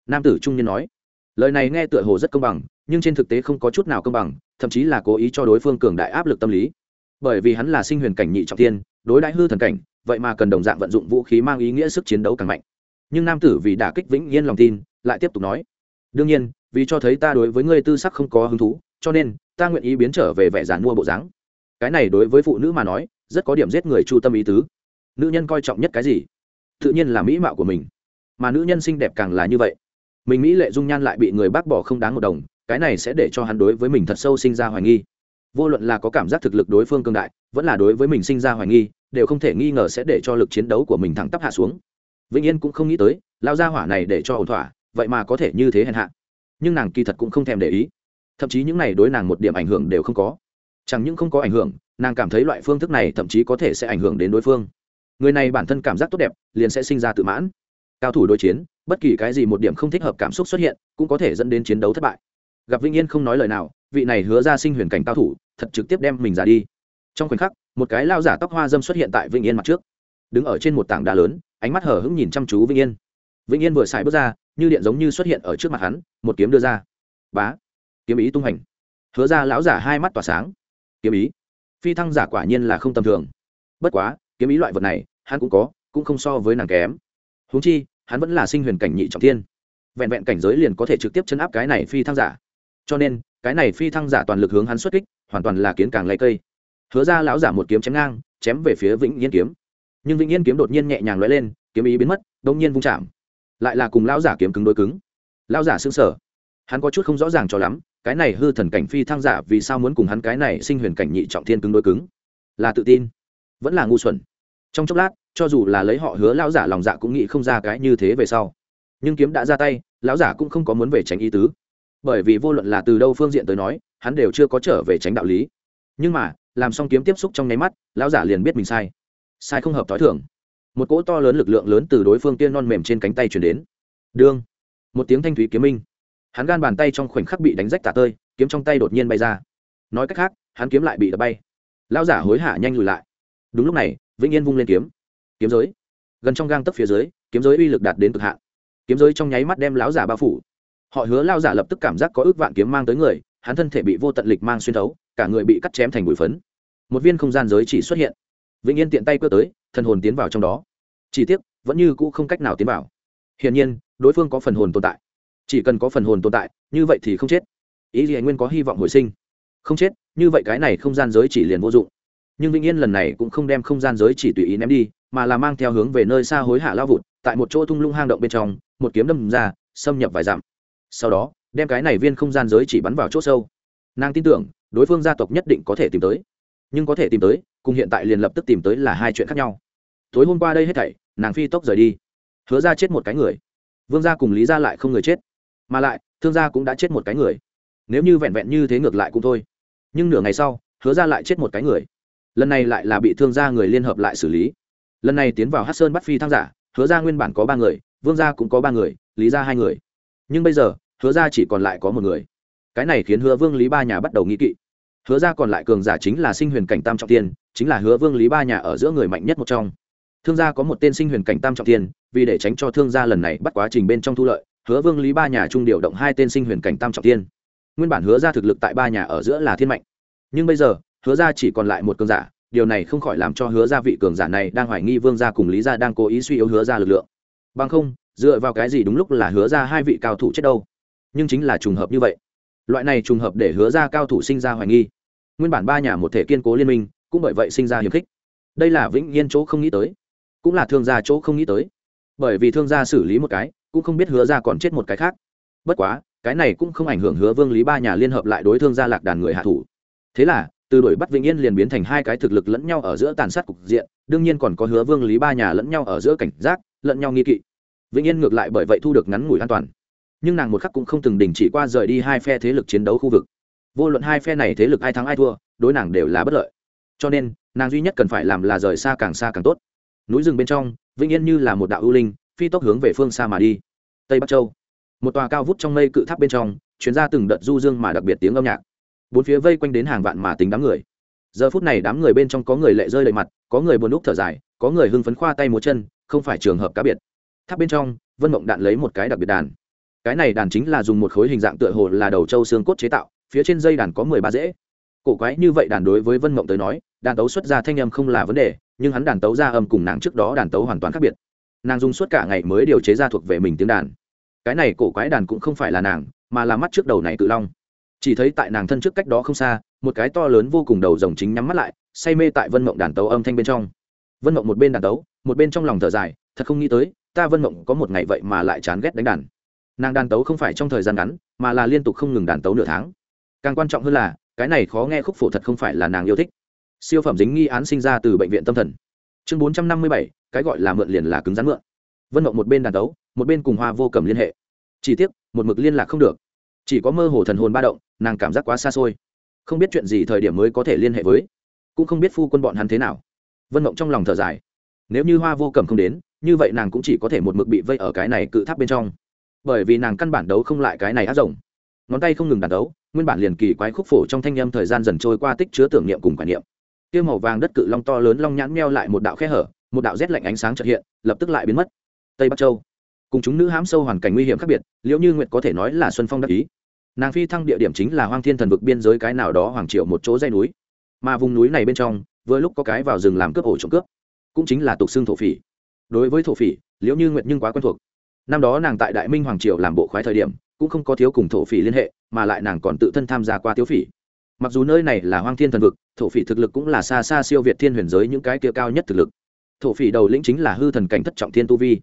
Nam tử trung niên nói. Lời này nghe tựa hồ rất công bằng, nhưng trên thực tế không có chút nào công bằng, thậm chí là cố ý cho đối phương cường đại áp lực tâm lý. Bởi vì hắn là sinh huyền cảnh nhị trọng tiên đối đại hư thần cảnh, vậy mà cần đồng dạng vận dụng vũ khí mang ý nghĩa sức chiến đấu càng mạnh nhưng nam tử vì đả kích vĩnh yên lòng tin, lại tiếp tục nói, đương nhiên, vì cho thấy ta đối với ngươi tư sắc không có hứng thú, cho nên, ta nguyện ý biến trở về vẻ giản mua bộ dáng. Cái này đối với phụ nữ mà nói, rất có điểm giết người chu tâm ý tứ. Nữ nhân coi trọng nhất cái gì? Tự nhiên là mỹ mạo của mình. Mà nữ nhân xinh đẹp càng là như vậy. Mình mỹ lệ dung nhan lại bị người bác bỏ không đáng một đồng, cái này sẽ để cho hắn đối với mình thật sâu sinh ra hoài nghi. Vô luận là có cảm giác thực lực đối phương cương đại, vẫn là đối với mình sinh ra hoài nghi, đều không thể nghi ngờ sẽ để cho lực chiến đấu của mình thẳng tắp hạ xuống vĩnh yên cũng không nghĩ tới, lao ra hỏa này để cho ổn thỏa, vậy mà có thể như thế hèn hạ. Nhưng nàng kỳ thật cũng không thèm để ý. Thậm chí những này đối nàng một điểm ảnh hưởng đều không có. Chẳng những không có ảnh hưởng, nàng cảm thấy loại phương thức này thậm chí có thể sẽ ảnh hưởng đến đối phương. Người này bản thân cảm giác tốt đẹp, liền sẽ sinh ra tự mãn. Cao thủ đối chiến, bất kỳ cái gì một điểm không thích hợp cảm xúc xuất hiện, cũng có thể dẫn đến chiến đấu thất bại. Gặp vĩnh yên không nói lời nào, vị này hứa ra sinh huyền cảnh cao thủ, thật trực tiếp đem mình ra đi. Trong khoảnh khắc, một cái lao giả tóc hoa dâm xuất hiện tại vĩnh yên mặt trước. Đứng ở trên một tảng đá lớn ánh mắt hở hững nhìn chăm chú vĩnh yên. Vĩnh yên vừa xài bước ra, như điện giống như xuất hiện ở trước mặt hắn, một kiếm đưa ra. Bá! Kiếm ý tung hành. Hứa ra lão giả hai mắt tỏa sáng. Kiếm ý. Phi thăng giả quả nhiên là không tầm thường. Bất quá, kiếm ý loại vật này, hắn cũng có, cũng không so với nàng kém. Huống chi, hắn vẫn là sinh huyền cảnh nhị trọng thiên. Vẹn vẹn cảnh giới liền có thể trực tiếp chấn áp cái này phi thăng giả. Cho nên, cái này phi thăng giả toàn lực hướng hắn xuất kích, hoàn toàn là kiến càng lấy cây. Hứa ra lão giả một kiếm chém ngang, chém về phía vĩnh yên kiếm nhưng vĩnh yên kiếm đột nhiên nhẹ nhàng lóe lên, kiếm ý biến mất đông nhiên vung chạm. Lại là cùng lão giả kiếm cứng đối cứng. Lão giả xương sở hắn có chút không rõ ràng cho lắm, cái này hư thần cảnh phi thăng giả vì sao muốn cùng hắn cái này sinh huyền cảnh nhị trọng thiên cứng đối cứng? Là tự tin, vẫn là ngu xuẩn. Trong chốc lát, cho dù là lấy họ hứa lão giả lòng dạ cũng nghĩ không ra cái như thế về sau. Nhưng kiếm đã ra tay, lão giả cũng không có muốn về tránh ý tứ. Bởi vì vô luận là từ đâu phương diện tới nói, hắn đều chưa có trở về tránh đạo lý. Nhưng mà, làm xong kiếm tiếp xúc trong nháy mắt, lão giả liền biết mình sai sai không hợp t h ó i thưởng một cỗ to lớn lực lượng lớn từ đối phương tiên non mềm trên cánh tay chuyển đến. Đương. Một tiếng thanh thúy kiếm minh. Hắn gan bàn tay trong khoảnh khắc bị đánh rách tả tơi, kiếm trong tay đột nhiên bay ra. Nói cách khác, hắn kiếm lại bị đập bay. Lão giả hối hả nhanh lùi lại. Đúng lúc này, vĩnh yên vung lên kiếm. Kiếm giới. Gần trong gang tấp phía dưới, kiếm giới uy lực đạt đến cực hạn. Kiếm giới trong nháy mắt đem lão giả bao phủ. Họ hứa lao giả lập tức cảm giác có ước vạn kiếm mang tới người, hắn thân thể bị vô tận lịch mang xuyên thấu, cả người bị cắt chém thành bụi phấn. Một viên không gian giới chỉ xuất hiện vĩnh yên tiện tay cơ tới, thần hồn tiến vào trong đó. Chỉ tiếc, vẫn như cũ không cách nào tiến vào. Hiển nhiên, đối phương có phần hồn tồn tại. Chỉ cần có phần hồn tồn tại, như vậy thì không chết. Ý gì anh nguyên có hy vọng hồi sinh. Không chết, như vậy cái này không gian giới chỉ liền vô dụng. Nhưng vĩnh yên lần này cũng không đem không gian giới chỉ tùy ý ném đi, mà là mang theo hướng về nơi xa hối hạ lao vụt, tại một chỗ thung lũng hang động bên trong, một kiếm đâm ra, xâm nhập vài dặm. Sau đó, đem cái này viên không gian giới chỉ bắn vào chỗ sâu. Nàng tin tưởng, đối phương gia tộc nhất định có thể tìm tới nhưng có thể tìm tới, cùng hiện tại liền lập tức tìm tới là hai chuyện khác nhau. Tối hôm qua đây hết thảy, nàng phi tốc rời đi. Hứa ra chết một cái người. Vương gia cùng lý gia lại không người chết. Mà lại, thương gia cũng đã chết một cái người. Nếu như vẹn vẹn như thế ngược lại cũng thôi. Nhưng nửa ngày sau, hứa ra lại chết một cái người. Lần này lại là bị thương gia người liên hợp lại xử lý. Lần này tiến vào hát sơn bắt phi thăng giả, hứa ra nguyên bản có ba người, vương gia cũng có ba người, lý ra hai người. Nhưng bây giờ, hứa ra chỉ còn lại có một người. Cái này khiến hứa vương lý ba nhà bắt đầu nghĩ kỵ hứa ra còn lại cường giả chính là sinh huyền cảnh tam trọng tiên, chính là hứa vương lý ba nhà ở giữa người mạnh nhất một trong. Thương gia có một tên sinh huyền cảnh tam trọng tiên, vì để tránh cho thương gia lần này bắt quá trình bên trong thu lợi, hứa vương lý ba nhà trung điều động hai tên sinh huyền cảnh tam trọng tiên. Nguyên bản hứa ra thực lực tại ba nhà ở giữa là thiên mạnh. Nhưng bây giờ, hứa ra chỉ còn lại một cường giả, điều này không khỏi làm cho hứa ra vị cường giả này đang hoài nghi vương gia cùng lý gia đang cố ý suy yếu hứa ra lực lượng. Bằng không, dựa vào cái gì đúng lúc là hứa ra hai vị cao thủ chết đâu? Nhưng chính là trùng hợp như vậy. Loại này trùng hợp để hứa ra cao thủ sinh ra hoài nghi nguyên bản ba nhà một thể kiên cố liên minh cũng bởi vậy sinh ra hiềm khích. Đây là vĩnh yên chỗ không nghĩ tới, cũng là thương gia chỗ không nghĩ tới. Bởi vì thương gia xử lý một cái, cũng không biết hứa ra còn chết một cái khác. Bất quá, cái này cũng không ảnh hưởng hứa vương lý ba nhà liên hợp lại đối thương gia lạc đàn người hạ thủ. Thế là, từ đuổi bắt vĩnh yên liền biến thành hai cái thực lực lẫn nhau ở giữa tàn sát cục diện, đương nhiên còn có hứa vương lý ba nhà lẫn nhau ở giữa cảnh giác, lẫn nhau nghi kỵ. Vĩnh yên ngược lại bởi vậy thu được ngắn ngủi an toàn. Nhưng nàng một khắc cũng không từng đình chỉ qua rời đi hai phe thế lực chiến đấu khu vực vô luận hai phe này thế lực ai thắng ai thua, đối nàng đều là bất lợi. Cho nên, nàng duy nhất cần phải làm là rời xa càng xa càng tốt. Núi rừng bên trong, vĩnh yên như là một đạo ưu linh, phi tốc hướng về phương xa mà đi. Tây bắc châu. Một tòa cao vút trong mây cự tháp bên trong chuyến ra từng đợt du dương mà đặc biệt tiếng âm nhạc. Bốn phía vây quanh đến hàng vạn mà tính đám người. Giờ phút này đám người bên trong có người lệ rơi lệ mặt, có người buồn lúc thở dài, có người hưng phấn khoa tay múa chân, không phải trường hợp cá biệt. Tháp bên trong, vân mộng đạn lấy một cái đặc biệt đàn. Cái này đàn chính là dùng một khối hình dạng tựa hồ là đầu trâu xương cốt chế tạo phía trên dây đàn có mười ba dễ. Cổ quái như vậy đàn đối với vân mộng tới nói, đàn tấu xuất ra thanh âm không là vấn đề, nhưng hắn đàn tấu ra âm cùng nàng trước đó đàn tấu hoàn toàn khác biệt. Nàng dùng suốt cả ngày mới điều chế ra thuộc về mình tiếng đàn. Cái này cổ quái đàn cũng không phải là nàng, mà là mắt trước đầu này tự long. Chỉ thấy tại nàng thân trước cách đó không xa, một cái to lớn vô cùng đầu rồng chính nhắm mắt lại, say mê tại vân mộng đàn tấu âm thanh bên trong. Vân mộng một bên đàn tấu, một bên trong lòng thở dài, thật không nghĩ tới, ta vân mộng có một ngày vậy mà lại chán ghét đánh đàn. Nàng đàn tấu không phải trong thời gian ngắn, mà là liên tục không ngừng đàn tấu nửa tháng càng quan trọng hơn là, cái này khó nghe khúc phổ thật không phải là nàng yêu thích. Siêu phẩm dính nghi án sinh ra từ bệnh viện tâm thần. Chương bốn trăm năm mươi bảy, cái gọi là mượn liền là cứng rắn mượn. Vân mộng một bên đàn tấu, một bên cùng hoa vô cầm liên hệ. Chỉ tiếc, một mực liên lạc không được. Chỉ có mơ hồ thần hồn ba động, nàng cảm giác quá xa xôi. Không biết chuyện gì thời điểm mới có thể liên hệ với. Cũng không biết phu quân bọn hắn thế nào. Vân mộng trong lòng thở dài. Nếu như hoa vô cầm không đến, như vậy nàng cũng chỉ có thể một mực bị vây ở cái này cự tháp bên trong. Bởi vì nàng căn bản đấu không lại cái này áp rồng. Ngón tay không ngừng đàn đấu nguyên bản liền kỳ quái khúc phổ trong thanh â thời gian dần trôi qua tích chứa tưởng niệm cùng quả niệm. Tiêu màu vàng đất cự long to lớn long nhãn meo lại một đạo khe hở, một đạo rét lạnh ánh sáng trật hiện, lập tức lại biến mất. Tây bắc châu. Cùng chúng nữ hám sâu hoàn cảnh nguy hiểm khác biệt, liệu như nguyện có thể nói là xuân phong đắc ý. Nàng phi thăng địa điểm chính là hoang thiên thần vực biên giới cái nào đó hoàng triệu một chỗ dây núi. Mà vùng núi này bên trong, vừa lúc có cái vào rừng làm cướp ổ trộm cướp, cũng chính là tục xương thổ phỉ. Đối với thổ phỉ liễu như nguyện nhưng quá quen thuộc. Năm đó nàng tại đại minh hoàng triều làm bộ khoái thời điểm, cũng không có thiếu cùng thổ phỉ liên hệ mà lại nàng còn tự thân tham gia qua tiêu phỉ. Mặc dù nơi này là hoang thiên thần vực, thổ phỉ thực lực cũng là xa xa siêu việt thiên huyền giới những cái kia cao nhất thực lực. Thổ phỉ đầu lĩnh chính là hư thần cảnh thất trọng thiên tu vi.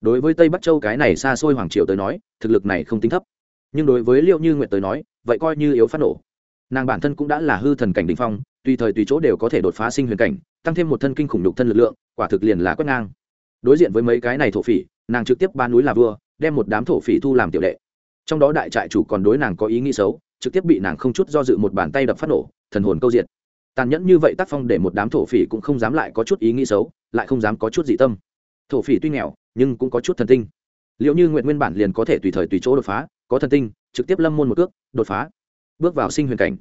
Đối với tây bắc châu cái này xa xôi hoàng triều tới nói, thực lực này không tính thấp. Nhưng đối với liệu như nguyện tới nói, vậy coi như yếu phát nổ. Nàng bản thân cũng đã là hư thần cảnh đ ỉ n h phong, tùy thời tùy chỗ đều có thể đột phá sinh huyền cảnh, tăng thêm một thân kinh khủng đục thân lực lượng, quả thực liền là quét ngang. Đối diện với mấy cái này thổ phỉ, nàng trực tiếp ba núi là vua, đem một đám thổ phỉ thu làm tiểu đệ trong đó đại trại chủ còn đối nàng có ý nghĩ xấu, trực tiếp bị nàng không chút do dự một bàn tay đập phát nổ, thần hồn câu diện tàn nhẫn như vậy tác phong để một đám thổ phỉ cũng không dám lại có chút ý nghĩ xấu, lại không dám có chút dị tâm. Thổ phỉ tuy nghèo, nhưng cũng có chút thần tinh. Liệu như nguyện nguyên bản liền có thể tùy thời tùy chỗ đột phá, có thần tinh, trực tiếp lâm môn một cước, đột phá. Bước vào sinh huyền cảnh.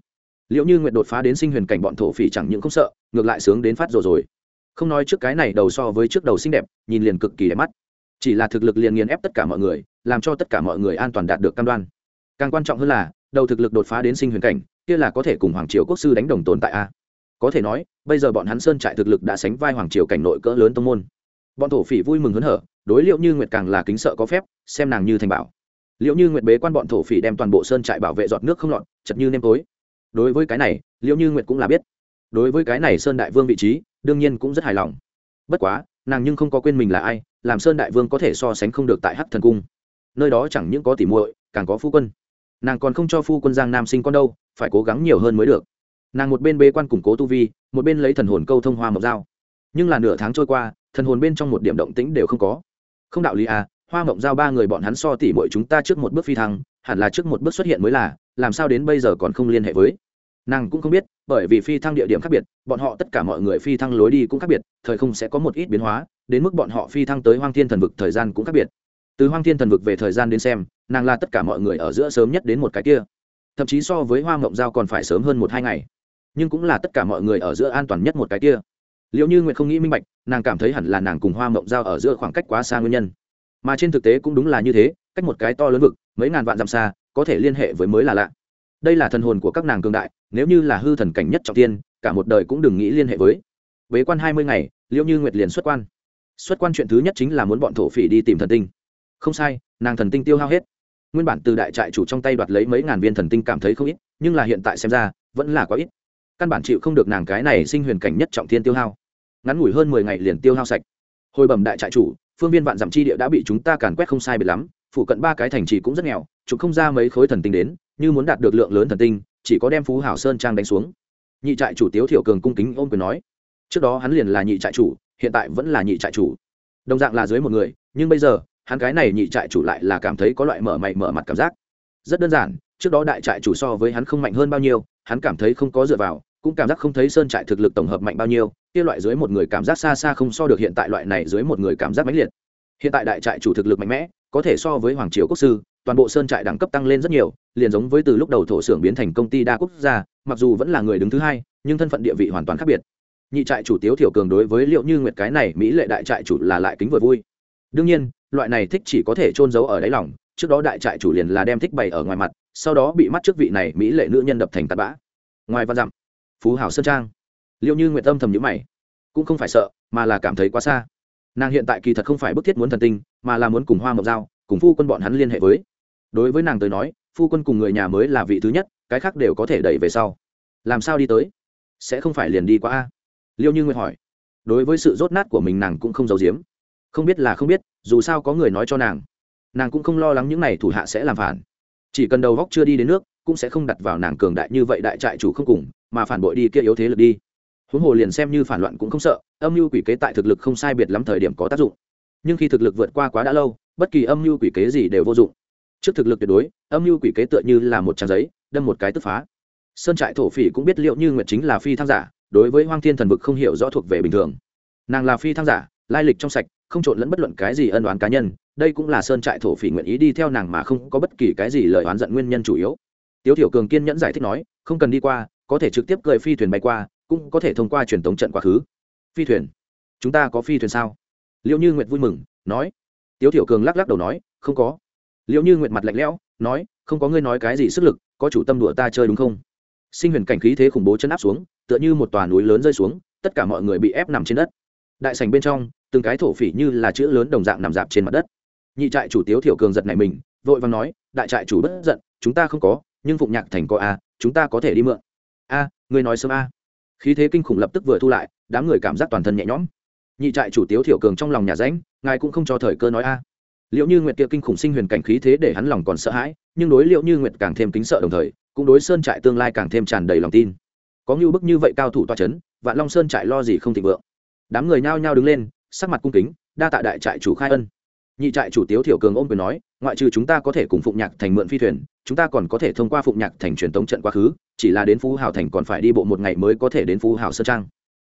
Liệu như nguyện đột phá đến sinh huyền cảnh bọn thổ phỉ chẳng những không sợ, ngược lại sướng đến phát rồi rồi. Không nói trước cái này đầu so với trước đầu xinh đẹp, nhìn liền cực kỳ đẹp mắt. Chỉ là thực lực liền nghiền ép tất cả mọi người làm cho tất cả mọi người an toàn đạt được cam đoan. Càng quan trọng hơn là, đầu thực lực đột phá đến sinh huyền cảnh, kia là có thể cùng hoàng triều quốc sư đánh đồng tồn tại a. Có thể nói, bây giờ bọn hắn sơn trại thực lực đã sánh vai hoàng triều cảnh nội cỡ lớn tông môn. Bọn thổ phỉ vui mừng hớn hở, đối liệu như nguyệt càng là kính sợ có phép, xem nàng như thành bảo. Liệu như nguyệt bế quan bọn thổ phỉ đem toàn bộ sơn trại bảo vệ giọt nước không lọt, chật như nêm tối. Đối với cái này liệu như nguyệt cũng là biết. Đối với cái này sơn đại vương vị trí, đương nhiên cũng rất hài lòng. Bất quá, nàng nhưng không có quên mình là ai, làm sơn đại vương có thể so sánh không được tại hắc thần cung nơi đó chẳng những có tỉ muội, càng có phu quân. Nàng còn không cho phu quân giang nam sinh con đâu, phải cố gắng nhiều hơn mới được. Nàng một bên bê quan củng cố tu vi, một bên lấy thần hồn câu thông hoa mộc dao. Nhưng là nửa tháng trôi qua, thần hồn bên trong một điểm động tĩnh đều không có. Không đạo lý à hoa mộng giao ba người bọn hắn so tỉ mọi chúng ta trước một bước phi thăng, hẳn là trước một bước xuất hiện mới là, làm sao đến bây giờ còn không liên hệ với. Nàng cũng không biết, bởi vì phi thăng địa điểm khác biệt, bọn họ tất cả mọi người phi thăng lối đi cũng khác biệt, thời không sẽ có một ít biến hóa, đến mức bọn họ phi thăng tới hoang thiên thần vực thời gian cũng khác biệt từ hoang thiên thần vực về thời gian đến xem, nàng là tất cả mọi người ở giữa sớm nhất đến một cái kia. Thậm chí so với hoa mộng giao còn phải sớm hơn một hai ngày. Nhưng cũng là tất cả mọi người ở giữa an toàn nhất một cái kia. Liệu như nguyệt không nghĩ minh bạch, nàng cảm thấy hẳn là nàng cùng hoa mộng giao ở giữa khoảng cách quá xa nguyên nhân. Mà trên thực tế cũng đúng là như thế, cách một cái to lớn vực, mấy ngàn vạn dặm xa, có thể liên hệ với mới là lạ. Đây là thần hồn của các nàng cường đại, nếu như là hư thần cảnh nhất trọng tiên cả một đời cũng đừng nghĩ liên hệ với. Bế quan hai mươi ngày, liệu như nguyệt liền xuất quan. Xuất quan chuyện thứ nhất chính là muốn bọn thổ phỉ đi tìm thần tinh không sai, nàng thần tinh tiêu hao hết. Nguyên bản từ đại trại chủ trong tay đoạt lấy mấy ngàn viên thần tinh cảm thấy không ít, nhưng là hiện tại xem ra, vẫn là quá ít. Căn bản chịu không được nàng cái này sinh huyền cảnh nhất trọng thiên tiêu hao. Ngắn ngủi hơn mười ngày liền tiêu hao sạch. Hồi bẩm đại trại chủ, phương viên vạn dặm chi địa đã bị chúng ta càn quét không sai biệt lắm, phụ cận ba cái thành trì cũng rất nghèo, chúng không ra mấy khối thần tinh đến, như muốn đạt được lượng lớn thần tinh, chỉ có đem phú hảo sơn trang đánh xuống. Nhị trại chủ tiếu thiểu cường cung kính ôm quyền nói. Trước đó hắn liền là nhị trại chủ, hiện tại vẫn là nhị trại chủ. Đồng dạng là dưới một người, nhưng bây giờ hắn cái này nhị trại chủ lại là cảm thấy có loại mở mày mở mặt cảm giác. Rất đơn giản, trước đó đại trại chủ so với hắn không mạnh hơn bao nhiêu, hắn cảm thấy không có dựa vào, cũng cảm giác không thấy sơn trại thực lực tổng hợp mạnh bao nhiêu, kia loại dưới một người cảm giác xa xa không so được hiện tại loại này dưới một người cảm giác mãnh liệt. Hiện tại đại trại chủ thực lực mạnh mẽ, có thể so với hoàng triều quốc sư, toàn bộ sơn trại đẳng cấp tăng lên rất nhiều, liền giống với từ lúc đầu thổ xưởng biến thành công ty đa quốc gia, mặc dù vẫn là người đứng thứ hai, nhưng thân phận địa vị hoàn toàn khác biệt. Nhị trại chủ tiếu thiểu cường đối với liệu như nguyệt cái này mỹ lệ đại trại chủ là lại kính vừa vui. Đương nhiên loại này thích chỉ có thể trôn giấu ở đáy lòng, trước đó đại trại chủ liền là đem thích bày ở ngoài mặt, sau đó bị mắt trước vị này mỹ lệ nữ nhân đập thành tạt bã. Ngoài văn dặm, phú hảo sơn trang. Liệu như nguyệt tâm thầm nhữ mày, cũng không phải sợ, mà là cảm thấy quá xa. Nàng hiện tại kỳ thật không phải bức thiết muốn thần tinh, mà là muốn cùng hoa mộc dao cùng phu quân bọn hắn liên hệ với. Đối với nàng tới nói, phu quân cùng người nhà mới là vị thứ nhất, cái khác đều có thể đẩy về sau. Làm sao đi tới? Sẽ không phải liền đi qua a? Liêu như nguyệt hỏi. Đối với sự rốt nát của mình nàng cũng không giấu giếm. Không biết là không biết dù sao có người nói cho nàng nàng cũng không lo lắng những n à y thủ hạ sẽ làm phản. Chỉ cần đầu góc chưa đi đến nước, cũng sẽ không đặt vào nàng cường đại như vậy đại trại chủ không cùng, mà phản bội đi kia yếu thế lực đi. Huống hồ liền xem như phản loạn cũng không sợ, âm mưu quỷ kế tại thực lực không sai biệt lắm thời điểm có tác dụng. Nhưng khi thực lực vượt qua quá đã lâu, bất kỳ âm mưu quỷ kế gì đều vô dụng. Trước thực lực tuyệt đối, âm mưu quỷ kế tựa như là một trang giấy, đâm một cái tức phá. Sơn trại thổ phỉ cũng biết liệu như nguyệt chính là phi thăng giả, đối với hoang thiên thần vực không hiểu rõ thuộc về bình thường. Nàng là phi thăng giả lai lịch trong sạch, không trộn lẫn bất luận cái gì ân đoán cá nhân, đây cũng là sơn trại thổ phỉ nguyện ý đi theo nàng mà không có bất kỳ cái gì lời oán giận nguyên nhân chủ yếu. Tiếu thiểu cường kiên nhẫn giải thích nói, không cần đi qua, có thể trực tiếp cười phi thuyền bay qua, cũng có thể thông qua truyền thống trận quá khứ. Phi thuyền? Chúng ta có phi thuyền sao? Liệu như nguyệt vui mừng, nói. Tiếu thiểu cường lắc lắc đầu nói, không có. Liệu như nguyệt mặt lạnh lẽo, nói, không có ngươi nói cái gì sức lực, có chủ tâm đùa ta chơi đúng không? Sinh huyền cảnh khí thế khủng bố chân áp xuống, tựa như một tòa núi lớn rơi xuống, tất cả mọi người bị ép nằm trên đất. Đại sành bên trong từng cái thổ phỉ như là chữ lớn đồng dạng nằm dạp trên mặt đất. Nhị trại chủ tiếu thiểu cường giật này mình, vội vàng nói, đại trại chủ bất giận, chúng ta không có, nhưng phụng nhạc thành có a chúng ta có thể đi mượn. A người nói sớm a. Khí thế kinh khủng lập tức vừa thu lại, đám người cảm giác toàn thân nhẹ nhõm. Nhị trại chủ tiếu thiểu cường trong lòng nhà ránh ngài cũng không cho thời cơ nói a. Liệu như nguyệt kia kinh khủng sinh huyền cảnh khí thế để hắn lòng còn sợ hãi, nhưng đối liệu như nguyệt càng thêm kính sợ đồng thời, cũng đối sơn trại tương lai càng thêm tràn đầy lòng tin. Có như bức như vậy cao thủ toa c h ấ n vạn long sơn trại lo gì không thịnh vượng. Đám người nhao nhao đứng lên sắc mặt cung kính, đa tạ đại trại chủ khai ân. Nhị trại chủ tiếu thiểu cường ôm quyền nói, ngoại trừ chúng ta có thể cùng phụng nhạc thành mượn phi thuyền, chúng ta còn có thể thông qua phụng nhạc thành truyền tống trận quá khứ, chỉ là đến phú hào thành còn phải đi bộ một ngày mới có thể đến phú hào sơn trang.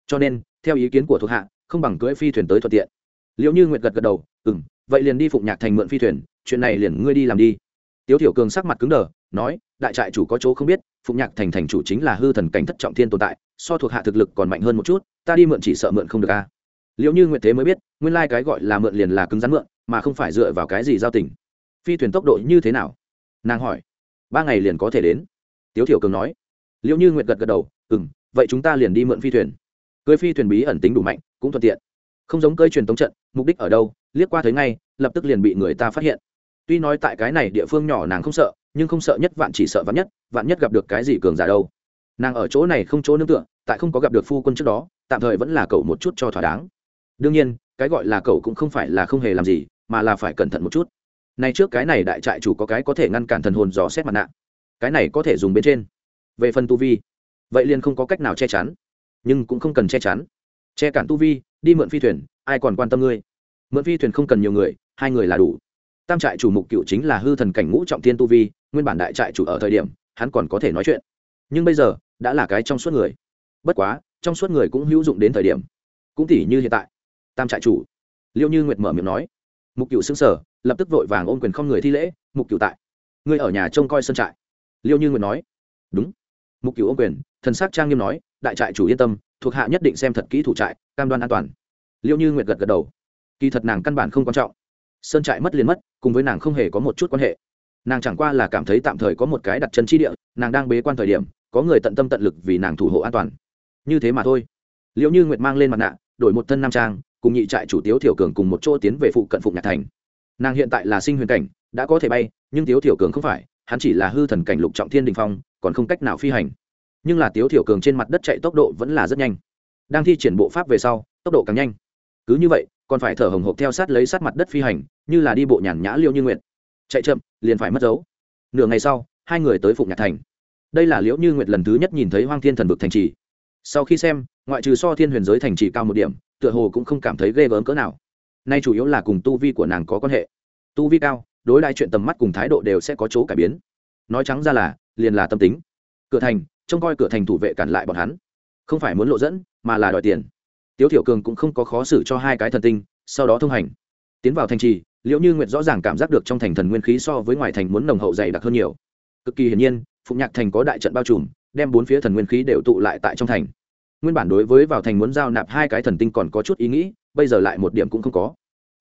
Cho nên, theo ý kiến của thuộc hạ, không bằng cưỡi phi thuyền tới thuận tiện. Liệu như nguyệt gật gật đầu ừ m vậy liền đi phụng nhạc thành mượn phi thuyền, chuyện này liền ngươi đi làm đi. Tiếu thiểu cường sắc mặt cứng đờ, nói, đại trại chủ có chỗ không biết, phụng nhạc thành thành chủ chính là hư thần cảnh thất trọng thiên tồn tại, so thuộc hạ thực lực còn mạnh hơn một chút, ta đi mượn chỉ sợ mượn không được a liệu như nguyện thế mới biết, nguyên lai、like、cái gọi là mượn liền là cứng rắn mượn, mà không phải dựa vào cái gì giao tình. Phi thuyền tốc độ như thế nào? Nàng hỏi. Ba ngày liền có thể đến. Tiếu thiểu cường nói. Liệu như nguyện gật gật đầu ừ m vậy chúng ta liền đi mượn phi thuyền. Cưới phi thuyền bí ẩn tính đủ mạnh, cũng thuận tiện. Không giống cơi truyền tống trận, mục đích ở đâu, liếc qua thấy ngay, lập tức liền bị người ta phát hiện. Tuy nói tại cái này địa phương nhỏ nàng không sợ, nhưng không sợ nhất vạn chỉ sợ vạn nhất vạn nhất gặp được cái gì cường giả đâu. Nàng ở chỗ này không chỗ nương tựa, tại không có gặp được phu quân trước đó, tạm thời vẫn là cậu một chút cho thỏa đáng đương nhiên, cái gọi là cậu cũng không phải là không hề làm gì, mà là phải cẩn thận một chút. Này trước cái này đại trại chủ có cái có thể ngăn cản thần hồn dò xét mặt nạ. Cái này có thể dùng bên trên. Về phần tu vi, vậy liền không có cách nào che chắn. Nhưng cũng không cần che chắn. Che cản tu vi, đi mượn phi thuyền, ai còn quan tâm ngươi? Mượn phi thuyền không cần nhiều người, hai người là đủ. Tam trại chủ mục cựu chính là hư thần cảnh ngũ trọng tiên tu vi, nguyên bản đại trại chủ ở thời điểm, hắn còn có thể nói chuyện. Nhưng bây giờ, đã là cái trong suốt người. Bất quá, trong suốt người cũng hữu dụng đến thời điểm. Cũng tỉ như hiện tại tam trại chủ. Liêu như nguyệt mở miệng nói. Mục cựu xứng sở lập tức vội vàng ôm quyền không người thi lễ, mục cựu tại người ở nhà trông coi sân trại. Liêu như nguyệt nói. Đúng. Mục cựu ôm quyền, thần s á c trang nghiêm nói, đại trại chủ yên tâm, thuộc hạ nhất định xem thật kỹ thủ trại, cam đoan an toàn. Liêu như nguyệt gật gật đầu. Kỳ thật nàng căn bản không quan trọng. Sơn trại mất liền mất, cùng với nàng không hề có một chút quan hệ. Nàng chẳng qua là cảm thấy tạm thời có một cái đặt chân chi địa, nàng đang bế quan thời điểm, có người tận tâm tận lực vì nàng thủ hộ an toàn. Như thế mà thôi. Liệu như nguyệt mang lên mặt nạ, đổi một thân nam trang cùng nhị trại chủ tiếu thiểu cường cùng một chỗ tiến về phụ cận phụng nhạc thành. Nàng hiện tại là sinh huyền cảnh, đã có thể bay, nhưng tiếu thiểu cường không phải, hắn chỉ là hư thần cảnh lục trọng thiên đình phong, còn không cách nào phi hành. Nhưng là tiếu thiểu cường trên mặt đất chạy tốc độ vẫn là rất nhanh. Đang thi triển bộ pháp về sau, tốc độ càng nhanh. Cứ như vậy, còn phải thở hồng hộc theo sát lấy sát mặt đất phi hành, như là đi bộ nhàn nhã liêu như nguyện chạy chậm, liền phải mất dấu. Nửa ngày sau, hai người tới phụng nhạc thành. Đây là liễu như nguyệt lần thứ nhất nhìn thấy hoang thiên thần vực thành trì. Sau khi xem, ngoại trừ so thiên huyền giới thành trì cao một điểm tựa hồ cũng không cảm thấy ghê gớm cỡ nào. Nay chủ yếu là cùng tu vi của nàng có quan hệ. Tu vi cao, đối đại chuyện tầm mắt cùng thái độ đều sẽ có chỗ cải biến. Nói trắng ra là, liền là tâm tính. Cửa thành, trông coi cửa thành thủ vệ cản lại bọn hắn. Không phải muốn lộ dẫn, mà là đòi tiền. Tiếu thiểu cường cũng không có khó xử cho hai cái thần tinh, sau đó thông hành. Tiến vào thành trì liệu như nguyệt rõ ràng cảm giác được trong thành thần nguyên khí so với ngoài thành muốn nồng hậu dày đặc hơn nhiều. Cực kỳ hiển nhiên, phụng nhạc thành có đại trận bao trùm, đem bốn phía thần nguyên khí đều tụ lại tại trong thành nguyên bản đối với vào thành muốn giao nạp hai cái thần tinh còn có chút ý nghĩ, bây giờ lại một điểm cũng không có.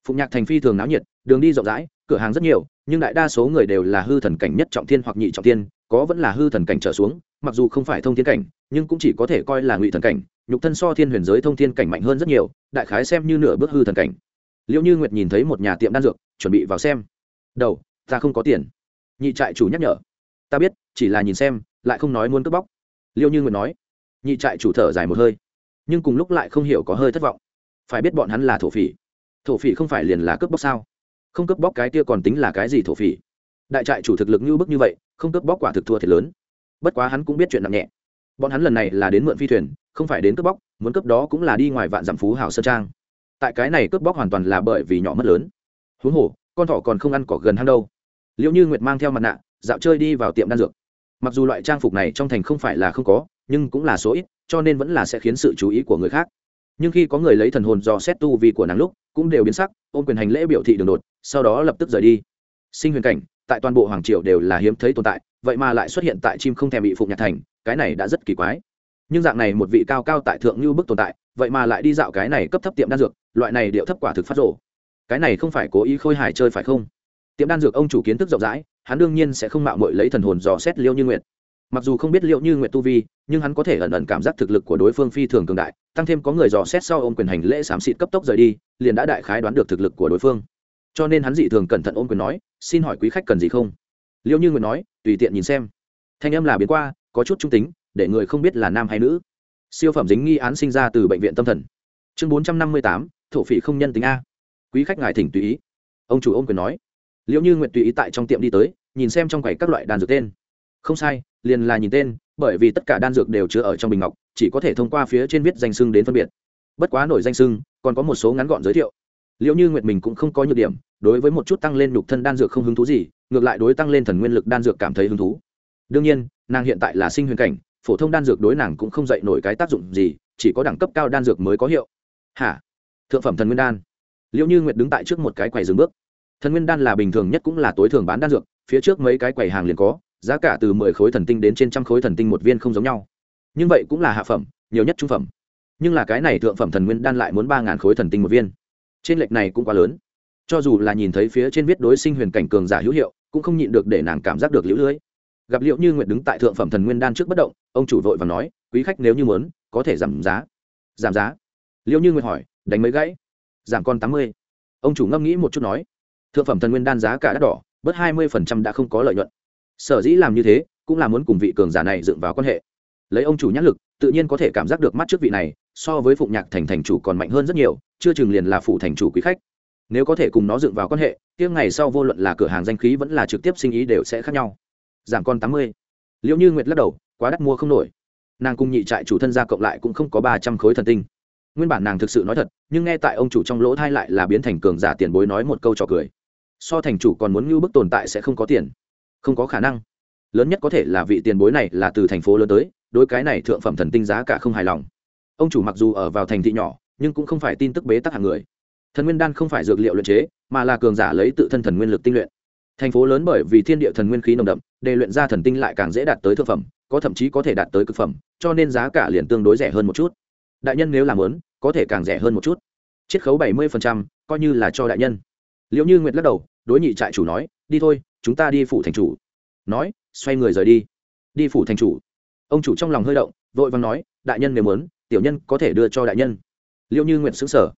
Phụng nhạc thành phi thường náo nhiệt, đường đi rộng rãi, cửa hàng rất nhiều, nhưng đại đa số người đều là hư thần cảnh nhất trọng thiên hoặc nhị trọng thiên, có vẫn là hư thần cảnh trở xuống, mặc dù không phải thông thiên cảnh, nhưng cũng chỉ có thể coi là ngụy thần cảnh, nhục thân so thiên huyền giới thông thiên cảnh mạnh hơn rất nhiều, đại khái xem như nửa bước hư thần cảnh. Liệu như nguyệt nhìn thấy một nhà tiệm đan dược, chuẩn bị vào xem. Đầu, ta không có tiền. Nhị trại chủ nhắc nhở. Ta biết, chỉ là nhìn xem, lại không nói muốn cướp bóc. Liệu như nguyệt nói nhị trại chủ thở dài một hơi, nhưng cùng lúc lại không hiểu có hơi thất vọng. Phải biết bọn hắn là thổ phỉ. Thổ phỉ không phải liền là cướp bóc sao? Không cướp bóc cái kia còn tính là cái gì thổ phỉ? Đại trại chủ thực lực như bức như vậy, không cướp bóc quả thực thua thiệt lớn. Bất quá hắn cũng biết chuyện nặng nhẹ. Bọn hắn lần này là đến mượn phi thuyền, không phải đến cướp bóc, muốn cướp đó cũng là đi ngoài vạn dặm phú hảo sơn trang. Tại cái này cướp bóc hoàn toàn là bởi vì nhỏ mất lớn. Huống hồ, con thỏ còn không ăn cỏ gần hang đâu. Liệu như nguyệt mang theo mặt nạ, dạo chơi đi vào tiệm đan dược. Mặc dù loại trang phục này trong thành không phải là không có nhưng cũng là số ít, cho nên vẫn là sẽ khiến sự chú ý của người khác. Nhưng khi có người lấy thần hồn dò xét tu vi của nàng lúc, cũng đều biến sắc, ôm quyền hành lễ biểu thị đường đột, sau đó lập tức rời đi. Sinh huyền cảnh, tại toàn bộ hoàng triều đều là hiếm thấy tồn tại, vậy mà lại xuất hiện tại chim không thèm bị phục nhạc thành, cái này đã rất kỳ quái. Nhưng dạng này một vị cao cao tại thượng như bức tồn tại, vậy mà lại đi dạo cái này cấp thấp tiệm đan dược, loại này điệu thấp quả thực phát rồ. cái này không phải cố ý khôi hài chơi phải không? Tiệm đan dược ông chủ kiến thức rộng rãi, hắn đương nhiên sẽ không mạo mội lấy thần hồn dò xét liêu như nguyệt mặc dù không biết liệu như nguyệt tu vi, nhưng hắn có thể ẩn ẩn cảm giác thực lực của đối phương phi thường cường đại, tăng thêm có người dò xét sau ôm quyền hành lễ xám xịt cấp tốc rời đi, liền đã đại khái đoán được thực lực của đối phương. Cho nên hắn dị thường cẩn thận ôm quyền nói, xin hỏi quý khách cần gì không? Liệu như nguyệt nói, tùy tiện nhìn xem. Thanh âm là biến qua, có chút trung tính, để người không biết là nam hay nữ. Siêu phẩm dính nghi án sinh ra từ bệnh viện tâm thần. Chương bốn trăm năm mươi tám, thổ phỉ không nhân tính a. Quý khách ngài thỉnh tùy ý. Ông chủ ôm quyền nói. Liệu như nguyện tùy ý tại trong tiệm đi tới, nhìn xem trong quầy các loại đàn dược tên. Không sai liền là nhìn tên, bởi vì tất cả đan dược đều chứa ở trong bình ngọc, chỉ có thể thông qua phía trên viết danh sưng đến phân biệt. Bất quá nổi danh sưng còn có một số ngắn gọn giới thiệu. Liệu như nguyệt mình cũng không có nhược điểm, đối với một chút tăng lên nhục thân đan dược không hứng thú gì, ngược lại đối tăng lên thần nguyên lực đan dược cảm thấy hứng thú. Đương nhiên, nàng hiện tại là sinh huyền cảnh, phổ thông đan dược đối nàng cũng không dạy nổi cái tác dụng gì, chỉ có đẳng cấp cao đan dược mới có hiệu. Hả? Thượng phẩm thần nguyên đan. Liệu như nguyệt đứng tại trước một cái quầy dừng bước. Thần nguyên đan là bình thường nhất cũng là tối thường bán đan dược, phía trước mấy cái quầy hàng liền có giá cả từ mười khối thần tinh đến trên trăm khối thần tinh một viên không giống nhau. Nhưng vậy cũng là hạ phẩm, nhiều nhất trung phẩm. Nhưng là cái này thượng phẩm thần nguyên đan lại muốn ba ngàn khối thần tinh một viên. Trên lệch này cũng quá lớn. Cho dù là nhìn thấy phía trên viết đối sinh huyền cảnh cường giả hữu hiệu, cũng không nhịn được để nàng cảm giác được liễu lưới. Gặp liệu như nguyện đứng tại thượng phẩm thần nguyên đan trước bất động, ông chủ vội và nói, quý khách nếu như muốn, có thể giảm giá. Giảm giá? Liệu như nguyện hỏi, đánh mấy gãy? Giảm còn tám mươi. Ông chủ ngâm nghĩ một chút nói, thượng phẩm thần nguyên đan giá cả đắt đỏ, bớt hai mươi đã không có lợi nhuận sở dĩ làm như thế, cũng là muốn cùng vị cường giả này dựng vào quan hệ. Lấy ông chủ nhãn lực, tự nhiên có thể cảm giác được mắt trước vị này, so với phụng nhạc thành thành chủ còn mạnh hơn rất nhiều, chưa chừng liền là phụ thành chủ quý khách. Nếu có thể cùng nó dựng vào quan hệ tiếng ngày sau vô luận là cửa hàng danh khí vẫn là trực tiếp sinh ý đều sẽ khác nhau. Giảm còn tám mươi. Liệu như nguyệt lắc đầu, quá đắt mua không nổi. Nàng cùng nhị trại chủ thân gia cộng lại cũng không có ba trăm khối thần tinh. Nguyên bản nàng thực sự nói thật, nhưng nghe tại ông chủ trong lỗ thai lại là biến thành cường giả tiền bối nói một câu trò cười. So thành chủ còn muốn ngưu bức tồn tại sẽ không có tiền không có khả năng. Lớn nhất có thể là vị tiền bối này là từ thành phố lớn tới, đối cái này thượng phẩm thần tinh giá cả không hài lòng. Ông chủ mặc dù ở vào thành thị nhỏ, nhưng cũng không phải tin tức bế tắc hàng người. Thần nguyên đan không phải dược liệu luyện chế, mà là cường giả lấy tự thân thần nguyên lực tinh luyện. Thành phố lớn bởi vì thiên địa thần nguyên khí nồng đậm, để luyện ra thần tinh lại càng dễ đạt tới thượng phẩm, có thậm chí có thể đạt tới cực phẩm, cho nên giá cả liền tương đối rẻ hơn một chút. Đại nhân nếu làm lớn, có thể càng rẻ hơn một chút. Chiết khấu bảy mươi coi như là cho đại nhân. Liệu như nguyệt lắc đầu, đối nhị trại chủ nói, đi thôi chúng ta đi phủ thành chủ. Nói, xoay người rời đi. Đi phủ thành chủ. Ông chủ trong lòng hơi động, vội vàng nói, đại nhân nếu muốn, tiểu nhân có thể đưa cho đại nhân. Liệu như nguyện xứng sở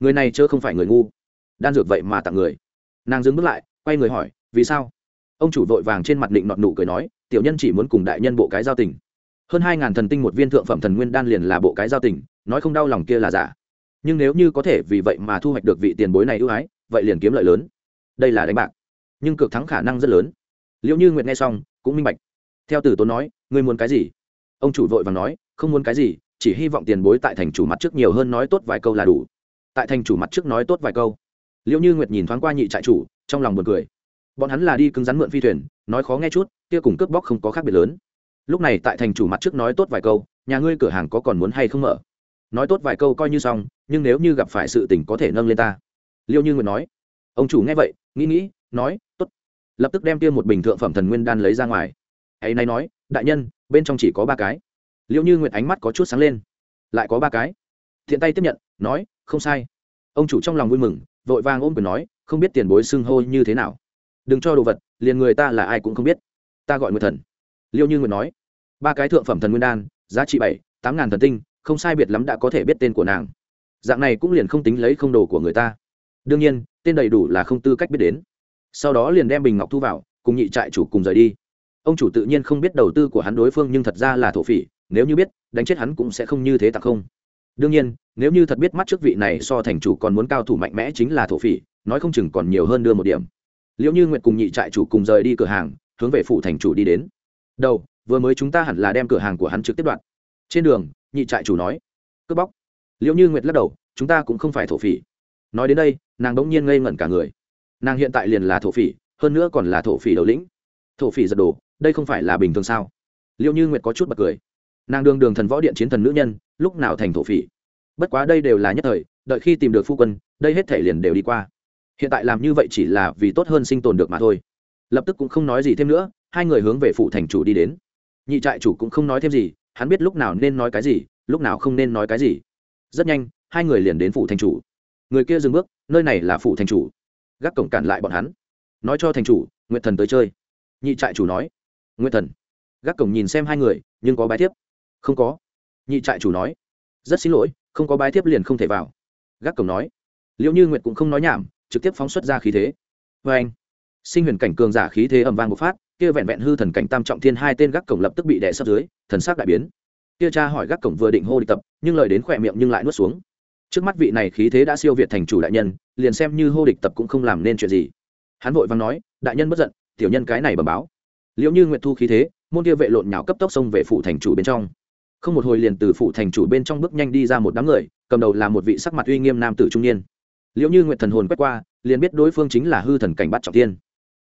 người này chớ không phải người ngu. Đan dược vậy mà tặng người. Nàng dừng bước lại, quay người hỏi, vì sao? Ông chủ vội vàng trên mặt định nọt nụ cười nói, tiểu nhân chỉ muốn cùng đại nhân bộ cái giao tình. Hơn hai ngàn thần tinh một viên thượng phẩm thần nguyên đan liền là bộ cái giao tình, nói không đau lòng kia là giả. Nhưng nếu như có thể vì vậy mà thu hoạch được vị tiền bối này ưu ái, vậy liền kiếm lợi lớn. Đây là đánh bạc nhưng cược thắng khả năng rất lớn. Liệu như nguyệt nghe xong, cũng minh bạch. Theo tử tốn nói, ngươi muốn cái gì? Ông chủ vội và nói, không muốn cái gì, chỉ hy vọng tiền bối tại thành chủ mặt trước nhiều hơn nói tốt vài câu là đủ. Tại thành chủ mặt trước nói tốt vài câu. Liệu như nguyệt nhìn thoáng qua nhị trại chủ, trong lòng buồn cười. Bọn hắn là đi cứng rắn mượn phi thuyền, nói khó nghe chút, kia cùng cướp bóc không có khác biệt lớn. Lúc này tại thành chủ mặt trước nói tốt vài câu, nhà ngươi cửa hàng có còn muốn hay không mở? Nói tốt vài câu coi như xong, nhưng nếu như gặp phải sự tình có thể nâng lên ta. Liệu như nguyệt nói. Ông chủ nghe vậy, nghĩ nghĩ nói, tốt. Lập tức đem kia một bình thượng phẩm thần nguyên đan lấy ra ngoài. Ấy nay nói, đại nhân, bên trong chỉ có ba cái. Liêu như nguyệt ánh mắt có chút sáng lên. Lại có ba cái? Thiện tay tiếp nhận, nói, không sai. Ông chủ trong lòng vui mừng, vội vàng ôm quyền nói, không biết tiền bối xưng hô như thế nào. Đừng cho đồ vật, liền người ta là ai cũng không biết. Ta gọi nguyệt thần. Liêu như nguyệt nói, ba cái thượng phẩm thần nguyên đan, giá trị bảy, tám ngàn thần tinh, không sai biệt lắm đã có thể biết tên của nàng. Dạng này cũng liền không tính lấy không đồ của người ta. Đương nhiên, tên đầy đủ là không tư cách biết đến sau đó liền đem bình ngọc thu vào, cùng nhị trại chủ cùng rời đi. Ông chủ tự nhiên không biết đầu tư của hắn đối phương nhưng thật ra là thổ phỉ, nếu như biết, đánh chết hắn cũng sẽ không như thế tặc không. Đương nhiên, nếu như thật biết mắt trước vị này so thành chủ còn muốn cao thủ mạnh mẽ chính là thổ phỉ, nói không chừng còn nhiều hơn đưa một điểm. Liệu như nguyệt cùng nhị trại chủ cùng rời đi cửa hàng, hướng về phủ thành chủ đi đến. Đầu, vừa mới chúng ta hẳn là đem cửa hàng của hắn trực tiếp đoạn. Trên đường, nhị trại chủ nói, cướp bóc. Liệu như nguyệt lắc đầu, chúng ta cũng không phải thổ phỉ. Nói đến đây, nàng đống nhiên ngây ngẩn cả người nàng hiện tại liền là thổ phỉ, hơn nữa còn là thổ phỉ đầu lĩnh. Thổ phỉ giật đồ, đây không phải là bình thường sao? Liệu như nguyệt có chút bật cười. Nàng đường đường thần võ điện chiến thần nữ nhân, lúc nào thành thổ phỉ? Bất quá đây đều là nhất thời, đợi khi tìm được phu quân, đây hết thể liền đều đi qua. Hiện tại làm như vậy chỉ là vì tốt hơn sinh tồn được mà thôi. Lập tức cũng không nói gì thêm nữa, hai người hướng về phụ thành chủ đi đến. Nhị trại chủ cũng không nói thêm gì, hắn biết lúc nào nên nói cái gì, lúc nào không nên nói cái gì. Rất nhanh, hai người liền đến phủ thành chủ. Người kia dừng bước, nơi này là phủ thành chủ gác cổng cản lại bọn hắn. Nói cho thành chủ nguyện thần tới chơi. Nhị trại chủ nói. Nguyện thần. Gác cổng nhìn xem hai người, nhưng có bái thiếp. Không có. Nhị trại chủ nói. Rất xin lỗi, không có bái thiếp liền không thể vào. Gác cổng nói. Liệu như nguyệt cũng không nói nhảm, trực tiếp phóng xuất ra khí thế. Vê anh. Sinh huyền cảnh cường giả khí thế ầm vang một phát, kia vẹn vẹn hư thần cảnh tam trọng thiên hai tên gác cổng lập tức bị đè sấp dưới, thần sắc đại biến. Kia cha hỏi gác cổng vừa định hô địch tập, nhưng lời đến khỏe miệng nhưng lại nuốt xuống. Trước mắt vị này khí thế đã siêu việt thành chủ đại nhân liền xem như hô địch tập cũng không làm nên chuyện gì. Hắn vội vàng nói, đại nhân bất giận, tiểu nhân cái này bẩm báo. Liệu như nguyệt thu khí thế, môn kia vệ lộn nhào cấp tốc xông về phủ thành chủ bên trong. Không một hồi liền từ phủ thành chủ bên trong bước nhanh đi ra một đám người, cầm đầu là một vị sắc mặt uy nghiêm nam tử trung niên. Liệu như nguyệt thần hồn quét qua, liền biết đối phương chính là hư thần cảnh bắt trọng tiên.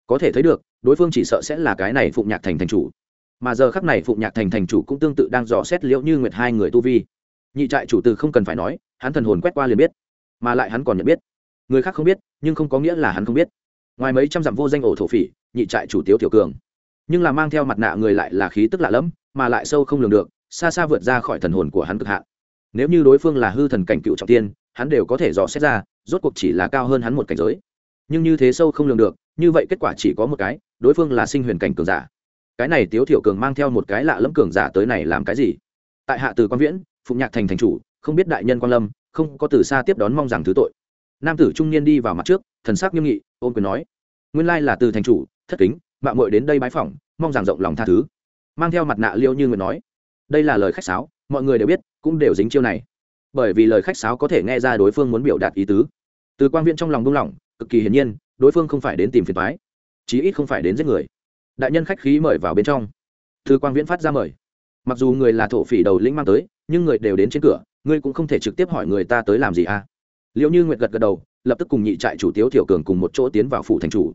Có thể thấy được, đối phương chỉ sợ sẽ là cái này phụng nhạc thành thành chủ. Mà giờ khắc này phụng nhạc thành thành chủ cũng tương tự đang dò xét liệu như nguyệt hai người tu vi. Nhị trại chủ từ không cần phải nói, hắn thần hồn quét qua liền biết, mà lại hắn còn nhận biết người khác không biết, nhưng không có nghĩa là hắn không biết. Ngoài mấy trăm dặm vô danh ổ thổ phỉ, nhị trại chủ tiếu tiểu cường. Nhưng là mang theo mặt nạ người lại là khí tức lạ lẫm, mà lại sâu không lường được, xa xa vượt ra khỏi thần hồn của hắn cực hạn. Nếu như đối phương là hư thần cảnh cựu trọng tiên, hắn đều có thể dò xét ra, rốt cuộc chỉ là cao hơn hắn một cảnh giới. Nhưng như thế sâu không lường được, như vậy kết quả chỉ có một cái, đối phương là sinh huyền cảnh cường giả. Cái này tiếu thiểu cường mang theo một cái lạ lẫm cường giả tới này làm cái gì? Tại hạ từ quan viễn, phụng nhạc thành thành chủ, không biết đại nhân quan lâm, không có từ xa tiếp đón mong rằng thứ tội nam tử trung niên đi vào mặt trước, thần sắc nghiêm nghị ôm quyền nói, nguyên lai là từ thành chủ, thất kính mạng mội đến đây bái phỏng, mong rằng rộng lòng tha thứ. Mang theo mặt nạ liêu như nguyện nói, đây là lời khách sáo, mọi người đều biết, cũng đều dính chiêu này. Bởi vì lời khách sáo có thể nghe ra đối phương muốn biểu đạt ý tứ. Từ quan viện trong lòng buông lỏng, cực kỳ hiển nhiên, đối phương không phải đến tìm phiền toái, chí ít không phải đến giết người. Đại nhân khách khí mời vào bên trong. Thư quang viễn phát ra mời. Mặc dù người là thổ phỉ đầu lĩnh mang tới, nhưng người đều đến trên cửa, ngươi cũng không thể trực tiếp hỏi người ta tới làm gì à? Liệu như nguyệt gật gật đầu, lập tức cùng nhị trại chủ tiếu thiểu cường cùng một chỗ tiến vào phủ thành chủ.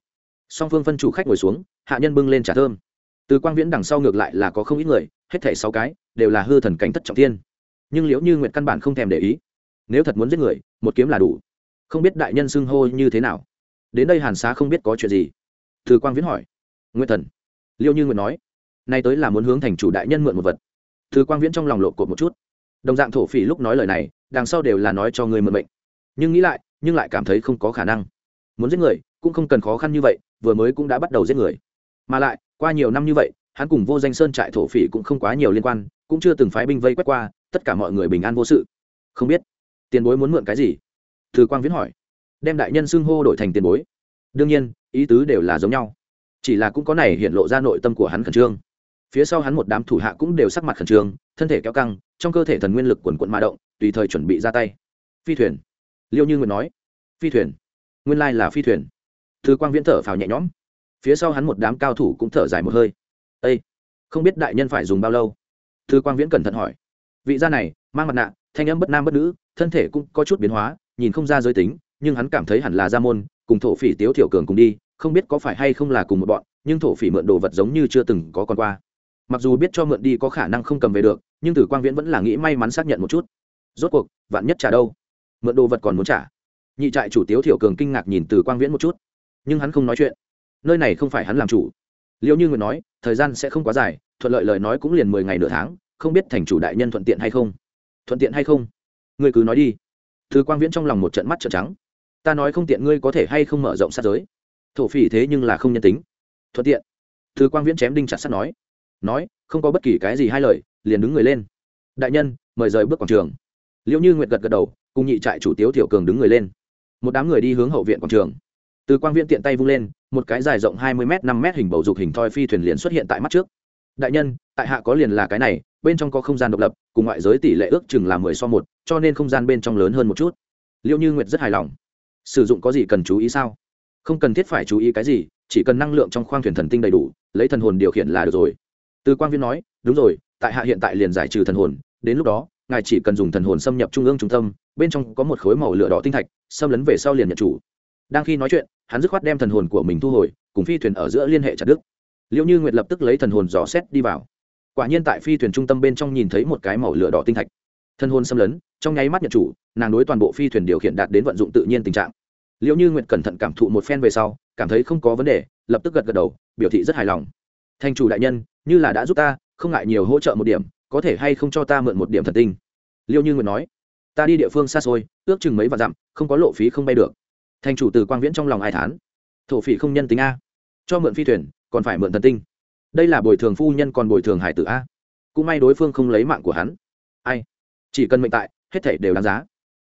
Song phương phân chủ khách ngồi xuống, hạ nhân bưng lên trà thơm. Từ quang viễn đằng sau ngược lại là có không ít người, hết thảy sáu cái, đều là hư thần cảnh thất trọng thiên. Nhưng liễu như nguyệt căn bản không thèm để ý. Nếu thật muốn giết người, một kiếm là đủ. Không biết đại nhân xưng hô như thế nào. Đến đây hàn xá không biết có chuyện gì. Từ quang viễn hỏi. Nguyệt thần. Liêu như nguyệt nói. Nay tới là muốn hướng thành chủ đại nhân mượn một vật. Từ quang viễn trong lòng lộ cột một chút. Đồng dạng thổ phỉ lúc nói lời này, đằng sau đều là nói cho người mượn bệnh nhưng nghĩ lại, nhưng lại cảm thấy không có khả năng. Muốn giết người, cũng không cần khó khăn như vậy, vừa mới cũng đã bắt đầu giết người. Mà lại, qua nhiều năm như vậy, hắn cùng vô danh sơn trại thổ phỉ cũng không quá nhiều liên quan, cũng chưa từng phái binh vây quét qua, tất cả mọi người bình an vô sự. Không biết, tiền bối muốn mượn cái gì? Thư quang viễn hỏi. Đem đại nhân xưng hô đổi thành tiền bối. Đương nhiên, ý tứ đều là giống nhau. Chỉ là cũng có này hiện lộ ra nội tâm của hắn khẩn trương. Phía sau hắn một đám thủ hạ cũng đều sắc mặt khẩn trương, thân thể kéo căng, trong cơ thể thần nguyên lực quần quận mà động, tùy thời chuẩn bị ra tay. Phi thuyền liêu như nguyệt nói, phi thuyền, nguyên lai là phi thuyền. Thư quang viễn thở phào nhẹ nhõm. Phía sau hắn một đám cao thủ cũng thở dài một hơi. Â không biết đại nhân phải dùng bao lâu? Thư quang viễn cẩn thận hỏi. Vị gia này, mang mặt nạ, thanh âm bất nam bất nữ, thân thể cũng có chút biến hóa, nhìn không ra giới tính, nhưng hắn cảm thấy hẳn là gia môn, cùng thổ phỉ tiếu thiểu cường cùng đi, không biết có phải hay không là cùng một bọn, nhưng thổ phỉ mượn đồ vật giống như chưa từng có con qua. Mặc dù biết cho mượn đi có khả năng không cầm về được, nhưng tử quang viễn vẫn là nghĩ may mắn xác nhận một chút. Rốt cuộc, vạn nhất trả đâu? Mượn đồ vật còn muốn trả. Nhị trại chủ tiếu thiểu cường kinh ngạc nhìn từ quang viễn một chút, nhưng hắn không nói chuyện. Nơi này không phải hắn làm chủ. Liệu như nguyện nói, thời gian sẽ không quá dài, thuận lợi lời nói cũng liền mười ngày nửa tháng, không biết thành chủ đại nhân thuận tiện hay không. Thuận tiện hay không? Ngươi cứ nói đi. Từ quang viễn trong lòng một trận mắt trợn trắng. Ta nói không tiện ngươi có thể hay không mở rộng sát giới. Thổ phỉ thế nhưng là không nhân tính. Thuận tiện. Từ quang viễn chém đinh chặt sắt nói. Nói, không có bất kỳ cái gì hai lời, liền đứng người lên. Đại nhân, mời rời bước quảng trường. Liệu như nguyệt gật gật đầu cùng nhị trại chủ tiếu tiểu cường đứng người lên. Một đám người đi hướng hậu viện quảng trường. Từ quang viện tiện tay vung lên, một cái dài rộng hai mươi m năm m hình bầu dục hình thoi phi thuyền liền xuất hiện tại mắt trước. Đại nhân, tại hạ có liền là cái này, bên trong có không gian độc lập, cùng ngoại giới tỷ lệ ước chừng là mười so một, cho nên không gian bên trong lớn hơn một chút. Liệu như nguyệt rất hài lòng. Sử dụng có gì cần chú ý sao? Không cần thiết phải chú ý cái gì, chỉ cần năng lượng trong khoang thuyền thần tinh đầy đủ, lấy thần hồn điều khiển là được rồi. Từ quang viên nói, đúng rồi, tại hạ hiện tại liền giải trừ thần hồn, đến lúc đó, ngài chỉ cần dùng thần hồn xâm nhập trung ương trung tâm bên trong có một khối màu lửa đỏ tinh thạch, xâm lấn về sau liền nhận chủ. Đang khi nói chuyện, hắn dứt khoát đem thần hồn của mình thu hồi, cùng phi thuyền ở giữa liên hệ chặt đức liệu như nguyệt lập tức lấy thần hồn dò xét đi vào. Quả nhiên tại phi thuyền trung tâm bên trong nhìn thấy một cái màu lửa đỏ tinh thạch. Thần hồn xâm lấn, trong nháy mắt nhận chủ, nàng đối toàn bộ phi thuyền điều khiển đạt đến vận dụng tự nhiên tình trạng. Liệu như nguyệt cẩn thận cảm thụ một phen về sau, cảm thấy không có vấn đề, lập tức gật gật đầu, biểu thị rất hài lòng. Thành chủ đại nhân, như là đã giúp ta, không ngại nhiều hỗ trợ một điểm, có thể hay không cho ta mượn một điểm thần tinh? Liêu như nguyệt nói ta đi địa phương xa xôi, ước chừng mấy vạn dặm, không có lộ phí không bay được. Thành chủ từ quang viễn trong lòng ai thán. Thổ phỉ không nhân tính a. Cho mượn phi thuyền, còn phải mượn thần tinh. Đây là bồi thường phu nhân còn bồi thường hải tử a. Cũng may đối phương không lấy mạng của hắn. Ai? Chỉ cần mệnh tại, hết thể đều đáng giá.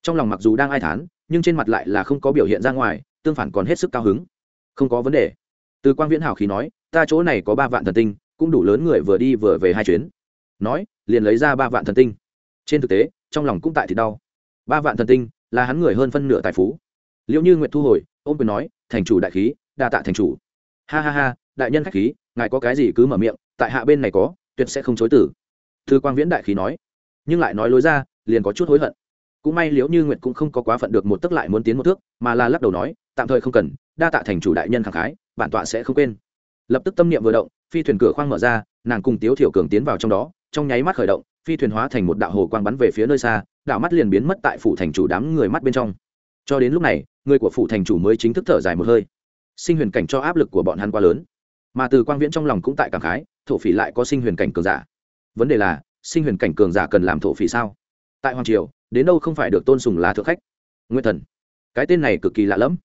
Trong lòng mặc dù đang ai thán, nhưng trên mặt lại là không có biểu hiện ra ngoài, tương phản còn hết sức cao hứng. Không có vấn đề. Từ quang viễn hào khí nói, ta chỗ này có ba vạn thần tinh, cũng đủ lớn người vừa đi vừa về hai chuyến. Nói, liền lấy ra ba vạn thần tinh. Trên thực tế trong lòng cũng tại thì đau. Ba vạn thần tinh, là hắn người hơn phân nửa tài phú. Liệu như nguyệt thu hồi, ôm quyền nói, thành chủ đại khí, đa tạ thành chủ. Ha ha ha, đại nhân khách khí, ngài có cái gì cứ mở miệng, tại hạ bên này có, tuyệt sẽ không chối tử thư quang viễn đại khí nói, nhưng lại nói lối ra, liền có chút hối hận. Cũng may liễu như nguyệt cũng không có quá phận được một tức lại muốn tiến một thước, mà là lắc đầu nói, tạm thời không cần, đa tạ thành chủ đại nhân khẳng khái, bản tọa sẽ không quên. Lập tức tâm niệm vừa động, phi thuyền cửa khoang mở ra, nàng cùng tiếu thiểu cường tiến vào trong đó, trong nháy mắt khởi động phi thuyền hóa thành một đạo hồ quang bắn về phía nơi xa, đạo mắt liền biến mất tại phủ thành chủ đám người mắt bên trong. Cho đến lúc này, người của phủ thành chủ mới chính thức thở dài một hơi. Sinh huyền cảnh cho áp lực của bọn hắn quá lớn. Mà từ quang viễn trong lòng cũng tại cảm khái, thổ phỉ lại có sinh huyền cảnh cường giả. Vấn đề là, sinh huyền cảnh cường giả cần làm thổ phỉ sao? Tại hoàng triều, đến đâu không phải được tôn sùng là thượng khách? Nguyên thần. Cái tên này cực kỳ lạ lẫm.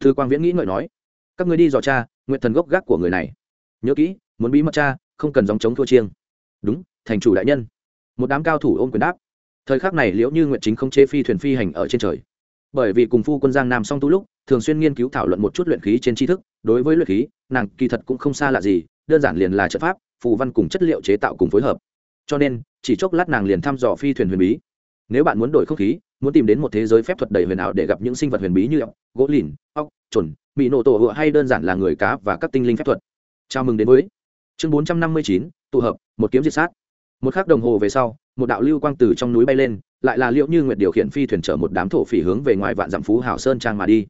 Thư quang viễn nghĩ ngợi nói, các người đi dò cha nguyện thần gốc gác của người này. Nhớ kỹ, muốn bí mật cha không cần dòng chống thua chiêng. Đúng, thành chủ đại nhân một đám cao thủ ôm quyền đáp. Thời khắc này liễu như nguyện chính không chế phi thuyền phi hành ở trên trời. Bởi vì cùng phu quân giang nam song tu lúc, thường xuyên nghiên cứu thảo luận một chút luyện khí trên tri thức, đối với luyện khí, nàng kỳ thật cũng không xa lạ gì, đơn giản liền là trận pháp, phù văn cùng chất liệu chế tạo cùng phối hợp. Cho nên, chỉ chốc lát nàng liền thăm dò phi thuyền huyền bí. Nếu bạn muốn đổi không khí, muốn tìm đến một thế giới phép thuật đầy huyền ảo để gặp những sinh vật huyền bí như ốc, gỗ lìn, ốc trồn mỹ nổ tổ hựa hay đơn giản là người cá và các tinh linh phép thuật. Chào mừng đến với chương bốn trăm năm mươi chín, tụ hợp, một kiếm diệt sát một k h ắ c đồng hồ về sau, một đạo lưu quang từ trong núi bay lên, lại là liệu như nguyệt điều khiển phi thuyền chở một đám thổ phỉ hướng về ngoài vạn dặm phú hảo sơn trang mà đi.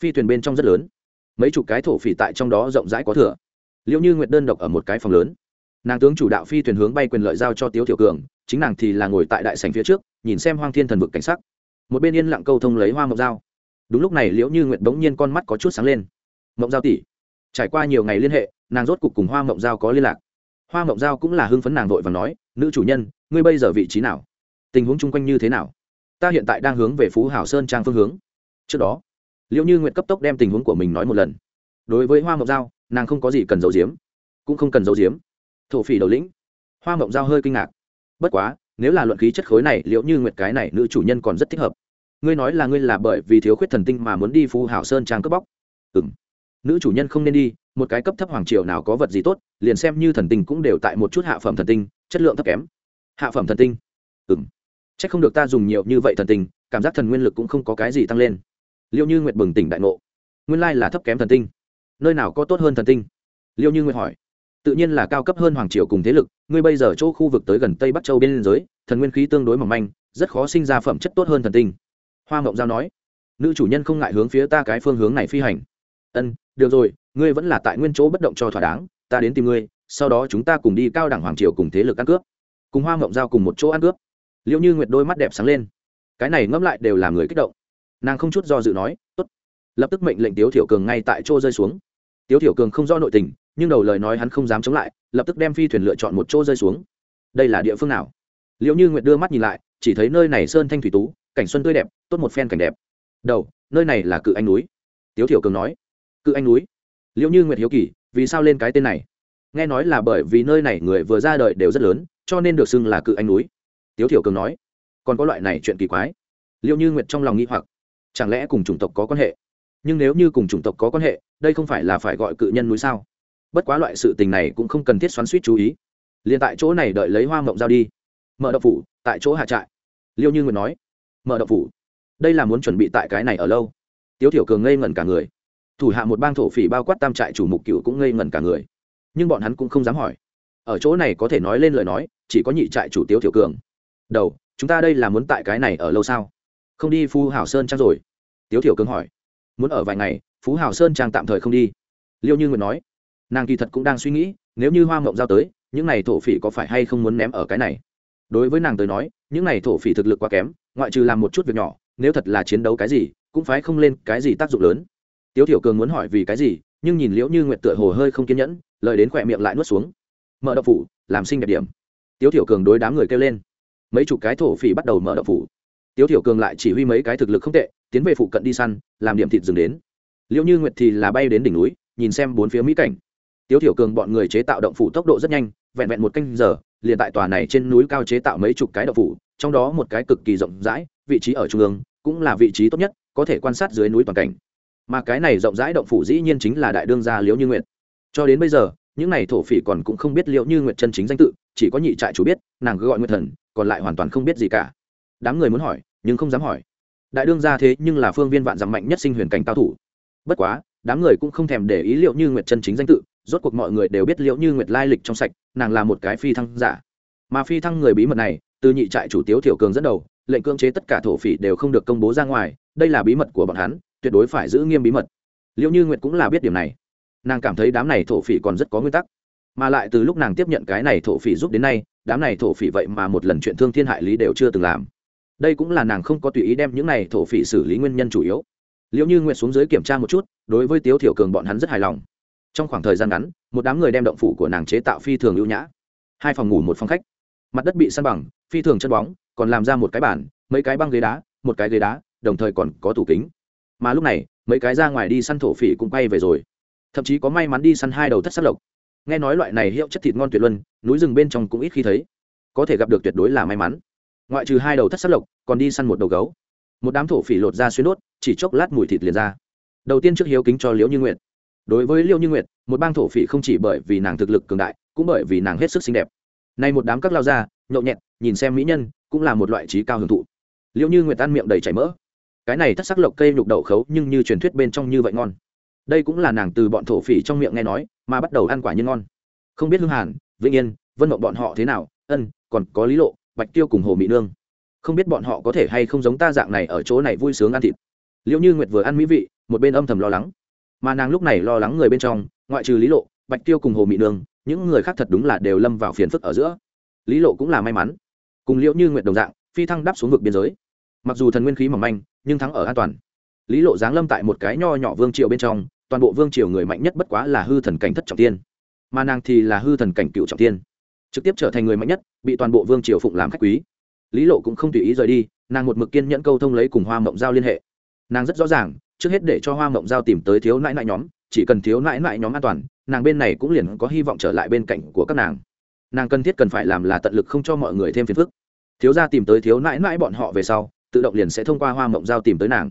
Phi thuyền bên trong rất lớn. Mấy chục cái thổ phỉ tại trong đó rộng rãi có thừa. Liệu như nguyệt đơn độc ở một cái phòng lớn. Nàng tướng chủ đạo phi thuyền hướng bay quyền lợi giao cho tiếu tiểu cường, chính nàng thì là ngồi tại đại sành phía trước, nhìn xem hoang thiên thần vực cảnh sắc. Một bên yên lặng câu thông lấy hoa mộc dao. Đúng lúc này liễu như nguyệt bỗng nhiên con mắt có chút sáng lên. Mộng giao tỷ, trải qua nhiều ngày liên hệ, nàng rốt cục cùng hoa mộng giao có liên lạc hoa mộng giao cũng là hưng phấn nàng vội và nói, nữ chủ nhân, ngươi bây giờ vị trí nào? Tình huống chung quanh như thế nào? Ta hiện tại đang hướng về phú hảo sơn trang phương hướng. Trước đó liệu như nguyện cấp tốc đem tình huống của mình nói một lần. Đối với hoa mộng giao, nàng không có gì cần giấu giếm, cũng không cần giấu giếm. Thổ phỉ đầu lĩnh. Hoa mộng giao hơi kinh ngạc. Bất quá, nếu là luận khí chất khối này liệu như nguyệt cái này nữ chủ nhân còn rất thích hợp. Ngươi nói là ngươi là bởi vì thiếu khuyết thần tinh mà muốn đi phú hảo sơn trang cướp bóc? Ừ m nữ chủ nhân không nên đi một cái cấp thấp hoàng triều nào có vật gì tốt, liền xem như thần tinh cũng đều tại một chút hạ phẩm thần tinh, chất lượng thấp kém. Hạ phẩm thần tinh? Ừ m c h ắ c không được ta dùng nhiều như vậy thần tinh, cảm giác thần nguyên lực cũng không có cái gì tăng lên. Liệu như nguyệt bừng tỉnh đại ngộ. Nguyên lai là thấp kém thần tinh. Nơi nào có tốt hơn thần tinh? Liêu như nguyệt hỏi. Tự nhiên là cao cấp hơn hoàng triều cùng thế lực, ngươi bây giờ chỗ khu vực tới gần tây bắc châu bên liên giới, thần nguyên khí tương đối mỏng manh, rất khó sinh ra phẩm chất tốt hơn thần tinh. Hoa mộng giao nói. Nữ chủ nhân không ngại hướng phía ta cái phương hướng này phi hành. Ân được rồi, ngươi vẫn là tại nguyên chỗ bất động cho thỏa đáng, ta đến tìm ngươi, sau đó chúng ta cùng đi cao đẳng hoàng triều cùng thế lực ăn cướp, cùng hoa mộng giao cùng một chỗ ăn cướp. Liệu như nguyệt đôi mắt đẹp sáng lên. Cái này ngẫm lại đều làm người kích động. Nàng không chút do dự nói, tốt. Lập tức mệnh lệnh tiếu thiểu cường ngay tại chỗ rơi xuống. Tiếu thiểu cường không do nội tình, nhưng đầu lời nói hắn không dám chống lại, lập tức đem phi thuyền lựa chọn một chỗ rơi xuống. Đây là địa phương nào? Liệu như nguyệt đưa mắt nhìn lại, chỉ thấy nơi này sơn thanh thủy tú, cảnh xuân tươi đẹp, tốt một phen cảnh đẹp. Đầu, nơi này là cự anh núi. Tiếu thiểu cường nói cự anh núi. Liệu như nguyệt hiếu kỳ, vì sao lên cái tên này? Nghe nói là bởi vì nơi này người vừa ra đời đều rất lớn, cho nên được xưng là cự anh núi. Tiếu thiểu cường nói, còn có loại này chuyện kỳ quái. Liệu như nguyệt trong lòng nghĩ hoặc, chẳng lẽ cùng chủng tộc có quan hệ? Nhưng nếu như cùng chủng tộc có quan hệ, đây không phải là phải gọi cự nhân núi sao? Bất quá loại sự tình này cũng không cần thiết xoắn suýt chú ý. Liền tại chỗ này đợi lấy hoa mộng giao đi. Mở đậu phủ, tại chỗ hạ trại. Liêu như nguyệt nói, mở đậu phủ. Đây là muốn chuẩn bị tại cái này ở lâu. Tiếu thiểu cường ngây ngẩn cả người thủ hạ một bang thổ phỉ bao quát tam trại chủ mục cựu cũng ngây ngẩn cả người. Nhưng bọn hắn cũng không dám hỏi. Ở chỗ này có thể nói lên lời nói, chỉ có nhị trại chủ tiêu thiểu cường. Đầu, chúng ta đây là muốn tại cái này ở lâu sao? Không đi, phú hảo sơn trang rồi. Tiếu thiểu cường hỏi. Muốn ở vài ngày, phú hảo sơn trang tạm thời không đi. Liêu như nguyệt nói. Nàng kỳ thật cũng đang suy nghĩ, nếu như hoa mộng giao tới, những này thổ phỉ có phải hay không muốn ném ở cái này? Đối với nàng tới nói, những này thổ phỉ thực lực quá kém, ngoại trừ làm một chút việc nhỏ, nếu thật là chiến đấu cái gì, cũng phải không lên cái gì tác dụng lớn tiếu thiểu cường muốn hỏi vì cái gì, nhưng nhìn liễu như nguyệt tựa hồ hơi không kiên nhẫn, lời đến khỏe miệng lại nuốt xuống. Mở đậu phủ, làm sinh đẹp điểm. Tiếu thiểu cường đối đám người kêu lên. Mấy chục cái thổ phỉ bắt đầu mở đậu phủ. Tiếu thiểu cường lại chỉ huy mấy cái thực lực không tệ, tiến về phụ cận đi săn, làm điểm thịt dừng đến. Liễu như nguyệt thì là bay đến đỉnh núi, nhìn xem bốn phía mỹ cảnh. Tiếu thiểu cường bọn người chế tạo động phủ tốc độ rất nhanh, vẹn vẹn một canh giờ, liền tại tòa này trên núi cao chế tạo mấy chục cái động phủ, trong đó một cái cực kỳ rộng rãi, vị trí ở trung ương, cũng là vị trí tốt nhất, có thể quan sát dưới núi toàn cảnh mà cái này rộng rãi động phủ dĩ nhiên chính là đại đương gia liễu như nguyệt. Cho đến bây giờ, những này thổ phỉ còn cũng không biết liễu như nguyệt chân chính danh tự, chỉ có nhị trại chủ biết, nàng cứ gọi nguyệt thần, còn lại hoàn toàn không biết gì cả. Đám người muốn hỏi, nhưng không dám hỏi. Đại đương gia thế nhưng là phương viên vạn dặm mạnh nhất sinh huyền cảnh cao thủ. Bất quá, đám người cũng không thèm để ý liệu như nguyệt chân chính danh tự, rốt cuộc mọi người đều biết liệu như nguyệt lai lịch trong sạch, nàng là một cái phi thăng giả. Mà phi thăng người bí mật này, từ nhị trại chủ tiếu thiểu cường dẫn đầu, lệnh cưỡng chế tất cả thổ phỉ đều không được công bố ra ngoài, đây là bí mật của bọn hắn tuyệt đối phải giữ nghiêm bí mật. Liệu như nguyệt cũng là biết điểm này. Nàng cảm thấy đám này thổ phỉ còn rất có nguyên tắc. Mà lại từ lúc nàng tiếp nhận cái này thổ phỉ giúp đến nay, đám này thổ phỉ vậy mà một lần chuyện thương thiên hại lý đều chưa từng làm. Đây cũng là nàng không có tùy ý đem những này thổ phỉ xử lý nguyên nhân chủ yếu. Liệu như nguyệt xuống dưới kiểm tra một chút, đối với tiếu thiểu cường bọn hắn rất hài lòng. Trong khoảng thời gian ngắn, một đám người đem động phủ của nàng chế tạo phi thường ưu nhã. Hai phòng ngủ một phòng khách. Mặt đất bị săn bằng, phi thường chân bóng, còn làm ra một cái bàn, mấy cái băng ghế đá, một cái ghế đá, đồng thời còn có tủ kính mà lúc này, mấy cái ra ngoài đi săn thổ phỉ cũng quay về rồi. Thậm chí có may mắn đi săn hai đầu thất sắc lộc. Nghe nói loại này hiệu chất thịt ngon tuyệt luân, núi rừng bên trong cũng ít khi thấy. Có thể gặp được tuyệt đối là may mắn. Ngoại trừ hai đầu thất sắc lộc, còn đi săn một đầu gấu. Một đám thổ phỉ lột ra xuyên đốt, chỉ chốc lát mùi thịt liền ra. Đầu tiên trước hiếu kính cho liễu như nguyệt. Đối với liễu như nguyệt, một bang thổ phỉ không chỉ bởi vì nàng thực lực cường đại, cũng bởi vì nàng hết sức xinh đẹp. Nay một đám các lao ra nhậu nhẹt, nhìn xem mỹ nhân, cũng là một loại trí cao hưởng thụ. Liễu như nguyệt ăn miệng đầy chảy mỡ cái này thất sắc lộc cây nhục đậu khấu nhưng như truyền thuyết bên trong như vậy ngon. Đây cũng là nàng từ bọn thổ phỉ trong miệng nghe nói, mà bắt đầu ăn quả nhiên ngon. Không biết hương hàn, vĩnh yên, vân mộng bọn họ thế nào, ân, còn có lý lộ, bạch tiêu cùng hồ mỹ nương. Không biết bọn họ có thể hay không giống ta dạng này ở chỗ này vui sướng ăn thịt. Liệu như nguyệt vừa ăn mỹ vị, một bên âm thầm lo lắng. Mà nàng lúc này lo lắng người bên trong, ngoại trừ lý lộ, bạch tiêu cùng hồ mỹ nương, những người khác thật đúng là đều lâm vào phiền phức ở giữa. Lý lộ cũng là may mắn. Cùng liệu như nguyệt đồng dạng, phi thăng đáp xuống vực biên giới. Mặc dù thần nguyên khí mỏng manh nhưng thắng ở an toàn. Lý lộ giáng lâm tại một cái nho nhỏ vương triều bên trong, toàn bộ vương triều người mạnh nhất bất quá là hư thần cảnh thất trọng tiên. Mà nàng thì là hư thần cảnh cựu trọng tiên. Trực tiếp trở thành người mạnh nhất, bị toàn bộ vương triều phụng làm khách quý. Lý lộ cũng không tùy ý rời đi, nàng một mực kiên nhẫn câu thông lấy cùng hoa mộng giao liên hệ. Nàng rất rõ ràng, trước hết để cho hoa mộng giao tìm tới thiếu nãi nãi nhóm, chỉ cần thiếu nãi nãi nhóm an toàn, nàng bên này cũng liền có hy vọng trở lại bên cạnh của các nàng. Nàng cần thiết cần phải làm là tận lực không cho mọi người thêm phiền phức. Thiếu gia tìm tới thiếu nãi nãi bọn họ về sau tự động liền sẽ thông qua hoa mộng giao tìm tới nàng.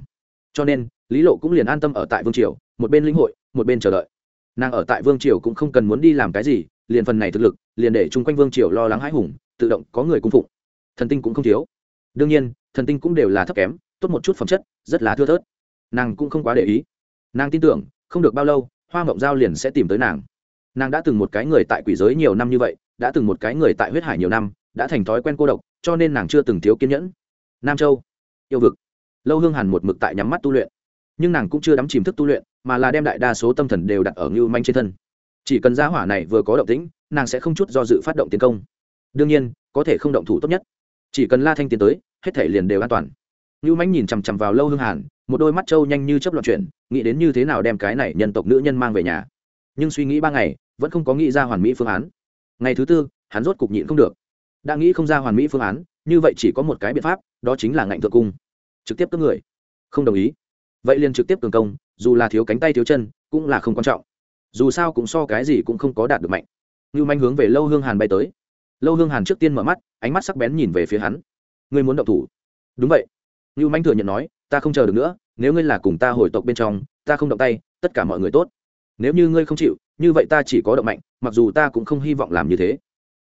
Cho nên, lý lộ cũng liền an tâm ở tại vương triều, một bên lĩnh hội, một bên chờ đợi. Nàng ở tại vương triều cũng không cần muốn đi làm cái gì, liền phần này thực lực, liền để chung quanh vương triều lo lắng hãi hùng, tự động có người cung phụng. Thần tinh cũng không thiếu. Đương nhiên, thần tinh cũng đều là thấp kém, tốt một chút phẩm chất, rất là thưa thớt. Nàng cũng không quá để ý. Nàng tin tưởng, không được bao lâu, hoa mộng giao liền sẽ tìm tới nàng. Nàng đã từng một cái người tại quỷ giới nhiều năm như vậy, đã từng một cái người tại huyết hải nhiều năm, đã thành thói quen cô độc, cho nên nàng chưa từng thiếu kiên nhẫn. Nam châu yêu vực. Lâu hương hàn một mực tại nhắm mắt tu luyện, nhưng nàng cũng chưa đắm chìm thức tu luyện, mà là đem đại đa số tâm thần đều đặt ở ngưu manh trên thân. Chỉ cần giá hỏa này vừa có động tĩnh, nàng sẽ không chút do dự phát động tiến công. Đương nhiên, có thể không động thủ tốt nhất. Chỉ cần la thanh tiến tới, hết thể liền đều an toàn. Ngưu manh nhìn chằm chằm vào lâu hương hàn, một đôi mắt trâu nhanh như chấp loạn chuyển, nghĩ đến như thế nào đem cái này nhân tộc nữ nhân mang về nhà. Nhưng suy nghĩ ba ngày, vẫn không có nghĩ ra hoàn mỹ phương án. Ngày thứ tư, hắn rốt cục nhịn không được. Đã nghĩ không ra hoàn mỹ phương án như vậy chỉ có một cái biện pháp, đó chính là ngạnh thượng cung. Trực tiếp cướp người. Không đồng ý. Vậy liền trực tiếp cường công, dù là thiếu cánh tay thiếu chân, cũng là không quan trọng. Dù sao cũng so cái gì cũng không có đạt được mạnh. Như manh hướng về lâu hương hàn bay tới. Lâu hương hàn trước tiên mở mắt, ánh mắt sắc bén nhìn về phía hắn. Ngươi muốn động thủ? Đúng vậy. Như manh thừa nhận nói, ta không chờ được nữa, nếu ngươi là cùng ta hồi tộc bên trong, ta không động tay, tất cả mọi người tốt. Nếu như ngươi không chịu, như vậy ta chỉ có động mạnh, mặc dù ta cũng không hy vọng làm như thế.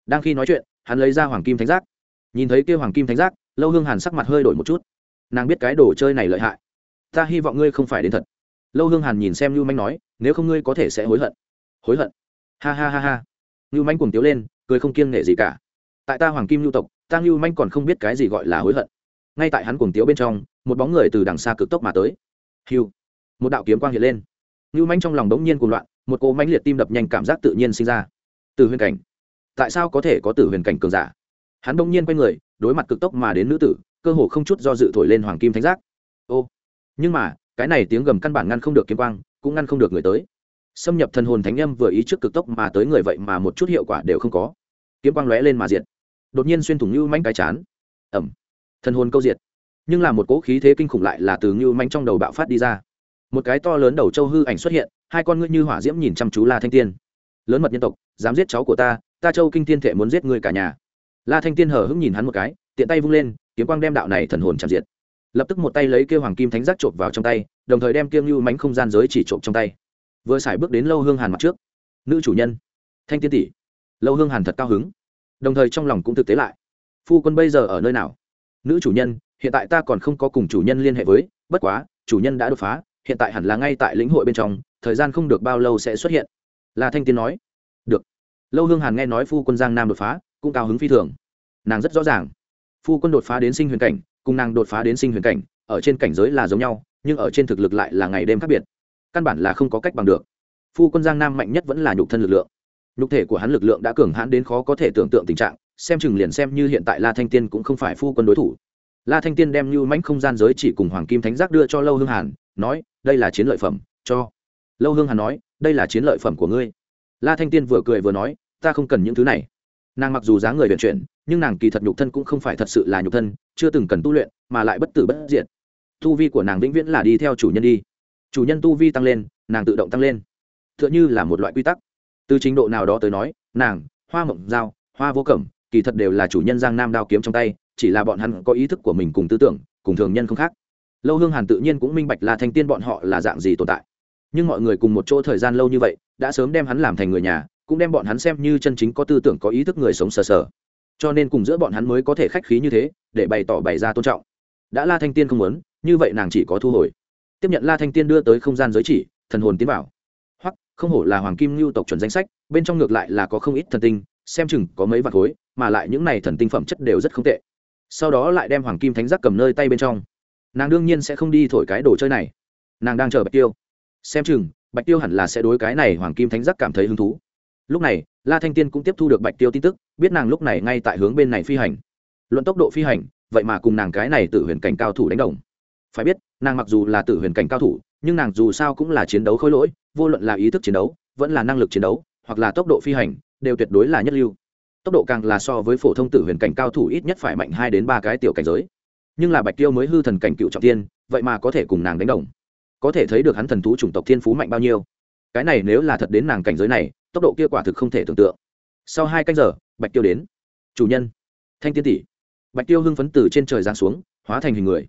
Đang khi nói chuyện, hắn lấy ra hoàng kim thánh giác nhìn thấy kêu hoàng kim thánh giác, lâu hương hàn sắc mặt hơi đổi một chút. Nàng biết cái đồ chơi này lợi hại. Ta hy vọng ngươi không phải đến thật. Lâu hương hàn nhìn xem lưu manh nói, nếu không ngươi có thể sẽ hối hận. Hối hận? Ha ha ha ha. Lưu manh cùng tiếu lên, cười không kiêng nể gì cả. Tại ta hoàng kim lưu tộc, ta lưu manh còn không biết cái gì gọi là hối hận. Ngay tại hắn cùng tiếu bên trong, một bóng người từ đằng xa cực tốc mà tới. Hiu một đạo kiếm quang hiện lên. Lưu manh trong lòng đống nhiên cuồng loạn, một cỗ mãnh liệt tim đập nhanh cảm giác tự nhiên sinh ra. Từ huyền cảnh. Tại sao có thể có tử huyền cảnh cường giả? Hắn đông nhiên quay người, đối mặt cực tốc mà đến nữ tử, cơ hồ không chút do dự thổi lên hoàng kim thánh giác. Ô! Nhưng mà, cái này tiếng gầm căn bản ngăn không được kiếm quang, cũng ngăn không được người tới. Xâm nhập thần hồn thánh âm vừa ý trước cực tốc mà tới người vậy mà một chút hiệu quả đều không có. Kiếm quang lóe lên mà diệt. Đột nhiên xuyên thủng như manh cái chán. Ẩm thần hồn câu diệt. Nhưng là một cỗ khí thế kinh khủng lại là từ như manh trong đầu bạo phát đi ra. Một cái to lớn đầu châu hư ảnh xuất hiện, hai con ngươi như hỏa diễm nhìn chăm chú la thanh tiên. Lớn mật nhân tộc, dám giết cháu của ta ta châu kinh thiên thể muốn giết người cả nhà la thanh tiên hờ hững nhìn hắn một cái, tiện tay vung lên, kiếm quang đem đạo này thần hồn chạm diệt. Lập tức một tay lấy kêu hoàng kim thánh giác trộm vào trong tay, đồng thời đem kiêng lưu mánh không gian giới chỉ trộm trong tay. Vừa xài bước đến lâu hương hàn mặt trước. Nữ chủ nhân. Thanh tiên tỷ. Lâu hương hàn thật cao hứng. Đồng thời trong lòng cũng thực tế lại. Phu quân bây giờ ở nơi nào? Nữ chủ nhân, hiện tại ta còn không có cùng chủ nhân liên hệ với, bất quá, chủ nhân đã đột phá, hiện tại hẳn là ngay tại lĩnh hội bên trong, thời gian không được bao lâu sẽ xuất hiện. Là thanh tiên nói. Được. Lâu hương hàn nghe nói phu quân giang nam đột phá cũng cao hứng phi thường. Nàng rất rõ ràng, phu quân đột phá đến sinh huyền cảnh, cùng nàng đột phá đến sinh huyền cảnh, ở trên cảnh giới là giống nhau, nhưng ở trên thực lực lại là ngày đêm khác biệt. Căn bản là không có cách bằng được. Phu quân giang nam mạnh nhất vẫn là nhục thân lực lượng. Nhục thể của hắn lực lượng đã cường hãn đến khó có thể tưởng tượng tình trạng, xem chừng liền xem như hiện tại la thanh tiên cũng không phải phu quân đối thủ. La thanh tiên đem như mãnh không gian giới chỉ cùng hoàng kim thánh giác đưa cho lâu hương hàn, nói, đây là chiến lợi phẩm, cho. Lâu hương hàn nói, đây là chiến lợi phẩm của ngươi. La thanh tiên vừa cười vừa nói, ta không cần những thứ này nàng mặc dù dáng người vận chuyển, nhưng nàng kỳ thật nhục thân cũng không phải thật sự là nhục thân, chưa từng cần tu luyện, mà lại bất tử bất diệt. Tu vi của nàng vĩnh viễn là đi theo chủ nhân đi. Chủ nhân tu vi tăng lên, nàng tự động tăng lên. T h ư ợ n h ư là một loại quy tắc. Từ trình độ nào đó tới nói, nàng, hoa mộng dao hoa vô cẩm, kỳ thật đều là chủ nhân giang nam đao kiếm trong tay, chỉ là bọn hắn có ý thức của mình cùng tư tưởng, cùng thường nhân không khác. Lâu hương hàn tự nhiên cũng minh bạch là thành tiên bọn họ là dạng gì tồn tại. Nhưng mọi người cùng một chỗ thời gian lâu như vậy, đã sớm đem hắn làm thành người nhà cũng đem bọn hắn xem như chân chính có tư tưởng, có ý thức người sống sờ sờ. Cho nên cùng giữa bọn hắn mới có thể khách khí như thế, để bày tỏ bày ra tôn trọng. Đã la thanh tiên không muốn, như vậy nàng chỉ có thu hồi. Tiếp nhận la thanh tiên đưa tới không gian giới chỉ, thần hồn tiến vào. Hoặc không hổ là hoàng kim lưu tộc chuẩn danh sách, bên trong ngược lại là có không ít thần tinh, xem chừng có mấy vạt khối, mà lại những này thần tinh phẩm chất đều rất không tệ. Sau đó lại đem hoàng kim thánh giác cầm nơi tay bên trong. Nàng đương nhiên sẽ không đi thổi cái đồ chơi này. Nàng đang chờ bạch tiêu. Xem chừng, bạch tiêu hẳn là sẽ đối cái này hoàng kim thánh giác cảm thấy hứng thú lúc này, la thanh tiên cũng tiếp thu được bạch tiêu tin tức, biết nàng lúc này ngay tại hướng bên này phi hành. Luận tốc độ phi hành, vậy mà cùng nàng cái này tự huyền cảnh cao thủ đánh đồng. Phải biết, nàng mặc dù là tự huyền cảnh cao thủ, nhưng nàng dù sao cũng là chiến đấu khối lỗi, vô luận là ý thức chiến đấu, vẫn là năng lực chiến đấu, hoặc là tốc độ phi hành, đều tuyệt đối là nhất lưu. Tốc độ càng là so với phổ thông tử huyền cảnh cao thủ ít nhất phải mạnh hai đến ba cái tiểu cảnh giới. Nhưng là bạch tiêu mới hư thần cảnh cựu trọng tiên, vậy mà có thể cùng nàng đánh đồng. Có thể thấy được hắn thần thú chủng tộc thiên phú mạnh bao nhiêu cái này nếu là thật đến nàng cảnh giới này, tốc độ kia quả thực không thể tưởng tượng. Sau hai canh giờ, bạch tiêu đến. Chủ nhân. Thanh tiên tỷ. Bạch tiêu hưng phấn từ trên trời giáng xuống, hóa thành hình người.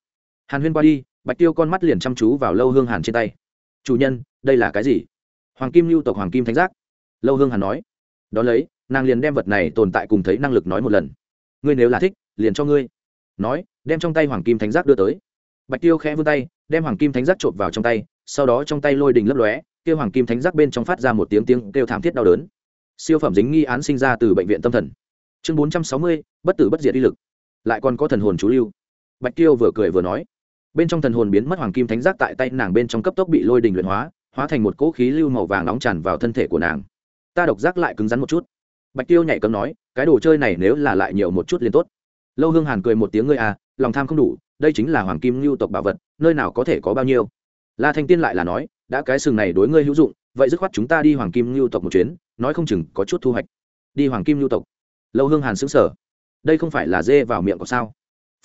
Hàn huyên qua đi, bạch tiêu con mắt liền chăm chú vào lâu hương hàn trên tay. Chủ nhân, đây là cái gì? Hoàng kim lưu tộc hoàng kim thánh giác. Lâu hương hàn nói. Đón lấy, nàng liền đem vật này tồn tại cùng thấy năng lực nói một lần. Ngươi nếu là thích, liền cho ngươi. Nói, đem trong tay hoàng kim thánh giác đưa tới. Bạch tiêu khẽ vươn tay, đem hoàng kim thánh giác trộm vào trong tay, sau đó trong tay lôi đình lấp lóe kêu hoàng kim thánh giác bên trong phát ra một tiếng tiếng kêu thảm thiết đau đớn. Siêu phẩm dính nghi án sinh ra từ bệnh viện tâm thần. Chương bốn trăm sáu mươi, bất tử bất diệt uy lực. Lại còn có thần hồn chú lưu. Bạch tiêu vừa cười vừa nói. Bên trong thần hồn biến mất hoàng kim thánh giác tại tay nàng bên trong cấp tốc bị lôi đình luyện hóa hóa thành một cỗ khí lưu màu vàng nóng tràn vào thân thể của nàng. Ta độc giác lại cứng rắn một chút. Bạch tiêu nhảy cấm nói, cái đồ chơi này nếu là lại nhiều một chút liền tốt. Lâu hương hàn cười một tiếng ngươi à lòng tham không đủ, đây chính là hoàng kim lưu tộc bảo vật, nơi nào có thể có bao nhiêu? La thanh tiên lại là nói đã cái sừng này đối ngươi hữu dụng, vậy dứt khoát chúng ta đi hoàng kim lưu tộc một chuyến, nói không chừng có chút thu hoạch. Đi hoàng kim lưu tộc. Lâu hương hàn xứng sở đây không phải là dê vào miệng có sao?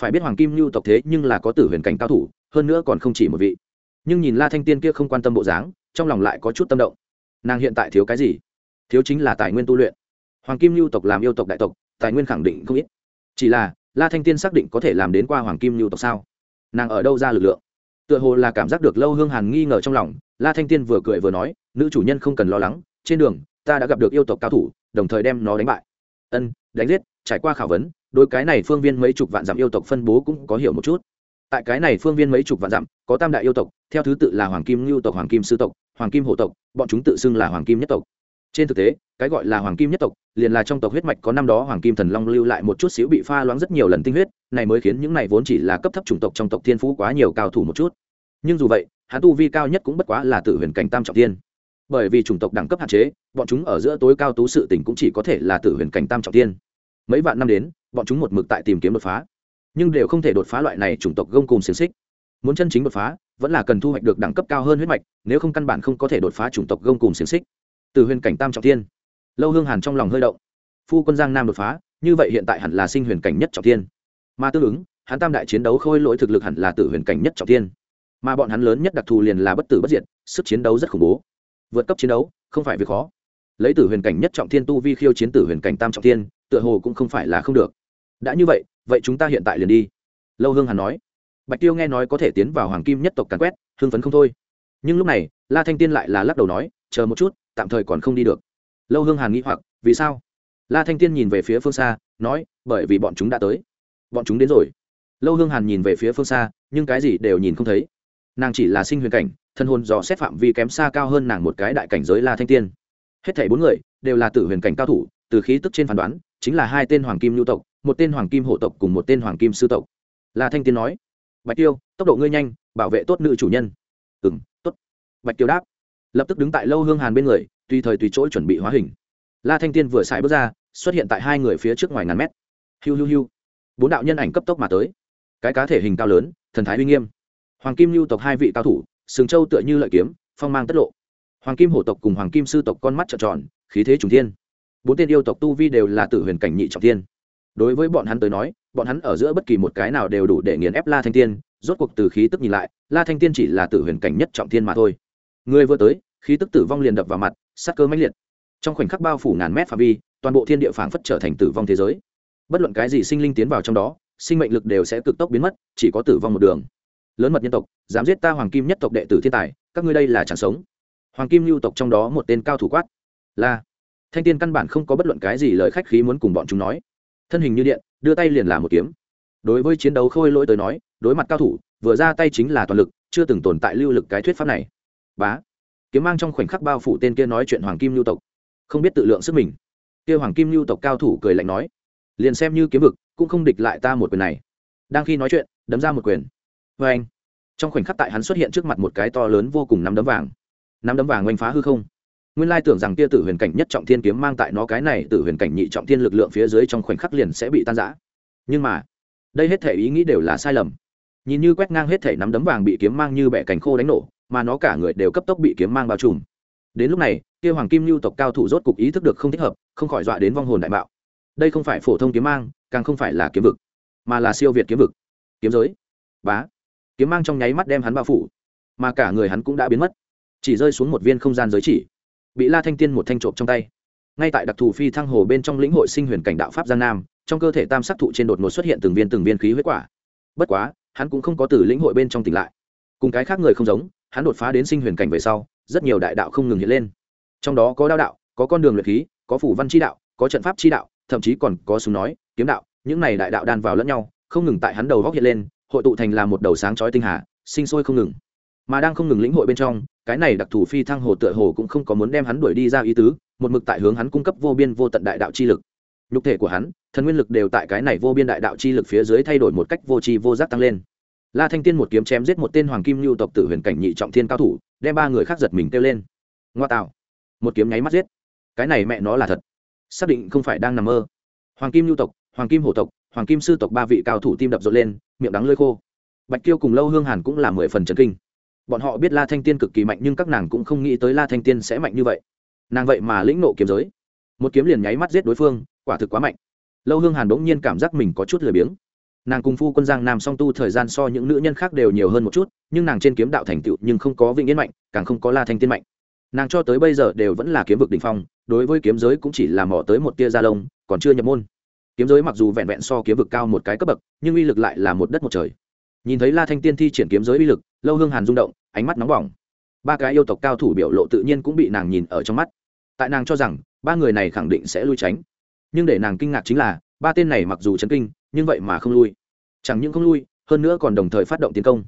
Phải biết hoàng kim lưu tộc thế nhưng là có tử huyền cảnh cao thủ, hơn nữa còn không chỉ một vị. Nhưng nhìn la thanh tiên kia không quan tâm bộ dáng, trong lòng lại có chút tâm động. Nàng hiện tại thiếu cái gì? Thiếu chính là tài nguyên tu luyện. Hoàng kim lưu tộc làm yêu tộc đại tộc, tài nguyên khẳng định không ít. Chỉ là, la thanh tiên xác định có thể làm đến qua hoàng kim lưu tộc sao? Nàng ở đâu ra lực lượng? Tựa hồ là cảm giác được lâu hương hàn nghi ngờ trong lòng, la thanh tiên vừa cười vừa nói, nữ chủ nhân không cần lo lắng, trên đường, ta đã gặp được yêu tộc cao thủ, đồng thời đem nó đánh bại. Ân, đánh giết, trải qua khảo vấn đôi cái này phương viên mấy chục vạn dặm yêu tộc phân bố cũng có hiểu một chút. Tại cái này phương viên mấy chục vạn dặm, có tam đại yêu tộc, theo thứ tự là hoàng kim lưu tộc, hoàng kim sư tộc, hoàng kim hộ tộc, bọn chúng tự xưng là hoàng kim nhất tộc trên thực tế, cái gọi là hoàng kim nhất tộc, liền là trong tộc huyết mạch có năm đó hoàng kim thần long lưu lại một chút xíu bị pha loãng rất nhiều lần tinh huyết, này mới khiến những này vốn chỉ là cấp thấp chủng tộc trong tộc thiên phú quá nhiều cao thủ một chút. Nhưng dù vậy, hắn tu vi cao nhất cũng bất quá là tự huyền cảnh tam trọng tiên bởi vì chủng tộc đẳng cấp hạn chế, bọn chúng ở giữa tối cao tú sự tình cũng chỉ có thể là tự huyền cảnh tam trọng tiên mấy vạn năm đến, bọn chúng một mực tại tìm kiếm đột phá. Nhưng đều không thể đột phá loại này chủng tộc gông cùng xiềng xích. Muốn chân chính đột phá, vẫn là cần thu hoạch được đẳng cấp cao hơn huyết mạch, nếu không căn bản không có thể đột phá chủng tộc gông cùng xiềng xích từ huyền cảnh tam trọng thiên. Lâu hương hàn trong lòng hơi động. Phu quân giang nam đột phá, như vậy hiện tại hẳn là sinh huyền cảnh nhất trọng thiên. Mà tương ứng, hắn tam đại chiến đấu khôi lỗi thực lực hẳn là tử huyền cảnh nhất trọng thiên. Mà bọn hắn lớn nhất đặc thù liền là bất tử bất diệt, sức chiến đấu rất khủng bố. Vượt cấp chiến đấu, không phải việc khó. Lấy tử huyền cảnh nhất trọng thiên tu vi khiêu chiến tử huyền cảnh tam trọng thiên, tựa hồ cũng không phải là không được. Đã như vậy vậy chúng ta hiện tại liền đi. Lâu hương hàn nói. Bạch tiêu nghe nói có thể tiến vào hoàng kim nhất tộc càn quét, hưng phấn không thôi. Nhưng lúc này, la thanh tiên lại là lắc đầu nói, chờ một chút tạm thời còn không đi được. Lâu hương hàn nghĩ hoặc, vì sao? La thanh tiên nhìn về phía phương xa, nói, bởi vì bọn chúng đã tới. Bọn chúng đến rồi. Lâu hương hàn nhìn về phía phương xa, nhưng cái gì đều nhìn không thấy. Nàng chỉ là sinh huyền cảnh, thân hồn dò xét phạm vi kém xa cao hơn nàng một cái đại cảnh giới la thanh tiên. Hết thảy bốn người đều là tử huyền cảnh cao thủ, từ khí tức trên phán đoán, chính là hai tên hoàng kim lưu tộc, một tên hoàng kim hộ tộc cùng một tên hoàng kim sư tộc. La thanh tiên nói, bạch tiêu, tốc độ ngươi nhanh, bảo vệ tốt nữ chủ nhân. Ừ m t ố t bạch tiêu đáp lập tức đứng tại lâu hương hàn bên người, tùy thời tùy chỗ chuẩn bị hóa hình. La thanh tiên vừa xài bước ra, xuất hiện tại hai người phía trước ngoài ngàn mét. Hiu hiu hiu. Bốn đạo nhân ảnh cấp tốc mà tới. Cái cá thể hình cao lớn, thần thái uy nghiêm. Hoàng kim lưu tộc hai vị cao thủ, sừng châu tựa như lợi kiếm, phong mang tất lộ. Hoàng kim hổ tộc cùng hoàng kim sư tộc con mắt trợn tròn, khí thế trùng thiên. Bốn tên yêu tộc tu vi đều là tử huyền cảnh nhị trọng thiên. Đối với bọn hắn tới nói, bọn hắn ở giữa bất kỳ một cái nào đều đủ để nghiền ép la thanh tiên, rốt cuộc từ khí tức nhìn lại, la thanh tiên chỉ là tử huyền cảnh nhất trọng thiên mà thôi. Người vừa tới khí tức tử vong liền đập vào mặt, sát cơ mãnh liệt. Trong khoảnh khắc bao phủ ngàn mét phạm vi, toàn bộ thiên địa phảng phất trở thành tử vong thế giới. Bất luận cái gì sinh linh tiến vào trong đó, sinh mệnh lực đều sẽ cực tốc biến mất, chỉ có tử vong một đường. Lớn mật nhân tộc, dám giết ta hoàng kim nhất tộc đệ tử thiên tài, các ngươi đây là chẳng sống. Hoàng kim lưu tộc trong đó một tên cao thủ quát, là. Thanh tiên căn bản không có bất luận cái gì lời khách khí muốn cùng bọn chúng nói. Thân hình như điện, đưa tay liền là một kiếm. Đối với chiến đấu khôi lỗi tới nói, đối mặt cao thủ, vừa ra tay chính là toàn lực, chưa từng tồn tại lưu lực cái thuyết pháp này. Bá kiếm mang trong khoảnh khắc bao phủ tên kia nói chuyện hoàng kim lưu tộc. Không biết tự lượng sức mình. Kia hoàng kim lưu tộc cao thủ cười lạnh nói, liền xem như kiếm vực, cũng không địch lại ta một quyền này. Đang khi nói chuyện, đấm ra một quyền. Vê anh, trong khoảnh khắc tại hắn xuất hiện trước mặt một cái to lớn vô cùng nắm đấm vàng. Nắm đấm vàng oanh phá hư không. Nguyên lai tưởng rằng kia tử huyền cảnh nhất trọng thiên kiếm mang tại nó cái này tử huyền cảnh nhị trọng thiên lực lượng phía dưới trong khoảnh khắc liền sẽ bị tan giã nhưng mà, đây hết thể ý nghĩ đều là sai lầm. Nhìn như quét ngang hết thể nắm đấm vàng bị kiếm mang như bẻ cành khô đánh nổ mà nó cả người đều cấp tốc bị kiếm mang bao trùm. Đến lúc này, kia hoàng kim lưu tộc cao thủ rốt cục ý thức được không thích hợp, không khỏi dọa đến vong hồn đại bạo đây không phải phổ thông kiếm mang, càng không phải là kiếm vực, mà là siêu việt kiếm vực. Kiếm giới. Bá. Kiếm mang trong nháy mắt đem hắn bao phủ, mà cả người hắn cũng đã biến mất. Chỉ rơi xuống một viên không gian giới chỉ, bị la thanh tiên một thanh trộm trong tay. Ngay tại đặc thù phi thăng hồ bên trong lĩnh hội sinh huyền cảnh đạo pháp giang nam, trong cơ thể tam sắc thụ trên đột ngột xuất hiện từng viên từng viên khí huyết quả. Bất quá, hắn cũng không có từ lĩnh hội bên trong tỉnh lại. Cùng cái khác người không giống hắn đột phá đến sinh huyền cảnh về sau, rất nhiều đại đạo không ngừng hiện lên. Trong đó có đao đạo, có con đường luyện khí, có phủ văn chi đạo, có trận pháp chi đạo, thậm chí còn có súng nói, kiếm đạo, những này đại đạo đan vào lẫn nhau, không ngừng tại hắn đầu góc hiện lên, hội tụ thành là một đầu sáng chói tinh hà, sinh sôi không ngừng. Mà đang không ngừng lĩnh hội bên trong, cái này đặc thù phi thăng hồ tựa hồ cũng không có muốn đem hắn đuổi đi ra ý tứ, một mực tại hướng hắn cung cấp vô biên vô tận đại đạo chi lực. Nhục thể của hắn, thần nguyên lực đều tại cái này vô biên đại đạo chi lực phía dưới thay đổi một cách vô tri vô giác tăng lên la thanh tiên một kiếm chém giết một tên hoàng kim lưu tộc tử huyền cảnh nhị trọng thiên cao thủ, đem ba người khác giật mình kêu lên. Ngoa tạo. Một kiếm nháy mắt giết. Cái này mẹ nó là thật. Xác định không phải đang nằm mơ. Hoàng kim lưu tộc, hoàng kim hổ tộc, hoàng kim sư tộc ba vị cao thủ tim đập rộn lên, miệng đắng lơi khô. Bạch kiêu cùng lâu hương hàn cũng là mười phần trần kinh. Bọn họ biết la thanh tiên cực kỳ mạnh nhưng các nàng cũng không nghĩ tới la thanh tiên sẽ mạnh như vậy. Nàng vậy mà lĩnh nộ kiếm giới. Một kiếm liền nháy mắt giết đối phương, quả thực quá mạnh. Lâu hương hàn bỗng nhiên cảm giác mình có chút lười biếng nàng cùng phu quân giang nam song tu thời gian so những nữ nhân khác đều nhiều hơn một chút, nhưng nàng trên kiếm đạo thành tựu nhưng không có vĩnh yên mạnh, càng không có la thanh tiên mạnh. Nàng cho tới bây giờ đều vẫn là kiếm vực đ ỉ n h phong, đối với kiếm giới cũng chỉ là mỏ tới một tia da lông, còn chưa nhập môn. Kiếm giới mặc dù vẹn vẹn so kiếm vực cao một cái cấp bậc, nhưng uy lực lại là một đất một trời. Nhìn thấy la thanh tiên thi triển kiếm giới uy lực, lâu hương hàn rung động, ánh mắt nóng bỏng. Ba cái yêu tộc cao thủ biểu lộ tự nhiên cũng bị nàng nhìn ở trong mắt. Tại nàng cho rằng, ba người này khẳng định sẽ lui tránh. Nhưng để nàng kinh ngạc chính là, ba tên này mặc dù chấn kinh nhưng vậy mà không lui. Chẳng những không lui, hơn nữa còn đồng thời phát động tiến công.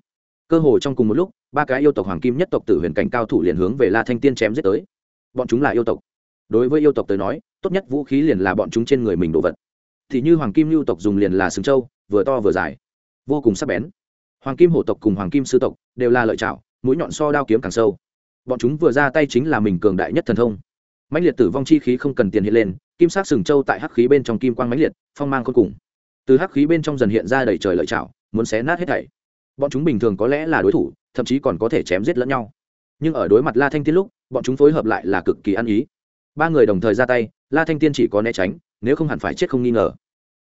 Cơ hồ trong cùng một lúc, ba cái yêu tộc hoàng kim nhất tộc tử huyền cảnh cao thủ liền hướng về la thanh tiên chém giết tới. Bọn chúng là yêu tộc. Đối với yêu tộc tới nói, tốt nhất vũ khí liền là bọn chúng trên người mình đồ vật. Thì như hoàng kim lưu tộc dùng liền là sừng trâu, vừa to vừa dài. Vô cùng sắc bén. Hoàng kim hổ tộc cùng hoàng kim sư tộc đều là lợi chảo mũi nhọn so đao kiếm càng sâu. Bọn chúng vừa ra tay chính là mình cường đại nhất thần thông. Mãnh liệt tử vong chi khí không cần tiền hiện lên, kim sắc sừng trâu tại hắc khí bên trong kim quang mãnh liệt, phong mang cuối cùng từ hắc khí bên trong dần hiện ra đầy trời lợi chảo, muốn xé nát hết thảy. Bọn chúng bình thường có lẽ là đối thủ, thậm chí còn có thể chém giết lẫn nhau. Nhưng ở đối mặt la thanh tiên lúc, bọn chúng phối hợp lại là cực kỳ ăn ý. Ba người đồng thời ra tay, la thanh tiên chỉ có né tránh, nếu không hẳn phải chết không nghi ngờ.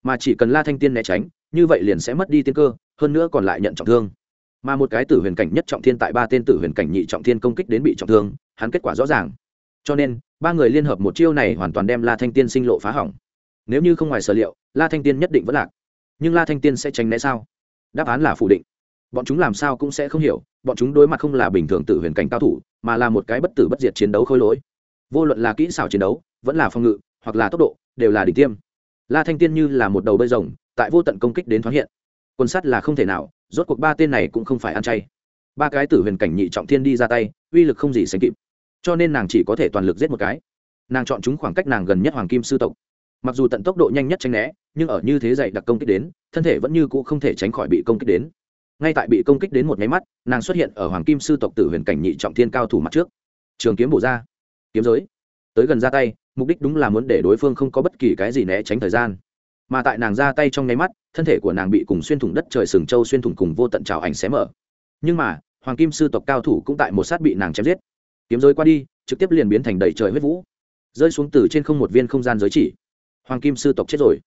Mà chỉ cần la thanh tiên né tránh, như vậy liền sẽ mất đi tiên cơ, hơn nữa còn lại nhận trọng thương. Mà một cái tử huyền cảnh nhất trọng thiên tại ba tên tử huyền cảnh nhị trọng thiên công kích đến bị trọng thương, hắn kết quả rõ ràng. Cho nên, ba người liên hợp một chiêu này hoàn toàn đem la thanh tiên sinh lộ phá hỏng. Nếu như không ngoài sở liệu, la thanh tiên nhất định vẫn lạc nhưng la thanh tiên sẽ tránh né sao? Đáp án là phủ định. Bọn chúng làm sao cũng sẽ không hiểu, bọn chúng đối mặt không là bình thường tự huyền cảnh cao thủ, mà là một cái bất tử bất diệt chiến đấu khôi lỗi. Vô luận là kỹ xảo chiến đấu, vẫn là phòng ngự, hoặc là tốc độ, đều là đỉnh tiêm. La thanh tiên như là một đầu bơi rồng, tại vô tận công kích đến thoáng hiện. Quân sắt là không thể nào, rốt cuộc ba tên này cũng không phải ăn chay. Ba cái tử huyền cảnh nhị trọng thiên đi ra tay, uy lực không gì sánh kịp. Cho nên nàng chỉ có thể toàn lực giết một cái. Nàng chọn chúng khoảng cách nàng gần nhất hoàng kim sư tộc. Mặc dù tận tốc độ nhanh nhất tranh né nhưng ở như thế dạy đặc công kích đến, thân thể vẫn như cũ không thể tránh khỏi bị công kích đến. Ngay tại bị công kích đến một nháy mắt, nàng xuất hiện ở hoàng kim sư tộc tử huyền cảnh nhị trọng thiên cao thủ mặt trước. Trường kiếm bổ ra. Kiếm giới. Tới gần ra tay, mục đích đúng là muốn để đối phương không có bất kỳ cái gì né tránh thời gian. Mà tại nàng ra tay trong nháy mắt, thân thể của nàng bị cùng xuyên thủng đất trời sừng châu xuyên thủng cùng vô tận trào ảnh xé mở. Nhưng mà, hoàng kim sư tộc cao thủ cũng tại một sát bị nàng chém giết. Kiếm giới qua đi, trực tiếp liền biến thành đầy trời huyết vũ. Rơi xuống từ trên không một viên không gian giới chỉ. Hoàng kim sư tộc chết rồi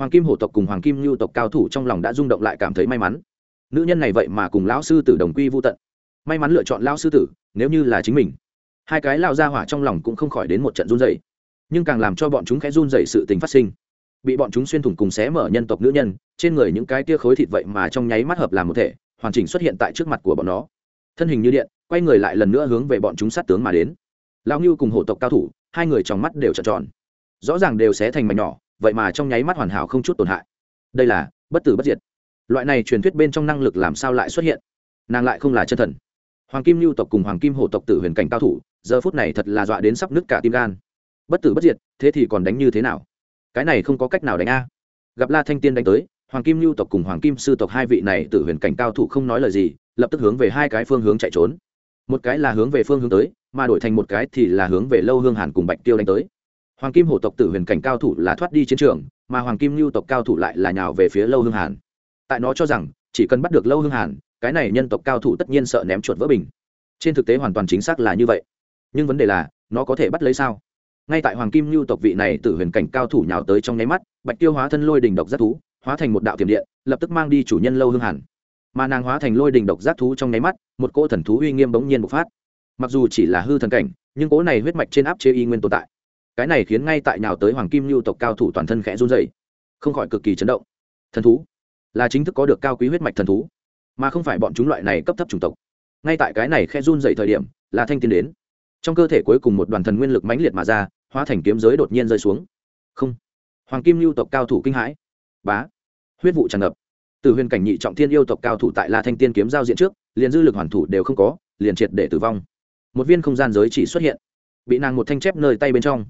hoàng kim hổ tộc cùng hoàng kim lưu tộc cao thủ trong lòng đã rung động lại cảm thấy may mắn. Nữ nhân này vậy mà cùng lão sư tử đồng quy vô tận. May mắn lựa chọn lão sư tử, nếu như là chính mình. Hai cái lao ra hỏa trong lòng cũng không khỏi đến một trận run dày nhưng càng làm cho bọn chúng khẽ run dày sự tình phát sinh. Bị bọn chúng xuyên thủng cùng xé mở nhân tộc nữ nhân, trên người những cái tia khối thịt vậy mà trong nháy mắt hợp làm một thể, hoàn chỉnh xuất hiện tại trước mặt của bọn nó. Thân hình như điện, quay người lại lần nữa hướng về bọn chúng sát tướng mà đến. Lão ngưu cùng hổ tộc cao thủ, hai người trong mắt đều trợn tròn. Rõ ràng đều xé thành mảnh nhỏ vậy mà trong nháy mắt hoàn hảo không chút tổn hại. Đây là bất tử bất diệt. Loại này truyền thuyết bên trong năng lực làm sao lại xuất hiện? Nàng lại không là chân thần. Hoàng kim lưu tộc cùng hoàng kim hổ tộc tử huyền cảnh cao thủ, giờ phút này thật là dọa đến sắp nứt cả tim gan. Bất tử bất diệt, thế thì còn đánh như thế nào? Cái này không có cách nào đánh a. Gặp la thanh tiên đánh tới, hoàng kim lưu tộc cùng hoàng kim sư tộc hai vị này tử huyền cảnh cao thủ không nói lời gì, lập tức hướng về hai cái phương hướng chạy trốn. Một cái là hướng về phương hướng tới, mà đổi thành một cái thì là hướng về lâu hương hàn cùng bạch tiêu đánh tới hoàng kim hổ tộc tử huyền cảnh cao thủ là thoát đi chiến trường, mà hoàng kim lưu tộc cao thủ lại là nhào về phía lâu hương hàn. Tại nó cho rằng, chỉ cần bắt được lâu hương hàn, cái này nhân tộc cao thủ tất nhiên sợ ném chuột vỡ bình. Trên thực tế hoàn toàn chính xác là như vậy. Nhưng vấn đề là, nó có thể bắt lấy sao? Ngay tại hoàng kim lưu tộc vị này tử huyền cảnh cao thủ nhào tới trong nháy mắt, bạch tiêu hóa thân lôi đình độc giác thú, hóa thành một đạo tiềm điện, lập tức mang đi chủ nhân lâu hương hàn. Mà nàng hóa thành lôi đình độc giác thú trong nháy mắt, một cỗ thần thú uy nghiêm bỗng nhiên bộc phát. Mặc dù chỉ là hư thần cảnh, nhưng cỗ này huyết mạch trên áp chế y nguyên tồn tại cái này khiến ngay tại nhào tới hoàng kim lưu tộc cao thủ toàn thân khẽ run dày không khỏi cực kỳ chấn động. Thần thú, là chính thức có được cao quý huyết mạch thần thú, mà không phải bọn chúng loại này cấp thấp chủng tộc. Ngay tại cái này khe run dày thời điểm là thanh tiến đến. Trong cơ thể cuối cùng một đoàn thần nguyên lực mãnh liệt mà ra, hóa thành kiếm giới đột nhiên rơi xuống. Không. Hoàng kim lưu tộc cao thủ kinh hãi. Bá. Huyết vụ tràn ngập. Từ huyền cảnh nhị trọng thiên yêu tộc cao thủ tại la thanh tiên kiếm giao diện trước, liền dư lực hoàn thủ đều không có, liền triệt để tử vong. Một viên không gian giới chỉ xuất hiện. Bị nàng một thanh chép nơi tay bên trong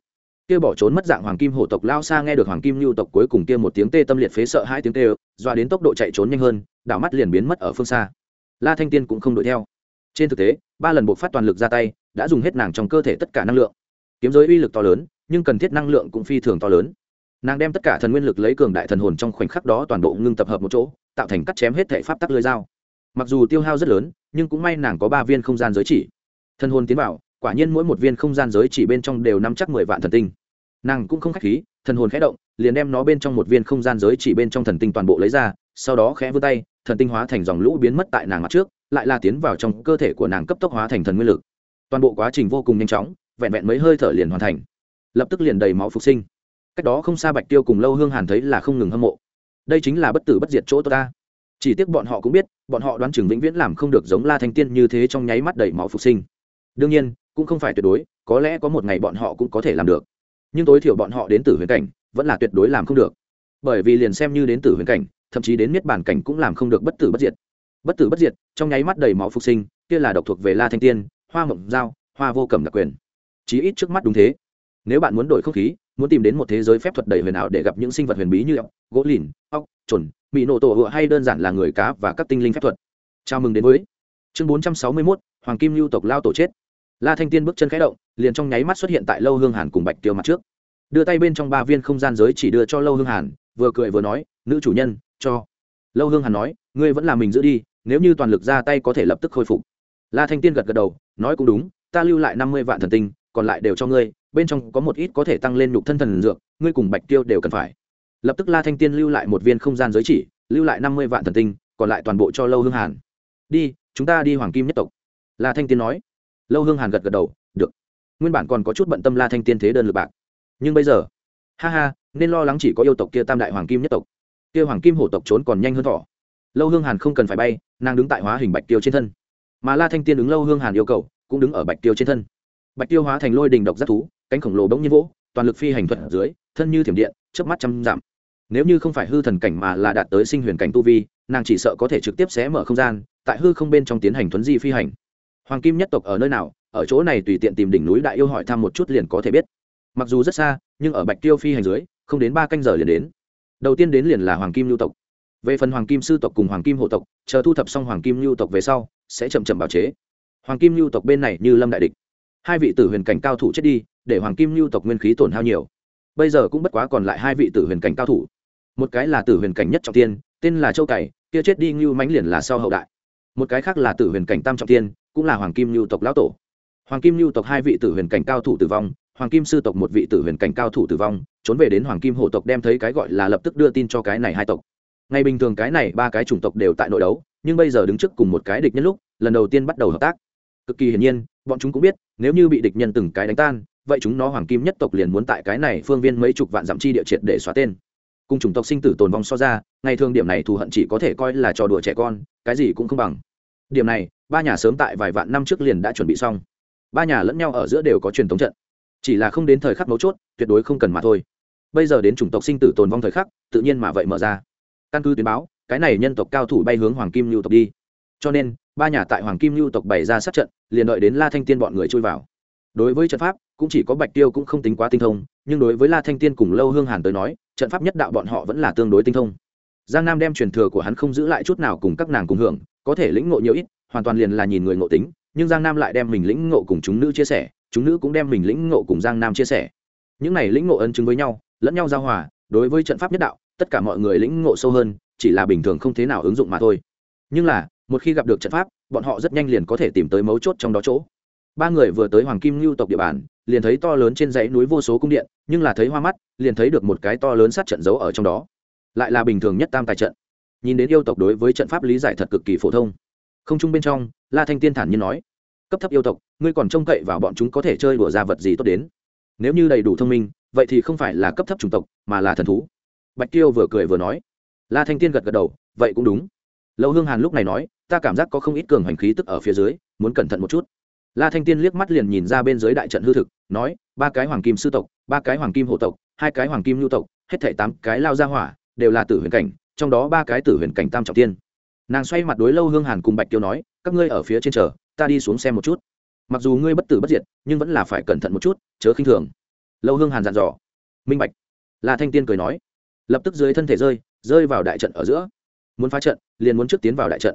kia bỏ trốn mất dạng hoàng kim hổ tộc lao xa nghe được hoàng kim lưu tộc cuối cùng kia một tiếng tê tâm liệt phế sợ hai tiếng tê doa đến tốc độ chạy trốn nhanh hơn, đảo mắt liền biến mất ở phương xa. La thanh tiên cũng không đuổi theo. Trên thực tế, ba lần buộc phát toàn lực ra tay, đã dùng hết nàng trong cơ thể tất cả năng lượng. Kiếm giới uy lực to lớn, nhưng cần thiết năng lượng cũng phi thường to lớn. Nàng đem tất cả thần nguyên lực lấy cường đại thần hồn trong khoảnh khắc đó toàn bộ ngưng tập hợp một chỗ, tạo thành cắt chém hết thể pháp tắc lưới dao. Mặc dù tiêu hao rất lớn, nhưng cũng may nàng có ba viên không gian giới chỉ. Thần hồn tiến vào, quả nhiên mỗi một viên không gian giới chỉ bên trong đều nắm chắc mười vạn thần tinh nàng cũng không k h á c h khí, thần hồn khẽ động, liền đem nó bên trong một viên không gian giới chỉ bên trong thần tinh toàn bộ lấy ra, sau đó khẽ vươn tay, thần tinh hóa thành dòng lũ biến mất tại nàng mặt trước, lại là tiến vào trong cơ thể của nàng cấp tốc hóa thành thần nguyên lực. Toàn bộ quá trình vô cùng nhanh chóng, vẹn vẹn mấy hơi thở liền hoàn thành. Lập tức liền đầy máu phục sinh. Cách đó không xa bạch tiêu cùng lâu hương hàn thấy là không ngừng hâm mộ. Đây chính là bất tử bất diệt chỗ tôi ta. Chỉ tiếc bọn họ cũng biết, bọn họ đoán chừng vĩnh viễn làm không được giống la thanh tiên như thế trong nháy mắt đầy máu phục sinh. Đương nhiên, cũng không phải tuyệt đối, có lẽ có một ngày bọn họ cũng có thể làm được nhưng tối thiểu bọn họ đến từ huyền cảnh, vẫn là tuyệt đối làm không được. Bởi vì liền xem như đến từ huyền cảnh, thậm chí đến miết bản cảnh cũng làm không được bất tử bất diệt. Bất tử bất diệt, trong nháy mắt đầy máu phục sinh, kia là độc thuộc về la thanh tiên, hoa mộng giao, hoa vô cầm đặc quyền. Chí ít trước mắt đúng thế. Nếu bạn muốn đổi không khí, muốn tìm đến một thế giới phép thuật đầy huyền ảo để gặp những sinh vật huyền bí như ốc, gỗ lìn, ốc chuẩn bị nổ tổ hựa hay đơn giản là người cá và các tinh linh phép thuật. Chào mừng đến với chương bốn trăm sáu mươi mốt, hoàng kim lưu tộc lao tổ chết la thanh tiên bước chân khẽ động, liền trong nháy mắt xuất hiện tại lâu hương hàn cùng bạch tiêu mặt trước. Đưa tay bên trong ba viên không gian giới chỉ đưa cho lâu hương hàn, vừa cười vừa nói, nữ chủ nhân, cho. Lâu hương hàn nói, ngươi vẫn là mình giữ đi, nếu như toàn lực ra tay có thể lập tức khôi phục. La thanh tiên gật gật đầu, nói cũng đúng, ta lưu lại năm mươi vạn thần tinh, còn lại đều cho ngươi, bên trong có một ít có thể tăng lên nhục thân thần dược, ngươi cùng bạch tiêu đều cần phải. Lập tức la thanh tiên lưu lại một viên không gian giới chỉ, lưu lại năm mươi vạn thần tinh, còn lại toàn bộ cho lâu hương hàn. Đi, chúng ta đi hoàng kim nhất tộc. La thanh tiên nói lâu hương hàn gật gật đầu, được. Nguyên bản còn có chút bận tâm la thanh tiên thế đơn lực bạc. Nhưng bây giờ, ha ha, nên lo lắng chỉ có yêu tộc kia tam đại hoàng kim nhất tộc. Kia hoàng kim hổ tộc trốn còn nhanh hơn thỏ lâu hương hàn không cần phải bay, nàng đứng tại hóa hình bạch tiêu trên thân. Mà la thanh tiên ứng lâu hương hàn yêu cầu, cũng đứng ở bạch tiêu trên thân. Bạch tiêu hóa thành lôi đình độc giác thú, cánh khổng lồ bỗng nhiên vỗ, toàn lực phi hành thuật ở dưới, thân như thiểm điện trước mắt trăm giảm nếu như không phải hư thần cảnh mà là đạt tới sinh huyền cảnh tu vi, nàng chỉ sợ có thể trực tiếp xé mở không gian, tại hư không bên trong tiến hành thuấn di phi hành hoàng kim nhất tộc ở nơi nào, ở chỗ này tùy tiện tìm đỉnh núi đại yêu hỏi thăm một chút liền có thể biết. Mặc dù rất xa, nhưng ở bạch tiêu phi hành dưới, không đến ba canh giờ liền đến. Đầu tiên đến liền là hoàng kim lưu tộc. Về phần hoàng kim sư tộc cùng hoàng kim hộ tộc, chờ thu thập xong hoàng kim lưu tộc về sau, sẽ chậm chậm bào chế. Hoàng kim lưu tộc bên này như lâm đại địch. Hai vị tử huyền cảnh cao thủ chết đi, để hoàng kim lưu tộc nguyên khí tổn hao nhiều. Bây giờ cũng bất quá còn lại hai vị tử huyền cảnh cao thủ. Một cái là tử huyền cảnh nhất trọng tiên, tên là châu cày, kia chết đi ngưu mãnh liền là sau hậu đại. Một cái khác là tử huyền cảnh tam trọng tiên cũng là hoàng kim lưu tộc lão tổ. Hoàng kim lưu tộc hai vị tử huyền cảnh cao thủ tử vong, hoàng kim sư tộc một vị tử huyền cảnh cao thủ tử vong, trốn về đến hoàng kim hộ tộc đem thấy cái gọi là lập tức đưa tin cho cái này hai tộc. Ngày bình thường cái này ba cái chủng tộc đều tại nội đấu, nhưng bây giờ đứng trước cùng một cái địch nhân lúc, lần đầu tiên bắt đầu hợp tác. Cực kỳ hiển nhiên, bọn chúng cũng biết, nếu như bị địch nhân từng cái đánh tan, vậy chúng nó hoàng kim nhất tộc liền muốn tại cái này phương viên mấy chục vạn dặm chi địa triệt để xóa tên. Cùng chủng tộc sinh tử tồn vong so ra, ngày thường điểm này thù hận chỉ có thể coi là trò đùa trẻ con, cái gì cũng không bằng điểm này, ba nhà sớm tại vài vạn năm trước liền đã chuẩn bị xong. Ba nhà lẫn nhau ở giữa đều có truyền thống trận. Chỉ là không đến thời khắc mấu chốt, tuyệt đối không cần mà thôi. Bây giờ đến chủng tộc sinh tử tồn vong thời khắc, tự nhiên mà vậy mở ra. Căn cứ tuyến báo, cái này nhân tộc cao thủ bay hướng hoàng kim lưu tộc đi. Cho nên, ba nhà tại hoàng kim lưu tộc bày ra sát trận, liền đợi đến la thanh tiên bọn người chui vào. Đối với trận pháp, cũng chỉ có bạch tiêu cũng không tính quá tinh thông, nhưng đối với la thanh tiên cùng lâu hương hàn tới nói, trận pháp nhất đạo bọn họ vẫn là tương đối tinh thông. Giang nam đem truyền thừa của hắn không giữ lại chút nào cùng các nàng cùng hưởng có thể lĩnh ngộ nhiều ít, hoàn toàn liền là nhìn người ngộ tính, nhưng giang nam lại đem mình lĩnh ngộ cùng chúng nữ chia sẻ, chúng nữ cũng đem mình lĩnh ngộ cùng giang nam chia sẻ. Những này lĩnh ngộ ân chứng với nhau, lẫn nhau giao hòa, đối với trận pháp nhất đạo, tất cả mọi người lĩnh ngộ sâu hơn, chỉ là bình thường không thế nào ứng dụng mà thôi. Nhưng là, một khi gặp được trận pháp, bọn họ rất nhanh liền có thể tìm tới mấu chốt trong đó chỗ. Ba người vừa tới hoàng kim lưu tộc địa bàn, liền thấy to lớn trên dãy núi vô số cung điện, nhưng là thấy hoa mắt, liền thấy được một cái to lớn sát trận giấu ở trong đó. Lại là bình thường nhất tam tài trận nhìn đến yêu tộc đối với trận pháp lý giải thật cực kỳ phổ thông. Không chung bên trong, la thanh tiên thản nhiên nói, cấp thấp yêu tộc, ngươi còn trông cậy vào bọn chúng có thể chơi đùa ra vật gì tốt đến? Nếu như đầy đủ thông minh, vậy thì không phải là cấp thấp chủng tộc, mà là thần thú. Bạch tiêu vừa cười vừa nói. La thanh tiên gật gật đầu, vậy cũng đúng. Lâu hương hàn lúc này nói, ta cảm giác có không ít cường hành khí tức ở phía dưới, muốn cẩn thận một chút. La thanh tiên liếc mắt liền nhìn ra bên dưới đại trận hư thực, nói, ba cái hoàng kim sư tộc, ba cái hoàng kim hộ tộc, hai cái hoàng kim nhu tộc, hết thảy tám cái lao ra hỏa, đều là tử huyền cảnh trong đó ba cái tử huyền cảnh tam trọng tiên. Nàng xoay mặt đối lâu hương hàn cùng bạch tiêu nói, các ngươi ở phía trên chờ, ta đi xuống xem một chút. Mặc dù ngươi bất tử bất diệt, nhưng vẫn là phải cẩn thận một chút, chớ khinh thường. Lâu hương hàn dặn dò. Minh bạch. La thanh tiên cười nói. Lập tức dưới thân thể rơi rơi vào đại trận ở giữa. Muốn phá trận, liền muốn trước tiến vào đại trận.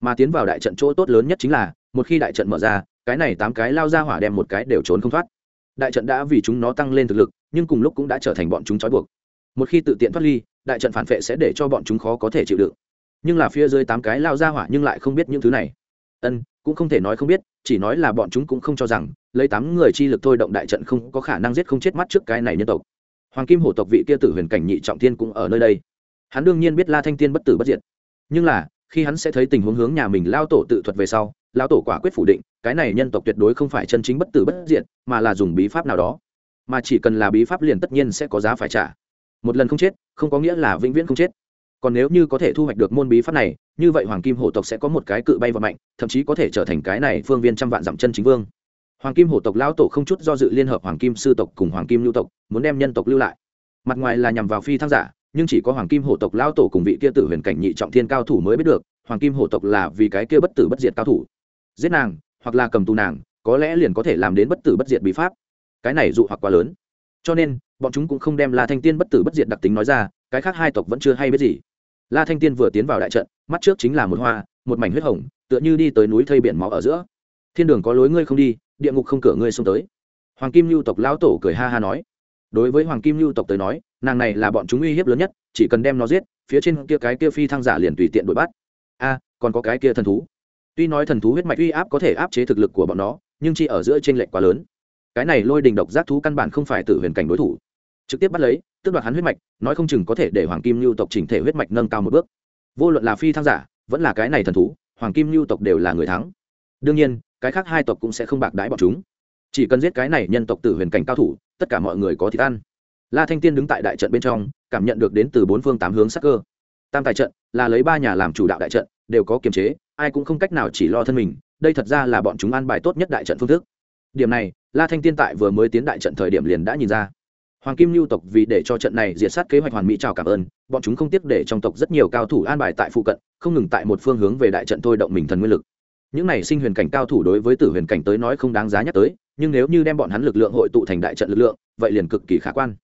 Mà tiến vào đại trận chỗ tốt lớn nhất chính là, một khi đại trận mở ra, cái này tám cái lao ra hỏa đem một cái đều trốn không thoát. Đại trận đã vì chúng nó tăng lên thực lực, nhưng cùng lúc cũng đã trở thành bọn chúng trói buộc. Một khi tự tiện thoát ly đại trận phản vệ sẽ để cho bọn chúng khó có thể chịu đựng. Nhưng là phía dưới tám cái lao ra hỏa nhưng lại không biết những thứ này. Ân, cũng không thể nói không biết, chỉ nói là bọn chúng cũng không cho rằng, lấy tám người chi lực thôi động đại trận không có khả năng giết không chết mắt trước cái này nhân tộc. Hoàng kim hổ tộc vị kia tử huyền cảnh nhị trọng thiên cũng ở nơi đây. Hắn đương nhiên biết la thanh tiên bất tử bất diệt. Nhưng là, khi hắn sẽ thấy tình huống hướng nhà mình lao tổ tự thuật về sau, lao tổ quả quyết phủ định, cái này nhân tộc tuyệt đối không phải chân chính bất tử bất diệt, mà là dùng bí pháp nào đó. Mà chỉ cần là bí pháp liền tất nhiên sẽ có giá phải trả một lần không chết, không có nghĩa là vĩnh viễn không chết. Còn nếu như có thể thu hoạch được môn bí pháp này, như vậy hoàng kim hổ tộc sẽ có một cái cự bay và mạnh thậm chí có thể trở thành cái này phương viên trăm vạn dặm chân chính vương. Hoàng kim hổ tộc lão tổ không chút do dự liên hợp hoàng kim sư tộc cùng hoàng kim lưu tộc, muốn đem nhân tộc lưu lại. Mặt ngoài là nhằm vào phi thăng giả, nhưng chỉ có hoàng kim hổ tộc lão tổ cùng vị kia tử huyền cảnh nhị trọng thiên cao thủ mới biết được, hoàng kim hổ tộc là vì cái kia bất tử bất diệt cao thủ. Giết nàng, hoặc là cầm tù nàng, có lẽ liền có thể làm đến bất tử bất diệt bí pháp. Cái này dụ hoặc quá lớn. Cho nên bọn chúng cũng không đem la thanh tiên bất tử bất diệt đặc tính nói ra, cái khác hai tộc vẫn chưa hay biết gì. La thanh tiên vừa tiến vào đại trận, mắt trước chính là một hoa, một mảnh huyết hồng, tựa như đi tới núi thây biển máu ở giữa. Thiên đường có lối ngươi không đi, địa ngục không cửa ngươi xông tới. Hoàng kim lưu tộc lão tổ cười ha ha nói. Đối với hoàng kim lưu tộc tới nói, nàng này là bọn chúng uy hiếp lớn nhất, chỉ cần đem nó giết, phía trên kia cái kia phi thăng giả liền tùy tiện đuổi bắt. A, còn có cái kia thần thú. Tuy nói thần thú huyết mạch uy áp có thể áp chế thực lực của bọn nó, nhưng chỉ ở giữa trên lệch quá lớn. Cái này lôi đình độc giác thú căn bản không phải tự huyền cảnh đối thủ trực tiếp bắt lấy, tước đoạt hắn huyết mạch, nói không chừng có thể để hoàng kim lưu tộc chỉnh thể huyết mạch nâng cao một bước. Vô luận là phi thăng giả, vẫn là cái này thần thú, hoàng kim lưu tộc đều là người thắng. Đương nhiên, cái khác hai tộc cũng sẽ không bạc đái bọn chúng. Chỉ cần giết cái này nhân tộc tử huyền cảnh cao thủ, tất cả mọi người có thịt ăn. La thanh tiên đứng tại đại trận bên trong, cảm nhận được đến từ bốn phương tám hướng sắc cơ. Tam tài trận là lấy ba nhà làm chủ đạo đại trận, đều có kiềm chế, ai cũng không cách nào chỉ lo thân mình, đây thật ra là bọn chúng ăn bài tốt nhất đại trận phương thức. Điểm này, la thanh tiên tại vừa mới tiến đại trận thời điểm liền đã nhìn ra hoàng kim lưu tộc vì để cho trận này diệt sát kế hoạch hoàn mỹ chào cảm ơn, bọn chúng không tiếc để trong tộc rất nhiều cao thủ an bài tại phụ cận, không ngừng tại một phương hướng về đại trận thôi động mình thần nguyên lực. Những này sinh huyền cảnh cao thủ đối với tử huyền cảnh tới nói không đáng giá nhắc tới, nhưng nếu như đem bọn hắn lực lượng hội tụ thành đại trận lực lượng, vậy liền cực kỳ khả quan.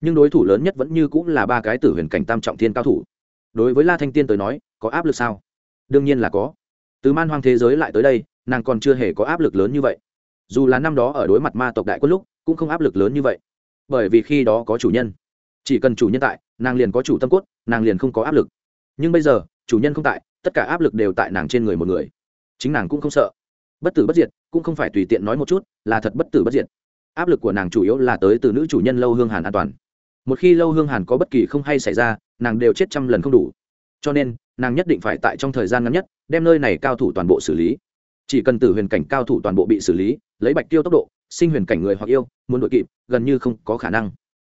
Nhưng đối thủ lớn nhất vẫn như cũng là ba cái tử huyền cảnh tam trọng thiên cao thủ. Đối với la thanh tiên tới nói, có áp lực sao? Đương nhiên là có. Từ man hoang thế giới lại tới đây, nàng còn chưa hề có áp lực lớn như vậy. Dù là năm đó ở đối mặt ma tộc đại quân lúc, cũng không áp lực lớn như vậy bởi vì khi đó có chủ nhân. Chỉ cần chủ nhân tại, nàng liền có chủ tâm cốt, nàng liền không có áp lực. Nhưng bây giờ, chủ nhân không tại, tất cả áp lực đều tại nàng trên người một người. Chính nàng cũng không sợ. Bất tử bất diệt, cũng không phải tùy tiện nói một chút, là thật bất tử bất diệt. Áp lực của nàng chủ yếu là tới từ nữ chủ nhân lâu hương hàn an toàn. Một khi lâu hương hàn có bất kỳ không hay xảy ra, nàng đều chết trăm lần không đủ. Cho nên, nàng nhất định phải tại trong thời gian ngắn nhất, đem nơi này cao thủ toàn bộ xử lý. Chỉ cần tử huyền cảnh cao thủ toàn bộ bị xử lý, lấy bạch tiêu tốc độ sinh huyền cảnh người hoặc yêu, muốn đội kịp, gần như không có khả năng.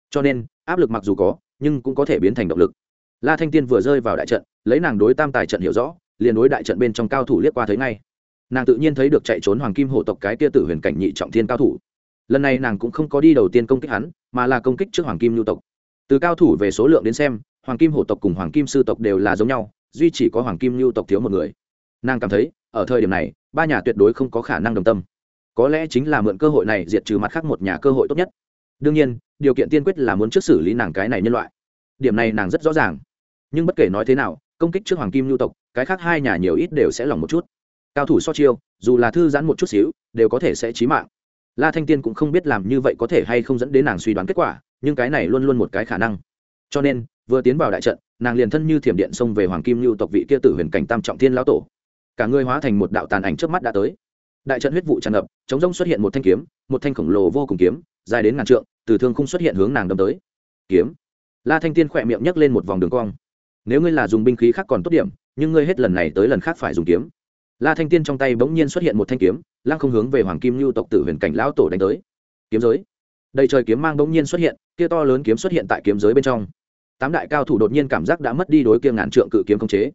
Cho nên, áp lực mặc dù có, nhưng cũng có thể biến thành động lực. La thanh tiên vừa rơi vào đại trận, lấy nàng đối tam tài trận hiểu rõ, liền đối đại trận bên trong cao thủ liếc qua thấy ngay. Nàng tự nhiên thấy được chạy trốn hoàng kim hổ tộc cái tia tử huyền cảnh nhị trọng thiên cao thủ. Lần này nàng cũng không có đi đầu tiên công kích hắn, mà là công kích trước hoàng kim Nhu tộc. Từ cao thủ về số lượng đến xem, hoàng kim hổ tộc cùng hoàng kim sư tộc đều là giống nhau, duy chỉ có hoàng kim Nhu tộc thiếu một người. Nàng cảm thấy, ở thời điểm này, ba nhà tuyệt đối không có khả năng đồng tâm có lẽ chính là mượn cơ hội này diệt trừ mặt khác một nhà cơ hội tốt nhất. Đương nhiên, điều kiện tiên quyết là muốn trước xử lý nàng cái này nhân loại. Điểm này nàng rất rõ ràng. Nhưng bất kể nói thế nào, công kích trước hoàng kim lưu tộc, cái khác hai nhà nhiều ít đều sẽ lỏng một chút. Cao thủ so chiêu, dù là thư giãn một chút xíu, đều có thể sẽ chí mạng. La thanh tiên cũng không biết làm như vậy có thể hay không dẫn đến nàng suy đoán kết quả, nhưng cái này luôn luôn một cái khả năng. Cho nên, vừa tiến vào đại trận, nàng liền thân như thiểm điện xông về hoàng kim lưu tộc vị kia tử huyền cảnh tam trọng thiên lão tổ. Cả người hóa thành một đạo tàn ảnh trước mắt đã tới đại trận huyết vụ tràn ngập, chống rông xuất hiện một thanh kiếm, một thanh khổng lồ vô cùng kiếm, dài đến ngàn trượng, từ thương không xuất hiện hướng nàng đâm tới. Kiếm. La thanh tiên khỏe miệng nhấc lên một vòng đường cong. Nếu ngươi là dùng binh khí khác còn tốt điểm, nhưng ngươi hết lần này tới lần khác phải dùng kiếm. La thanh tiên trong tay bỗng nhiên xuất hiện một thanh kiếm, lăng không hướng về hoàng kim lưu tộc tử huyền cảnh lão tổ đánh tới. Kiếm giới. Đầy trời kiếm mang bỗng nhiên xuất hiện, kia to lớn kiếm xuất hiện tại kiếm giới bên trong. Tám đại cao thủ đột nhiên cảm giác đã mất đi đối kia ngàn trượng cự kiếm không chế.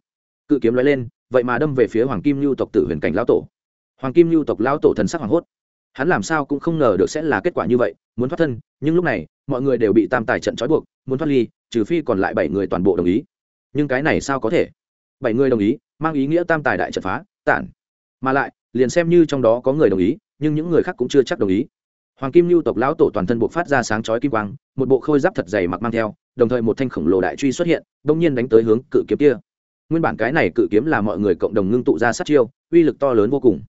Cự kiếm lóe lên, vậy mà đâm về phía hoàng kim lưu tộc tử huyền cảnh lão tổ hoàng kim lưu tộc lão tổ thần sắc hoảng hốt. Hắn làm sao cũng không ngờ được sẽ là kết quả như vậy, muốn thoát thân, nhưng lúc này, mọi người đều bị tam tài trận trói buộc, muốn thoát ly, trừ phi còn lại bảy người toàn bộ đồng ý. Nhưng cái này sao có thể? Bảy người đồng ý, mang ý nghĩa tam tài đại trận phá, tản. Mà lại, liền xem như trong đó có người đồng ý, nhưng những người khác cũng chưa chắc đồng ý. Hoàng kim lưu tộc lão tổ toàn thân buộc phát ra sáng chói kim quang, một bộ khôi giáp thật dày mặc mang theo, đồng thời một thanh khổng lồ đại truy xuất hiện đông nhiên đánh tới hướng cự kiếm kia. Nguyên bản cái này cự kiếm là mọi người cộng đồng ngưng tụ ra sát chiêu, uy lực to lớn vô cùng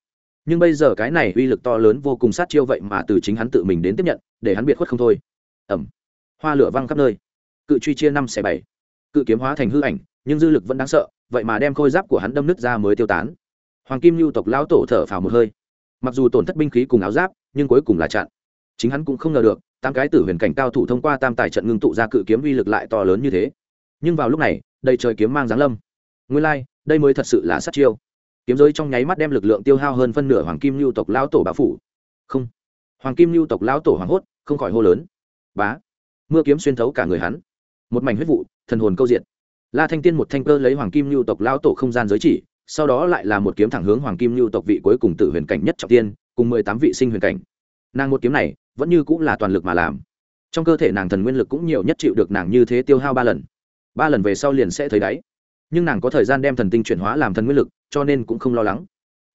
nhưng bây giờ cái này uy lực to lớn vô cùng sát chiêu vậy mà từ chính hắn tự mình đến tiếp nhận để hắn biệt khuất không thôi. Ẩm. Hoa lửa văng khắp nơi. Cự truy chia năm xẻ bảy. Cự kiếm hóa thành hư ảnh nhưng dư lực vẫn đáng sợ vậy mà đem khôi giáp của hắn đâm nứt ra mới tiêu tán. Hoàng kim lưu tộc lão tổ thở phào một hơi. Mặc dù tổn thất binh khí cùng áo giáp nhưng cuối cùng là chặn. Chính hắn cũng không ngờ được tám cái tử huyền cảnh cao thủ thông qua tam tài trận ngưng tụ ra cự kiếm uy lực lại to lớn như thế. Nhưng vào lúc này đầy trời kiếm mang giáng lâm. Nguyên lai、like, đây mới thật sự là sát chiêu kiếm giới trong nháy mắt đem lực lượng tiêu hao hơn phân nửa hoàng kim lưu tộc lão tổ bá phủ. Không. Hoàng kim lưu tộc lão tổ hoàng hốt, không khỏi hô lớn. Bá. Mưa kiếm xuyên thấu cả người hắn. Một mảnh huyết vụ, thần hồn câu diện la thanh tiên một thanh cơ lấy hoàng kim lưu tộc lão tổ không gian giới chỉ, sau đó lại là một kiếm thẳng hướng hoàng kim lưu tộc vị cuối cùng tử huyền cảnh nhất trọng tiên, cùng mười tám vị sinh huyền cảnh. Nàng một kiếm này, vẫn như cũng là toàn lực mà làm. Trong cơ thể nàng thần nguyên lực cũng nhiều nhất chịu được nàng như thế tiêu hao ba lần. Ba lần về sau liền sẽ thấy đáy. Nhưng nàng có thời gian đem thần tinh chuyển hóa làm thần nguyên lực cho nên cũng không lo lắng.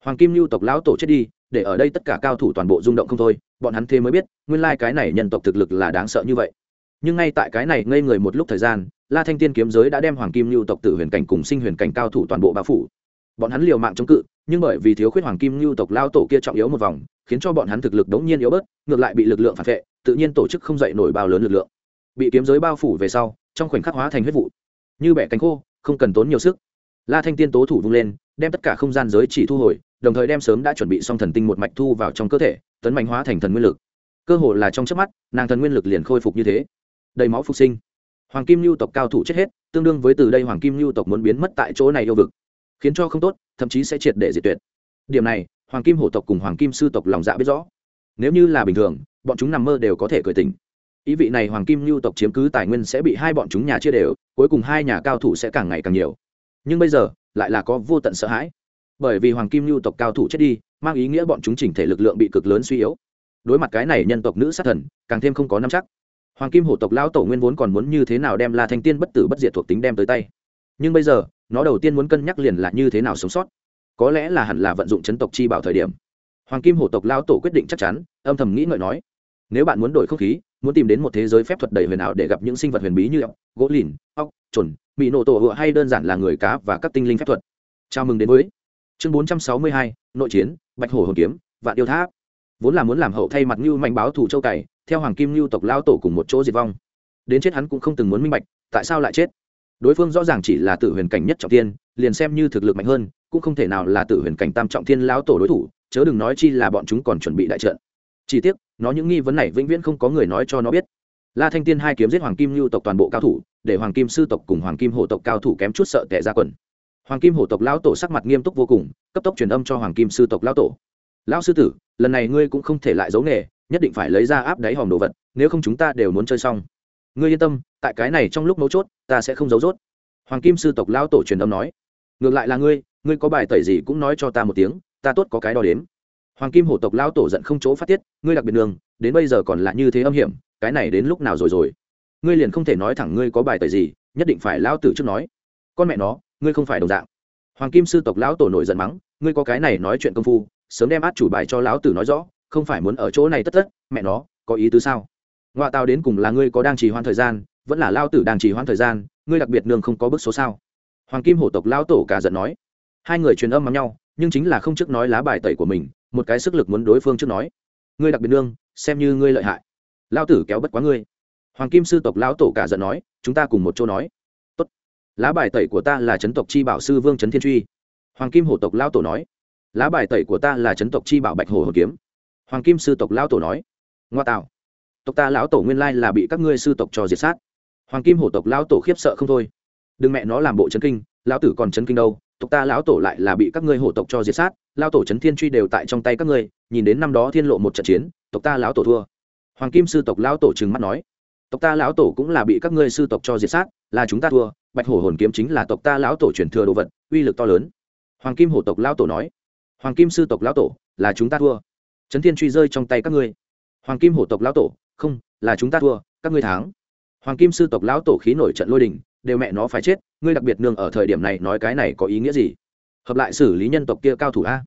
Hoàng kim lưu tộc lão tổ chết đi, để ở đây tất cả cao thủ toàn bộ rung động không thôi, bọn hắn thế mới biết, nguyên lai cái này nhân tộc thực lực là đáng sợ như vậy. Nhưng ngay tại cái này ngây người một lúc thời gian, la thanh tiên kiếm giới đã đem hoàng kim lưu tộc tử huyền cảnh cùng sinh huyền cảnh cao thủ toàn bộ bao phủ. Bọn hắn liều mạng chống cự, nhưng bởi vì thiếu khuyết hoàng kim lưu tộc lao tổ kia trọng yếu một vòng, khiến cho bọn hắn thực lực đống nhiên yếu bớt, ngược lại bị lực lượng phản vệ, tự nhiên tổ chức không dậy nổi bao lớn lực lượng. Bị kiếm giới bao phủ về sau, trong khoảnh khắc hóa thành huyết vụ. Như bẻ cánh khô, không cần tốn nhiều sức. La thanh tiên tố thủ vung lên đem tất cả không gian giới chỉ thu hồi, đồng thời đem sớm đã chuẩn bị xong thần tinh một mạch thu vào trong cơ thể, tấn mạnh hóa thành thần nguyên lực. Cơ hồ là trong chớp mắt, nàng thần nguyên lực liền khôi phục như thế. Đầy máu phục sinh. Hoàng kim lưu tộc cao thủ chết hết, tương đương với từ đây hoàng kim lưu tộc muốn biến mất tại chỗ này yêu vực. Khiến cho không tốt, thậm chí sẽ triệt để diệt tuyệt. Điểm này, hoàng kim hổ tộc cùng hoàng kim sư tộc lòng dạ biết rõ. Nếu như là bình thường, bọn chúng nằm mơ đều có thể cười tỉnh. Ý vị này hoàng kim lưu tộc chiếm cứ tài nguyên sẽ bị hai bọn chúng nhà chia đều, cuối cùng hai nhà cao thủ sẽ càng ngày càng nhiều. Nhưng bây giờ lại là có vô tận sợ hãi. Bởi vì hoàng kim lưu tộc cao thủ chết đi, mang ý nghĩa bọn chúng chỉnh thể lực lượng bị cực lớn suy yếu. Đối mặt cái này nhân tộc nữ sát thần, càng thêm không có năm chắc. Hoàng kim hổ tộc lão tổ nguyên vốn còn muốn như thế nào đem la thanh tiên bất tử bất diệt thuộc tính đem tới tay. Nhưng bây giờ, nó đầu tiên muốn cân nhắc liền là như thế nào sống sót. Có lẽ là hẳn là vận dụng chấn tộc chi bảo thời điểm. Hoàng kim hổ tộc lão tổ quyết định chắc chắn, âm thầm nghĩ ngợi nói nếu bạn muốn đổi không khí, muốn tìm đến một thế giới phép thuật đầy huyền ảo để gặp những sinh vật huyền bí như ốc, gỗ lìn, ốc trồn bị nổ tổ hựa hay đơn giản là người cá và các tinh linh phép thuật. Chào mừng đến với chương bốn trăm sáu mươi hai, nội chiến, bạch hổ hồn kiếm, vạn yêu tháp. Vốn là muốn làm hậu thay mặt như mạnh báo thủ châu cày, theo hoàng kim lưu tộc lao tổ cùng một chỗ diệt vong. Đến chết hắn cũng không từng muốn minh bạch, tại sao lại chết? Đối phương rõ ràng chỉ là tử huyền cảnh nhất trọng tiên liền xem như thực lực mạnh hơn, cũng không thể nào là tử huyền cảnh tam trọng thiên lão tổ đối thủ, chớ đừng nói chi là bọn chúng còn chuẩn bị đại trận. Chỉ tiếc nó những nghi vấn này vĩnh viễn không có người nói cho nó biết. La thanh tiên hai kiếm giết hoàng kim lưu tộc toàn bộ cao thủ, để hoàng kim sư tộc cùng hoàng kim hổ tộc cao thủ kém chút sợ tệ ra quần. Hoàng kim hổ tộc lão tổ sắc mặt nghiêm túc vô cùng, cấp tốc truyền âm cho hoàng kim sư tộc lão tổ. Lão sư tử, lần này ngươi cũng không thể lại giấu nghề, nhất định phải lấy ra áp đáy hòm đồ vật, nếu không chúng ta đều muốn chơi xong. Ngươi yên tâm, tại cái này trong lúc mấu chốt, ta sẽ không giấu rốt. Hoàng kim sư tộc lão tổ truyền âm nói. Ngược lại là ngươi ngươi có bài tẩy gì cũng nói cho ta một tiếng, ta tốt có cái đo đếm hoàng kim hổ tộc lão tổ giận không chỗ phát tiết, ngươi đặc biệt đường, đến bây giờ còn là như thế âm hiểm, cái này đến lúc nào rồi rồi? Ngươi liền không thể nói thẳng ngươi có bài tẩy gì, nhất định phải lão tử trước nói. Con mẹ nó, ngươi không phải đồng dạng. Hoàng kim sư tộc lão tổ nổi giận mắng, ngươi có cái này nói chuyện công phu, sớm đem át chủ bài cho lão tử nói rõ, không phải muốn ở chỗ này tất tất, mẹ nó, có ý tứ sao? Ngoại tao đến cùng là ngươi có đang trì hoãn thời gian, vẫn là lao tử đang trì hoãn thời gian, ngươi đặc biệt nương không có bức số sao? Hoàng kim hổ tộc lão tổ cả giận nói. Hai người truyền âm mắng nhau nhưng chính là không trước nói lá bài tẩy của mình, một cái sức lực muốn đối phương trước nói. Ngươi đặc biệt nương, xem như ngươi lợi hại. Lao tử kéo bất quá ngươi. Hoàng kim sư tộc lão tổ cả giận nói, chúng ta cùng một chỗ nói. Tốt. Lá bài tẩy của ta là chấn tộc chi bảo sư vương trấn thiên truy. Hoàng kim hổ tộc lão tổ nói. Lá bài tẩy của ta là chấn tộc chi bảo bạch hổ hồn kiếm. Hoàng kim sư tộc lão tổ nói. Ngoa tạo. Tộc ta lão tổ nguyên lai là bị các ngươi sư tộc cho diệt sát. Hoàng kim hổ tộc lão tổ khiếp sợ không thôi. Đừng mẹ nó làm bộ chấn kinh, lão tử còn chấn kinh đâu tộc ta lão tổ lại là bị các ngươi hổ tộc cho diệt sát lao tổ chấn thiên truy đều tại trong tay các ngươi, nhìn đến năm đó thiên lộ một trận chiến, tộc ta lão tổ thua. Hoàng kim sư tộc lão tổ trừng mắt nói, tộc ta lão tổ cũng là bị các ngươi sư tộc cho diệt sát, là chúng ta thua, bạch hổ hồn kiếm chính là tộc ta lão tổ truyền thừa đồ vật, uy lực to lớn. Hoàng kim hổ tộc lão tổ nói, hoàng kim sư tộc lão tổ, là chúng ta thua. Trấn thiên truy rơi trong tay các ngươi. Hoàng kim hổ tộc lão tổ, không, là chúng ta thua, các ngươi thắng. Hoàng kim sư tộc lão tổ khí nổi trận lôi đình đều mẹ nó phải chết, ngươi đặc biệt nương ở thời điểm này nói cái này có ý nghĩa gì? Hợp lại xử lý nhân tộc kia cao thủ a.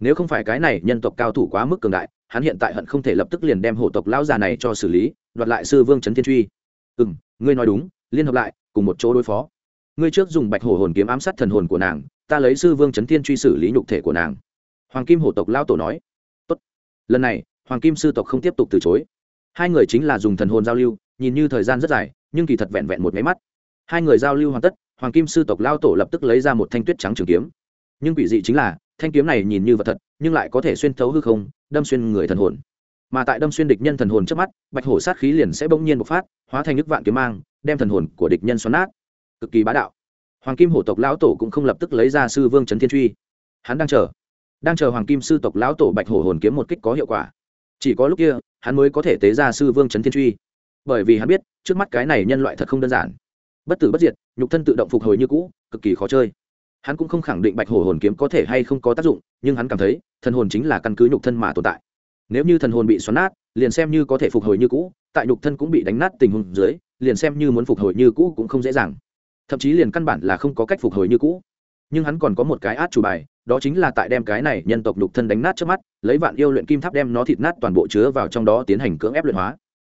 Nếu không phải cái này nhân tộc cao thủ quá mức cường đại, hắn hiện tại hận không thể lập tức liền đem hổ tộc lão già này cho xử lý, đoạt lại sư vương trấn thiên truy. Ừ m ngươi nói đúng, liên hợp lại, cùng một chỗ đối phó. Ngươi trước dùng bạch hổ hồn kiếm ám sát thần hồn của nàng, ta lấy sư vương trấn thiên truy xử lý nhục thể của nàng. Hoàng kim hổ tộc lao tổ nói. Tốt. lần này, hoàng kim sư tộc không tiếp tục từ chối. Hai người chính là dùng thần hồn giao lưu, nhìn như thời gian rất dài, nhưng kỳ thật vẹn vẹn một máy mắt hai người giao lưu hoàn tất, hoàng kim sư tộc lao tổ lập tức lấy ra một thanh tuyết trắng trường kiếm. Nhưng quỷ dị chính là, thanh kiếm này nhìn như vật thật, nhưng lại có thể xuyên thấu hư không, đâm xuyên người thần hồn. Mà tại đâm xuyên địch nhân thần hồn trước mắt, bạch hổ sát khí liền sẽ bỗng nhiên bộc phát, hóa thành nước vạn kiếm mang, đem thần hồn của địch nhân xoắn nát. Cực kỳ bá đạo. Hoàng kim hổ tộc lão tổ cũng không lập tức lấy ra sư vương trấn thiên truy. Hắn đang chờ. Đang chờ hoàng kim sư tộc lão tổ bạch hổ hồn kiếm một kích có hiệu quả. Chỉ có lúc kia, hắn mới có thể tế ra sư vương trấn thiên truy. Bởi vì hắn biết, trước mắt cái này nhân loại thật không đơn giản bất tử bất diệt, nhục thân tự động phục hồi như cũ, cực kỳ khó chơi. Hắn cũng không khẳng định bạch hổ hồn kiếm có thể hay không có tác dụng, nhưng hắn cảm thấy, thần hồn chính là căn cứ nhục thân mà tồn tại. Nếu như thần hồn bị xoắn nát, liền xem như có thể phục hồi như cũ, tại nhục thân cũng bị đánh nát tình huống dưới, liền xem như muốn phục hồi như cũ cũng không dễ dàng. Thậm chí liền căn bản là không có cách phục hồi như cũ. Nhưng hắn còn có một cái át chủ bài, đó chính là tại đem cái này nhân tộc nhục thân đánh nát trước mắt, lấy vạn yêu luyện kim tháp đem nó thịt nát toàn bộ chứa vào trong đó tiến hành cưỡng ép luyện hóa.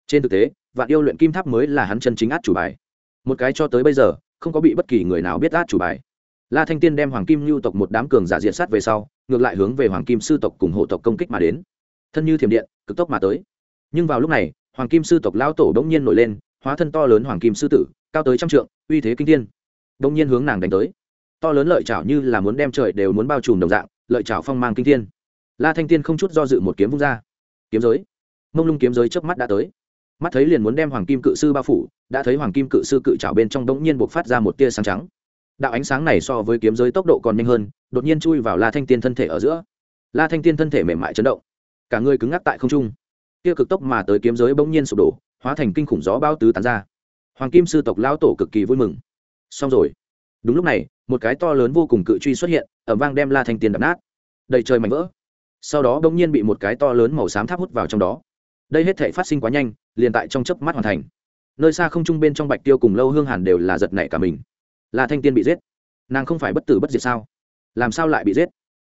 Trên thực tế, vạn yêu luyện kim tháp mới là hắn chân chính át chủ bài một cái cho tới bây giờ, không có bị bất kỳ người nào biết át chủ bài. La thanh tiên đem hoàng kim lưu tộc một đám cường giả diện sát về sau, ngược lại hướng về hoàng kim sư tộc cùng hộ tộc công kích mà đến. Thân như thiểm điện, cực tốc mà tới. Nhưng vào lúc này, hoàng kim sư tộc lao tổ đ ỗ n g nhiên nổi lên, hóa thân to lớn hoàng kim sư tử, cao tới trăm trượng, uy thế kinh thiên. Đ ỗ n g nhiên hướng nàng đánh tới. To lớn lợi chảo như là muốn đem trời đều muốn bao trùm đồng dạng, lợi chảo phong mang kinh thiên. La thanh tiên không chút do dự một kiếm vung ra. Kiếm giới. Mông lung kiếm giới trước mắt đã tới mắt thấy liền muốn đem hoàng kim cự sư bao phủ, đã thấy hoàng kim cự sư cự trào bên trong đ n g nhiên buộc phát ra một tia sáng trắng. Đạo ánh sáng này so với kiếm giới tốc độ còn nhanh hơn, đột nhiên chui vào la thanh tiên thân thể ở giữa. La thanh tiên thân thể mềm mại chấn động. Cả người cứng ngắc tại không trung. Tia cực tốc mà tới kiếm giới bỗng nhiên sụp đổ, hóa thành kinh khủng gió bao tứ tán ra. Hoàng kim sư tộc lão tổ cực kỳ vui mừng. Xong rồi. Đúng lúc này, một cái to lớn vô cùng cự truy xuất hiện ẩm vang đem la thanh tiên đập nát. Đầy trời mảnh vỡ. Sau đó bỗng nhiên bị một cái to lớn màu xám tháp hút vào trong đó. Đây hết thể phát sinh quá nhanh liền tại trong chớp mắt hoàn thành. Nơi xa không trung bên trong bạch tiêu cùng lâu hương hàn đều là giật nảy cả mình. Là thanh tiên bị giết. Nàng không phải bất tử bất diệt sao? Làm sao lại bị giết?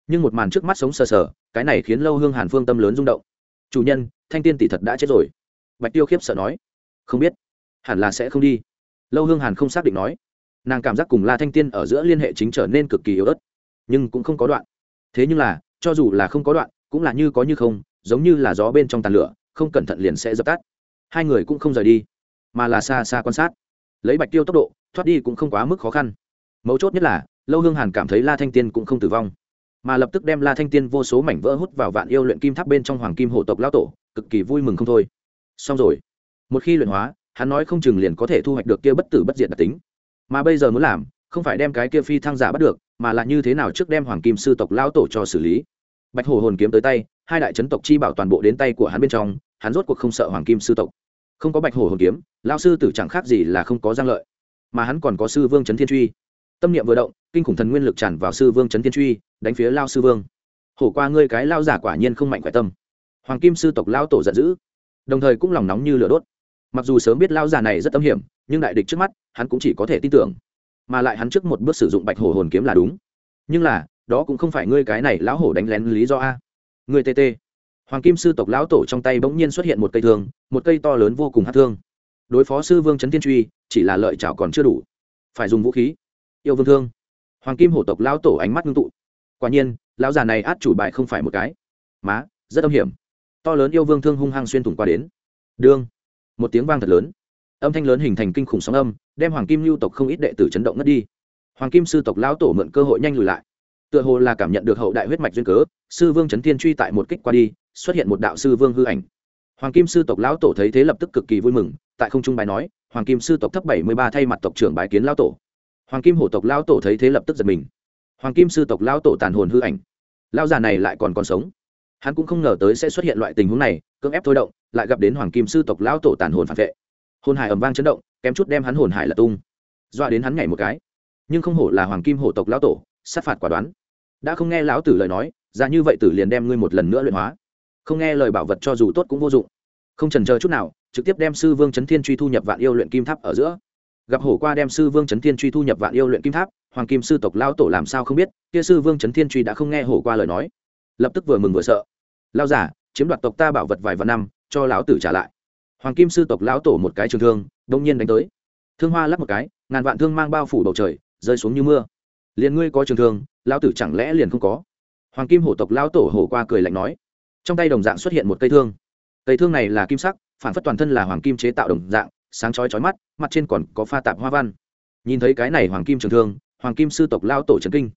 Nhưng một màn trước mắt sống sờ sờ, cái này khiến lâu hương hàn phương tâm lớn rung động. Chủ nhân, thanh tiên tỷ thật đã chết rồi. Bạch tiêu khiếp sợ nói. Không biết. Hẳn là sẽ không đi. Lâu hương hàn không xác định nói. Nàng cảm giác cùng la thanh tiên ở giữa liên hệ chính trở nên cực kỳ yếu ớt, nhưng cũng không có đoạn. Thế nhưng là, cho dù là không có đoạn, cũng là như có như không, giống như là gió bên trong tàn lửa, không cẩn thận liền sẽ dập tắt hai người cũng không rời đi, mà là xa xa quan sát. Lấy bạch tiêu tốc độ, thoát đi cũng không quá mức khó khăn. Mấu chốt nhất là, lâu hương hàn cảm thấy la thanh tiên cũng không tử vong, mà lập tức đem la thanh tiên vô số mảnh vỡ hút vào vạn yêu luyện kim tháp bên trong hoàng kim hộ tộc lao tổ, cực kỳ vui mừng không thôi. Xong rồi, một khi luyện hóa, hắn nói không chừng liền có thể thu hoạch được kia bất tử bất diệt đặc tính. Mà bây giờ muốn làm, không phải đem cái kia phi thăng giả bắt được, mà là như thế nào trước đem hoàng kim sư tộc lao tổ cho xử lý. Bạch hồ hồn kiếm tới tay, hai đại chấn tộc chi bảo toàn bộ đến tay của hắn bên trong, hắn rốt cuộc không sợ hoàng kim sư tộc không có bạch hổ hồn kiếm lao sư tử chẳng khác gì là không có giang lợi. Mà hắn còn có sư vương trấn thiên truy. Tâm niệm vừa động, kinh khủng thần nguyên lực tràn vào sư vương trấn thiên truy, đánh phía lao sư vương. Hổ qua ngươi cái lao giả quả nhiên không mạnh khỏe tâm. Hoàng kim sư tộc lao tổ giận dữ, đồng thời cũng lòng nóng như lửa đốt. Mặc dù sớm biết lao giả này rất tâm hiểm, nhưng đại địch trước mắt, hắn cũng chỉ có thể tin tưởng. Mà lại hắn trước một bước sử dụng bạch hổ hồn kiếm là đúng. Nhưng là, đó cũng không phải ngươi cái này lão hổ đánh lén lý do a. Người tt hoàng kim sư tộc lão tổ trong tay bỗng nhiên xuất hiện một cây thương một cây to lớn vô cùng hát thương. Đối phó sư vương trấn thiên truy, chỉ là lợi chảo còn chưa đủ. Phải dùng vũ khí. Yêu vương thương. Hoàng kim hổ tộc lão tổ ánh mắt ngưng tụ. Quả nhiên, lão già này át chủ bài không phải một cái. Má, rất âm hiểm. To lớn yêu vương thương hung hăng xuyên thủng qua đến. Đương. Một tiếng vang thật lớn. Âm thanh lớn hình thành kinh khủng sóng âm, đem hoàng kim lưu tộc không ít đệ tử chấn động ngất đi. Hoàng kim sư tộc lão tổ mượn cơ hội nhanh lùi lại. Tựa hồ là cảm nhận được hậu đại huyết mạch duyên cớ, sư vương trấn thiên truy tại một kích qua đi, xuất hiện một đạo sư vương hư ảnh hoàng kim sư tộc lão tổ thấy thế lập tức cực kỳ vui mừng, tại không trung bài nói, hoàng kim sư tộc thấp bảy mươi ba thay mặt tộc trưởng bái kiến lão tổ. Hoàng kim hổ tộc lão tổ thấy thế lập tức giật mình. Hoàng kim sư tộc lão tổ tàn hồn hư ảnh. Lão già này lại còn còn sống. Hắn cũng không ngờ tới sẽ xuất hiện loại tình huống này, cưỡng ép thôi động, lại gặp đến hoàng kim sư tộc lão tổ tàn hồn phản vệ. Hồn hải ầm vang chấn động, kém chút đem hắn hồn hải là tung. Dọa đến hắn nhảy một cái. Nhưng không hổ là hoàng kim hổ tộc lão tổ, sát phạt quả đoán. Đã không nghe lão tử lời nói, ra như vậy tử liền đem ngươi một lần nữa luyện hóa không nghe lời bảo vật cho dù tốt cũng vô dụng. Không trần chờ chút nào, trực tiếp đem sư vương trấn thiên truy thu nhập vạn yêu luyện kim tháp ở giữa. Gặp hổ qua đem sư vương trấn thiên truy thu nhập vạn yêu luyện kim tháp, hoàng kim sư tộc lao tổ làm sao không biết, kia sư vương trấn thiên truy đã không nghe hổ qua lời nói. Lập tức vừa mừng vừa sợ. Lao giả, chiếm đoạt tộc ta bảo vật vài vạn năm, cho lão tử trả lại. Hoàng kim sư tộc lão tổ một cái trường thương, đông nhiên đánh tới. Thương hoa lắp một cái, ngàn vạn thương mang bao phủ bầu trời, rơi xuống như mưa. Liền ngươi có trường thương, lão tử chẳng lẽ liền không có? Hoàng kim hổ tộc lão tổ hổ qua cười lạnh nói trong tay đồng dạng xuất hiện một cây thương. Cây thương này là kim sắc, phản phất toàn thân là hoàng kim chế tạo đồng dạng, sáng chói chói mắt, mặt trên còn có pha tạp hoa văn. Nhìn thấy cái này hoàng kim trường thương, hoàng kim sư tộc lao tổ trần kinh.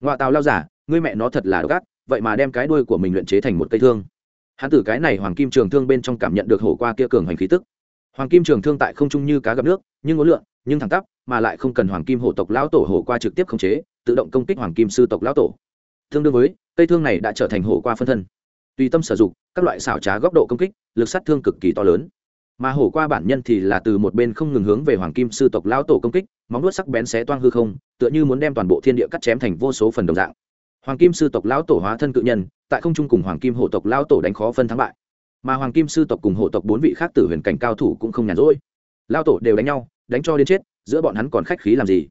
Ngoại tào lao giả, ngươi mẹ nó thật là độc ác, vậy mà đem cái đuôi của mình luyện chế thành một cây thương. Hắn từ cái này hoàng kim trường thương bên trong cảm nhận được hổ qua kia cường hành khí tức. Hoàng kim trường thương tại không trung như cá gặp nước, nhưng ngốn lượn, nhưng thẳng tắp, mà lại không cần hoàng kim hổ tộc lão tổ hổ qua trực tiếp khống chế, tự động công kích hoàng kim sư tộc lão tổ. Tương đương với, cây thương này đã trở thành hổ qua phân thân tùy tâm sử dụng, các loại xảo trá góc độ công kích, lực sát thương cực kỳ to lớn. Mà hổ qua bản nhân thì là từ một bên không ngừng hướng về hoàng kim sư tộc lão tổ công kích, móng nuốt sắc bén xé toang hư không, tựa như muốn đem toàn bộ thiên địa cắt chém thành vô số phần đồng dạng. Hoàng kim sư tộc lão tổ hóa thân cự nhân, tại không trung cùng hoàng kim hổ tộc lão tổ đánh khó phân thắng bại. Mà hoàng kim sư tộc cùng hổ tộc bốn vị khác tử huyền cảnh cao thủ cũng không nhàn rỗi. Lao tổ đều đánh nhau, đánh cho đến chết, giữa bọn hắn còn khách khí làm gì?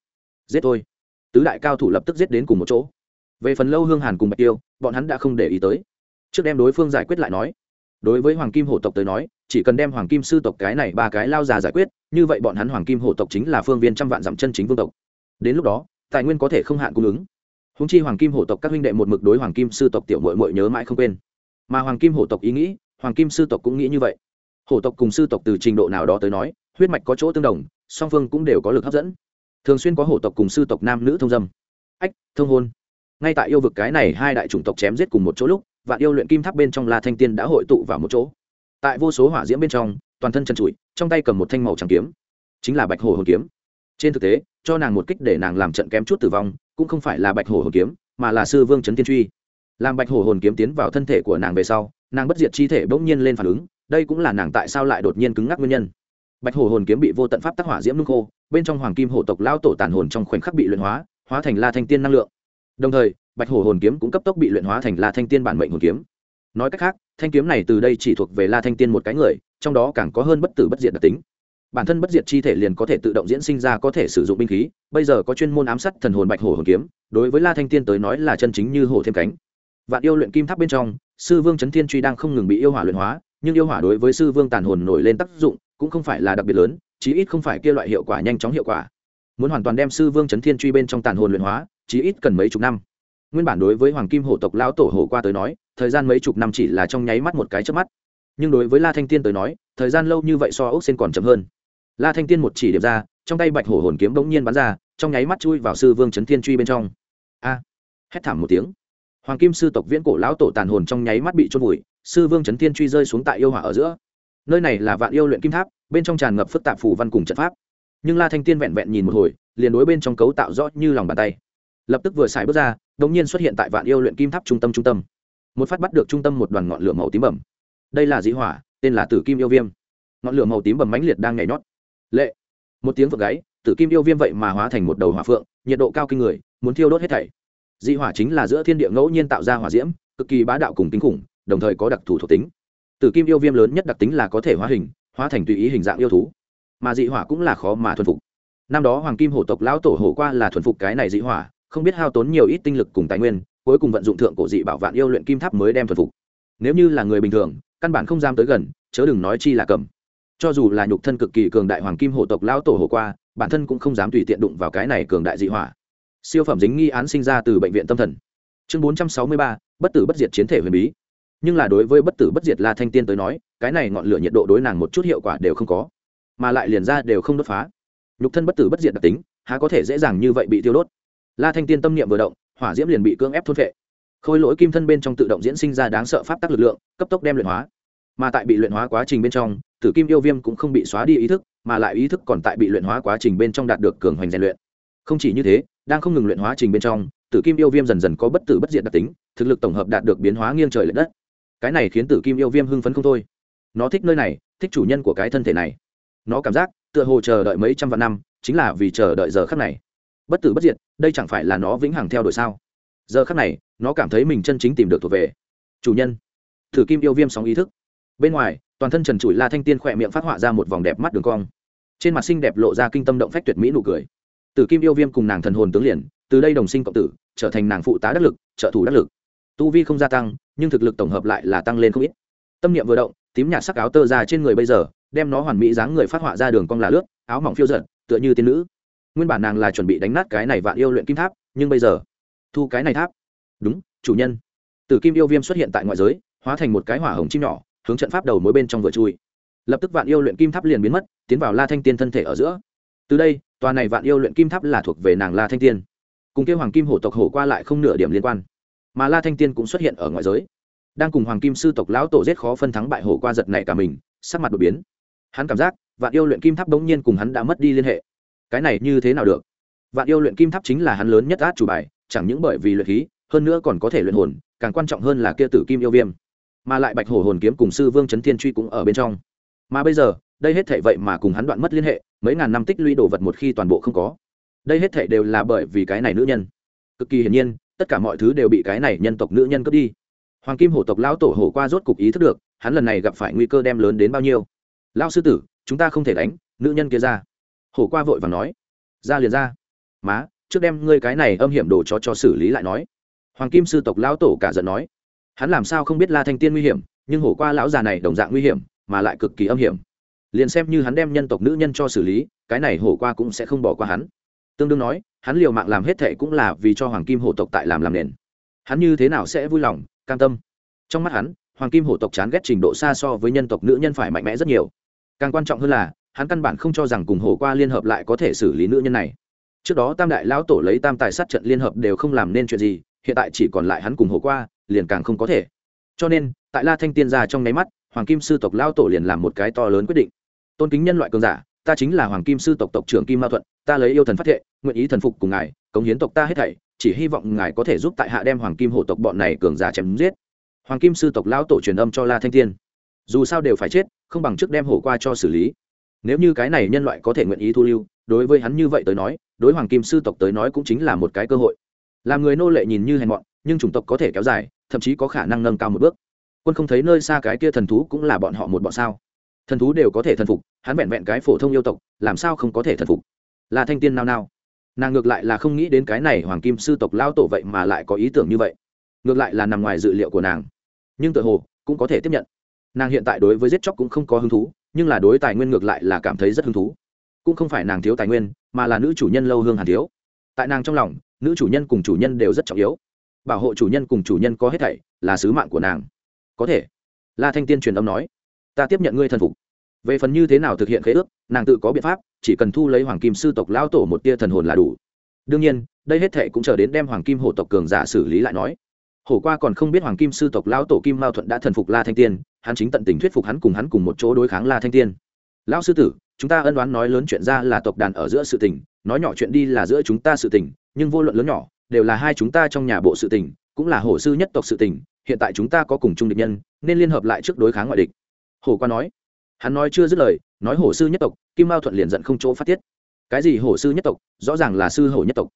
Giết thôi. Tứ đại cao thủ lập tức giết đến cùng một chỗ. Về phần lâu hương hàn cùng bạch tiêu, bọn hắn đã không để ý tới trước đem đối phương giải quyết lại nói. Đối với hoàng kim hổ tộc tới nói, chỉ cần đem hoàng kim sư tộc cái này ba cái lao già giải quyết, như vậy bọn hắn hoàng kim hổ tộc chính là phương viên trăm vạn dặm chân chính vương tộc. Đến lúc đó, tài nguyên có thể không hạn cung ứng. Húng chi hoàng kim hổ tộc các huynh đệ một mực đối hoàng kim sư tộc tiểu mội mội nhớ mãi không quên. Mà hoàng kim hổ tộc ý nghĩ, hoàng kim sư tộc cũng nghĩ như vậy. Hổ tộc cùng sư tộc từ trình độ nào đó tới nói, huyết mạch có chỗ tương đồng, song phương cũng đều có lực hấp dẫn. Thường xuyên có hổ tộc cùng sư tộc nam nữ thông dâm. Ách, thông hôn. Ngay tại yêu vực cái này hai đại chủng tộc chém giết cùng một chỗ lúc vạn yêu luyện kim tháp bên trong la thanh tiên đã hội tụ vào một chỗ. Tại vô số hỏa diễm bên trong, toàn thân chân trụi, trong tay cầm một thanh màu trắng kiếm. Chính là bạch hổ hồn kiếm. Trên thực tế, cho nàng một kích để nàng làm trận kém chút tử vong, cũng không phải là bạch hổ hồn kiếm, mà là sư vương trấn tiên truy. Làm bạch hổ hồn kiếm tiến vào thân thể của nàng về sau, nàng bất diệt chi thể bỗng nhiên lên phản ứng, đây cũng là nàng tại sao lại đột nhiên cứng ngắc nguyên nhân. Bạch hổ hồn kiếm bị vô tận pháp tác hỏa diễm nung khô, bên trong hoàng kim hổ tộc lao tổ tàn hồn trong khoảnh khắc bị luyện hóa hóa thành la thanh tiên năng lượng. Đồng thời bạch hổ hồn kiếm cũng cấp tốc bị luyện hóa thành la thanh tiên bản mệnh hồn kiếm. Nói cách khác, thanh kiếm này từ đây chỉ thuộc về la thanh tiên một cái người, trong đó càng có hơn bất tử bất diệt đặc tính. Bản thân bất diệt chi thể liền có thể tự động diễn sinh ra có thể sử dụng binh khí, bây giờ có chuyên môn ám sát thần hồn bạch hổ hồn kiếm, đối với la thanh tiên tới nói là chân chính như hổ thêm cánh. Vạn yêu luyện kim tháp bên trong, sư vương trấn thiên truy đang không ngừng bị yêu hỏa luyện hóa, nhưng yêu hỏa đối với sư vương tàn hồn nổi lên tác dụng cũng không phải là đặc biệt lớn, chí ít không phải kia loại hiệu quả nhanh chóng hiệu quả. Muốn hoàn toàn đem sư vương trấn thiên truy bên trong tàn hồn luyện hóa, chí ít cần mấy chục năm nguyên bản đối với hoàng kim hổ tộc lão tổ hổ qua tới nói, thời gian mấy chục năm chỉ là trong nháy mắt một cái chớp mắt. Nhưng đối với la thanh tiên tới nói, thời gian lâu như vậy so ốc sen còn chậm hơn. La thanh tiên một chỉ điểm ra, trong tay bạch hổ hồn kiếm bỗng nhiên bắn ra, trong nháy mắt chui vào sư vương trấn thiên truy bên trong. A! Hét thảm một tiếng. Hoàng kim sư tộc viễn cổ lão tổ tàn hồn trong nháy mắt bị trôn vùi, sư vương trấn thiên truy rơi xuống tại yêu hỏa ở giữa. Nơi này là vạn yêu luyện kim tháp, bên trong tràn ngập phức tạp phù văn cùng trận pháp. Nhưng la thanh tiên vẹn vẹn nhìn một hồi, liền đối bên trong cấu tạo rõ như lòng bàn tay lập tức vừa xài bước ra đ ỗ n g nhiên xuất hiện tại vạn yêu luyện kim tháp trung tâm trung tâm. Một phát bắt được trung tâm một đoàn ngọn lửa màu tím bẩm. Đây là dĩ hỏa, tên là tử kim yêu viêm. Ngọn lửa màu tím bẩm mãnh liệt đang nhảy nhót. Lệ. Một tiếng vượt gáy tử kim yêu viêm vậy mà hóa thành một đầu hỏa phượng, nhiệt độ cao kinh người, muốn thiêu đốt hết thảy. Dị hỏa chính là giữa thiên địa ngẫu nhiên tạo ra hỏa diễm, cực kỳ bá đạo cùng kinh khủng, đồng thời có đặc thù thuộc tính. Tử kim yêu viêm lớn nhất đặc tính là có thể hóa hình, hóa thành tùy ý hình dạng yêu thú. Mà dị hỏa cũng là khó mà thuần phục. Năm đó hoàng kim hổ tộc lão tổ hổ qua là thuần phục cái này dị hỏa không biết hao tốn nhiều ít tinh lực cùng tài nguyên, cuối cùng vận dụng thượng cổ dị bảo vạn yêu luyện kim tháp mới đem thuần phục. Nếu như là người bình thường, căn bản không dám tới gần, chớ đừng nói chi là cầm. Cho dù là nhục thân cực kỳ cường đại hoàng kim hổ tộc lão tổ hồ qua, bản thân cũng không dám tùy tiện đụng vào cái này cường đại dị hỏa. Siêu phẩm dính nghi án sinh ra từ bệnh viện tâm thần. Chương bốn trăm sáu mươi ba, bất tử bất diệt chiến thể huyền bí. Nhưng là đối với bất tử bất diệt la thanh tiên tới nói, cái này ngọn lửa nhiệt độ đối nàng một chút hiệu quả đều không có, mà lại liền ra đều không đốt phá. Nhục thân bất tử bất diệt đặc tính, há có thể dễ dàng như vậy bị tiêu đốt la thanh tiên tâm niệm vừa động, hỏa diễm liền bị cưỡng ép thôn vệ khôi lỗi kim thân bên trong tự động diễn sinh ra đáng sợ pháp tắc lực lượng, cấp tốc đem luyện hóa. Mà tại bị luyện hóa quá trình bên trong, tử kim yêu viêm cũng không bị xóa đi ý thức, mà lại ý thức còn tại bị luyện hóa quá trình bên trong đạt được cường hoành rèn luyện. Không chỉ như thế, đang không ngừng luyện hóa trình bên trong, tử kim yêu viêm dần dần có bất tử bất diệt đặc tính, thực lực tổng hợp đạt được biến hóa nghiêng trời l ệ đất. Cái này khiến tử kim yêu viêm hưng phấn không thôi. Nó thích nơi này, thích chủ nhân của cái thân thể này. Nó cảm giác, tựa hồ chờ đợi mấy trăm vạn năm, chính là vì chờ đợi giờ khắc này bất tử bất diệt, đây chẳng phải là nó vĩnh hằng theo đuổi sao? Giờ khắc này, nó cảm thấy mình chân chính tìm được thuộc về. Chủ nhân, thử kim yêu viêm sóng ý thức. Bên ngoài, toàn thân trần trụi la thanh tiên khỏe miệng phát họa ra một vòng đẹp mắt đường cong. Trên mặt xinh đẹp lộ ra kinh tâm động phách tuyệt mỹ nụ cười. Tử kim yêu viêm cùng nàng thần hồn tướng liền, từ đây đồng sinh cộng tử, trở thành nàng phụ tá đắc lực, trợ thủ đắc lực. Tu vi không gia tăng, nhưng thực lực tổng hợp lại là tăng lên không ít. Tâm niệm vừa động, tím nhạt sắc áo tơ ra trên người bây giờ, đem nó hoàn mỹ dáng người phát họa ra đường cong là lướt, áo mỏng phiêu giận tựa như tiên nữ nguyên bản nàng là chuẩn bị đánh nát cái này vạn yêu luyện kim tháp, nhưng bây giờ, thu cái này tháp. Đúng, chủ nhân. Tử kim yêu viêm xuất hiện tại ngoại giới, hóa thành một cái hỏa hồng chim nhỏ, hướng trận pháp đầu mối bên trong vừa chui. Lập tức vạn yêu luyện kim tháp liền biến mất, tiến vào la thanh tiên thân thể ở giữa. Từ đây, tòa này vạn yêu luyện kim tháp là thuộc về nàng la thanh tiên. Cùng kêu hoàng kim hổ tộc hổ qua lại không nửa điểm liên quan. Mà la thanh tiên cũng xuất hiện ở ngoại giới. Đang cùng hoàng kim sư tộc lão tổ giết khó phân thắng bại hổ qua giật này cả mình, sắc mặt đột biến. Hắn cảm giác, vạn yêu luyện kim tháp bỗng nhiên cùng hắn đã mất đi liên hệ cái này như thế nào được? Vạn yêu luyện kim tháp chính là hắn lớn nhất át chủ bài, chẳng những bởi vì luyện khí, hơn nữa còn có thể luyện hồn, càng quan trọng hơn là kia tử kim yêu viêm. Mà lại bạch hổ hồn kiếm cùng sư vương trấn thiên truy cũng ở bên trong. Mà bây giờ, đây hết thể vậy mà cùng hắn đoạn mất liên hệ, mấy ngàn năm tích lũy đồ vật một khi toàn bộ không có. Đây hết thể đều là bởi vì cái này nữ nhân. Cực kỳ hiển nhiên, tất cả mọi thứ đều bị cái này nhân tộc nữ nhân cướp đi. Hoàng kim hổ tộc lão tổ hổ qua rốt cục ý thức được, hắn lần này gặp phải nguy cơ đem lớn đến bao nhiêu. Lão sư tử, chúng ta không thể đánh, nữ nhân kia ra hổ qua vội và nói, ra liền ra. Má, trước đem ngươi cái này âm hiểm đồ cho cho xử lý lại nói. Hoàng kim sư tộc lão tổ cả giận nói, hắn làm sao không biết la thanh tiên nguy hiểm, nhưng hổ qua lão già này đồng dạng nguy hiểm, mà lại cực kỳ âm hiểm. Liền xem như hắn đem nhân tộc nữ nhân cho xử lý, cái này hổ qua cũng sẽ không bỏ qua hắn. Tương đương nói, hắn liều mạng làm hết thệ cũng là vì cho hoàng kim hổ tộc tại làm làm nền. Hắn như thế nào sẽ vui lòng, cam tâm? Trong mắt hắn, hoàng kim hổ tộc chán ghét trình độ xa so với nhân tộc nữ nhân phải mạnh mẽ rất nhiều. Càng quan trọng hơn là hắn căn bản không cho rằng cùng hổ qua liên hợp lại có thể xử lý nữ nhân này. Trước đó tam đại lão tổ lấy tam tài sát trận liên hợp đều không làm nên chuyện gì, hiện tại chỉ còn lại hắn cùng hổ qua, liền càng không có thể. Cho nên, tại la thanh tiên gia trong nháy mắt, hoàng kim sư tộc lão tổ liền làm một cái to lớn quyết định. Tôn kính nhân loại cường giả, ta chính là hoàng kim sư tộc tộc trưởng kim mao thuận, ta lấy yêu thần phát thệ, nguyện ý thần phục cùng ngài, cống hiến tộc ta hết thảy, chỉ hy vọng ngài có thể giúp tại hạ đem hoàng kim hổ tộc bọn này cường giả chém giết. Hoàng kim sư tộc lão tổ truyền âm cho la thanh tiên. Dù sao đều phải chết, không bằng trước đem hổ qua cho xử lý nếu như cái này nhân loại có thể nguyện ý thu lưu, đối với hắn như vậy tới nói, đối hoàng kim sư tộc tới nói cũng chính là một cái cơ hội. Làm người nô lệ nhìn như hèn mọn, nhưng chủng tộc có thể kéo dài, thậm chí có khả năng nâng cao một bước. Quân không thấy nơi xa cái kia thần thú cũng là bọn họ một bọn sao? Thần thú đều có thể thần phục, hắn vẹn vẹn cái phổ thông yêu tộc, làm sao không có thể thần phục? Là thanh tiên nao nao. Nàng ngược lại là không nghĩ đến cái này hoàng kim sư tộc lao tổ vậy mà lại có ý tưởng như vậy. Ngược lại là nằm ngoài dự liệu của nàng. Nhưng tự hồ, cũng có thể tiếp nhận. Nàng hiện tại đối với giết chóc cũng không có hứng thú nhưng là đối tài nguyên ngược lại là cảm thấy rất hứng thú. Cũng không phải nàng thiếu tài nguyên, mà là nữ chủ nhân lâu hương hàn thiếu. Tại nàng trong lòng, nữ chủ nhân cùng chủ nhân đều rất trọng yếu. Bảo hộ chủ nhân cùng chủ nhân có hết thảy là sứ mạng của nàng. Có thể. La thanh tiên truyền âm nói, ta tiếp nhận ngươi thần phục. Về phần như thế nào thực hiện khế ước, nàng tự có biện pháp, chỉ cần thu lấy hoàng kim sư tộc lão tổ một tia thần hồn là đủ. Đương nhiên, đây hết thệ cũng chờ đến đem hoàng kim hổ tộc cường giả xử lý lại nói. Hổ qua còn không biết hoàng kim sư tộc lão tổ kim mao thuận đã thần phục la thanh tiên hắn chính tận tình thuyết phục hắn cùng hắn cùng một chỗ đối kháng la thanh tiên. Lão sư tử, chúng ta ân đoán nói lớn chuyện ra là tộc đàn ở giữa sự tình, nói nhỏ chuyện đi là giữa chúng ta sự tình, nhưng vô luận lớn nhỏ, đều là hai chúng ta trong nhà bộ sự tình, cũng là hổ sư nhất tộc sự tình, hiện tại chúng ta có cùng chung địch nhân, nên liên hợp lại trước đối kháng ngoại địch. Hổ qua nói. Hắn nói chưa dứt lời, nói hổ sư nhất tộc, kim mao thuận liền giận không chỗ phát tiết. Cái gì hổ sư nhất tộc? Rõ ràng là sư hổ nhất tộc.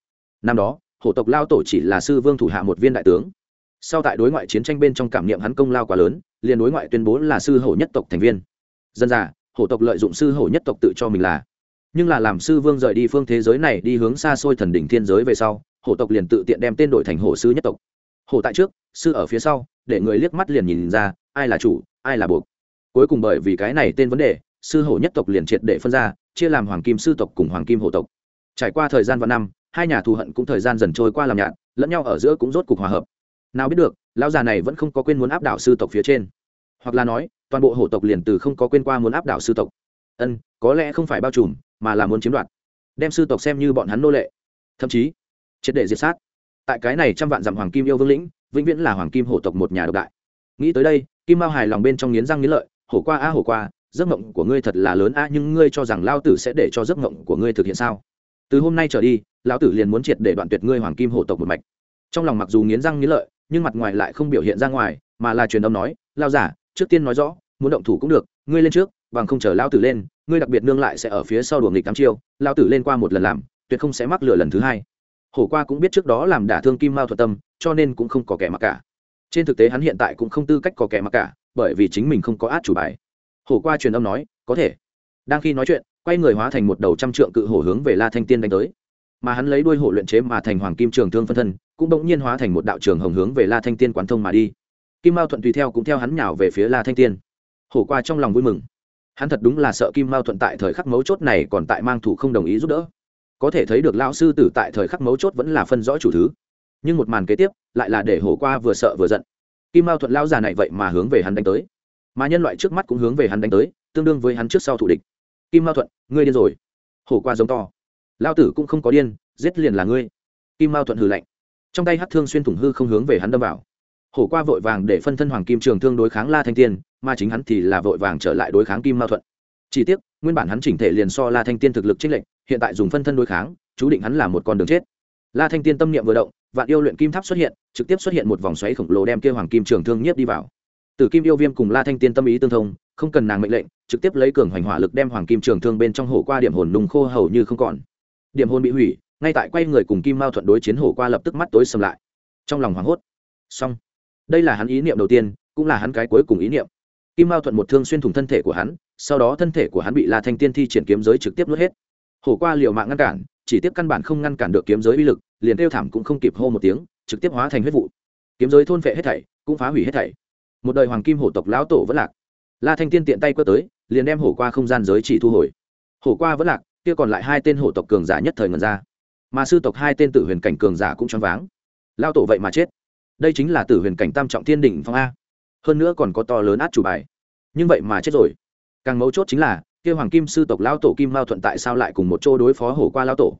Năm đó, hổ tộc lao tổ chỉ là sư vương thủ hạ một viên đại tướng. Sau tại đối ngoại chiến tranh bên trong cảm niệm hắn công lao quá lớn liền đối ngoại tuyên bố là sư hổ nhất tộc thành viên. Dân già, hổ tộc lợi dụng sư hổ nhất tộc tự cho mình là. Nhưng là làm sư vương rời đi phương thế giới này đi hướng xa xôi thần đỉnh thiên giới về sau, hổ tộc liền tự tiện đem tên đổi thành hổ sư nhất tộc. Hổ tại trước, sư ở phía sau, để người liếc mắt liền nhìn ra, ai là chủ, ai là buộc. Cuối cùng bởi vì cái này tên vấn đề, sư hổ nhất tộc liền triệt để phân ra, chia làm hoàng kim sư tộc cùng hoàng kim hổ tộc. Trải qua thời gian vạn năm, hai nhà thù hận cũng thời gian dần trôi qua làm nhạt, lẫn nhau ở giữa cũng rốt cục hòa hợp nào biết được, lão già này vẫn không có quên muốn áp đảo sư tộc phía trên. Hoặc là nói, toàn bộ hổ tộc liền từ không có quên qua muốn áp đảo sư tộc. Ân, có lẽ không phải bao trùm, mà là muốn chiếm đoạt. Đem sư tộc xem như bọn hắn nô lệ. Thậm chí, triệt để diệt sát. Tại cái này trăm vạn dặm hoàng kim yêu vương lĩnh, vĩnh viễn là hoàng kim hổ tộc một nhà độc đại. Nghĩ tới đây, kim mao hài lòng bên trong nghiến răng nghiến lợi, hổ qua, a, hổ qua, giấc mộng của ngươi thật là lớn a, nhưng ngươi cho rằng lao tử sẽ để cho giấc mộng của ngươi thực hiện sao? Từ hôm nay trở đi, lão tử liền muốn triệt để đoạn tuyệt ngươi hoàng kim hổ tộc một mạch. Trong lòng mặc dù nghiến răng nghiến lợi nhưng mặt ngoài lại không biểu hiện ra ngoài, mà là truyền âm nói lao giả, trước tiên nói rõ, muốn động thủ cũng được, ngươi lên trước, bằng không chờ lao tử lên, ngươi đặc biệt nương lại sẽ ở phía sau đuồng nghịch tám chiêu lao tử lên qua một lần làm, tuyệt không sẽ mắc lửa lần thứ hai. Hổ qua cũng biết trước đó làm đả thương kim mao thuật tâm, cho nên cũng không có kẻ mặc cả. Trên thực tế hắn hiện tại cũng không tư cách có kẻ mặc cả, bởi vì chính mình không có át chủ bài. Hổ qua truyền âm nói, có thể. Đang khi nói chuyện, quay người hóa thành một đầu trăm trượng cự hổ hướng về la thanh tiên đánh tới mà hắn lấy đuôi hổ luyện chế mà thành hoàng kim trường thương phân thân, cũng bỗng nhiên hóa thành một đạo trường hồng hướng về la thanh tiên quán thông mà đi. Kim mao thuận tùy theo cũng theo hắn nhào về phía la thanh tiên. Hổ qua trong lòng vui mừng. Hắn thật đúng là sợ kim mao thuận tại thời khắc mấu chốt này còn tại mang thủ không đồng ý giúp đỡ. Có thể thấy được lão sư tử tại thời khắc mấu chốt vẫn là phân rõ chủ thứ. Nhưng một màn kế tiếp, lại là để hổ qua vừa sợ vừa giận. Kim mao thuận lao già này vậy mà hướng về hắn đánh tới. Mà nhân loại trước mắt cũng hướng về hắn đánh tới, tương đương với hắn trước sau thủ địch. Kim mao thuận, ngươi điên rồi. Hổ qua giống to lao tử cũng không có điên, giết liền là ngươi. Kim mao thuận hừ lạnh. Trong tay hát thương xuyên thủng hư không hướng về hắn đâm vào. Hổ qua vội vàng để phân thân hoàng kim trường thương đối kháng la thanh tiên, mà chính hắn thì là vội vàng trở lại đối kháng kim mao thuận. Chỉ tiếc, nguyên bản hắn chỉnh thể liền so la thanh tiên thực lực trích lệnh hiện tại dùng phân thân đối kháng, chú định hắn là một con đường chết. La thanh tiên tâm niệm vừa động, vạn yêu luyện kim tháp xuất hiện, trực tiếp xuất hiện một vòng xoáy khổng lồ đem kia hoàng kim trường thương nhiếp đi vào. Từ kim yêu viêm cùng la thanh tiên tâm ý tương thông, không cần nàng mệnh lệnh, trực tiếp lấy cường hoành hỏa lực đem hoàng kim trường thương bên trong hổ qua điểm hồn nung khô hầu như không còn điểm hồn bị hủy, ngay tại quay người cùng kim mao thuận đối chiến hổ qua lập tức mắt tối sầm lại. Trong lòng hoảng hốt. Xong. Đây là hắn ý niệm đầu tiên, cũng là hắn cái cuối cùng ý niệm. Kim mao thuận một thương xuyên thủng thân thể của hắn, sau đó thân thể của hắn bị la thanh tiên thi triển kiếm giới trực tiếp nuốt hết. Hổ qua liều mạng ngăn cản, chỉ tiếp căn bản không ngăn cản được kiếm giới uy lực, liền kêu thảm cũng không kịp hô một tiếng, trực tiếp hóa thành huyết vụ. Kiếm giới thôn phệ hết thảy, cũng phá hủy hết thảy. Một đời hoàng kim hổ tộc lão tổ vẫn lạc. La thanh tiên tiện tay quơ tới, liền đem hổ qua không gian giới chỉ thu hồi. Hổ qua vẫn lạc kia còn lại hai tên hổ tộc cường giả nhất thời ngần ra. Mà sư tộc hai tên tử huyền cảnh cường giả cũng choáng váng. Lao tổ vậy mà chết. Đây chính là tử huyền cảnh tam trọng thiên đỉnh phong a. Hơn nữa còn có to lớn át chủ bài. Nhưng vậy mà chết rồi. Càng mấu chốt chính là, kia hoàng kim sư tộc lao tổ kim mao thuận tại sao lại cùng một chỗ đối phó hổ qua lao tổ?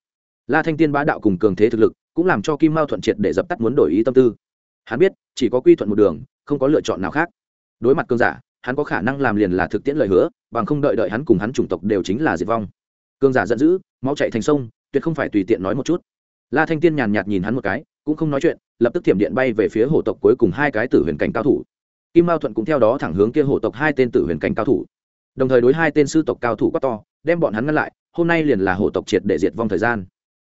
La thanh tiên bá đạo cùng cường thế thực lực, cũng làm cho kim mao thuận triệt để dập tắt muốn đổi ý tâm tư. Hắn biết, chỉ có quy thuận một đường, không có lựa chọn nào khác. Đối mặt cường giả, hắn có khả năng làm liền là thực tiễn lời hứa, bằng không đợi đợi hắn cùng hắn chủng tộc đều chính là diệt vong cương giả giận dữ, máu chạy thành sông, tuyệt không phải tùy tiện nói một chút. La thanh tiên nhàn nhạt nhìn hắn một cái, cũng không nói chuyện, lập tức thiểm điện bay về phía hổ tộc cuối cùng hai cái tử huyền cảnh cao thủ. Kim mao thuận cũng theo đó thẳng hướng kia hổ tộc hai tên tử huyền cảnh cao thủ. Đồng thời đối hai tên sư tộc cao thủ quá to, đem bọn hắn ngăn lại, hôm nay liền là hổ tộc triệt để diệt vong thời gian.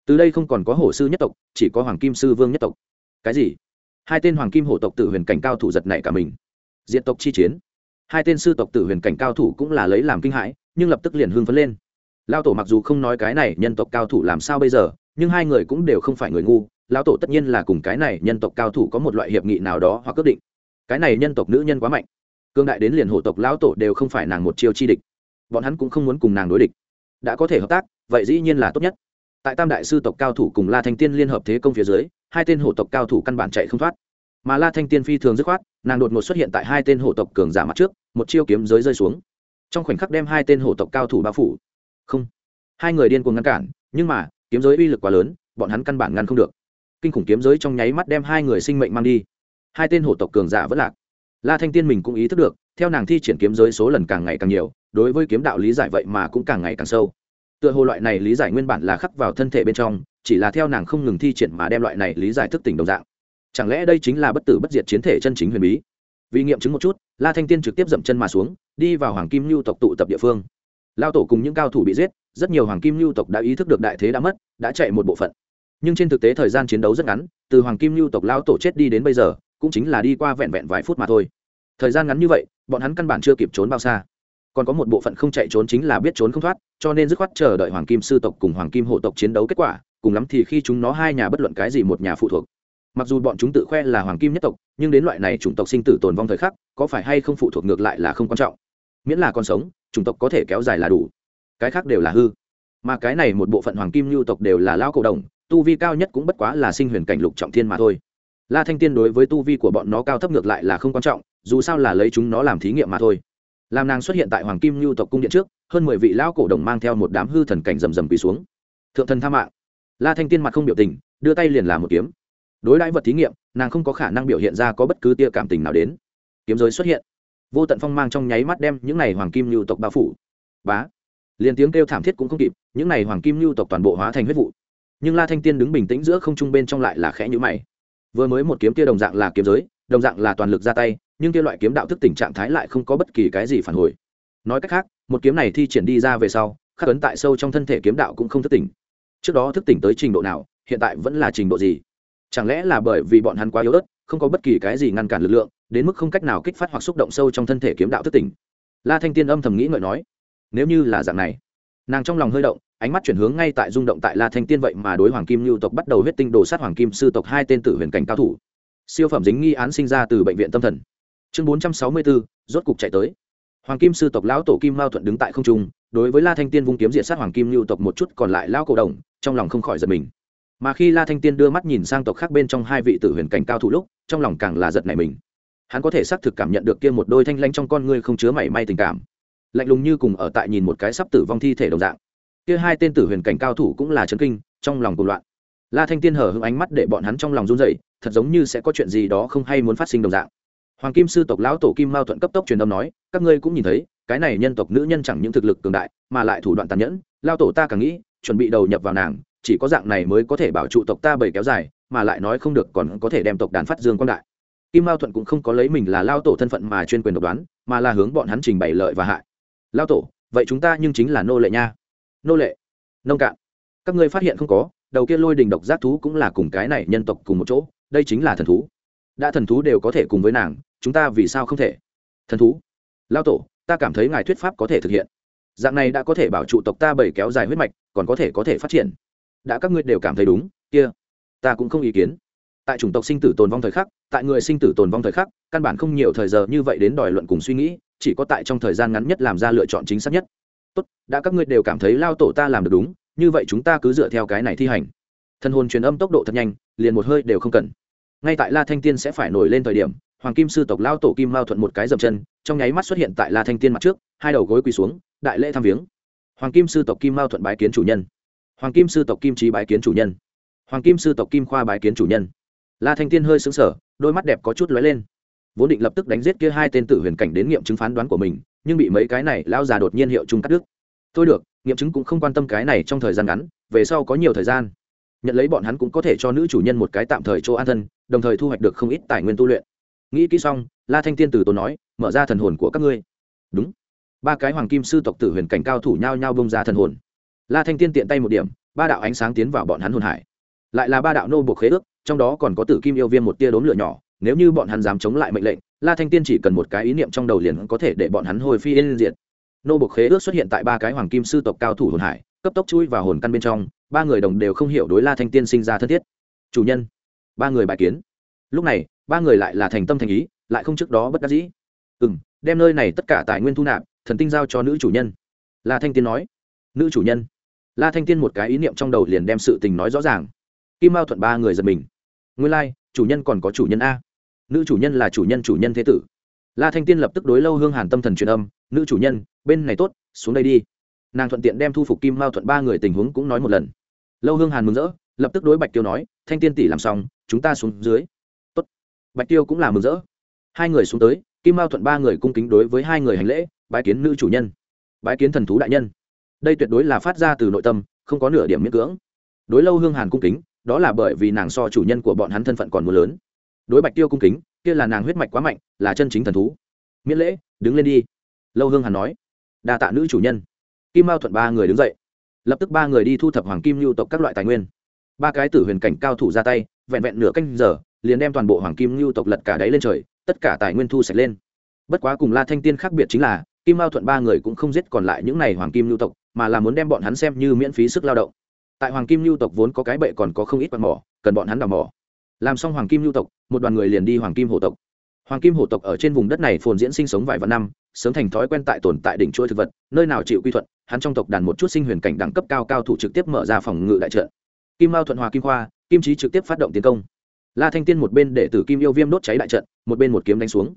Từ đây không còn có hổ sư nhất tộc, chỉ có hoàng kim sư vương nhất tộc. Cái gì? Hai tên hoàng kim hổ tộc tử huyền cảnh cao thủ giật nảy cả mình. Diện tộc chi chiến. Hai tên sư tộc tử huyền cảnh cao thủ cũng là lấy làm kinh hãi, nhưng lập tức liền hưng phấn lên lao tổ mặc dù không nói cái này nhân tộc cao thủ làm sao bây giờ, nhưng hai người cũng đều không phải người ngu. Lao tổ tất nhiên là cùng cái này nhân tộc cao thủ có một loại hiệp nghị nào đó hoặc ước định. Cái này nhân tộc nữ nhân quá mạnh. Cương đại đến liền hổ tộc, lão tổ đều không phải nàng một chiêu chi địch. Bọn hắn cũng không muốn cùng nàng đối địch. Đã có thể hợp tác, vậy dĩ nhiên là tốt nhất. Tại tam đại sư tộc cao thủ cùng la thanh tiên liên hợp thế công phía dưới, hai tên hổ tộc cao thủ căn bản chạy không thoát. Mà la thanh tiên phi thường dứt khoát, nàng đột ngột xuất hiện tại hai tên hổ tộc cường giả mặt trước, một chiêu kiếm giới rơi xuống. Trong khoảnh khắc đem hai tên hổ tộc cao thủ bao phủ không. Hai người điên cuồng ngăn cản, nhưng mà, kiếm giới uy lực quá lớn, bọn hắn căn bản ngăn không được. Kinh khủng kiếm giới trong nháy mắt đem hai người sinh mệnh mang đi. Hai tên hổ tộc cường giả vẫn lạc. La thanh tiên mình cũng ý thức được, theo nàng thi triển kiếm giới số lần càng ngày càng nhiều, đối với kiếm đạo lý giải vậy mà cũng càng ngày càng sâu. Tựa hồ loại này lý giải nguyên bản là khắc vào thân thể bên trong, chỉ là theo nàng không ngừng thi triển mà đem loại này lý giải thức tỉnh đồng dạng. Chẳng lẽ đây chính là bất tử bất diệt chiến thể chân chính huyền bí? Vì nghiệm chứng một chút, la thanh tiên trực tiếp dậm chân mà xuống, đi vào hoàng kim lưu tộc tụ tập địa phương lao tổ cùng những cao thủ bị giết, rất nhiều hoàng kim lưu tộc đã ý thức được đại thế đã mất, đã chạy một bộ phận. Nhưng trên thực tế thời gian chiến đấu rất ngắn, từ hoàng kim lưu tộc lao tổ chết đi đến bây giờ, cũng chính là đi qua vẹn vẹn vài phút mà thôi. Thời gian ngắn như vậy, bọn hắn căn bản chưa kịp trốn bao xa. Còn có một bộ phận không chạy trốn chính là biết trốn không thoát, cho nên dứt khoát chờ đợi hoàng kim sư tộc cùng hoàng kim hộ tộc chiến đấu kết quả, cùng lắm thì khi chúng nó hai nhà bất luận cái gì một nhà phụ thuộc. Mặc dù bọn chúng tự khoe là hoàng kim nhất tộc, nhưng đến loại này chủng tộc sinh tử tồn vong thời khắc, có phải hay không phụ thuộc ngược lại là không quan trọng. Miễn là còn sống chủng tộc có thể kéo dài là đủ. Cái khác đều là hư. Mà cái này một bộ phận hoàng kim lưu tộc đều là lao cổ đồng, tu vi cao nhất cũng bất quá là sinh huyền cảnh lục trọng thiên mà thôi. La thanh tiên đối với tu vi của bọn nó cao thấp ngược lại là không quan trọng, dù sao là lấy chúng nó làm thí nghiệm mà thôi. Làm nàng xuất hiện tại hoàng kim lưu tộc cung điện trước, hơn mười vị lão cổ đồng mang theo một đám hư thần cảnh rầm rầm quỳ xuống. Thượng thần tha mạng. La thanh tiên mặt không biểu tình, đưa tay liền làm một kiếm. Đối đãi vật thí nghiệm, nàng không có khả năng biểu hiện ra có bất cứ tia cảm tình nào đến. Kiếm giới xuất hiện vô tận phong mang trong nháy mắt đem những này hoàng kim lưu tộc bao phủ. Bá. Liền tiếng kêu thảm thiết cũng không kịp, những này hoàng kim lưu tộc toàn bộ hóa thành huyết vụ. Nhưng la thanh tiên đứng bình tĩnh giữa không trung bên trong lại là khẽ nhữ mày. Vừa mới một kiếm kia đồng dạng là kiếm giới, đồng dạng là toàn lực ra tay, nhưng kia loại kiếm đạo thức tình trạng thái lại không có bất kỳ cái gì phản hồi. Nói cách khác, một kiếm này thi triển đi ra về sau, khắc ấn tại sâu trong thân thể kiếm đạo cũng không thức tỉnh. Trước đó thức tỉnh tới trình độ nào, hiện tại vẫn là trình độ gì? Chẳng lẽ là bởi vì bọn hắn quá yếu ớt, không có bất kỳ cái gì ngăn cản lực lượng đến mức không cách nào kích phát hoặc xúc động sâu trong thân thể kiếm đạo thức tỉnh. La thanh tiên âm thầm nghĩ ngợi nói, nếu như là dạng này, nàng trong lòng hơi động, ánh mắt chuyển hướng ngay tại rung động tại la thanh tiên vậy mà đối hoàng kim lưu tộc bắt đầu huyết tinh đồ sát hoàng kim sư tộc hai tên tử huyền cảnh cao thủ. Siêu phẩm dính nghi án sinh ra từ bệnh viện tâm thần. Chương bốn trăm sáu mươi bốn rốt cục chạy tới. Hoàng kim sư tộc lão tổ kim mao thuận đứng tại không trung, đối với la thanh tiên vung kiếm diện sát hoàng kim lưu tộc một chút còn lại lão cổ đồng, trong lòng không khỏi giật mình. Mà khi la thanh tiên đưa mắt nhìn sang tộc khác bên trong hai vị tử huyền cảnh cao thủ lúc, trong lòng càng là giật này mình hắn có thể xác thực cảm nhận được kia một đôi thanh lanh trong con ngươi không chứa mảy may tình cảm. Lạnh lùng như cùng ở tại nhìn một cái sắp tử vong thi thể đồng dạng. Kia hai tên tử huyền cảnh cao thủ cũng là chấn kinh, trong lòng cuồng loạn. La thanh tiên hở hững ánh mắt để bọn hắn trong lòng run rẩy, thật giống như sẽ có chuyện gì đó không hay muốn phát sinh đồng dạng. Hoàng kim sư tộc lão tổ kim mao thuận cấp tốc truyền âm nói, các ngươi cũng nhìn thấy, cái này nhân tộc nữ nhân chẳng những thực lực cường đại, mà lại thủ đoạn tàn nhẫn lao tổ ta càng nghĩ, chuẩn bị đầu nhập vào nàng, chỉ có dạng này mới có thể bảo trụ tộc ta bầy kéo dài, mà lại nói không được còn có thể đem tộc đàn phát dương quang đại kim mao thuận cũng không có lấy mình là lao tổ thân phận mà chuyên quyền độc đoán, mà là hướng bọn hắn trình bày lợi và hại. Lao tổ, vậy chúng ta nhưng chính là nô lệ nha. Nô lệ, nông cạn. Các ngươi phát hiện không có, đầu kia lôi đình độc giác thú cũng là cùng cái này nhân tộc cùng một chỗ, đây chính là thần thú. Đã thần thú đều có thể cùng với nàng, chúng ta vì sao không thể? Thần thú. Lao tổ, ta cảm thấy ngài thuyết pháp có thể thực hiện. Dạng này đã có thể bảo trụ tộc ta bảy kéo dài huyết mạch, còn có thể có thể phát triển. Đã các ngươi đều cảm thấy đúng, kia, ta cũng không ý kiến tại chủng tộc sinh tử tồn vong thời khắc, tại người sinh tử tồn vong thời khắc, căn bản không nhiều thời giờ như vậy đến đòi luận cùng suy nghĩ, chỉ có tại trong thời gian ngắn nhất làm ra lựa chọn chính xác nhất. Tốt, đã các ngươi đều cảm thấy lao tổ ta làm được đúng, như vậy chúng ta cứ dựa theo cái này thi hành. Thân hồn truyền âm tốc độ thật nhanh, liền một hơi đều không cần. Ngay tại la thanh tiên sẽ phải nổi lên thời điểm, hoàng kim sư tộc lao tổ kim mao thuận một cái dầm chân, trong nháy mắt xuất hiện tại la thanh tiên mặt trước, hai đầu gối quỳ xuống, đại lễ tham viếng. Hoàng kim sư tộc kim mao thuận bái kiến chủ nhân. Hoàng kim sư tộc kim trí bái kiến chủ nhân. Hoàng kim sư tộc kim khoa bái kiến chủ nhân la thanh tiên hơi xứng sở đôi mắt đẹp có chút lóe lên. Vốn định lập tức đánh giết kia hai tên tử huyền cảnh đến nghiệm chứng phán đoán của mình, nhưng bị mấy cái này lao già đột nhiên hiệu chung cắt đứt. Thôi được, nghiệm chứng cũng không quan tâm cái này trong thời gian ngắn, về sau có nhiều thời gian. Nhận lấy bọn hắn cũng có thể cho nữ chủ nhân một cái tạm thời chỗ an thân, đồng thời thu hoạch được không ít tài nguyên tu luyện. Nghĩ kỹ xong, la thanh tiên từ tốn nói, mở ra thần hồn của các ngươi. Đúng. Ba cái hoàng kim sư tộc tử huyền cảnh cao thủ nhao nhao bông ra thần hồn. La thanh tiên tiện tay một điểm, ba đạo ánh sáng tiến vào bọn hắn hồn hải lại là ba đạo nô buộc khế ước, trong đó còn có tử kim yêu viêm một tia đốn lửa nhỏ, nếu như bọn hắn dám chống lại mệnh lệnh, la thanh tiên chỉ cần một cái ý niệm trong đầu liền có thể để bọn hắn hồi phi yên diệt. Nô buộc khế ước xuất hiện tại ba cái hoàng kim sư tộc cao thủ hồn hải, cấp tốc chui vào hồn căn bên trong, ba người đồng đều không hiểu đối la thanh tiên sinh ra thân thiết. Chủ nhân. Ba người bài kiến. Lúc này, ba người lại là thành tâm thành ý, lại không trước đó bất đắc dĩ. Ừ m đem nơi này tất cả tài nguyên thu nạp, thần tinh giao cho nữ chủ nhân. La thanh tiên nói. Nữ chủ nhân. La thanh tiên một cái ý niệm trong đầu liền đem sự tình nói rõ ràng kim mao thuận ba người giật mình. Nguyên lai、like, chủ nhân còn có chủ nhân a. Nữ chủ nhân là chủ nhân chủ nhân thế tử. La thanh tiên lập tức đối lâu hương hàn tâm thần truyền âm nữ chủ nhân bên này tốt xuống đây đi. Nàng thuận tiện đem thu phục kim mao thuận ba người tình huống cũng nói một lần. Lâu hương hàn mừng rỡ lập tức đối bạch tiêu nói thanh tiên tỷ làm xong chúng ta xuống dưới. Tốt. bạch tiêu cũng là mừng rỡ. Hai người xuống tới kim mao thuận ba người cung kính đối với hai người hành lễ bái kiến nữ chủ nhân. Bái kiến thần thú đại nhân. Đây tuyệt đối là phát ra từ nội tâm không có nửa điểm miễn cưỡng. Đối lâu hương hàn cung kính đó là bởi vì nàng so chủ nhân của bọn hắn thân phận còn mưa lớn. Đối bạch tiêu cung kính, kia là nàng huyết mạch quá mạnh, là chân chính thần thú. Miễn lễ, đứng lên đi. Lâu hương hàn nói. Đa tạ nữ chủ nhân. Kim mao thuận ba người đứng dậy. Lập tức ba người đi thu thập hoàng kim lưu tộc các loại tài nguyên. Ba cái tử huyền cảnh cao thủ ra tay, vẹn vẹn nửa canh giờ, liền đem toàn bộ hoàng kim lưu tộc lật cả đáy lên trời, tất cả tài nguyên thu sạch lên. Bất quá cùng la thanh tiên khác biệt chính là, kim mao thuận ba người cũng không giết còn lại những n à y hoàng kim lưu tộc, mà là muốn đem bọn hắn xem như miễn phí sức lao động tại hoàng kim lưu tộc vốn có cái bệ còn có không ít quạt mỏ, cần bọn hắn đào mỏ. Làm xong hoàng kim lưu tộc, một đoàn người liền đi hoàng kim hổ tộc. Hoàng kim hổ tộc ở trên vùng đất này phồn diễn sinh sống vài vạn năm, sớm thành thói quen tại tồn tại đỉnh chuỗi thực vật, nơi nào chịu quy thuận, hắn trong tộc đàn một chút sinh huyền cảnh đẳng cấp cao cao thủ trực tiếp mở ra phòng ngự đại trận. Kim mao thuận hòa kim khoa, kim trí trực tiếp phát động tiến công. La thanh tiên một bên để tử kim yêu viêm đốt cháy đại trận, một bên một kiếm đánh xuống.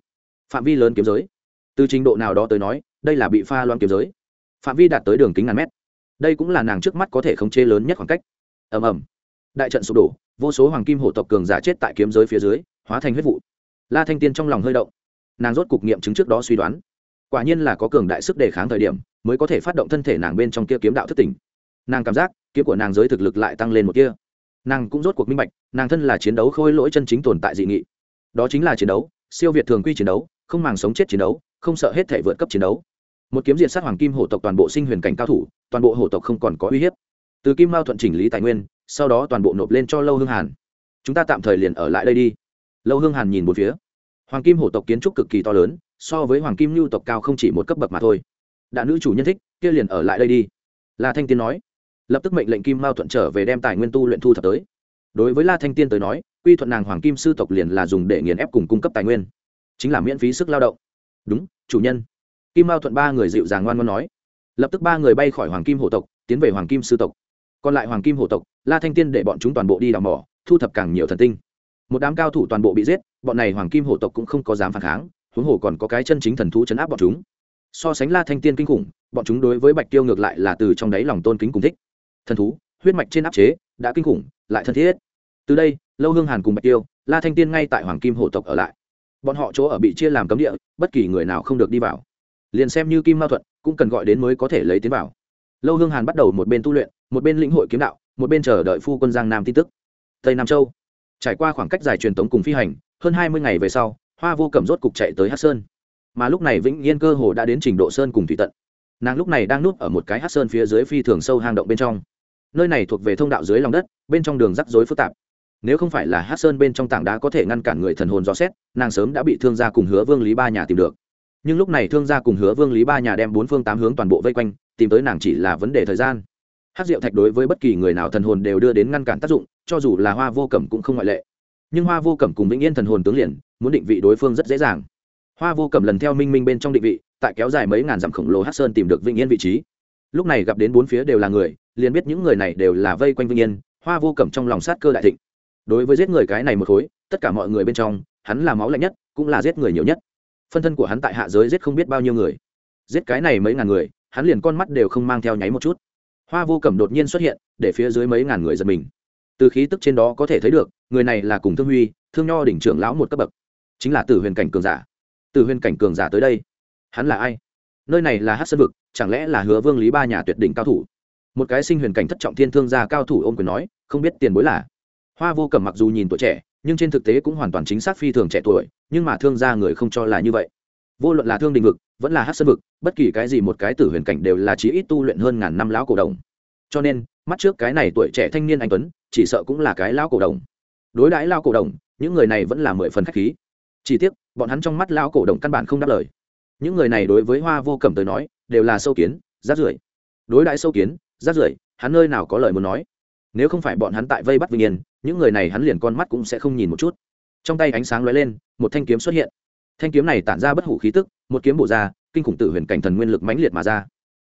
Phạm vi lớn kiếm giới. Từ trình độ nào đó tới nói, đây là bị pha loan kiếm giới. Phạm vi đạt tới đường kính ngàn mét đây cũng là nàng trước mắt có thể khống chế lớn nhất khoảng cách. Ầm ầm. Đại trận sụp đổ, vô số hoàng kim hổ tộc cường giả chết tại kiếm giới phía dưới, hóa thành huyết vụ. La thanh tiên trong lòng hơi động. Nàng rốt cục nghiệm chứng trước đó suy đoán. Quả nhiên là có cường đại sức đề kháng thời điểm, mới có thể phát động thân thể nàng bên trong kia kiếm đạo thất tỉnh. Nàng cảm giác, kiếm của nàng giới thực lực lại tăng lên một kia. Nàng cũng rốt cuộc minh bạch, nàng thân là chiến đấu khôi lỗi chân chính tồn tại dị nghị. Đó chính là chiến đấu, siêu việt thường quy chiến đấu, không màng sống chết chiến đấu, không sợ hết thể vượt cấp chiến đấu một kiếm diện sát hoàng kim hổ tộc toàn bộ sinh huyền cảnh cao thủ, toàn bộ hổ tộc không còn có uy hiếp. Từ kim mao thuận chỉnh lý tài nguyên, sau đó toàn bộ nộp lên cho lâu hương hàn. Chúng ta tạm thời liền ở lại đây đi. Lâu hương hàn nhìn một phía. Hoàng kim hổ tộc kiến trúc cực kỳ to lớn, so với hoàng kim lưu tộc cao không chỉ một cấp bậc mà thôi. Đã nữ chủ nhân thích, kia liền ở lại đây đi. La thanh tiên nói. Lập tức mệnh lệnh kim mao thuận trở về đem tài nguyên tu luyện thu thập tới. Đối với la thanh tiên tới nói, quy thuận nàng hoàng kim sư tộc liền là dùng để nghiền ép cùng cung cấp tài nguyên. Chính là miễn phí sức lao động. Đúng, chủ nhân kim mao thuận ba người dịu dàng ngoan ngoan nói. Lập tức ba người bay khỏi hoàng kim hộ tộc, tiến về hoàng kim sư tộc. Còn lại hoàng kim hộ tộc, la thanh tiên để bọn chúng toàn bộ đi đào mỏ, thu thập càng nhiều thần tinh. Một đám cao thủ toàn bộ bị giết, bọn này hoàng kim hộ tộc cũng không có dám phản kháng, huống hồ còn có cái chân chính thần thú chấn áp bọn chúng. So sánh la thanh tiên kinh khủng, bọn chúng đối với bạch tiêu ngược lại là từ trong đáy lòng tôn kính cùng thích. Thần thú, huyết mạch trên áp chế, đã kinh khủng, lại thân thiết. Từ đây, lâu hương hàn cùng bạch tiêu, la thanh tiên ngay tại hoàng kim hộ tộc ở lại. Bọn họ chỗ ở bị chia làm cấm địa, bất kỳ người nào không được đi vào liền xem như kim mao thuận cũng cần gọi đến mới có thể lấy tiến vào. Lâu hương hàn bắt đầu một bên tu luyện, một bên lĩnh hội kiếm đạo, một bên chờ đợi phu quân giang nam tin tức. Tây nam châu. Trải qua khoảng cách dài truyền tống cùng phi hành, hơn hai mươi ngày về sau, hoa vô cẩm rốt cục chạy tới hát sơn. Mà lúc này vĩnh yên cơ hồ đã đến trình độ sơn cùng thủy tận. Nàng lúc này đang núp ở một cái hát sơn phía dưới phi thường sâu hang động bên trong. Nơi này thuộc về thông đạo dưới lòng đất, bên trong đường rắc rối phức tạp. Nếu không phải là hát sơn bên trong tảng đá có thể ngăn cản người thần hồn dò xét, nàng sớm đã bị thương gia cùng hứa vương lý ba nhà tìm được nhưng lúc này thương gia cùng hứa vương lý ba nhà đem bốn phương tám hướng toàn bộ vây quanh, tìm tới nàng chỉ là vấn đề thời gian. Hát rượu thạch đối với bất kỳ người nào thần hồn đều đưa đến ngăn cản tác dụng, cho dù là hoa vô cẩm cũng không ngoại lệ. Nhưng hoa vô cẩm cùng vĩnh yên thần hồn tướng liền, muốn định vị đối phương rất dễ dàng. Hoa vô cẩm lần theo minh minh bên trong định vị, tại kéo dài mấy ngàn dặm khổng lồ hát sơn tìm được vĩnh yên vị trí. Lúc này gặp đến bốn phía đều là người, liền biết những người này đều là vây quanh vĩnh yên, hoa vô cẩm trong lòng sát cơ đại thịnh. Đối với giết người cái này một khối, tất cả mọi người bên trong, hắn là máu lạnh nhất, cũng là giết người nhiều nhất phân thân của hắn tại hạ giới giết không biết bao nhiêu người. Giết cái này mấy ngàn người, hắn liền con mắt đều không mang theo nháy một chút. Hoa vô cẩm đột nhiên xuất hiện, để phía dưới mấy ngàn người giật mình. Từ khí tức trên đó có thể thấy được, người này là cùng thương huy, thương nho đỉnh trưởng lão một cấp bậc. Chính là tử huyền cảnh cường giả. Tử huyền cảnh cường giả tới đây. Hắn là ai? Nơi này là hát sơn vực, chẳng lẽ là hứa vương lý ba nhà tuyệt đỉnh cao thủ? Một cái sinh huyền cảnh thất trọng thiên thương gia cao thủ ôm quyền nói, không biết tiền bối là. Hoa vô cẩm mặc dù nhìn tuổi trẻ nhưng trên thực tế cũng hoàn toàn chính xác phi thường trẻ tuổi, nhưng mà thương gia người không cho là như vậy. Vô luận là thương đình vực, vẫn là hát sơn vực, bất kỳ cái gì một cái tử huyền cảnh đều là chí ít tu luyện hơn ngàn năm lão cổ đồng. Cho nên, mắt trước cái này tuổi trẻ thanh niên anh tuấn, chỉ sợ cũng là cái lão cổ đồng. Đối đãi lao cổ đồng, những người này vẫn là mười phần khách khí. Chỉ tiếc, bọn hắn trong mắt lao cổ đồng căn bản không đáp lời. Những người này đối với hoa vô cẩm tới nói, đều là sâu kiến, rát rưởi. Đối đãi sâu kiến, rát rưởi, hắn nơi nào có lời muốn nói nếu không phải bọn hắn tại vây bắt vinh yên, những người này hắn liền con mắt cũng sẽ không nhìn một chút. Trong tay ánh sáng lóe lên, một thanh kiếm xuất hiện. Thanh kiếm này tản ra bất hủ khí tức, một kiếm bổ ra, kinh khủng tự huyền cảnh thần nguyên lực mãnh liệt mà ra.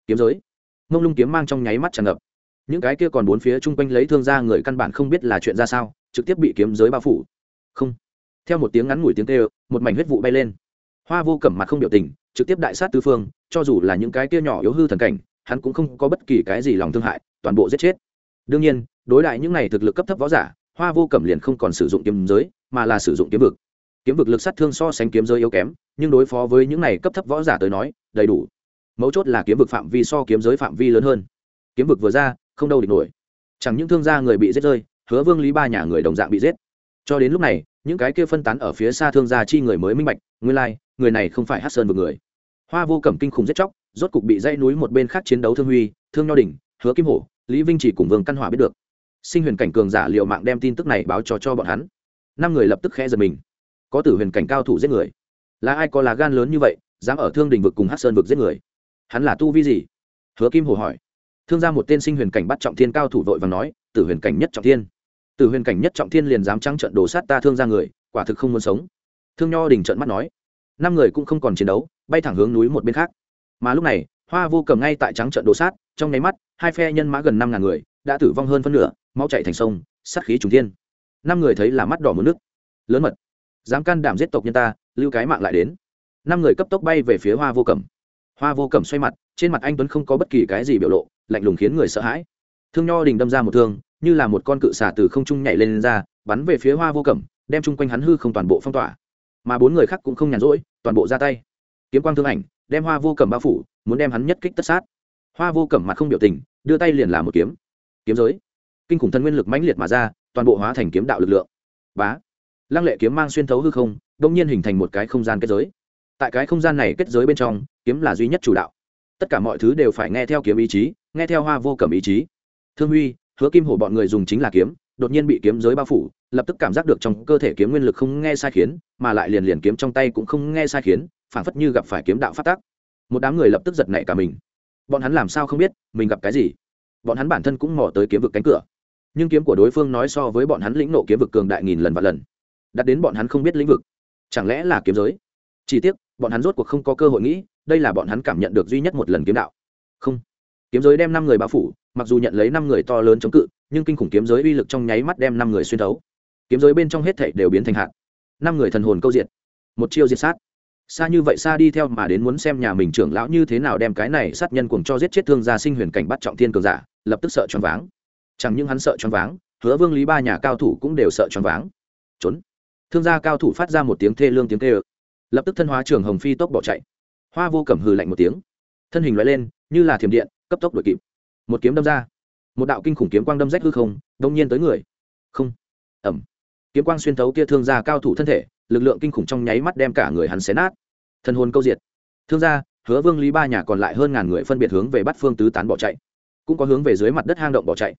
Kiếm giới. Mông lung kiếm mang trong nháy mắt tràn ngập. Những cái kia còn bốn phía chung quanh lấy thương ra người căn bản không biết là chuyện ra sao, trực tiếp bị kiếm giới bao phủ. Không. Theo một tiếng ngắn ngủi tiếng kêu, một mảnh huyết vụ bay lên. Hoa vô cẩm mặt không biểu tình, trực tiếp đại sát tư phương, cho dù là những cái kia nhỏ yếu hư thần cảnh, hắn cũng không có bất kỳ cái gì lòng thương hại, toàn bộ giết chết. Đương nhiên đối đại những này thực lực cấp thấp võ giả, hoa vô cẩm liền không còn sử dụng kiếm giới, mà là sử dụng kiếm vực. Kiếm vực lực sát thương so sánh kiếm giới yếu kém, nhưng đối phó với những này cấp thấp võ giả tới nói, đầy đủ. Mấu chốt là kiếm vực phạm vi so kiếm giới phạm vi lớn hơn. Kiếm vực vừa ra, không đâu địch nổi. Chẳng những thương gia người bị giết rơi, hứa vương lý ba nhà người đồng dạng bị giết. Cho đến lúc này, những cái kia phân tán ở phía xa thương gia chi người mới minh bạch, nguyên lai, người này không phải hát sơn vực người. Hoa vô cẩm kinh khủng giết chóc, rốt cục bị dãy núi một bên khác chiến đấu thương huy, thương nho đình hứa kim hổ, lý vinh chỉ cùng vương căn hỏa biết được sinh huyền cảnh cường giả liệu mạng đem tin tức này báo cho cho bọn hắn. Năm người lập tức khẽ giật mình. Có tử huyền cảnh cao thủ giết người. Là ai có lá gan lớn như vậy, dám ở thương đình vực cùng hát sơn vực giết người? Hắn là tu vi gì? Hứa kim hồ hỏi. Thương ra một tên sinh huyền cảnh bắt trọng thiên cao thủ vội và nói, tử huyền cảnh nhất trọng thiên. Tử huyền cảnh nhất trọng thiên liền dám trắng trận đổ sát ta thương ra người, quả thực không muốn sống. Thương nho đình trận mắt nói. Năm người cũng không còn chiến đấu, bay thẳng hướng núi một bên khác. Mà lúc này, hoa vô cầm ngay tại trắng trận đổ sát, trong nháy mắt, hai phe nhân mã gần năm ngàn người, đã tử vong hơn phân nửa mau chạy thành sông sát khí trùng thiên. Năm người thấy là mắt đỏ mướn nước. Lớn mật. Dám can đảm giết tộc nhân ta lưu cái mạng lại đến. Năm người cấp tốc bay về phía hoa vô cẩm. Hoa vô cẩm xoay mặt trên mặt anh tuấn không có bất kỳ cái gì biểu lộ lạnh lùng khiến người sợ hãi. Thương nho đình đâm ra một thương như là một con cự xả từ không trung nhảy lên, lên ra bắn về phía hoa vô cẩm đem chung quanh hắn hư không toàn bộ phong tỏa. Mà bốn người khác cũng không nhàn rỗi toàn bộ ra tay. Kiếm quang thương ảnh đem hoa vô cẩm bao phủ muốn đem hắn nhất kích tất sát. Hoa vô cẩm mặt không biểu tình đưa tay liền làm một kiếm. Kiếm giới kinh khủng thân nguyên lực mãnh liệt mà ra, toàn bộ hóa thành kiếm đạo lực lượng. Bá. Lăng lệ kiếm mang xuyên thấu hư không đông nhiên hình thành một cái không gian kết giới. Tại cái không gian này kết giới bên trong, kiếm là duy nhất chủ đạo. Tất cả mọi thứ đều phải nghe theo kiếm ý chí, nghe theo hoa vô cẩm ý chí. Thương huy, hứa kim hổ bọn người dùng chính là kiếm, đột nhiên bị kiếm giới bao phủ, lập tức cảm giác được trong cơ thể kiếm nguyên lực không nghe sai khiến, mà lại liền liền kiếm trong tay cũng không nghe sai khiến, phảng phất như gặp phải kiếm đạo phát tác. Một đám người lập tức giật nảy cả mình. Bọn hắn làm sao không biết, mình gặp cái gì? Bọn hắn bản thân cũng mò tới kiếm vực cánh cửa nhưng kiếm của đối phương nói so với bọn hắn lĩnh nộ kiếm vực cường đại nghìn lần và lần. Đặt đến bọn hắn không biết lĩnh vực. Chẳng lẽ là kiếm giới? Chỉ tiếc, bọn hắn rốt cuộc không có cơ hội nghĩ, đây là bọn hắn cảm nhận được duy nhất một lần kiếm đạo. Không. Kiếm giới đem năm người bao phủ, mặc dù nhận lấy năm người to lớn chống cự, nhưng kinh khủng kiếm giới uy lực trong nháy mắt đem năm người xuyên thấu. Kiếm giới bên trong hết thảy đều biến thành hạt. Năm người thần hồn câu diệt. Một chiêu diệt sát. Xa như vậy xa đi theo mà đến muốn xem nhà mình trưởng lão như thế nào đem cái này sát nhân cuồng cho giết chết thương gia sinh huyền cảnh bắt trọng thiên cường giả, lập tức sợ choáng váng chẳng những hắn sợ choáng váng, hứa vương lý ba nhà cao thủ cũng đều sợ choáng váng. Trốn. Thương gia cao thủ phát ra một tiếng thê lương tiếng kêu. Lập tức thân hóa trường hồng phi tốc bỏ chạy. Hoa vô cẩm hừ lạnh một tiếng. Thân hình loại lên, như là thiểm điện, cấp tốc đuổi kịp. Một kiếm đâm ra. Một đạo kinh khủng kiếm quang đâm rách hư không, đông nhiên tới người. Không. Ẩm kiếm quang xuyên thấu kia thương gia cao thủ thân thể, lực lượng kinh khủng trong nháy mắt đem cả người hắn xé nát. Thân hồn câu diệt. Thương gia, hứa vương lý ba nhà còn lại hơn ngàn người phân biệt hướng về bắt phương tứ tán bỏ chạy. Cũng có hướng về dưới mặt đất hang động bỏ chạy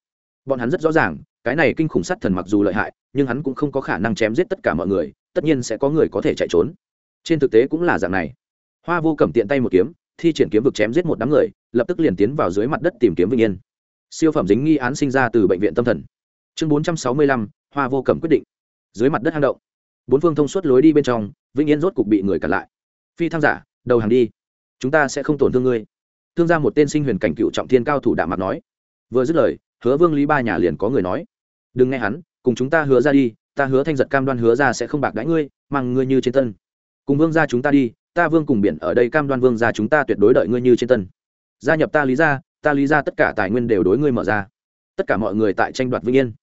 bọn hắn rất rõ ràng, cái này kinh khủng sát thần mặc dù lợi hại, nhưng hắn cũng không có khả năng chém giết tất cả mọi người, tất nhiên sẽ có người có thể chạy trốn. Trên thực tế cũng là dạng này. Hoa vô cầm tiện tay một kiếm, thi triển kiếm vực chém giết một đám người, lập tức liền tiến vào dưới mặt đất tìm kiếm vĩnh yên. Siêu phẩm dính nghi án sinh ra từ bệnh viện tâm thần. Chương bốn trăm sáu mươi lăm, hoa vô cầm quyết định. Dưới mặt đất hang động. Bốn phương thông suốt lối đi bên trong, vĩnh yên rốt cục bị người cản lại. Phi thăng giả, đầu hàng đi. Chúng ta sẽ không tổn thương ngươi. Thương ra một tên sinh huyền cảnh cựu trọng thiên cao thủ đạm mặt nói. Vừa dứt lời hứa vương lý ba nhà liền có người nói, đừng nghe hắn, cùng chúng ta hứa ra đi, ta hứa thanh giật cam đoan hứa ra sẽ không bạc đãi ngươi, mang ngươi như trên tân cùng vương ra chúng ta đi, ta vương cùng biển ở đây cam đoan vương ra chúng ta tuyệt đối đợi ngươi như trên tân gia nhập ta lý ra ta lý ra tất cả tài nguyên đều đối ngươi mở ra. Tất cả mọi người tại tranh đoạt vĩnh yên.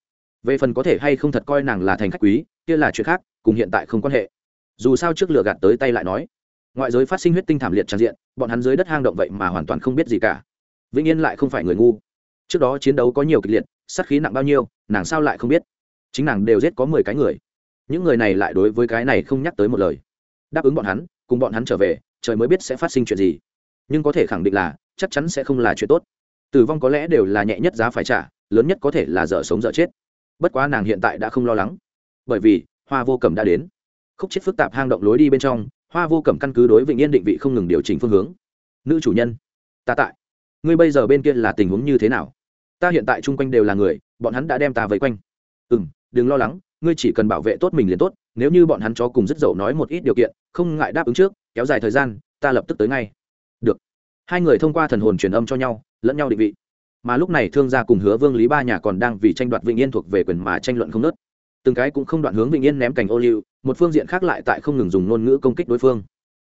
Về phần có thể hay không thật coi nàng là thành khách quý, kia là chuyện khác, cùng hiện tại không quan hệ. Dù sao trước lửa gạt tới tay lại nói, ngoại giới phát sinh huyết tinh thảm liệt tràn diện, bọn hắn dưới đất hang động vậy mà hoàn toàn không biết gì cả. Vĩnh yên lại không phải người ngu trước đó chiến đấu có nhiều kịch liệt, sát khí nặng bao nhiêu, nàng sao lại không biết? Chính nàng đều giết có mười cái người. Những người này lại đối với cái này không nhắc tới một lời. Đáp ứng bọn hắn, cùng bọn hắn trở về, trời mới biết sẽ phát sinh chuyện gì. Nhưng có thể khẳng định là, chắc chắn sẽ không là chuyện tốt. Tử vong có lẽ đều là nhẹ nhất giá phải trả, lớn nhất có thể là dở sống dở chết. Bất quá nàng hiện tại đã không lo lắng. Bởi vì, hoa vô cẩm đã đến. Khúc chết phức tạp hang động lối đi bên trong, hoa vô cẩm căn cứ đối vịnh yên định vị không ngừng điều chỉnh phương hướng. Nữ chủ nhân, ta tại. Ngươi bây giờ bên kia là tình huống như thế nào? Ta hiện tại chung quanh đều là người, bọn hắn đã đem ta vây quanh. Ừ m đừng lo lắng, ngươi chỉ cần bảo vệ tốt mình liền tốt, nếu như bọn hắn cho cùng rất dậu nói một ít điều kiện, không ngại đáp ứng trước, kéo dài thời gian, ta lập tức tới ngay. Được. Hai người thông qua thần hồn truyền âm cho nhau, lẫn nhau định vị. Mà lúc này thương gia cùng hứa vương lý ba nhà còn đang vì tranh đoạt vĩnh yên thuộc về quyền mà tranh luận không nớt. Từng cái cũng không đoạn hướng vĩnh yên ném cành ô liu, một phương diện khác lại tại không ngừng dùng ngôn ngữ công kích đối phương.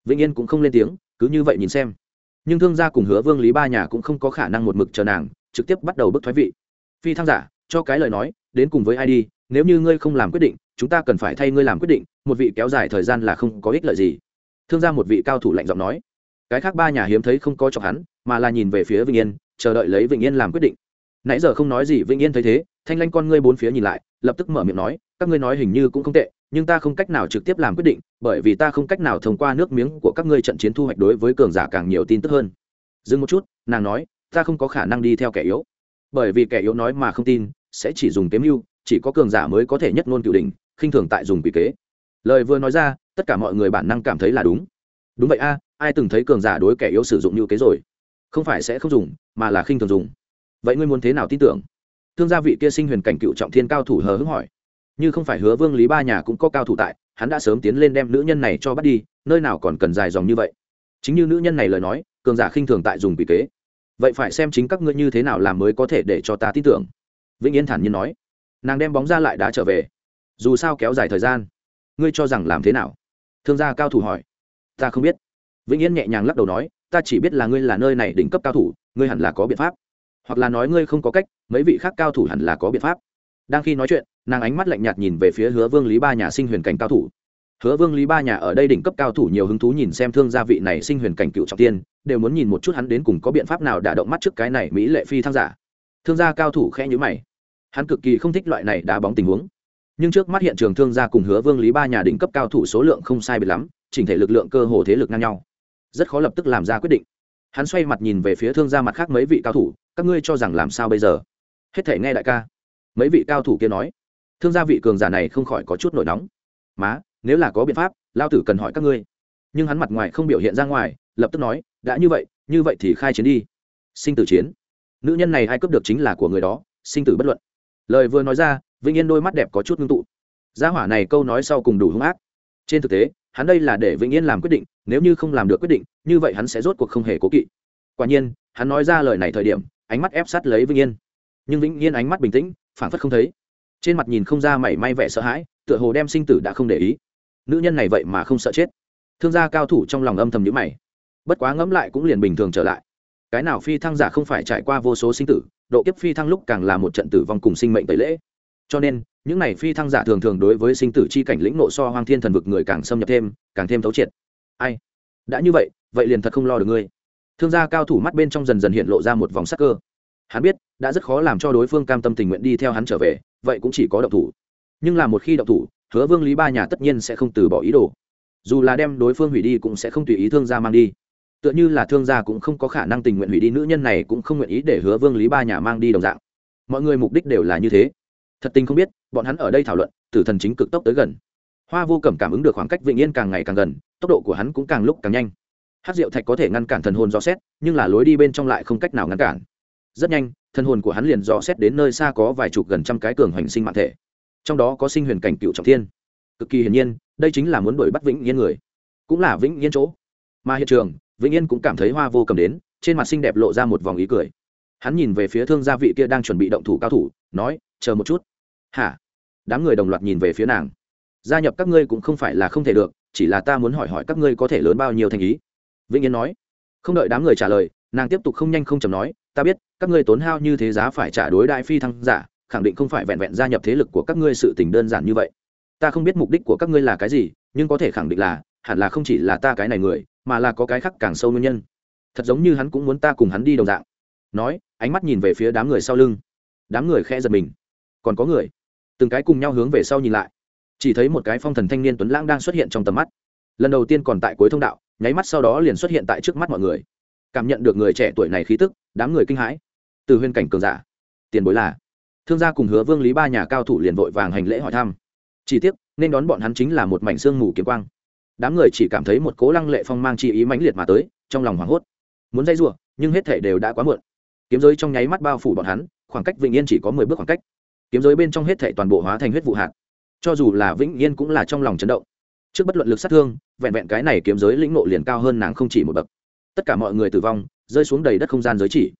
Vĩnh yên cũng không lên tiếng, cứ như vậy nhìn xem. Nhưng thương gia cùng hứa vương lý ba nhà cũng không có khả năng một mực chờ nàng trực tiếp bắt đầu bức thoái vị. Phi thăng giả, cho cái lời nói, đến cùng với ai đi, nếu như ngươi không làm quyết định, chúng ta cần phải thay ngươi làm quyết định, một vị kéo dài thời gian là không có ích lợi gì. Thương gia một vị cao thủ lạnh giọng nói. Cái khác ba nhà hiếm thấy không có chọc hắn, mà là nhìn về phía vĩnh yên, chờ đợi lấy vĩnh yên làm quyết định. Nãy giờ không nói gì, vĩnh yên thấy thế, thanh lanh con ngươi bốn phía nhìn lại, lập tức mở miệng nói, các ngươi nói hình như cũng không tệ, nhưng ta không cách nào trực tiếp làm quyết định, bởi vì ta không cách nào thông qua nước miếng của các ngươi trận chiến thu hoạch đối với cường giả càng nhiều tin tức hơn. Dừng một chút, nàng nói ta không có khả năng đi theo kẻ yếu. Bởi vì kẻ yếu nói mà không tin, sẽ chỉ dùng kiếm mưu, chỉ có cường giả mới có thể nhất ngôn cựu đình khinh thường tại dùng quỷ kế. Lời vừa nói ra, tất cả mọi người bản năng cảm thấy là đúng. Đúng vậy a, ai từng thấy cường giả đối kẻ yếu sử dụng như kế rồi? Không phải sẽ không dùng, mà là khinh thường dùng. Vậy ngươi muốn thế nào tin tưởng? Thương gia vị kia sinh huyền cảnh cựu trọng thiên cao thủ hờ hững hỏi. Như không phải hứa vương lý ba nhà cũng có cao thủ tại, hắn đã sớm tiến lên đem nữ nhân này cho bắt đi, nơi nào còn cần dài dòng như vậy? Chính như nữ nhân này lời nói, cường giả khinh thường tại dùng bị kế vậy phải xem chính các ngươi như thế nào làm mới có thể để cho ta tin tưởng. Vĩnh yên thản nhiên nói. Nàng đem bóng ra lại đã trở về. Dù sao kéo dài thời gian. Ngươi cho rằng làm thế nào? Thương gia cao thủ hỏi. Ta không biết. Vĩnh yên nhẹ nhàng lắc đầu nói, ta chỉ biết là ngươi là nơi này đỉnh cấp cao thủ, ngươi hẳn là có biện pháp. Hoặc là nói ngươi không có cách, mấy vị khác cao thủ hẳn là có biện pháp. Đang khi nói chuyện, nàng ánh mắt lạnh nhạt nhìn về phía hứa vương lý ba nhà sinh huyền cảnh cao thủ hứa vương lý ba nhà ở đây đỉnh cấp cao thủ nhiều hứng thú nhìn xem thương gia vị này sinh huyền cảnh cựu trọng tiên, đều muốn nhìn một chút hắn đến cùng có biện pháp nào đả động mắt trước cái này mỹ lệ phi thăng giả. Thương gia cao thủ khẽ nhữ mày. Hắn cực kỳ không thích loại này đá bóng tình huống. Nhưng trước mắt hiện trường thương gia cùng hứa vương lý ba nhà đỉnh cấp cao thủ số lượng không sai biệt lắm, chỉnh thể lực lượng cơ hồ thế lực ngang nhau. Rất khó lập tức làm ra quyết định. Hắn xoay mặt nhìn về phía thương gia mặt khác mấy vị cao thủ, các ngươi cho rằng làm sao bây giờ? Hết thể nghe đại ca. Mấy vị cao thủ kia nói. Thương gia vị cường giả này không khỏi có chút nổi nóng. Má nếu là có biện pháp, lao tử cần hỏi các ngươi. Nhưng hắn mặt ngoài không biểu hiện ra ngoài, lập tức nói, đã như vậy như vậy thì khai chiến đi. Sinh tử chiến. Nữ nhân này ai cướp được chính là của người đó, sinh tử bất luận. Lời vừa nói ra, vĩnh yên đôi mắt đẹp có chút ngưng tụ. Gia hỏa này câu nói sau cùng đủ hung ác. Trên thực tế, hắn đây là để vĩnh yên làm quyết định, nếu như không làm được quyết định, như vậy hắn sẽ rốt cuộc không hề cố kỵ. Quả nhiên, hắn nói ra lời này thời điểm, ánh mắt ép sát lấy vĩnh yên. Nhưng vĩnh yên ánh mắt bình tĩnh phản phất không thấy. Trên mặt nhìn không ra mảy may vẻ sợ hãi, tựa hồ đem sinh tử đã không để ý nữ nhân này vậy mà không sợ chết. Thương gia cao thủ trong lòng âm thầm nhữ mày. Bất quá ngẫm lại cũng liền bình thường trở lại. Cái nào phi thăng giả không phải trải qua vô số sinh tử, độ kiếp phi thăng lúc càng là một trận tử vong cùng sinh mệnh tẩy lễ. Cho nên, những này phi thăng giả thường thường đối với sinh tử chi cảnh lĩnh nộ so hoang thiên thần vực người càng xâm nhập thêm, càng thêm thấu triệt. Ai? Đã như vậy vậy liền thật không lo được ngươi. Thương gia cao thủ mắt bên trong dần dần hiện lộ ra một vòng sắc cơ. Hắn biết, đã rất khó làm cho đối phương cam tâm tình nguyện đi theo hắn trở về, vậy cũng chỉ có động thủ. Nhưng là một khi động thủ hứa vương lý ba nhà tất nhiên sẽ không từ bỏ ý đồ. Dù là đem đối phương hủy đi cũng sẽ không tùy ý thương gia mang đi. Tựa như là thương gia cũng không có khả năng tình nguyện hủy đi, nữ nhân này cũng không nguyện ý để hứa vương lý ba nhà mang đi đồng dạng. Mọi người mục đích đều là như thế. Thật tình không biết, bọn hắn ở đây thảo luận, tử thần chính cực tốc tới gần. Hoa vô cẩm cảm ứng được khoảng cách vĩnh yên càng ngày càng gần, tốc độ của hắn cũng càng lúc càng nhanh. Hát rượu thạch có thể ngăn cản thần hồn dò xét, nhưng là lối đi bên trong lại không cách nào ngăn cản. Rất nhanh, thần hồn của hắn liền dò xét đến nơi xa có vài chục gần trăm cái cường hoành sinh mạng thể trong đó có sinh huyền cảnh cựu trọng thiên. Cực kỳ hiển nhiên, đây chính là muốn đuổi bắt vĩnh yên người. Cũng là vĩnh yên chỗ. Mà hiện trường, vĩnh yên cũng cảm thấy hoa vô cầm đến, trên mặt xinh đẹp lộ ra một vòng ý cười. Hắn nhìn về phía thương gia vị kia đang chuẩn bị động thủ cao thủ, nói, chờ một chút. Hả? Đám người đồng loạt nhìn về phía nàng. Gia nhập các ngươi cũng không phải là không thể được, chỉ là ta muốn hỏi hỏi các ngươi có thể lớn bao nhiêu thành ý. Vĩnh yên nói. Không đợi đám người trả lời, nàng tiếp tục không nhanh không chầm nói, ta biết, các ngươi tốn hao như thế giá phải trả đối đại phi thăng giả khẳng định không phải vẹn vẹn gia nhập thế lực của các ngươi sự tình đơn giản như vậy. Ta không biết mục đích của các ngươi là cái gì, nhưng có thể khẳng định là, hẳn là không chỉ là ta cái này người, mà là có cái khác càng sâu nguyên nhân. Thật giống như hắn cũng muốn ta cùng hắn đi đồng dạng. Nói, ánh mắt nhìn về phía đám người sau lưng. Đám người khẽ giật mình. Còn có người. Từng cái cùng nhau hướng về sau nhìn lại. Chỉ thấy một cái phong thần thanh niên tuấn lãng đang xuất hiện trong tầm mắt. Lần đầu tiên còn tại cuối thông đạo, nháy mắt sau đó liền xuất hiện tại trước mắt mọi người. Cảm nhận được người trẻ tuổi này khí tức, đám người kinh hãi. Từ huyên cảnh cường giả, tiền bối là thương gia cùng hứa vương lý ba nhà cao thủ liền vội vàng hành lễ hỏi thăm. Chỉ tiếc, nên đón bọn hắn chính là một mảnh xương mù kiếm quang. Đám người chỉ cảm thấy một cố lăng lệ phong mang chi ý mãnh liệt mà tới, trong lòng hoảng hốt. Muốn dây rủa, nhưng hết thể đều đã quá muộn. Kiếm giới trong nháy mắt bao phủ bọn hắn, khoảng cách vĩnh yên chỉ có mười bước khoảng cách. Kiếm giới bên trong hết thể toàn bộ hóa thành huyết vụ hạt. Cho dù là vĩnh yên cũng là trong lòng chấn động. Trước bất luận lực sát thương, vẹn vẹn cái này kiếm giới lĩnh nộ liền cao hơn nàng không chỉ một bậc. Tất cả mọi người tử vong, rơi xuống đầy đất không gian giới chỉ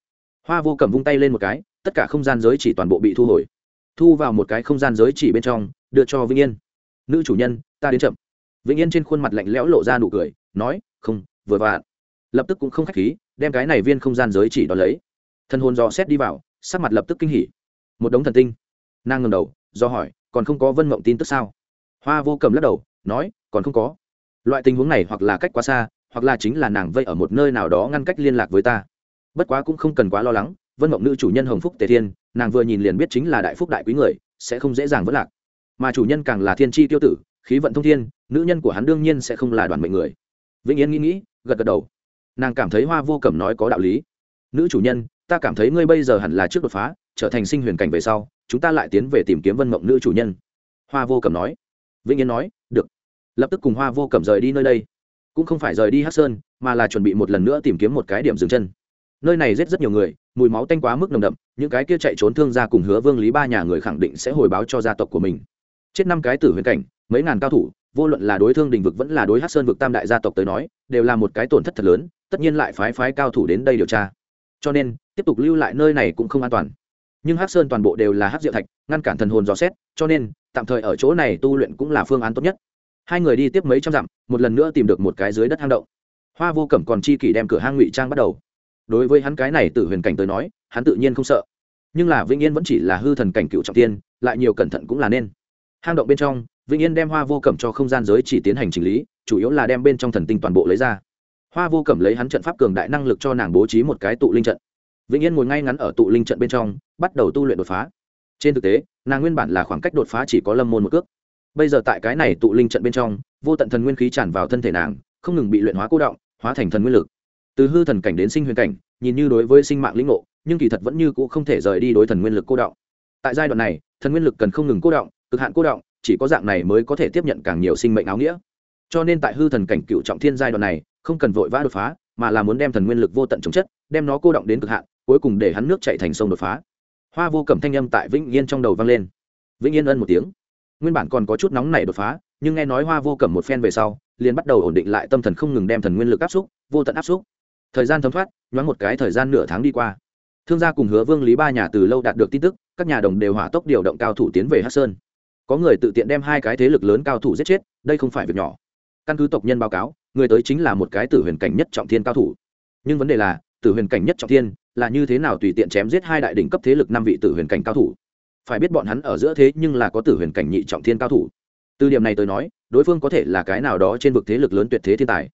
hoa vô cầm vung tay lên một cái, tất cả không gian giới chỉ toàn bộ bị thu hồi. Thu vào một cái không gian giới chỉ bên trong, đưa cho vĩnh yên. Nữ chủ nhân, ta đến chậm. Vĩnh yên trên khuôn mặt lạnh lẽo lộ ra nụ cười, nói, không, vừa vặn. Lập tức cũng không khách khí, đem cái này viên không gian giới chỉ đó lấy. Thân hồn dò xét đi vào, sắc mặt lập tức kinh hỉ. Một đống thần tinh. Nàng ngầm đầu, do hỏi, còn không có vân mộng tin tức sao? Hoa vô cầm lắc đầu, nói, còn không có. Loại tình huống này hoặc là cách quá xa, hoặc là chính là nàng vây ở một nơi nào đó ngăn cách liên lạc với ta bất quá cũng không cần quá lo lắng, vân mộng nữ chủ nhân hồng phúc tề thiên, nàng vừa nhìn liền biết chính là đại phúc đại quý người, sẽ không dễ dàng vất lạc. Mà chủ nhân càng là thiên tri tiêu tử, khí vận thông thiên, nữ nhân của hắn đương nhiên sẽ không là đoàn mệnh người. Vĩnh yên nghĩ nghĩ, gật gật đầu. Nàng cảm thấy hoa vô cẩm nói có đạo lý. Nữ chủ nhân, ta cảm thấy ngươi bây giờ hẳn là trước đột phá, trở thành sinh huyền cảnh về sau, chúng ta lại tiến về tìm kiếm vân mộng nữ chủ nhân. Hoa vô cẩm nói. Vĩnh yên nói, được. Lập tức cùng hoa vô cẩm rời đi nơi đây. Cũng không phải rời đi hát sơn, mà là chuẩn bị một lần nữa tìm kiếm một cái điểm dừng chân nơi này giết rất nhiều người, mùi máu tanh quá mức nồng đậm, những cái kia chạy trốn thương gia cùng hứa vương lý ba nhà người khẳng định sẽ hồi báo cho gia tộc của mình. Chết năm cái tử huyền cảnh, mấy ngàn cao thủ, vô luận là đối thương đình vực vẫn là đối hát sơn vực tam đại gia tộc tới nói, đều là một cái tổn thất thật lớn, tất nhiên lại phái phái cao thủ đến đây điều tra. Cho nên, tiếp tục lưu lại nơi này cũng không an toàn. Nhưng hát sơn toàn bộ đều là hát diệu thạch, ngăn cản thần hồn dò xét, cho nên, tạm thời ở chỗ này tu luyện cũng là phương án tốt nhất. Hai người đi tiếp mấy trăm dặm, một lần nữa tìm được một cái dưới đất hang động. Hoa vô cẩm còn chi kỷ đem cửa hang ngụy trang bắt đầu đối với hắn cái này tự huyền cảnh tới nói, hắn tự nhiên không sợ. Nhưng là vĩnh yên vẫn chỉ là hư thần cảnh cựu trọng tiên, lại nhiều cẩn thận cũng là nên. Hang động bên trong, vĩnh yên đem hoa vô cẩm cho không gian giới chỉ tiến hành chỉnh lý, chủ yếu là đem bên trong thần tinh toàn bộ lấy ra. Hoa vô cẩm lấy hắn trận pháp cường đại năng lực cho nàng bố trí một cái tụ linh trận. Vĩnh yên ngồi ngay ngắn ở tụ linh trận bên trong, bắt đầu tu luyện đột phá. Trên thực tế, nàng nguyên bản là khoảng cách đột phá chỉ có lâm môn một cước. Bây giờ tại cái này tụ linh trận bên trong, vô tận thần nguyên khí tràn vào thân thể nàng, không ngừng bị luyện hóa cô động, hóa thành thần nguyên lực từ hư thần cảnh đến sinh huyền cảnh, nhìn như đối với sinh mạng lĩnh ngộ, nhưng kỳ thật vẫn như c ũ không thể rời đi đối thần nguyên lực cô động. Tại giai đoạn này, thần nguyên lực cần không ngừng cô động, cực hạn cô động, chỉ có dạng này mới có thể tiếp nhận càng nhiều sinh mệnh áo nghĩa. Cho nên tại hư thần cảnh cựu trọng thiên giai đoạn này, không cần vội vã đột phá, mà là muốn đem thần nguyên lực vô tận chống chất, đem nó cô động đến cực hạn, cuối cùng để hắn nước chạy thành sông đột phá. Hoa vô cẩm thanh âm tại vĩnh yên trong đầu vang lên. Vĩnh yên ân một tiếng. Nguyên bản còn có chút nóng nảy đột phá, nhưng nghe nói hoa vô cẩm một phen về sau, liền bắt đầu ổn định lại tâm thần không ngừng đem thần nguyên lực áp xúc, vô tận áp xúc thời gian thấm thoát, nhoáng một cái thời gian nửa tháng đi qua. Thương gia cùng hứa vương lý ba nhà từ lâu đạt được tin tức, các nhà đồng đều hỏa tốc điều động cao thủ tiến về hát sơn. Có người tự tiện đem hai cái thế lực lớn cao thủ giết chết, đây không phải việc nhỏ. Căn cứ tộc nhân báo cáo, người tới chính là một cái tử huyền cảnh nhất trọng thiên cao thủ. Nhưng vấn đề là, tử huyền cảnh nhất trọng thiên là như thế nào tùy tiện chém giết hai đại đỉnh cấp thế lực năm vị tử huyền cảnh cao thủ? Phải biết bọn hắn ở giữa thế nhưng là có tử huyền cảnh nhị trọng thiên cao thủ. Từ điểm này tôi nói, đối phương có thể là cái nào đó trên vực thế lực lớn tuyệt thế thiên tài.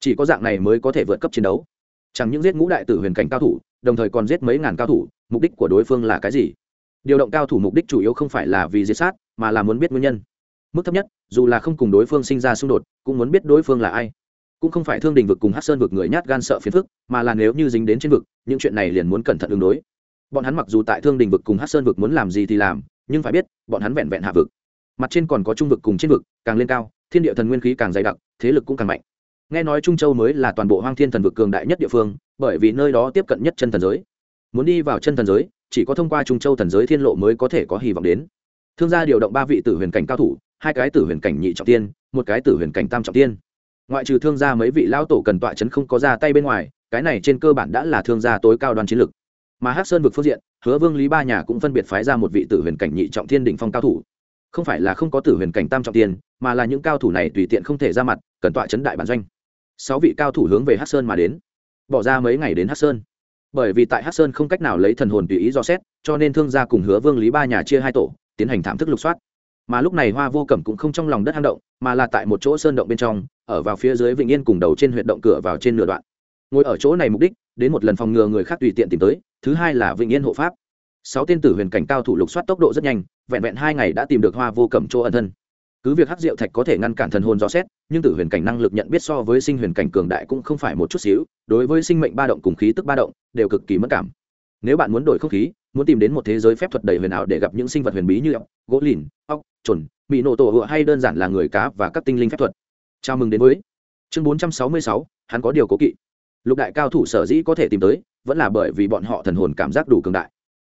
Chỉ có dạng này mới có thể vượt cấp chiến đấu chẳng những giết ngũ đại tử huyền cảnh cao thủ, đồng thời còn giết mấy ngàn cao thủ, mục đích của đối phương là cái gì? Điều động cao thủ mục đích chủ yếu không phải là vì diệt sát, mà là muốn biết nguyên nhân. Mức thấp nhất, dù là không cùng đối phương sinh ra xung đột, cũng muốn biết đối phương là ai. Cũng không phải thương đình vực cùng hát sơn vực người nhát gan sợ phiền phức, mà là nếu như dính đến trên vực, những chuyện này liền muốn cẩn thận ứng đối. Bọn hắn mặc dù tại thương đình vực cùng hát sơn vực muốn làm gì thì làm, nhưng phải biết, bọn hắn vẹn vẹn hạ vực. Mặt trên còn có trung vực cùng trên vực, càng lên cao, thiên địa thần nguyên khí càng dày đặc, thế lực cũng càng mạnh nghe nói trung châu mới là toàn bộ hoang thiên thần vực cường đại nhất địa phương, bởi vì nơi đó tiếp cận nhất chân thần giới. Muốn đi vào chân thần giới, chỉ có thông qua trung châu thần giới thiên lộ mới có thể có hy vọng đến. Thương gia điều động ba vị tử huyền cảnh cao thủ, hai cái tử huyền cảnh nhị trọng tiên, một cái tử huyền cảnh tam trọng tiên. Ngoại trừ thương gia mấy vị lão tổ cần tọa chấn không có ra tay bên ngoài, cái này trên cơ bản đã là thương gia tối cao đoàn chiến lực. Mà hắc sơn vực phương diện, hứa vương lý ba nhà cũng phân biệt phái ra một vị tử huyền cảnh nhị trọng thiên đỉnh phong cao thủ. Không phải là không có tử huyền cảnh tam trọng tiên, mà là những cao thủ này tùy tiện không thể ra mặt, cần tọa chấn đại bản doanh sáu vị cao thủ hướng về hắc sơn mà đến. Bỏ ra mấy ngày đến hắc sơn. Bởi vì tại hắc sơn không cách nào lấy thần hồn tùy ý do xét, cho nên thương gia cùng hứa vương lý ba nhà chia hai tổ, tiến hành thảm thức lục soát. Mà lúc này hoa vô cẩm cũng không trong lòng đất hang động, mà là tại một chỗ sơn động bên trong, ở vào phía dưới vịnh yên cùng đầu trên huyệt động cửa vào trên nửa đoạn. Ngồi ở chỗ này mục đích, đến một lần phòng ngừa người khác tùy tiện tìm tới, thứ hai là vịnh yên hộ pháp. Sáu tên tử huyền cảnh cao thủ lục soát tốc độ rất nhanh, vẹn vẹn hai ngày đã tìm được hoa vô cẩm chỗ ẩn thân cứ việc hắc diệu thạch có thể ngăn cản thần hồn rõ xét, nhưng tử huyền cảnh năng lực nhận biết so với sinh huyền cảnh cường đại cũng không phải một chút xíu, đối với sinh mệnh ba động cùng khí tức ba động, đều cực kỳ mất cảm. Nếu bạn muốn đổi không khí, muốn tìm đến một thế giới phép thuật đầy huyền ảo để gặp những sinh vật huyền bí như ốc, gỗ lìn, ốc trồn bị nổ tổ hựa hay đơn giản là người cá và các tinh linh phép thuật. Chào mừng đến với chương bốn trăm sáu mươi sáu, hắn có điều cố kỵ. Lục đại cao thủ sở dĩ có thể tìm tới, vẫn là bởi vì bọn họ thần hồn cảm giác đủ cường đại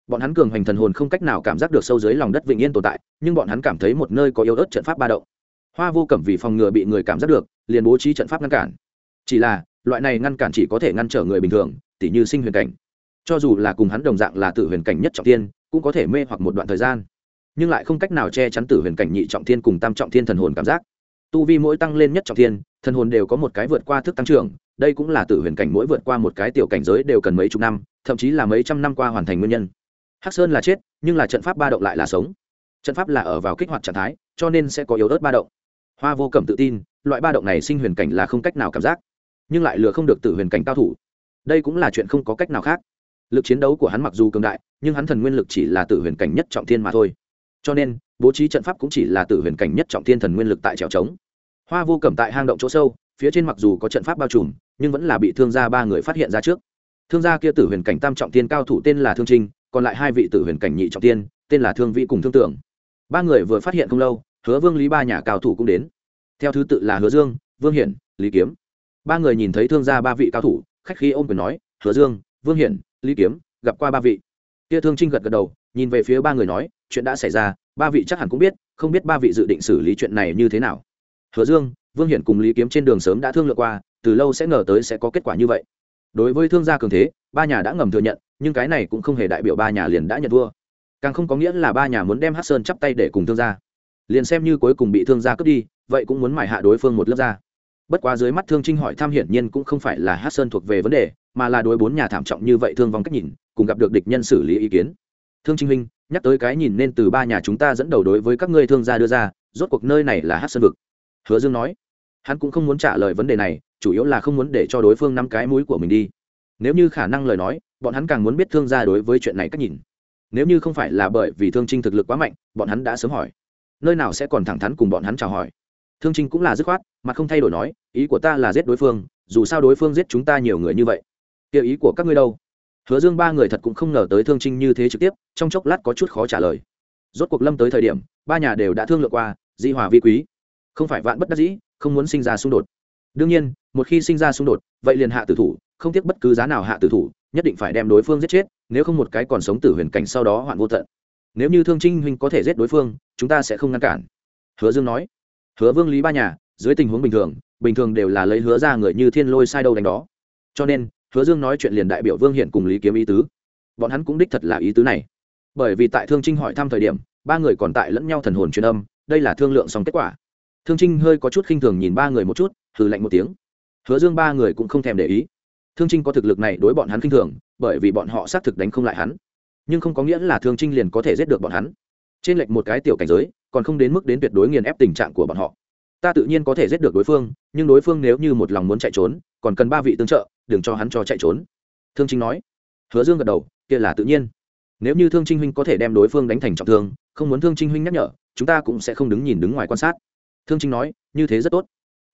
bọn hắn cường hoành thần hồn không cách nào cảm giác được sâu dưới lòng đất vĩnh yên tồn tại, nhưng bọn hắn cảm thấy một nơi có yếu ớt trận pháp ba động. Hoa vô cẩm vì phòng ngừa bị người cảm giác được, liền bố trí trận pháp ngăn cản. Chỉ là, loại này ngăn cản chỉ có thể ngăn trở người bình thường, tỉ như sinh huyền cảnh. Cho dù là cùng hắn đồng dạng là tử huyền cảnh nhất trọng tiên cũng có thể mê hoặc một đoạn thời gian. Nhưng lại không cách nào che chắn tử huyền cảnh nhị trọng thiên cùng tam trọng thiên thần hồn cảm giác. Tu vi mỗi tăng lên nhất trọng thiên, thần hồn đều có một cái vượt qua thức tăng trưởng, đây cũng là tử huyền cảnh mỗi vượt qua một cái tiểu cảnh giới đều cần mấy chục năm, thậm chí là mấy trăm năm qua hoàn thành nguyên nhân hắc sơn là chết, nhưng là trận pháp ba động lại là sống. Trận pháp là ở vào kích hoạt trạng thái, cho nên sẽ có yếu ớt ba động. Hoa vô cẩm tự tin, loại ba động này sinh huyền cảnh là không cách nào cảm giác, nhưng lại lừa không được tử huyền cảnh cao thủ. Đây cũng là chuyện không có cách nào khác. Lực chiến đấu của hắn mặc dù cường đại, nhưng hắn thần nguyên lực chỉ là tử huyền cảnh nhất trọng thiên mà thôi. Cho nên, bố trí trận pháp cũng chỉ là tử huyền cảnh nhất trọng thiên thần nguyên lực tại trèo trống. Hoa vô cẩm tại hang động chỗ sâu, phía trên mặc dù có trận pháp bao trùm, nhưng vẫn là bị thương gia ba người phát hiện ra trước. Thương gia kia tử huyền cảnh tam trọng thiên cao thủ tên là thương trinh còn lại hai vị tử huyền cảnh nhị trọng tiên, tên là thương vị cùng thương tưởng. Ba người vừa phát hiện không lâu, hứa vương lý ba nhà cao thủ cũng đến. Theo thứ tự là hứa dương, vương hiển, lý kiếm. Ba người nhìn thấy thương gia ba vị cao thủ, khách khí ôm quyền nói, hứa dương, vương hiển, lý kiếm, gặp qua ba vị. Kia thương trinh gật gật đầu, nhìn về phía ba người nói, chuyện đã xảy ra, ba vị chắc hẳn cũng biết, không biết ba vị dự định xử lý chuyện này như thế nào. Hứa dương, vương hiển cùng lý kiếm trên đường sớm đã thương lượng qua, từ lâu sẽ ngờ tới sẽ có kết quả như vậy đối với thương gia cường thế, ba nhà đã ngầm thừa nhận, nhưng cái này cũng không hề đại biểu ba nhà liền đã nhận thua. Càng không có nghĩa là ba nhà muốn đem hát sơn chắp tay để cùng thương gia. Liền xem như cuối cùng bị thương gia cướp đi, vậy cũng muốn mải hạ đối phương một lớp ra bất quá dưới mắt thương trinh hỏi tham hiển nhiên cũng không phải là hát sơn thuộc về vấn đề, mà là đối bốn nhà thảm trọng như vậy thương vong cách nhìn, cùng gặp được địch nhân xử lý ý kiến. Thương trinh huynh, nhắc tới cái nhìn nên từ ba nhà chúng ta dẫn đầu đối với các ngươi thương gia đưa ra, rốt cuộc nơi này là hát sơn vực. Hứa dương nói hắn cũng không muốn trả lời vấn đề này, chủ yếu là không muốn để cho đối phương nắm cái mũi của mình đi. Nếu như khả năng lời nói, bọn hắn càng muốn biết thương gia đối với chuyện này cách nhìn. Nếu như không phải là bởi vì thương trinh thực lực quá mạnh, bọn hắn đã sớm hỏi. Nơi nào sẽ còn thẳng thắn cùng bọn hắn chào hỏi. Thương trinh cũng là dứt khoát, mà không thay đổi nói, ý của ta là giết đối phương, dù sao đối phương giết chúng ta nhiều người như vậy. Kia ý của các ngươi đâu? Hứa dương ba người thật cũng không ngờ tới thương trinh như thế trực tiếp, trong chốc lát có chút khó trả lời. Rốt cuộc lâm tới thời điểm, ba nhà đều đã thương lượng qua, di hòa vi quý. Không phải vạn bất đắc dĩ không muốn sinh ra xung đột. Đương nhiên, một khi sinh ra xung đột, vậy liền hạ tử thủ, không tiếc bất cứ giá nào hạ tử thủ, nhất định phải đem đối phương giết chết, nếu không một cái còn sống tử huyền cảnh sau đó hoạn vô tận. Nếu như thương trinh huynh có thể giết đối phương, chúng ta sẽ không ngăn cản. Hứa dương nói. Hứa vương lý ba nhà, dưới tình huống bình thường bình thường đều là lấy hứa ra người như thiên lôi sai đâu đánh đó. Cho nên, hứa dương nói chuyện liền đại biểu vương hiện cùng lý kiếm ý tứ. Bọn hắn cũng đích thật là ý tứ này. Bởi vì tại thương trinh hỏi thăm thời điểm, ba người còn tại lẫn nhau thần hồn truyền âm, đây là thương lượng xong kết quả thương trinh hơi có chút khinh thường nhìn ba người một chút, hừ lạnh một tiếng. Hứa dương ba người cũng không thèm để ý. Thương trinh có thực lực này đối bọn hắn khinh thường, bởi vì bọn họ xác thực đánh không lại hắn. Nhưng không có nghĩa là thương trinh liền có thể giết được bọn hắn. Trên lệch một cái tiểu cảnh giới, còn không đến mức đến tuyệt đối nghiền ép tình trạng của bọn họ. Ta tự nhiên có thể giết được đối phương, nhưng đối phương nếu như một lòng muốn chạy trốn, còn cần ba vị tương trợ, đừng cho hắn cho chạy trốn. Thương trinh nói. Hứa dương gật đầu, kia là tự nhiên. Nếu như thương trinh huynh có thể đem đối phương đánh thành trọng thương, không muốn thương trinh huynh nhắc nhở, chúng ta cũng sẽ không đứng nhìn đứng ngoài quan sát thương trinh nói, như thế rất tốt.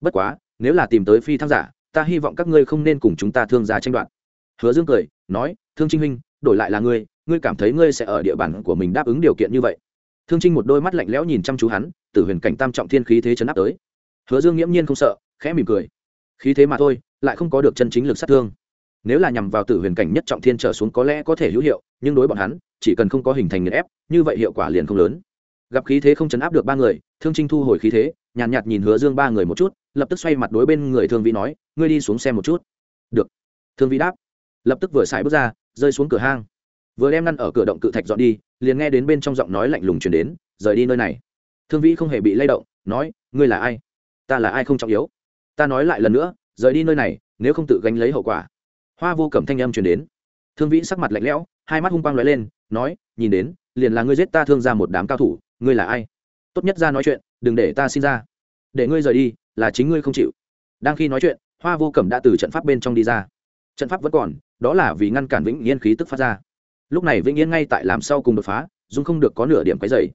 Bất quá, nếu là tìm tới phi thăng giả, ta hy vọng các ngươi không nên cùng chúng ta thương gia tranh đoạt. Hứa dương cười, nói, thương trinh huynh, đổi lại là ngươi ngươi cảm thấy ngươi sẽ ở địa bàn của mình đáp ứng điều kiện như vậy? Thương trinh một đôi mắt lạnh lẽo nhìn chăm chú hắn, từ huyền cảnh tam trọng thiên khí thế chấn áp tới. Hứa dương nghiễm nhiên không sợ, khẽ mỉm cười. Khí thế mà thôi, lại không có được chân chính lực sát thương. Nếu là nhằm vào tử huyền cảnh nhất trọng thiên trở xuống có lẽ có thể hữu hiệu, nhưng đối bọn hắn, chỉ cần không có hình thành nghiền ép, như vậy hiệu quả liền không lớn. Gặp khí thế không chấn áp được ba người thương trinh thu hồi khí thế nhàn nhạt, nhạt nhìn hứa dương ba người một chút lập tức xoay mặt đối bên người thương vĩ nói ngươi đi xuống xem một chút. Được. Thương vĩ đáp. Lập tức vừa xài bước ra rơi xuống cửa hang. Vừa đem ngăn ở cửa động cự thạch dọn đi liền nghe đến bên trong giọng nói lạnh lùng chuyển đến rời đi nơi này. Thương vĩ không hề bị lay động nói ngươi là ai? Ta là ai không trọng yếu. Ta nói lại lần nữa rời đi nơi này nếu không tự gánh lấy hậu quả. Hoa vô cẩm thanh âm chuyển đến. Thương vĩ sắc mặt lạnh lẽo hai mắt hung quang lóe lên nói nhìn đến liền là ngươi giết ta thương ra một đám cao thủ ngươi là ai? Tốt nhất ra nói chuyện, đừng để ta xin ra. Để ngươi rời đi, là chính ngươi không chịu. Đang khi nói chuyện, hoa vô cẩm đã từ trận pháp bên trong đi ra. Trận pháp vẫn còn, đó là vì ngăn cản vĩnh yên khí tức phát ra. Lúc này vĩnh yên ngay tại làm sau cùng đột phá, dung không được có nửa điểm cái dày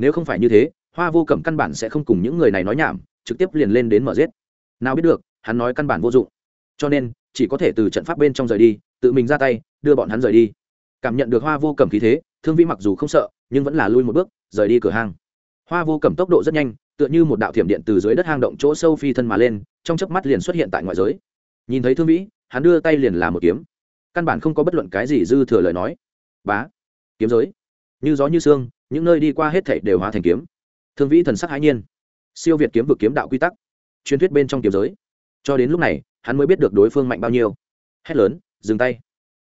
nếu không phải như thế, hoa vô cẩm căn bản sẽ không cùng những người này nói nhảm, trực tiếp liền lên đến mở giết. Nào biết được, hắn nói căn bản vô dụng. Cho nên, chỉ có thể từ trận pháp bên trong rời đi, tự mình ra tay, đưa bọn hắn rời đi. Cảm nhận được hoa vô cẩm khí thế, thương vĩ mặc dù không sợ, nhưng vẫn là lui một bước, rời đi cửa hàng hoa vô cầm tốc độ rất nhanh, tựa như một đạo thiểm điện từ dưới đất hang động chỗ sâu phi thân mà lên, trong chớp mắt liền xuất hiện tại ngoại giới. Nhìn thấy thương vĩ, hắn đưa tay liền làm một kiếm. Căn bản không có bất luận cái gì dư thừa lời nói. Bá, kiếm giới. Như gió như sương, những nơi đi qua hết thảy đều hóa thành kiếm. Thương vĩ thần sắc hãi nhiên. Siêu việt kiếm vực kiếm đạo quy tắc. Truyền thuyết bên trong kiếm giới. Cho đến lúc này, hắn mới biết được đối phương mạnh bao nhiêu. Hét lớn, dừng tay.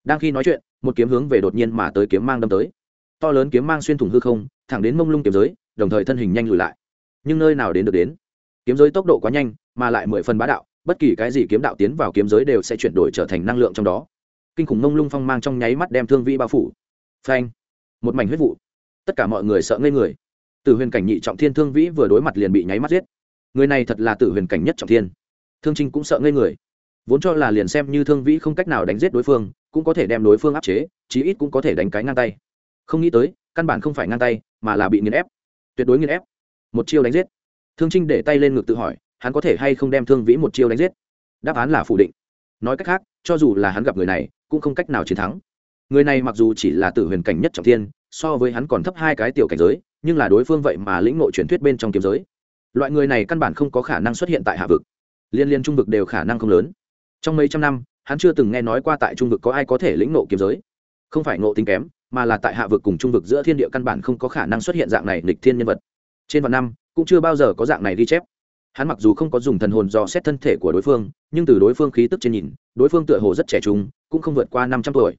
Đang khi nói chuyện, một kiếm hướng về đột nhiên mà tới kiếm mang đâm tới. To lớn kiếm mang xuyên thủng hư không, thẳng đến mông lung kiếm giới đồng thời thân hình nhanh lùi lại. Nhưng nơi nào đến được đến? Kiếm giới tốc độ quá nhanh, mà lại mười phần bá đạo, bất kỳ cái gì kiếm đạo tiến vào kiếm giới đều sẽ chuyển đổi trở thành năng lượng trong đó. Kinh khủng mông lung phong mang trong nháy mắt đem thương vi bao phủ. Phanh! Một mảnh huyết vụ. Tất cả mọi người sợ ngây người. Từ huyền cảnh nhị trọng thiên thương vĩ vừa đối mặt liền bị nháy mắt giết. Người này thật là tử huyền cảnh nhất trọng thiên. Thương trinh cũng sợ ngây người. Vốn cho là liền xem như thương vĩ không cách nào đánh giết đối phương, cũng có thể đem đối phương áp chế, chí ít cũng có thể đánh cái ngang tay. Không nghĩ tới, căn bản không phải ngang tay, mà là bị nghiền ép tuyệt đối nghiền ép. Một chiêu đánh giết. Thương trinh để tay lên ngực tự hỏi, hắn có thể hay không đem thương vĩ một chiêu đánh giết? Đáp án là phủ định. Nói cách khác, cho dù là hắn gặp người này, cũng không cách nào chiến thắng. Người này mặc dù chỉ là tử huyền cảnh nhất trọng thiên, so với hắn còn thấp hai cái tiểu cảnh giới, nhưng là đối phương vậy mà lĩnh nội truyền thuyết bên trong kiếm giới. Loại người này căn bản không có khả năng xuất hiện tại hạ vực. Liên liên trung vực đều khả năng không lớn. Trong mấy trăm năm, hắn chưa từng nghe nói qua tại trung vực có ai có thể lĩnh nộ kiếm giới. Không phải ngộ tính kém mà là tại hạ vực cùng trung vực giữa thiên địa căn bản không có khả năng xuất hiện dạng này lịch thiên nhân vật. Trên vạn năm, cũng chưa bao giờ có dạng này ghi chép. Hắn mặc dù không có dùng thần hồn dò xét thân thể của đối phương, nhưng từ đối phương khí tức trên nhìn, đối phương tựa hồ rất trẻ trung, cũng không vượt qua năm trăm tuổi.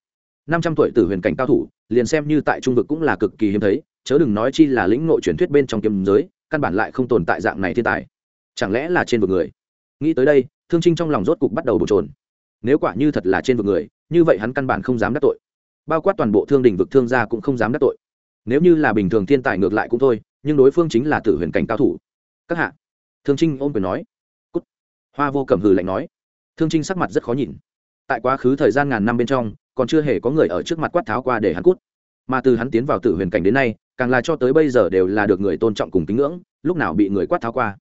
Năm trăm tuổi từ huyền cảnh cao thủ, liền xem như tại trung vực cũng là cực kỳ hiếm thấy, chớ đừng nói chi là lĩnh nội truyền thuyết bên trong kiếm giới, căn bản lại không tồn tại dạng này thiên tài. Chẳng lẽ là trên vực người? Nghĩ tới đây, thương trinh trong lòng rốt cục bắt đầu bồn trồn nếu quả như thật là trên vực người, như vậy hắn căn bản không dám đắc tội bao quát toàn bộ thương đình vực thương gia cũng không dám đắc tội. Nếu như là bình thường thiên tài ngược lại cũng thôi, nhưng đối phương chính là tử huyền cảnh cao thủ. Các hạ. Thương trinh ôm quyền nói. Cút. Hoa vô cẩm hừ lạnh nói. Thương trinh sắc mặt rất khó nhìn. Tại quá khứ thời gian ngàn năm bên trong, còn chưa hề có người ở trước mặt quát tháo qua để hắn cút. Mà từ hắn tiến vào tử huyền cảnh đến nay, càng là cho tới bây giờ đều là được người tôn trọng cùng kính ngưỡng, lúc nào bị người quát tháo qua.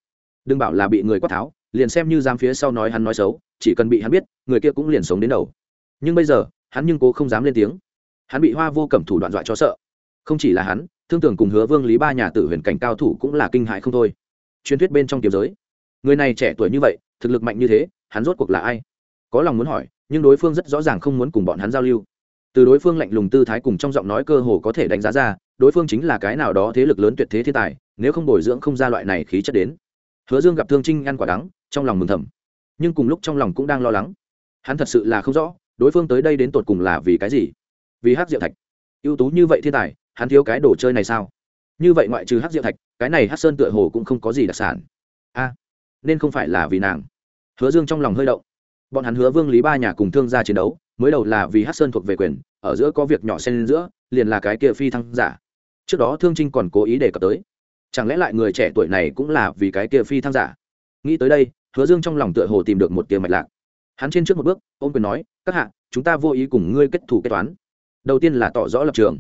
Đừng bảo là bị người quát tháo, liền xem như dám phía sau nói hắn nói xấu, chỉ cần bị hắn biết, người kia cũng liền sống đến đầu. Nhưng bây giờ, hắn nhưng cố không dám lên tiếng hắn bị hoa vô cẩm thủ đoạn dọa cho sợ. Không chỉ là hắn, thương tưởng cùng hứa vương lý ba nhà tử huyền cảnh cao thủ cũng là kinh hại không thôi. Truyền thuyết bên trong kiếm giới. Người này trẻ tuổi như vậy, thực lực mạnh như thế, hắn rốt cuộc là ai? Có lòng muốn hỏi, nhưng đối phương rất rõ ràng không muốn cùng bọn hắn giao lưu. Từ đối phương lạnh lùng tư thái cùng trong giọng nói cơ hồ có thể đánh giá ra, đối phương chính là cái nào đó thế lực lớn tuyệt thế thiên tài, nếu không bồi dưỡng không ra loại này khí chất đến. Hứa dương gặp thương trinh ăn quả đắng, trong lòng mừng thầm. Nhưng cùng lúc trong lòng cũng đang lo lắng. Hắn thật sự là không rõ, đối phương tới đây đến tột cùng là vì cái gì? Vì hát diệu thạch. Ưu tú như vậy thiên tài, hắn thiếu cái đồ chơi này sao? Như vậy ngoại trừ hát diệu thạch, cái này hát sơn tựa hồ cũng không có gì đặc sản. A, nên không phải là vì nàng. Hứa dương trong lòng hơi động. Bọn hắn hứa vương lý ba nhà cùng thương gia chiến đấu, mới đầu là vì hát sơn thuộc về quyền, ở giữa có việc nhỏ xen lên giữa, liền là cái kia phi thăng giả. Trước đó thương trinh còn cố ý đề cập tới. Chẳng lẽ lại người trẻ tuổi này cũng là vì cái kia phi thăng giả? Nghĩ tới đây, hứa dương trong lòng tựa hồ tìm được một tia mạch lạc. Hắn trên trước một bước, ôm quyền nói, các hạ, chúng ta vô ý cùng ngươi kết thủ kết toán đầu tiên là tỏ rõ lập trường.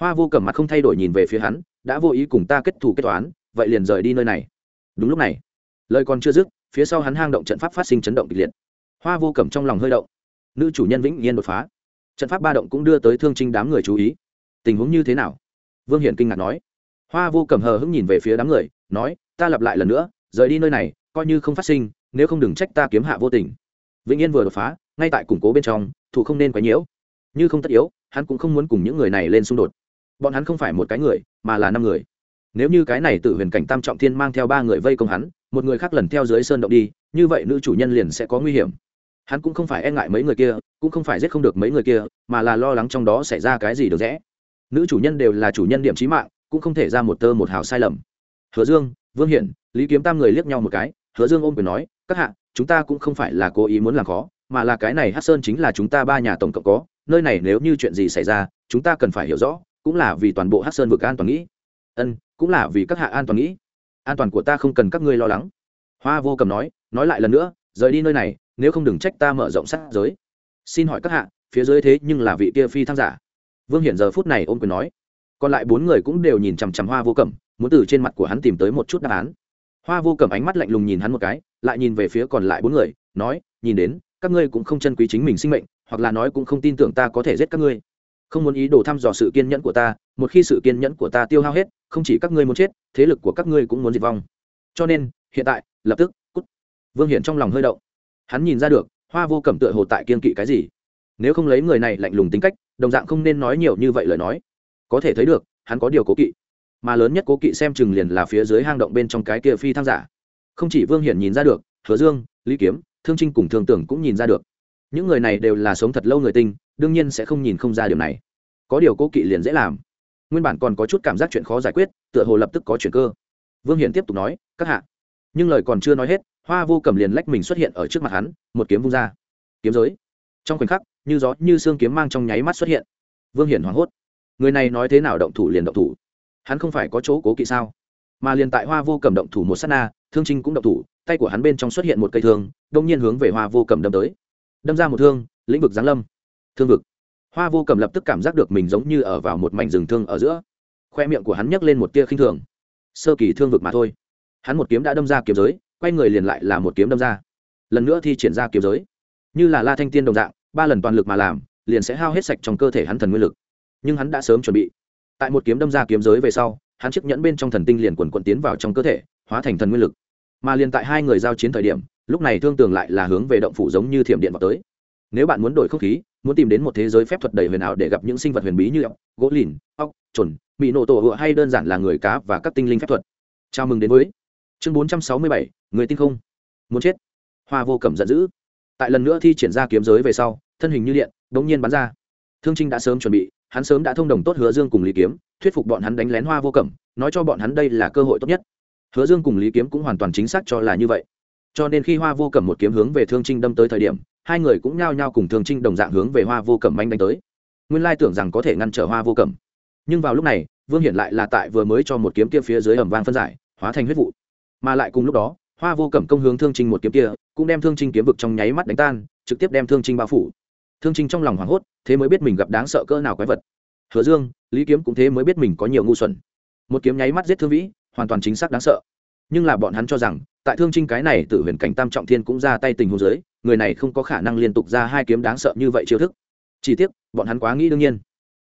Hoa vô cầm mặt không thay đổi nhìn về phía hắn, đã vô ý cùng ta kết thù kết toán, vậy liền rời đi nơi này. Đúng lúc này, lời còn chưa dứt, phía sau hắn hang động trận pháp phát sinh chấn động kịch liệt. Hoa vô cầm trong lòng hơi động. Nữ chủ nhân vĩnh nhiên đột phá. Trận pháp ba động cũng đưa tới thương trinh đám người chú ý. Tình huống như thế nào? Vương hiển kinh ngạc nói. Hoa vô cầm hờ hững nhìn về phía đám người, nói, ta lặp lại lần nữa, rời đi nơi này, coi như không phát sinh, nếu không đừng trách ta kiếm hạ vô tình. Vĩnh yên vừa đột phá, ngay tại củng cố bên trong, thủ không nên quấy nhiễu. Như không tất yếu hắn cũng không muốn cùng những người này lên xung đột. Bọn hắn không phải một cái người, mà là năm người. Nếu như cái này tự huyền cảnh tam trọng thiên mang theo ba người vây công hắn, một người khác lần theo dưới sơn động đi, như vậy nữ chủ nhân liền sẽ có nguy hiểm. Hắn cũng không phải e ngại mấy người kia, cũng không phải giết không được mấy người kia, mà là lo lắng trong đó xảy ra cái gì được rẽ. Nữ chủ nhân đều là chủ nhân điểm trí mạng, cũng không thể ra một tơ một hào sai lầm. Hứa dương, vương hiển, lý kiếm tam người liếc nhau một cái, hứa dương ôm quyền nói, các hạ, chúng ta cũng không phải là cố ý muốn làm khó, mà là cái này hát sơn chính là chúng ta ba nhà tổng cộng có nơi này nếu như chuyện gì xảy ra, chúng ta cần phải hiểu rõ, cũng là vì toàn bộ hát sơn vực an toàn nghĩ. Ân, cũng là vì các hạ an toàn nghĩ. An toàn của ta không cần các ngươi lo lắng. Hoa vô cầm nói nói lại lần nữa, rời đi nơi này, nếu không đừng trách ta mở rộng sát giới. Xin hỏi các hạ, phía dưới thế nhưng là vị kia phi thăng giả. Vương hiển giờ phút này ôm quyền nói. Còn lại bốn người cũng đều nhìn chằm chằm hoa vô cẩm muốn từ trên mặt của hắn tìm tới một chút đáp án. Hoa vô cẩm ánh mắt lạnh lùng nhìn hắn một cái, lại nhìn về phía còn lại bốn người, nói, nhìn đến, các ngươi cũng không chân quý chính mình sinh mệnh hoặc là nói cũng không tin tưởng ta có thể giết các ngươi. Không muốn ý đồ thăm dò sự kiên nhẫn của ta, một khi sự kiên nhẫn của ta tiêu hao hết, không chỉ các ngươi muốn chết, thế lực của các ngươi cũng muốn diệt vong. Cho nên, hiện tại, lập tức, cút. Vương hiển trong lòng hơi động. Hắn nhìn ra được, hoa vô cẩm tựa hồ tại kiên kỵ cái gì. Nếu không lấy người này lạnh lùng tính cách, đồng dạng không nên nói nhiều như vậy lời nói. Có thể thấy được, hắn có điều cố kỵ. Mà lớn nhất cố kỵ xem chừng liền là phía dưới hang động bên trong cái kia phi thăng giả. Không chỉ vương hiển nhìn ra được, hứa dương, lý kiếm, thương trinh cùng thương tưởng cũng nhìn ra được những người này đều là sống thật lâu người tinh, đương nhiên sẽ không nhìn không ra điều này. Có điều cố kỵ liền dễ làm. Nguyên bản còn có chút cảm giác chuyện khó giải quyết, tựa hồ lập tức có chuyện cơ. Vương hiển tiếp tục nói, các hạ. Nhưng lời còn chưa nói hết, hoa vô cầm liền lách mình xuất hiện ở trước mặt hắn, một kiếm vung ra. Kiếm giới. Trong khoảnh khắc, như gió, như xương kiếm mang trong nháy mắt xuất hiện. Vương hiển hoảng hốt. Người này nói thế nào động thủ liền động thủ. Hắn không phải có chỗ cố kỵ sao? Mà liền tại hoa vô cầm động thủ một s á t na, thương trinh cũng động thủ, tay của hắn bên trong xuất hiện một cây thương đông nhiên hướng về hoa vô cầm đâm tới đâm ra một thương, lĩnh vực giáng lâm. Thương vực. Hoa vô cầm lập tức cảm giác được mình giống như ở vào một mảnh rừng thương ở giữa. Khoe miệng của hắn nhấc lên một tia khinh thường. Sơ kỳ thương vực mà thôi. Hắn một kiếm đã đâm ra kiếm giới, quay người liền lại là một kiếm đâm ra. Lần nữa thi triển ra kiếm giới. Như là la thanh tiên đồng dạng, ba lần toàn lực mà làm, liền sẽ hao hết sạch trong cơ thể hắn thần nguyên lực. Nhưng hắn đã sớm chuẩn bị. Tại một kiếm đâm ra kiếm giới về sau, hắn chiếc nhẫn bên trong thần tinh liền quần quận tiến vào trong cơ thể, hóa thành thần nguyên lực. Mà liền tại hai người giao chiến thời điểm lúc này thương tường lại là hướng về động phủ giống như thiểm điện vào tới. Nếu bạn muốn đổi không khí, muốn tìm đến một thế giới phép thuật đầy huyền ảo để gặp những sinh vật huyền bí như ốc, gỗ lìn, ốc trồn bị nổ tổ hựa hay đơn giản là người cá và các tinh linh phép thuật. Chào mừng đến với chương bốn trăm sáu mươi bảy, người tinh không. Muốn chết. Hoa vô cẩm giận dữ. Tại lần nữa thi triển ra kiếm giới về sau, thân hình như điện đ ố n g nhiên bắn ra. Thương trinh đã sớm chuẩn bị, hắn sớm đã thông đồng tốt hứa dương cùng lý kiếm, thuyết phục bọn hắn đánh lén hoa vô cẩm, nói cho bọn hắn đây là cơ hội tốt nhất. Hứa dương cùng lý kiếm cũng hoàn toàn chính xác cho là như vậy cho nên khi hoa vô cẩm một kiếm hướng về thương trinh đâm tới thời điểm, hai người cũng nhao nhao cùng thương trinh đồng dạng hướng về hoa vô cẩm manh đánh tới. Nguyên lai tưởng rằng có thể ngăn trở hoa vô cẩm. Nhưng vào lúc này, vương hiển lại là tại vừa mới cho một kiếm kia phía dưới ẩm vang phân giải, hóa thành huyết vụ. Mà lại cùng lúc đó, hoa vô cẩm công hướng thương trinh một kiếm kia, cũng đem thương trinh kiếm vực trong nháy mắt đánh tan, trực tiếp đem thương trinh bao phủ. Thương trinh trong lòng hoảng hốt, thế mới biết mình gặp đáng sợ cỡ nào quái vật. Hứa dương, lý kiếm cũng thế mới biết mình có nhiều ngu xuẩn. Một kiếm nháy mắt giết thương vĩ, hoàn toàn chính xác đáng sợ nhưng là bọn hắn cho rằng, tại thương trinh cái này tự huyền cảnh tam trọng thiên cũng ra tay tình huống giới người này không có khả năng liên tục ra hai kiếm đáng sợ như vậy chiêu thức. Chỉ tiếc, bọn hắn quá nghĩ đương nhiên.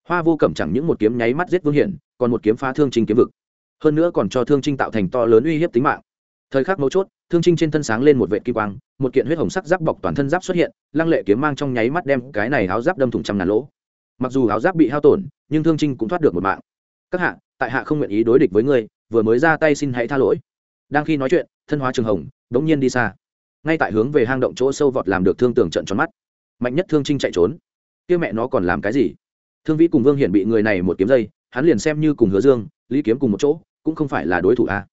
Hoa vô cẩm chẳng những một kiếm nháy mắt giết vương hiển, còn một kiếm phá thương trinh kiếm vực. Hơn nữa còn cho thương trinh tạo thành to lớn uy hiếp tính mạng. Thời khắc mấu chốt, thương trinh trên thân sáng lên một vệ kim quang, một kiện huyết hồng sắc giáp bọc toàn thân giáp xuất hiện, lăng lệ kiếm mang trong nháy mắt đem cái này áo giáp đâm thủng trăm ngàn lỗ. Mặc dù áo giáp bị hao tổn, nhưng thương trinh cũng thoát được một mạng. Các hạ, tại hạ không nguyện ý đối địch với ngươi, vừa mới ra tay xin hãy tha lỗi đang khi nói chuyện, thân hóa trường hồng, đống nhiên đi xa. Ngay tại hướng về hang động chỗ sâu vọt làm được thương tường trận tròn mắt. Mạnh nhất thương trinh chạy trốn. Kia mẹ nó còn làm cái gì? Thương vĩ cùng vương hiển bị người này một kiếm dây, hắn liền xem như cùng hứa dương, lý kiếm cùng một chỗ, cũng không phải là đối thủ a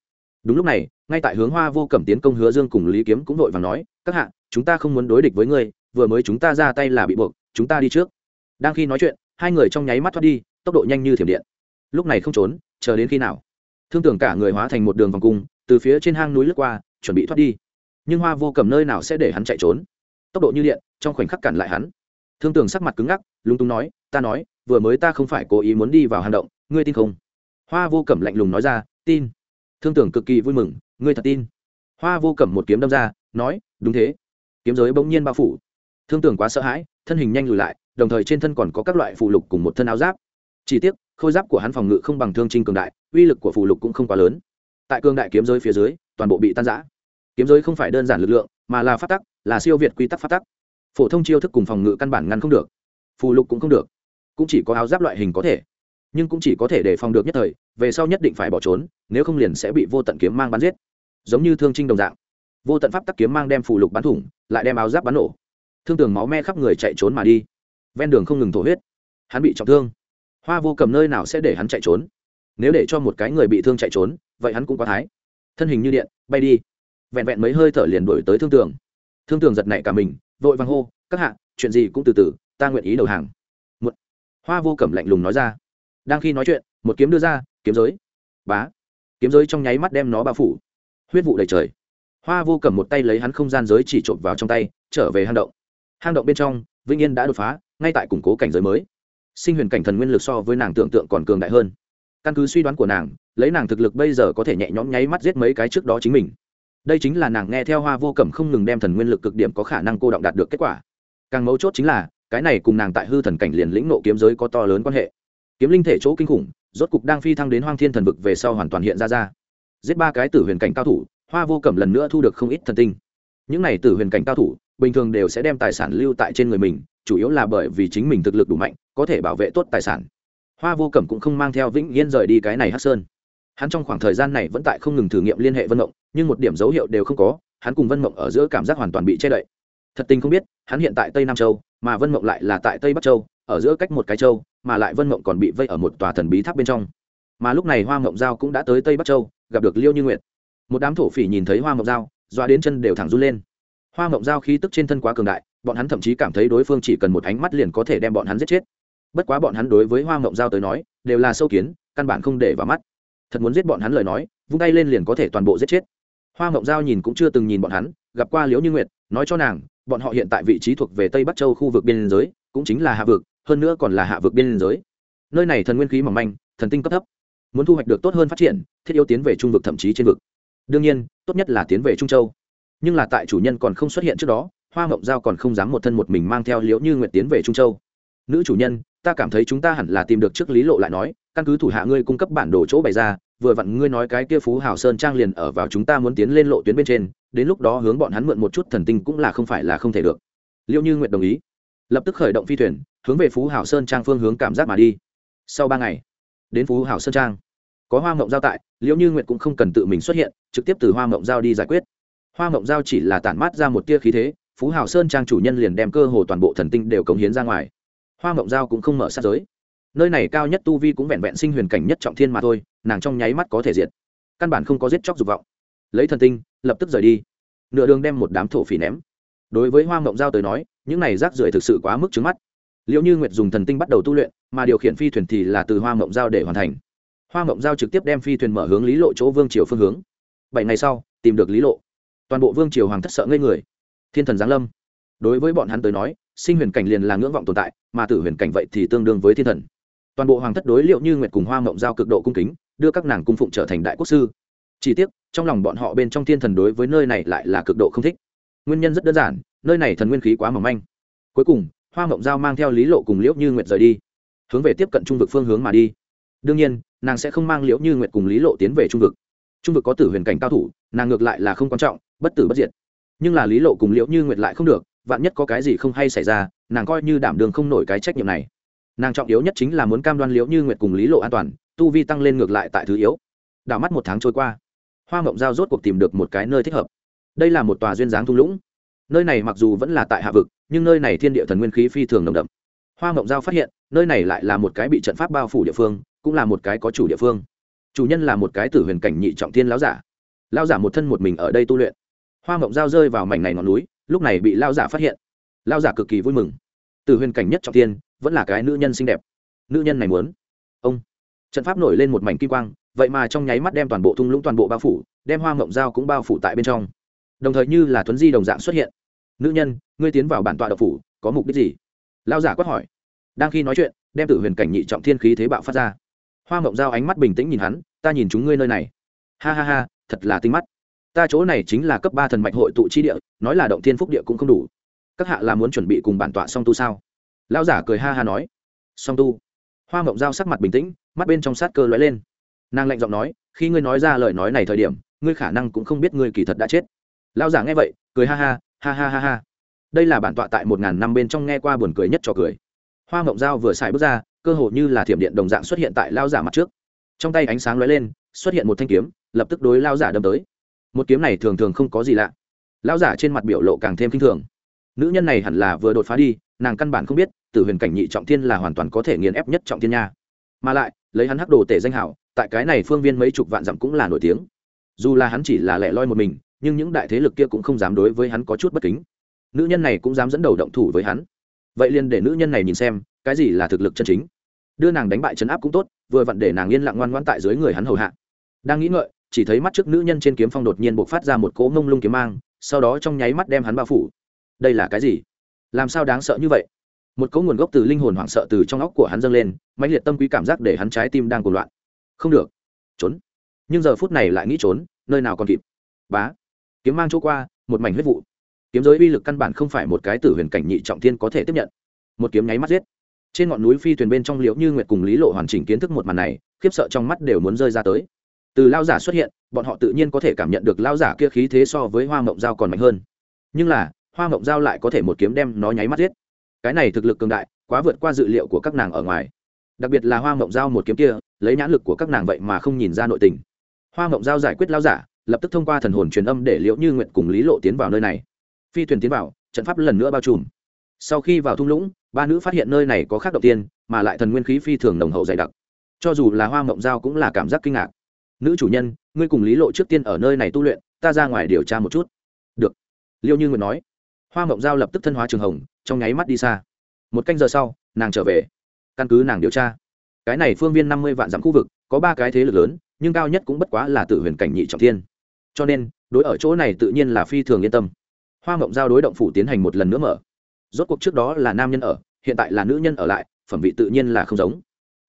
đúng lúc này, ngay tại hướng hoa vô cẩm tiến công hứa dương cùng lý kiếm cũng vội và nói, các hạ, chúng ta không muốn đối địch với ngươi, vừa mới chúng ta ra tay là bị buộc, chúng ta đi trước. Đang khi nói chuyện, hai người trong nháy mắt thoát đi, tốc độ nhanh như thiểm điện. Lúc này không trốn, chờ đến khi nào? Thương tưởng cả người hóa thành một đường vòng cung từ phía trên hang núi lướt qua, chuẩn bị thoát đi. Nhưng hoa vô cầm nơi nào sẽ để hắn chạy trốn? Tốc độ như điện, trong khoảnh khắc cản lại hắn. Thương tường sắc mặt cứng ngắc, lúng túng nói, ta nói, vừa mới ta không phải cố ý muốn đi vào hang động, ngươi tin không? Hoa vô cẩm lạnh lùng nói ra, tin. Thương tưởng cực kỳ vui mừng, ngươi thật tin? Hoa vô cẩm một kiếm đâm ra, nói, đúng thế. Kiếm giới bỗng nhiên bao phủ. Thương tưởng quá sợ hãi, thân hình nhanh lùi lại, đồng thời trên thân còn có các loại phụ lục cùng một thân áo giáp. Chỉ tiếc, khôi giáp của hắn phòng ngự không bằng thương trinh cường đại, uy lực của phụ lục cũng không quá lớn tại cương đại kiếm giới phía dưới, toàn bộ bị tan giã kiếm giới không phải đơn giản lực lượng, mà là phát tắc, là siêu việt quy tắc phát tắc. Phổ thông chiêu thức cùng phòng ngự căn bản ngăn không được. Phù lục cũng không được. Cũng chỉ có áo giáp loại hình có thể. Nhưng cũng chỉ có thể để phòng được nhất thời, về sau nhất định phải bỏ trốn, nếu không liền sẽ bị vô tận kiếm mang bắn giết. Giống như thương trinh đồng dạng. Vô tận pháp tắc kiếm mang đem phù lục bắn thủng, lại đem áo giáp bắn nổ. Thương tường máu me khắp người chạy trốn mà đi. Ven đường không ngừng thổ huyết. Hắn bị trọng thương. Hoa vô cầm nơi nào sẽ để hắn chạy trốn? Nếu để cho một cái người bị thương chạy trốn vậy hắn cũng quá thái. Thân hình như điện, bay đi. Vẹn vẹn mấy hơi thở liền đổi tới thương tường. Thương tường giật nảy cả mình, vội vàng hô, các hạ, chuyện gì cũng từ từ, ta nguyện ý đầu hàng. Một hoa vô cẩm lạnh lùng nói ra. Đang khi nói chuyện, một kiếm đưa ra, kiếm giới. Bá. Kiếm giới trong nháy mắt đem nó bao phủ. Huyết vụ đầy trời. Hoa vô cầm một tay lấy hắn không gian giới chỉ trộm vào trong tay, trở về hang động. Hang động bên trong, vĩnh yên đã đột phá, ngay tại củng cố cảnh giới mới. Sinh huyền cảnh thần nguyên lực so với nàng tưởng tượng còn cường đại hơn căn cứ suy đoán của nàng, lấy nàng thực lực bây giờ có thể nhẹ nhõm nháy mắt giết mấy cái trước đó chính mình. Đây chính là nàng nghe theo hoa vô cẩm không ngừng đem thần nguyên lực cực điểm có khả năng cô động đạt được kết quả. Càng mấu chốt chính là, cái này cùng nàng tại hư thần cảnh liền lĩnh nộ kiếm giới có to lớn quan hệ. Kiếm linh thể chỗ kinh khủng, rốt cục đang phi thăng đến hoang thiên thần vực về sau hoàn toàn hiện ra ra. Giết ba cái tử huyền cảnh cao thủ, hoa vô cẩm lần nữa thu được không ít thần tinh. Những này tử huyền cảnh cao thủ, bình thường đều sẽ đem tài sản lưu tại trên người mình, chủ yếu là bởi vì chính mình thực lực đủ mạnh, có thể bảo vệ tốt tài sản hoa vô cẩm cũng không mang theo vĩnh yên rời đi cái này hát sơn. Hắn trong khoảng thời gian này vẫn tại không ngừng thử nghiệm liên hệ vân mộng, nhưng một điểm dấu hiệu đều không có, hắn cùng vân mộng ở giữa cảm giác hoàn toàn bị che đậy. Thật tình không biết, hắn hiện tại tây nam châu, mà vân mộng lại là tại tây bắc châu, ở giữa cách một cái châu, mà lại vân mộng còn bị vây ở một tòa thần bí tháp bên trong. Mà lúc này hoa mộng giao cũng đã tới tây bắc châu, gặp được liêu như nguyệt. Một đám thổ phỉ nhìn thấy hoa mộng giao, doa đến chân đều thẳng run lên. Hoa mộng giao khí tức trên thân quá cường đại, bọn hắn thậm chí cảm thấy đối phương chỉ cần một ánh mắt liền có thể đem bọn hắn giết chết bất quá bọn hắn đối với hoa mộng giao tới nói, đều là sâu kiến, căn bản không để vào mắt. Thật muốn giết bọn hắn lời nói, vung tay lên liền có thể toàn bộ giết chết. Hoa mộng giao nhìn cũng chưa từng nhìn bọn hắn, gặp qua liễu như nguyệt, nói cho nàng, bọn họ hiện tại vị trí thuộc về tây bắc châu khu vực biên giới, cũng chính là hạ vực, hơn nữa còn là hạ vực biên giới. Nơi này thần nguyên khí mỏng manh, thần tinh cấp thấp. Muốn thu hoạch được tốt hơn phát triển, thiết yếu tiến về trung vực thậm chí trên vực. Đương nhiên, tốt nhất là tiến về trung châu. Nhưng là tại chủ nhân còn không xuất hiện trước đó, hoa mộng giao còn không dám một thân một mình mang theo liễu như nguyệt tiến về trung châu. Nữ chủ nhân ta cảm thấy chúng ta hẳn là tìm được trước lý lộ lại nói, căn cứ thủ hạ ngươi cung cấp bản đồ chỗ bày ra, vừa vặn ngươi nói cái kia phú hào sơn trang liền ở vào chúng ta muốn tiến lên lộ tuyến bên trên, đến lúc đó hướng bọn hắn mượn một chút thần tinh cũng là không phải là không thể được. Liệu như nguyệt đồng ý. Lập tức khởi động phi thuyền, hướng về phú hảo sơn trang phương hướng cảm giác mà đi. Sau ba ngày, đến phú hảo sơn trang, có hoa mộng giao tại liệu như nguyệt cũng không cần tự mình xuất hiện, trực tiếp từ hoa mộng giao đi giải quyết. Hoa mộng giao chỉ là tản mát ra một tia khí thế, phú hảo sơn trang chủ nhân liền đem cơ hồ toàn bộ thần tinh đều cống hiến ra ngoài hoa mộng giao cũng không mở sát giới. Nơi này cao nhất tu vi cũng vẹn vẹn sinh huyền cảnh nhất trọng thiên mà thôi, nàng trong nháy mắt có thể diệt. Căn bản không có giết chóc dục vọng. Lấy thần tinh, lập tức rời đi. Nửa đường đem một đám thổ phỉ ném. Đối với hoa mộng giao tới nói, những này rác rưởi thực sự quá mức trứng mắt. Liệu như nguyệt dùng thần tinh bắt đầu tu luyện, mà điều khiển phi thuyền thì là từ hoa mộng giao để hoàn thành. Hoa mộng giao trực tiếp đem phi thuyền mở hướng lý lộ chỗ vương triều phương hướng. Bảy ngày sau, tìm được lý lộ. Toàn bộ vương triều hoàng thất sợ ngây người. Thiên thần giáng lâm. Đối với bọn hắn tới nói sinh huyền cảnh liền là ngưỡng vọng tồn tại, mà tử huyền cảnh vậy thì tương đương với thiên thần. Toàn bộ hoàng thất đối liệu như nguyệt cùng hoa mộng giao cực độ cung kính, đưa các nàng cung phụng trở thành đại quốc sư. Chỉ tiếc, trong lòng bọn họ bên trong thiên thần đối với nơi này lại là cực độ không thích. Nguyên nhân rất đơn giản, nơi này thần nguyên khí quá mỏng manh. Cuối cùng, hoa mộng giao mang theo lý lộ cùng liễu như nguyệt rời đi, hướng về tiếp cận trung vực phương hướng mà đi. Đương nhiên, nàng sẽ không mang liễu như nguyệt cùng lý lộ tiến về trung vực. Trung vực có tử huyền cảnh cao thủ, nàng ngược lại là không quan trọng, bất tử bất diệt. Nhưng là lý lộ cùng liễu như nguyệt lại không được vạn nhất có cái gì không hay xảy ra, nàng coi như đảm đường không nổi cái trách nhiệm này. Nàng trọng yếu nhất chính là muốn cam đoan liễu như nguyệt cùng lý lộ an toàn, tu vi tăng lên ngược lại tại thứ yếu. Đảo mắt một tháng trôi qua, hoa mộng giao rốt cuộc tìm được một cái nơi thích hợp. Đây là một tòa duyên dáng thung lũng. Nơi này mặc dù vẫn là tại hạ vực, nhưng nơi này thiên địa thần nguyên khí phi thường nồng đậm. Hoa mộng giao phát hiện, nơi này lại là một cái bị trận pháp bao phủ địa phương, cũng là một cái có chủ địa phương. Chủ nhân là một cái tử huyền cảnh nhị trọng thiên lão giả. Lão giả một thân một mình ở đây tu luyện. Hoa mộng giao rơi vào mảnh này ngọn núi lúc này bị lão giả phát hiện. Lão giả cực kỳ vui mừng. Từ huyền cảnh nhất trọng thiên, vẫn là cái nữ nhân xinh đẹp. Nữ nhân này muốn. Ông. Trận pháp nổi lên một mảnh kim quang, vậy mà trong nháy mắt đem toàn bộ thung lũng toàn bộ bao phủ, đem hoa mộng dao cũng bao phủ tại bên trong. Đồng thời như là tuấn di đồng dạng xuất hiện. Nữ nhân, ngươi tiến vào bản tọa độc phủ, có mục đích gì? Lao giả quát hỏi. Đang khi nói chuyện, đem tử huyền cảnh nhị trọng thiên khí thế bạo phát ra. Hoa mộng dao ánh mắt bình tĩnh nhìn hắn, ta nhìn chúng ngươi nơi này. Ha ha ha, thật là tinh mắt ta chỗ này chính là cấp ba thần mạch hội tụ chi địa, nói là động thiên phúc địa cũng không đủ. Các hạ là muốn chuẩn bị cùng bản tọa song tu sao? Lão giả cười ha ha nói. Song tu. Hoa mộng giao sắc mặt bình tĩnh, mắt bên trong sát cơ lóe lên. Nàng lạnh giọng nói, khi ngươi nói ra lời nói này thời điểm, ngươi khả năng cũng không biết ngươi kỳ thật đã chết. Lão giả nghe vậy, cười ha ha ha ha ha ha. Đây là bản tọa tại một ngàn năm bên trong nghe qua buồn cười nhất cho cười. Hoa mộng dao vừa xài bước ra, cơ hồ như là thiểm điện đồng dạng xuất hiện tại lao giả mặt trước. Trong tay ánh sáng lóe lên, xuất hiện một thanh kiếm, lập tức đối lao giả đâm tới một kiếm này thường thường không có gì lạ. Lão giả trên mặt biểu lộ càng thêm k i n h thường. Nữ nhân này hẳn là vừa đột phá đi, nàng căn bản không biết, tử huyền cảnh nhị trọng thiên là hoàn toàn có thể nghiền ép nhất trọng thiên nha. Mà lại, lấy hắn hắc đồ tể danh hảo, tại cái này phương viên mấy chục vạn dặm cũng là nổi tiếng. Dù là hắn chỉ là lẻ loi một mình, nhưng những đại thế lực kia cũng không dám đối với hắn có chút bất kính. Nữ nhân này cũng dám dẫn đầu động thủ với hắn. Vậy liền để nữ nhân này nhìn xem, cái gì là thực lực chân chính. Đưa nàng đánh bại chấn áp cũng tốt, vừa vặn để nàng yên lặng ngoan ngoan tại dưới người hắn hầu hạ. Đang nghĩ ngợi chỉ thấy mắt trước nữ nhân trên kiếm phong đột nhiên bộc phát ra một cỗ mông lung kiếm mang, sau đó trong nháy mắt đem hắn bao phủ. Đây là cái gì? Làm sao đáng sợ như vậy? Một cỗ nguồn gốc từ linh hồn hoảng sợ từ trong óc của hắn dâng lên, mãnh liệt tâm quý cảm giác để hắn trái tim đang cuồng loạn. Không được. Trốn. Nhưng giờ phút này lại nghĩ trốn, nơi nào còn kịp. Bá. Kiếm mang chỗ qua, một mảnh huyết vụ. Kiếm giới uy lực căn bản không phải một cái tử huyền cảnh nhị trọng thiên có thể tiếp nhận. Một kiếm nháy mắt giết. Trên ngọn núi phi thuyền bên trong liễu như nguyệt cùng lý lộ hoàn chỉnh kiến thức một màn này, khiếp sợ trong mắt đều muốn rơi ra tới từ lao giả xuất hiện, bọn họ tự nhiên có thể cảm nhận được lao giả kia khí thế so với hoa mộng dao còn mạnh hơn. Nhưng là, hoa mộng dao lại có thể một kiếm đem nó nháy mắt giết. Cái này thực lực cường đại, quá vượt qua dự liệu của các nàng ở ngoài. Đặc biệt là hoa mộng dao một kiếm kia, lấy nhãn lực của các nàng vậy mà không nhìn ra nội tình. Hoa mộng dao giải quyết lao giả, lập tức thông qua thần hồn truyền âm để liễu như nguyện cùng lý lộ tiến vào nơi này. Phi thuyền tiến vào, trận pháp lần nữa bao trùm. Sau khi vào thung lũng, ba nữ phát hiện nơi này có khác đầu tiên, mà lại thần nguyên khí phi thường nồng hậu dày đặc. Cho dù là hoa mộng giao cũng là cảm giác kinh ngạc nữ chủ nhân, ngươi cùng lý lộ trước tiên ở nơi này tu luyện, ta ra ngoài điều tra một chút. Được. Liêu như nguyện nói. Hoa mộng giao lập tức thân hóa trường hồng, trong nháy mắt đi xa. Một canh giờ sau, nàng trở về. Căn cứ nàng điều tra, cái này phương viên năm mươi vạn dặm khu vực, có ba cái thế lực lớn, nhưng cao nhất cũng bất quá là tự huyền cảnh nhị trọng thiên. Cho nên, đối ở chỗ này tự nhiên là phi thường yên tâm. Hoa mộng giao đối động phủ tiến hành một lần nữa mở. Rốt cuộc trước đó là nam nhân ở, hiện tại là nữ nhân ở lại, phẩm vị tự nhiên là không giống.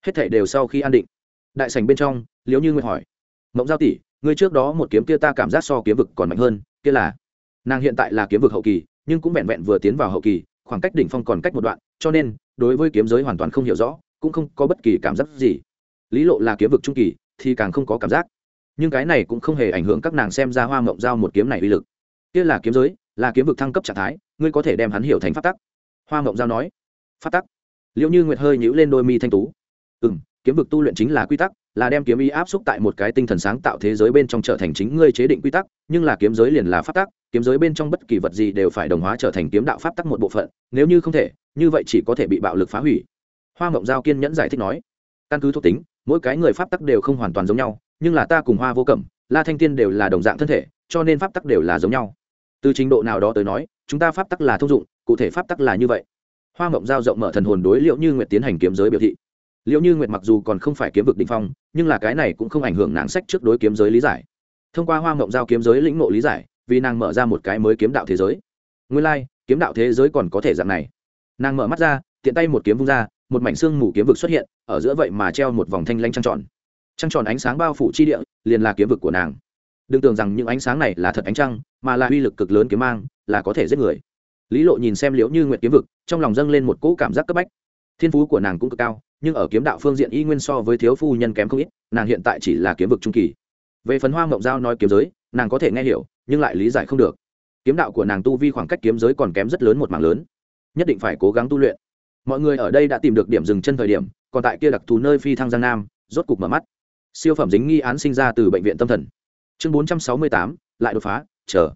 Hết thảy đều sau khi an định. Đại sành bên trong liếu như nguyện hỏi mộng giao tỷ, ngươi trước đó một kiếm kia ta cảm giác so kiếm vực còn mạnh hơn, kia là, nàng hiện tại là kiếm vực hậu kỳ, nhưng cũng vẹn vẹn vừa tiến vào hậu kỳ, khoảng cách đỉnh phong còn cách một đoạn, cho nên, đối với kiếm giới hoàn toàn không hiểu rõ, cũng không có bất kỳ cảm giác gì. Lý lộ là kiếm vực trung kỳ, thì càng không có cảm giác. Nhưng cái này cũng không hề ảnh hưởng các nàng xem ra hoa mộng giao một kiếm này uy lực. Kia là kiếm giới, là kiếm vực thăng cấp trạng thái, ngươi có thể đem hắn hiểu thành phát tắc. Hoa mộng giao nói. Phát tắc? Liệu như nguyệt hơi nhữ lên đôi mi thanh tú. Ừ m kiếm vực tu luyện chính là quy tắc là đem kiếm ý áp xúc tại một cái tinh thần sáng tạo thế giới bên trong trở thành chính ngươi chế định quy tắc, nhưng là kiếm giới liền là phát tắc, kiếm giới bên trong bất kỳ vật gì đều phải đồng hóa trở thành kiếm đạo pháp tắc một bộ phận, nếu như không thể, như vậy chỉ có thể bị bạo lực phá hủy. Hoa mộng giao kiên nhẫn giải thích nói. Căn cứ thuộc tính, mỗi cái người pháp tắc đều không hoàn toàn giống nhau, nhưng là ta cùng hoa vô cẩm, la thanh tiên đều là đồng dạng thân thể, cho nên pháp tắc đều là giống nhau. Từ trình độ nào đó tới nói, chúng ta pháp tắc là thông dụng, cụ thể pháp tắc là như vậy. Hoa mộng giao rộng mở thần hồn đối liệu như nguyệt tiến hành kiếm giới biểu thị liệu như nguyệt mặc dù còn không phải kiếm vực định phong nhưng là cái này cũng không ảnh hưởng nàng sách trước đối kiếm giới lý giải. Thông qua hoa mộng giao kiếm giới lĩnh ngộ lý giải vì nàng mở ra một cái mới kiếm đạo thế giới. Nguyên lai、like, kiếm đạo thế giới còn có thể dạng này. Nàng mở mắt ra tiện tay một kiếm vung ra một mảnh xương mù kiếm vực xuất hiện ở giữa vậy mà treo một vòng thanh lanh trăng tròn. Trăng tròn ánh sáng bao phủ chi địa liền là kiếm vực của nàng. Đừng tưởng rằng những ánh sáng này là thật ánh trăng mà là uy lực cực lớn kiếm mang là có thể giết người. Lý lộ nhìn xem liễu như nguyện kiếm vực trong lòng dâng lên một cỗ cảm giác cấp bách. Thiên phú của nàng cũng cực cao nhưng ở kiếm đạo phương diện y nguyên so với thiếu phu nhân kém không ít, nàng hiện tại chỉ là kiếm vực trung kỳ. Về phần hoa mộng giao nói kiếm giới, nàng có thể nghe hiểu, nhưng lại lý giải không được. Kiếm đạo của nàng tu vi khoảng cách kiếm giới còn kém rất lớn một mảng lớn. Nhất định phải cố gắng tu luyện. Mọi người ở đây đã tìm được điểm dừng chân thời điểm, còn tại kia đặc thù nơi phi thăng giang nam, rốt cục mở mắt. Siêu phẩm dính nghi án sinh ra từ bệnh viện tâm thần. Chương bốn trăm sáu mươi tám, lại đột phá, chờ.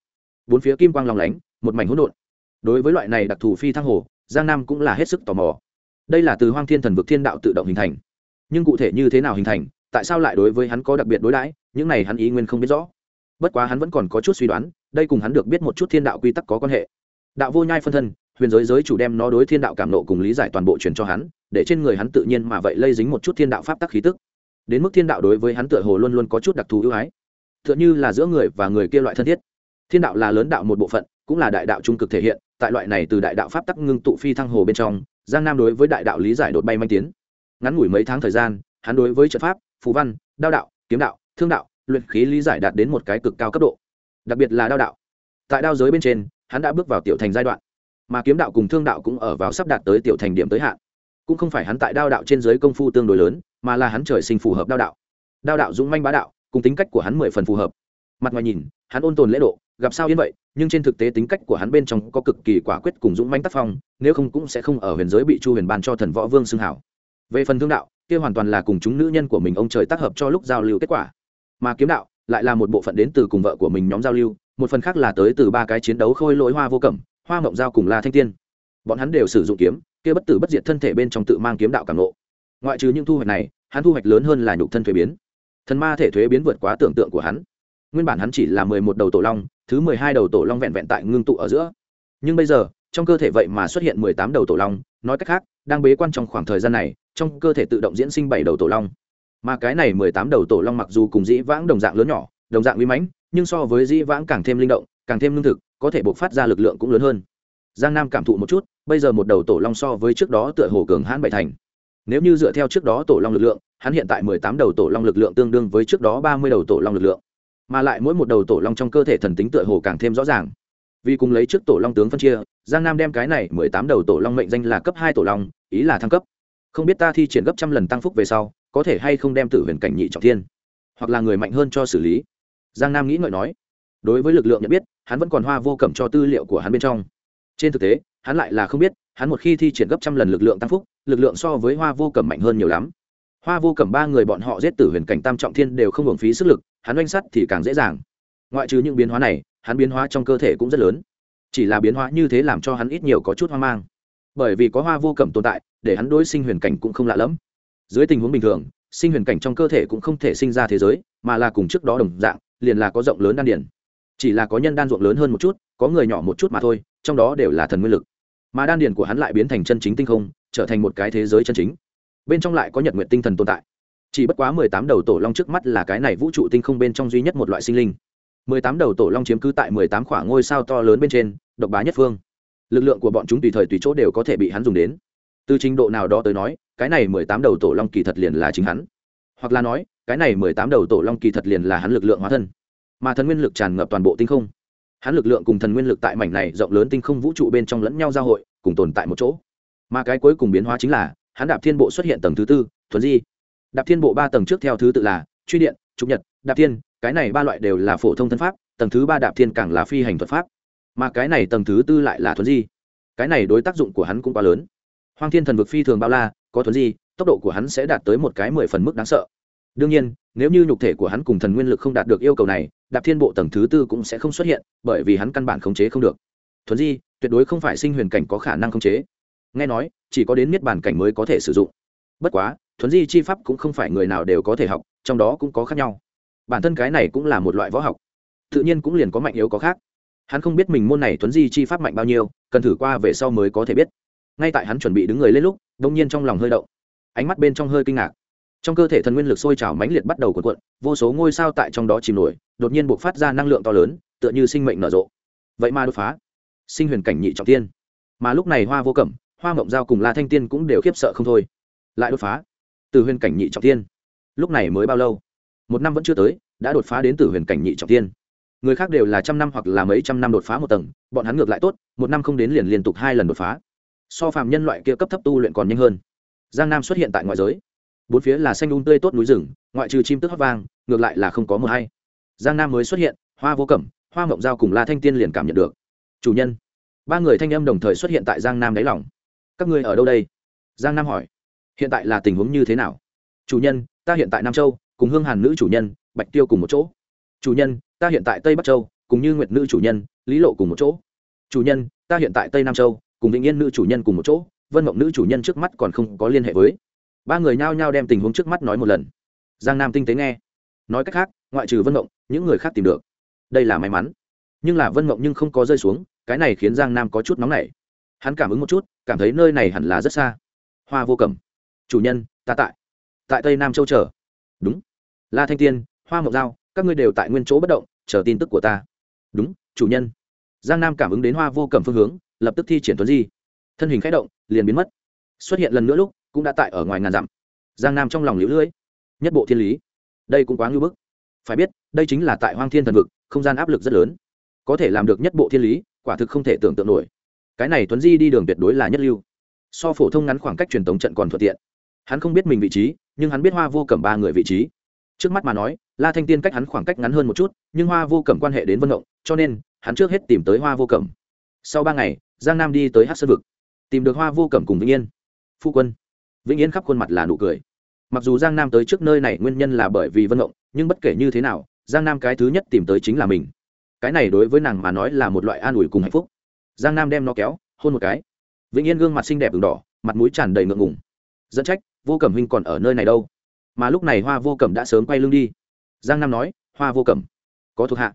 Bốn phía kim quang lòng lánh, một mảnh hỗn độn. Đối với loại này đặc thù phi thăng hồ, giang nam cũng là hết sức tò mò đây là từ hoang thiên thần vực thiên đạo tự động hình thành. Nhưng cụ thể như thế nào hình thành, tại sao lại đối với hắn có đặc biệt đối đãi, những này hắn ý nguyên không biết rõ. Bất quá hắn vẫn còn có chút suy đoán, đây cùng hắn được biết một chút thiên đạo quy tắc có quan hệ. Đạo vô nhai phân thân, huyền giới giới chủ đem nó đối thiên đạo cảm nộ cùng lý giải toàn bộ truyền cho hắn, để trên người hắn tự nhiên mà vậy lây dính một chút thiên đạo pháp tắc khí tức. Đến mức thiên đạo đối với hắn tựa hồ luôn luôn có chút đặc thù ưu ái. T h ư ợ n như là giữa người và người kia loại thân thiết. Thiên đạo là lớn đạo một bộ phận, cũng là đại đạo trung cực thể hiện, tại loại này từ đại đạo pháp tắc ngưng tụ phi thăng hồ bên trong giang nam đối với đại đạo lý giải đột bay manh tiến. Ngắn ngủi mấy tháng thời gian, hắn đối với trận pháp phú văn, đao đạo, kiếm đạo, thương đạo, luyện khí lý giải đạt đến một cái cực cao cấp độ. Đặc biệt là đao đạo. Tại đao giới bên trên, hắn đã bước vào tiểu thành giai đoạn, mà kiếm đạo cùng thương đạo cũng ở vào sắp đạt tới tiểu thành điểm tới hạn. Cũng không phải hắn tại đao đạo trên giới công phu tương đối lớn, mà là hắn trời sinh phù hợp đao đạo. Đao đạo dũng manh bá đạo, cùng tính cách của hắn mười phần phù hợp mặt ngoài nhìn, hắn ôn tồn lễ độ, gặp sao yên vậy, nhưng trên thực tế tính cách của hắn bên trong có cực kỳ quả quyết cùng dũng manh tác phong, nếu không cũng sẽ không ở huyền giới bị chu huyền ban cho thần võ vương xưng hảo. Về phần thương đạo, kia hoàn toàn là cùng chúng nữ nhân của mình ông trời tác hợp cho lúc giao lưu kết quả. Mà kiếm đạo, lại là một bộ phận đến từ cùng vợ của mình nhóm giao lưu, một phần khác là tới từ ba cái chiến đấu khôi lỗi hoa vô cẩm, hoa mộng giao cùng la thanh tiên. Bọn hắn đều sử dụng kiếm, kia bất tử bất diệt thân thể bên trong tự mang kiếm đạo cảm lộ ngoại trừ những thu hoạch này, hắn thu hoạch lớn hơn là nhục thân thuế biến. Thần ma thể thuế biến vượt quá tưởng tượng của hắn nguyên bản hắn chỉ là mười một đầu tổ long, thứ mười hai đầu tổ long vẹn vẹn tại ngưng tụ ở giữa. Nhưng bây giờ, trong cơ thể vậy mà xuất hiện mười tám đầu tổ long, nói cách khác, đang bế quan trong khoảng thời gian này, trong cơ thể tự động diễn sinh bảy đầu tổ long. Mà cái này mười tám đầu tổ long mặc dù cùng dĩ vãng đồng dạng lớn nhỏ, đồng dạng uy mãnh, nhưng so với dĩ vãng càng thêm linh động, càng thêm lương thực, có thể bộc phát ra lực lượng cũng lớn hơn. Giang nam cảm thụ một chút, bây giờ một đầu tổ long so với trước đó tựa hồ cường hãn bảy thành. Nếu như dựa theo trước đó tổ long lực lượng, hắn hiện tại mười tám đầu tổ long lực lượng tương đương với trước đó ba mươi đầu tổ long lực lượng mà lại mỗi một đầu tổ long trong cơ thể thần tính tựa hồ càng thêm rõ ràng. Vì cùng lấy trước tổ long tướng phân chia, giang nam đem cái này mười tám đầu tổ long mệnh danh là cấp hai tổ long, ý là thăng cấp. Không biết ta thi triển gấp trăm lần tăng phúc về sau, có thể hay không đem tử huyền cảnh nhị trọng thiên, hoặc là người mạnh hơn cho xử lý. Giang nam nghĩ ngợi nói. Đối với lực lượng nhận biết, hắn vẫn còn hoa vô cẩm cho tư liệu của hắn bên trong. Trên thực tế, hắn lại là không biết, hắn một khi thi triển gấp trăm lần lực lượng tăng phúc, lực lượng so với hoa vô cẩm mạnh hơn nhiều lắm. Hoa vô cẩm ba người bọn họ giết tử huyền cảnh tam trọng thiên đều không hưởng phí sức lực hắn oanh sắt thì càng dễ dàng. Ngoại trừ những biến hóa này, hắn biến hóa trong cơ thể cũng rất lớn. Chỉ là biến hóa như thế làm cho hắn ít nhiều có chút hoang mang. Bởi vì có hoa vô cẩm tồn tại, để hắn đối sinh huyền cảnh cũng không lạ lẫm. Dưới tình huống bình thường, sinh huyền cảnh trong cơ thể cũng không thể sinh ra thế giới, mà là cùng trước đó đồng dạng, liền là có rộng lớn đan điển chỉ là có nhân đan ruộng lớn hơn một chút, có người nhỏ một chút mà thôi, trong đó đều là thần nguyên lực. Mà đan điển của hắn lại biến thành chân chính tinh không, trở thành một cái thế giới chân chính. Bên trong lại có nhật nguyện tinh thần tồn tại chỉ bất quá mười tám đầu tổ long trước mắt là cái này vũ trụ tinh không bên trong duy nhất một loại sinh linh. mười tám đầu tổ long chiếm cứ tại mười tám khoảng ngôi sao to lớn bên trên, độc bá nhất phương. Lực lượng của bọn chúng tùy thời tùy chỗ đều có thể bị hắn dùng đến. Từ trình độ nào đó tới nói, cái này mười tám đầu tổ long kỳ thật liền là chính hắn. Hoặc là nói, cái này mười tám đầu tổ long kỳ thật liền là hắn lực lượng hóa thân. Mà thần nguyên lực tràn ngập toàn bộ tinh không. Hắn lực lượng cùng thần nguyên lực tại mảnh này rộng lớn tinh không vũ trụ bên trong lẫn nhau giao hội, cùng tồn tại một chỗ. Mà cái cuối cùng biến hóa chính là, hắn đạp thiên bộ xuất hiện tầng thứ tư, thuần di đạp thiên bộ ba tầng trước theo thứ tự là truy điện, trục nhật, đạp thiên, cái này ba loại đều là phổ thông thân pháp, tầng thứ ba đạp thiên càng là phi hành thuật pháp. Mà cái này tầng thứ tư lại là thuấn di. Cái này đối tác dụng của hắn cũng quá lớn. Hoang thiên thần vực phi thường bao la, có thuấn di, tốc độ của hắn sẽ đạt tới một cái mười phần mức đáng sợ. Đương nhiên, nếu như nhục thể của hắn cùng thần nguyên lực không đạt được yêu cầu này, đạp thiên bộ tầng thứ tư cũng sẽ không xuất hiện, bởi vì hắn căn bản khống chế không được. Thuấn di, tuyệt đối không phải sinh huyền cảnh có khả năng khống chế. Nghe nói, chỉ có đến miết bản cảnh mới có thể sử dụng. Bất quá thuấn di chi pháp cũng không phải người nào đều có thể học, trong đó cũng có khác nhau. Bản thân cái này cũng là một loại võ học. Tự nhiên cũng liền có mạnh yếu có khác. Hắn không biết mình môn này thuấn di chi pháp mạnh bao nhiêu, cần thử qua về sau mới có thể biết. Ngay tại hắn chuẩn bị đứng người lên lúc đ ỗ n g nhiên trong lòng hơi động. Ánh mắt bên trong hơi kinh ngạc. Trong cơ thể thần nguyên lực sôi trào mãnh liệt bắt đầu cuộn cuộn, vô số ngôi sao tại trong đó chìm nổi, đột nhiên buộc phát ra năng lượng to lớn, tựa như sinh mệnh nở rộ. Vậy mà đột phá. Sinh huyền cảnh nhị trọng tiên. Mà lúc này hoa vô cẩm, hoa mộng giao cùng la thanh tiên cũng đều khiếp sợ không thôi. Lại đột phá từ huyền cảnh nhị trọng thiên. lúc này mới bao lâu? Một năm vẫn chưa tới, đã đột phá đến từ huyền cảnh nhị trọng thiên. người khác đều là trăm năm hoặc là mấy trăm năm đột phá một tầng, bọn hắn ngược lại tốt, một năm không đến liền liên tục hai lần đột phá. So phàm nhân loại kia cấp thấp tu luyện còn nhanh hơn. Giang nam xuất hiện tại ngoại giới. Bốn phía là xanh un tươi tốt núi rừng, ngoại trừ chim tức hót vang, ngược lại là không có mờ hay. Giang nam mới xuất hiện, hoa vô cẩm, hoa mộng giao cùng la thanh tiên liền cảm nhận được. Chủ nhân. Ba người thanh âm đồng thời xuất hiện tại giang nam đáy lòng. Các ngươi ở đâu đây? Giang nam hỏi hiện tại là tình huống như thế nào? Chủ nhân, ta hiện tại nam châu, cùng hương hàn nữ chủ nhân, bạch tiêu cùng một chỗ. Chủ nhân, ta hiện tại tây bắc châu, cùng như nguyệt nữ chủ nhân, lý lộ cùng một chỗ. Chủ nhân, ta hiện tại tây nam châu, cùng vĩnh yên nữ chủ nhân cùng một chỗ. Vân mộng nữ chủ nhân trước mắt còn không có liên hệ với. Ba người nhao nhao đem tình huống trước mắt nói một lần. Giang nam tinh tế nghe. Nói cách khác, ngoại trừ vân mộng, những người khác tìm được. Đây là may mắn. Nhưng là vân mộng nhưng không có rơi xuống, cái này khiến giang nam có chút nóng nảy. Hắn cảm ứng một chút, cảm thấy nơi này hẳn là rất xa. Hoa vô cầm chủ nhân, ta tại tại tây nam châu chờ. Đúng. La thanh tiên, hoa mộc giao, các ngươi đều tại nguyên chỗ bất động, chờ tin tức của ta. Đúng, chủ nhân. Giang nam cảm ứng đến hoa vô cẩm phương hướng, lập tức thi triển tuấn di. Thân hình k h ẽ động, liền biến mất. Xuất hiện lần nữa lúc, cũng đã tại ở ngoài ngàn dặm. Giang nam trong lòng lũ lưỡi nhất bộ thiên lý. Đây cũng quá ngưỡng bức. Phải biết, đây chính là tại hoang thiên thần vực, không gian áp lực rất lớn. Có thể làm được nhất bộ thiên lý, quả thực không thể tưởng tượng nổi. Cái này tuấn di đi đường tuyệt đối là nhất lưu. So phổ thông ngắn khoảng cách truyền tống trận còn thuận tiện hắn không biết mình vị trí, nhưng hắn biết hoa vô cẩm ba người vị trí. Trước mắt mà nói, la thanh tiên cách hắn khoảng cách ngắn hơn một chút, nhưng hoa vô cẩm quan hệ đến vân động, cho nên, hắn trước hết tìm tới hoa vô cẩm. Sau ba ngày, giang nam đi tới hát sơn vực, tìm được hoa vô cẩm cùng vĩnh yên. Phu quân. Vĩnh yên khắp khuôn mặt là nụ cười. Mặc dù giang nam tới trước nơi này nguyên nhân là bởi vì vân động, nhưng bất kể như thế nào, giang nam cái thứ nhất tìm tới chính là mình. Cái này đối với nàng mà nói là một loại an ủi cùng hạnh phúc. Giang nam đem nó kéo, hôn một cái. Vĩnh yên gương mặt xinh đẹp v đỏ, mặt mũi tràn đầy ngượng ngùng. Dẫn trách vô cẩm huynh còn ở nơi này đâu? Mà lúc này hoa vô cẩm đã sớm quay lưng đi. Giang nam nói, hoa vô cẩm, có thuộc hạ.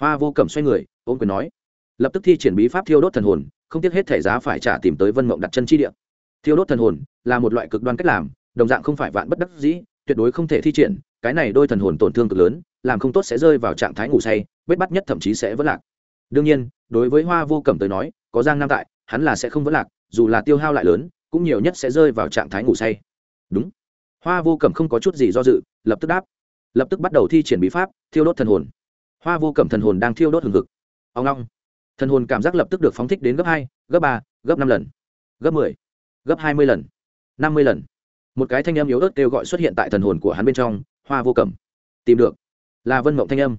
Hoa vô cẩm xoay người ôm quyền nói, lập tức thi triển bí pháp thiêu đốt thần hồn, không tiếc hết thể giá phải trả tìm tới vân mộng đặt chân chi địa. Thiêu đốt thần hồn là một loại cực đoan cách làm, đồng dạng không phải vạn bất đắc dĩ, tuyệt đối không thể thi triển, cái này đôi thần hồn tổn thương cực lớn, làm không tốt sẽ rơi vào trạng thái ngủ say, vết bắt nhất thậm chí sẽ vỡ lạc. Đương nhiên, đối với hoa vô cẩm tới nói, có giang nam tại, hắn là sẽ không vỡ lạc, dù là tiêu hao lại lớn, cũng nhiều nhất sẽ rơi vào trạng thái ngủ say đúng. Hoa vô cẩm không có chút gì do dự, lập tức đáp. Lập tức bắt đầu thi triển bí pháp, thiêu đốt thần hồn. Hoa vô cẩm thần hồn đang thiêu đốt hừng hực. Ông long thần hồn cảm giác lập tức được phóng thích đến gấp hai, gấp ba, gấp năm lần, gấp mười, gấp hai mươi lần, năm mươi lần. Một cái thanh âm yếu ớt kêu gọi xuất hiện tại thần hồn của hắn bên trong, hoa vô cẩm. Tìm được. Là vân mộng thanh âm.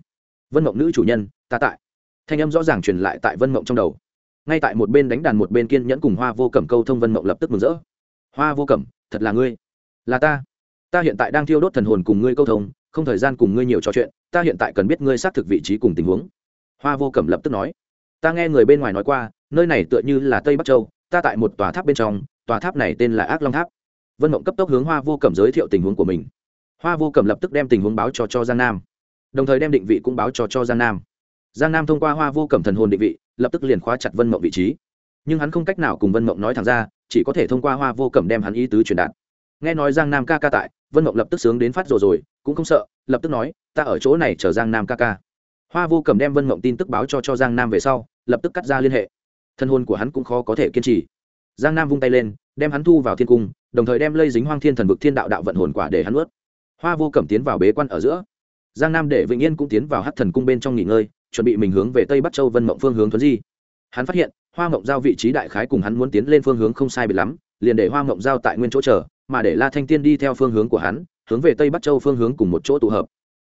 Vân mộng nữ chủ nhân, ta tại. Thanh âm rõ ràng truyền lại tại vân mộng trong đầu. Ngay tại một bên đánh đàn một bên kiên nhẫn cùng hoa vô cẩm câu thông vân mộng lập tức mừng rỡ. Hoa vô cẩm, thật là ngươi là ta. Ta hiện tại đang thiêu đốt thần hồn cùng ngươi câu thông, không thời gian cùng ngươi nhiều trò chuyện, ta hiện tại cần biết ngươi xác thực vị trí cùng tình huống. Hoa vô cẩm lập tức nói. Ta nghe người bên ngoài nói qua, nơi này tựa như là tây bắc châu, ta tại một tòa tháp bên trong, tòa tháp này tên là ác long tháp. Vân mộng cấp tốc hướng hoa vô cẩm giới thiệu tình huống của mình. Hoa vô cẩm lập tức đem tình huống báo cho cho giang nam. Đồng thời đem định vị cũng báo cho cho giang nam. Giang nam thông qua hoa vô cẩm thần hồn định vị, lập tức liền khóa chặt vân mộng vị trí. Nhưng hắn không cách nào cùng vân mộng nói thẳng ra, chỉ có thể thông qua hoa vô cẩm đem hắn ý tứ truyền đạt nghe nói giang nam ca ca tại, vân mộng lập tức sướng đến phát rồi rồi, cũng không sợ, lập tức nói, ta ở chỗ này chờ giang nam ca ca. Hoa vô cầm đem vân mộng tin tức báo cho cho giang nam về sau, lập tức cắt ra liên hệ. Thân hôn của hắn cũng khó có thể kiên trì. Giang nam vung tay lên, đem hắn thu vào thiên cung, đồng thời đem lây dính hoang thiên thần vực thiên đạo đạo vận hồn quả để hắn ướt hoa vô cầm tiến vào bế quan ở giữa. Giang nam để vĩnh yên cũng tiến vào hát thần cung bên trong nghỉ ngơi, chuẩn bị mình hướng về tây bắc châu vân mộng phương hướng thuấn di. Hắn phát hiện, hoa mộng giao vị trí đại khái cùng hắn muốn tiến lên phương hướng không sai bị lắm, liền để hoa mộng giao tại nguyên chỗ chờ mà để la thanh tiên đi theo phương hướng của hắn, hướng về tây bắc châu phương hướng cùng một chỗ tụ hợp.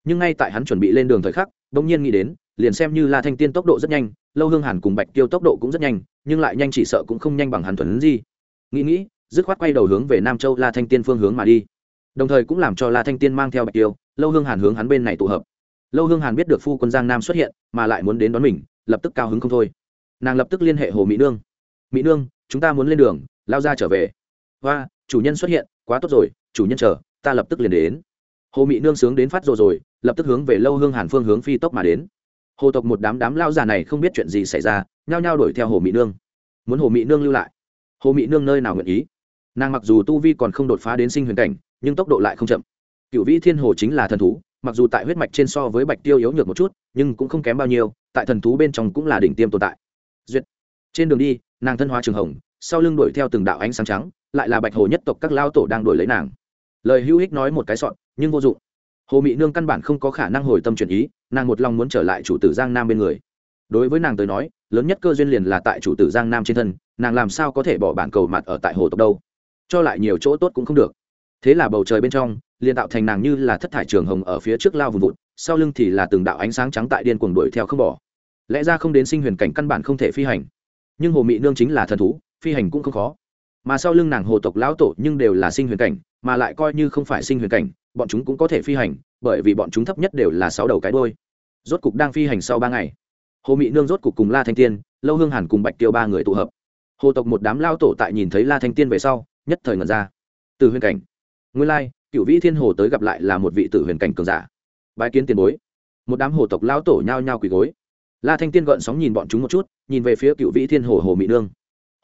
Nhưng ngay tại hắn chuẩn bị lên đường thời khắc, bỗng nhiên nghĩ đến, liền xem như la thanh tiên tốc độ rất nhanh, lâu hương hàn cùng bạch tiêu tốc độ cũng rất nhanh, nhưng lại nhanh chỉ sợ cũng không nhanh bằng hắn thuần gì nghĩ nghĩ, dứt khoát quay đầu hướng về nam châu la thanh tiên phương hướng mà đi. Đồng thời cũng làm cho la thanh tiên mang theo bạch tiêu, lâu hương hàn hướng hắn bên này tụ hợp. Lâu hương hàn biết được phu quân giang nam xuất hiện, mà lại muốn đến đón mình, lập tức cao hứng không thôi. Nàng lập tức liên hệ hồ mỹ nương. Mỹ nương, chúng ta muốn lên đường, lao ra trở về. Hoa chủ nhân xuất hiện, quá tốt rồi, chủ nhân chờ, ta lập tức liền đến. Hồ mị nương sướng đến phát rồi rồi, lập tức hướng về lâu hương hàn phương hướng phi tốc mà đến. Hồ tộc một đám đám lao già này không biết chuyện gì xảy ra, nhao nhao đuổi theo hồ mị nương. Muốn hồ mị nương lưu lại? Hồ mị nương nơi nào nguyện ý? Nàng mặc dù tu vi còn không đột phá đến sinh huyền cảnh, nhưng tốc độ lại không chậm. Cựu vĩ thiên hồ chính là thần thú, mặc dù tại huyết mạch trên so với bạch tiêu yếu nhược một chút, nhưng cũng không kém bao nhiêu, tại thần thú bên trong cũng là đỉnh tiêm tồn tại. Duyệt. Trên đường đi, nàng thân hóa trường hồng, sau lưng đuổi theo từng đạo ánh sáng trắng lại là bạch hồ nhất tộc các lao tổ đang đuổi lấy nàng. Lời hữu hích nói một cái sọn, nhưng vô dụng. Hồ mị nương căn bản không có khả năng hồi tâm chuyển ý, nàng một lòng muốn trở lại chủ tử giang nam bên người. Đối với nàng tới nói, lớn nhất cơ duyên liền là tại chủ tử giang nam trên thân, nàng làm sao có thể bỏ bản cầu mặt ở tại hồ tộc đâu? Cho lại nhiều chỗ tốt cũng không được. Thế là bầu trời bên trong, liền tạo thành nàng như là thất thải trường hồng ở phía trước lao vùng vụt, sau lưng thì là từng đạo ánh sáng trắng tại điên cuồng đuổi theo không bỏ. Lẽ ra không đến sinh huyền cảnh căn bản không thể phi hành. Nhưng hồ mị nương chính là thần thú, phi hành cũng không khó mà sau lưng nàng hồ tộc lão tổ nhưng đều là sinh huyền cảnh, mà lại coi như không phải sinh huyền cảnh, bọn chúng cũng có thể phi hành, bởi vì bọn chúng thấp nhất đều là sáu đầu cái đôi rốt cục đang phi hành sau ba ngày, hồ mị nương rốt cục cùng la thanh tiên, lâu hương hàn cùng bạch tiêu ba người tụ hợp. Hồ tộc một đám lao tổ tại nhìn thấy la thanh tiên về sau, nhất thời ngần ra. Từ huyền cảnh, nguyên lai cựu vĩ thiên hồ tới gặp lại là một vị tử huyền cảnh cường giả. Bái kiến tiền bối. Một đám hồ tộc lao tổ nhao nhao quỳ gối. La thanh tiên gợn sóng nhìn bọn chúng một chút, nhìn về phía cựu vĩ thiên hồ hồ mị nương.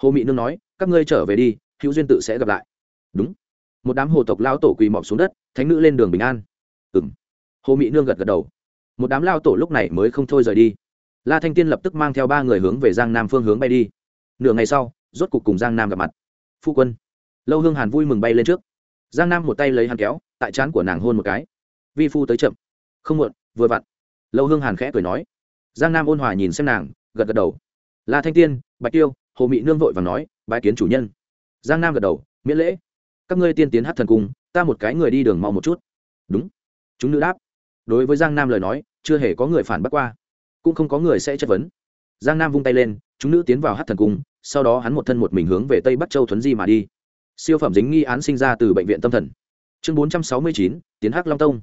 Hồ mị nương nói các ngươi trở về đi, hữu duyên tự sẽ gặp lại. Đúng. Một đám hồ tộc lao tổ quỳ mọc xuống đất, thánh nữ lên đường bình an. Ừng hồ mị nương gật gật đầu. Một đám lao tổ lúc này mới không thôi rời đi. La thanh tiên lập tức mang theo ba người hướng về giang nam phương hướng bay đi. Nửa ngày sau, rốt cục cùng giang nam gặp mặt. Phu quân. Lâu hương hàn vui mừng bay lên trước. Giang nam một tay lấy hàn kéo, tại trán của nàng hôn một cái. Vi phu tới chậm. Không muộn, vừa vặn. Lâu hương hàn khẽ cười nói. Giang nam ôn hòa nhìn xem nàng, gật gật đầu. La thanh tiên, bạch tiêu, hồ mị nương vội và nói bái kiến chủ nhân. Giang nam gật đầu, miễn lễ. Các ngươi tiên tiến hát thần cung, ta một cái người đi đường mau một chút. Đúng. Chúng nữ đáp. Đối với giang nam lời nói, chưa hề có người phản bác qua, cũng không có người sẽ chất vấn. Giang nam vung tay lên, chúng nữ tiến vào hát thần cung, sau đó hắn một thân một mình hướng về tây bắc châu thuấn di mà đi. Siêu phẩm dính nghi án sinh ra từ bệnh viện tâm thần. Chương bốn trăm sáu mươi chín, tiến hắc long tông.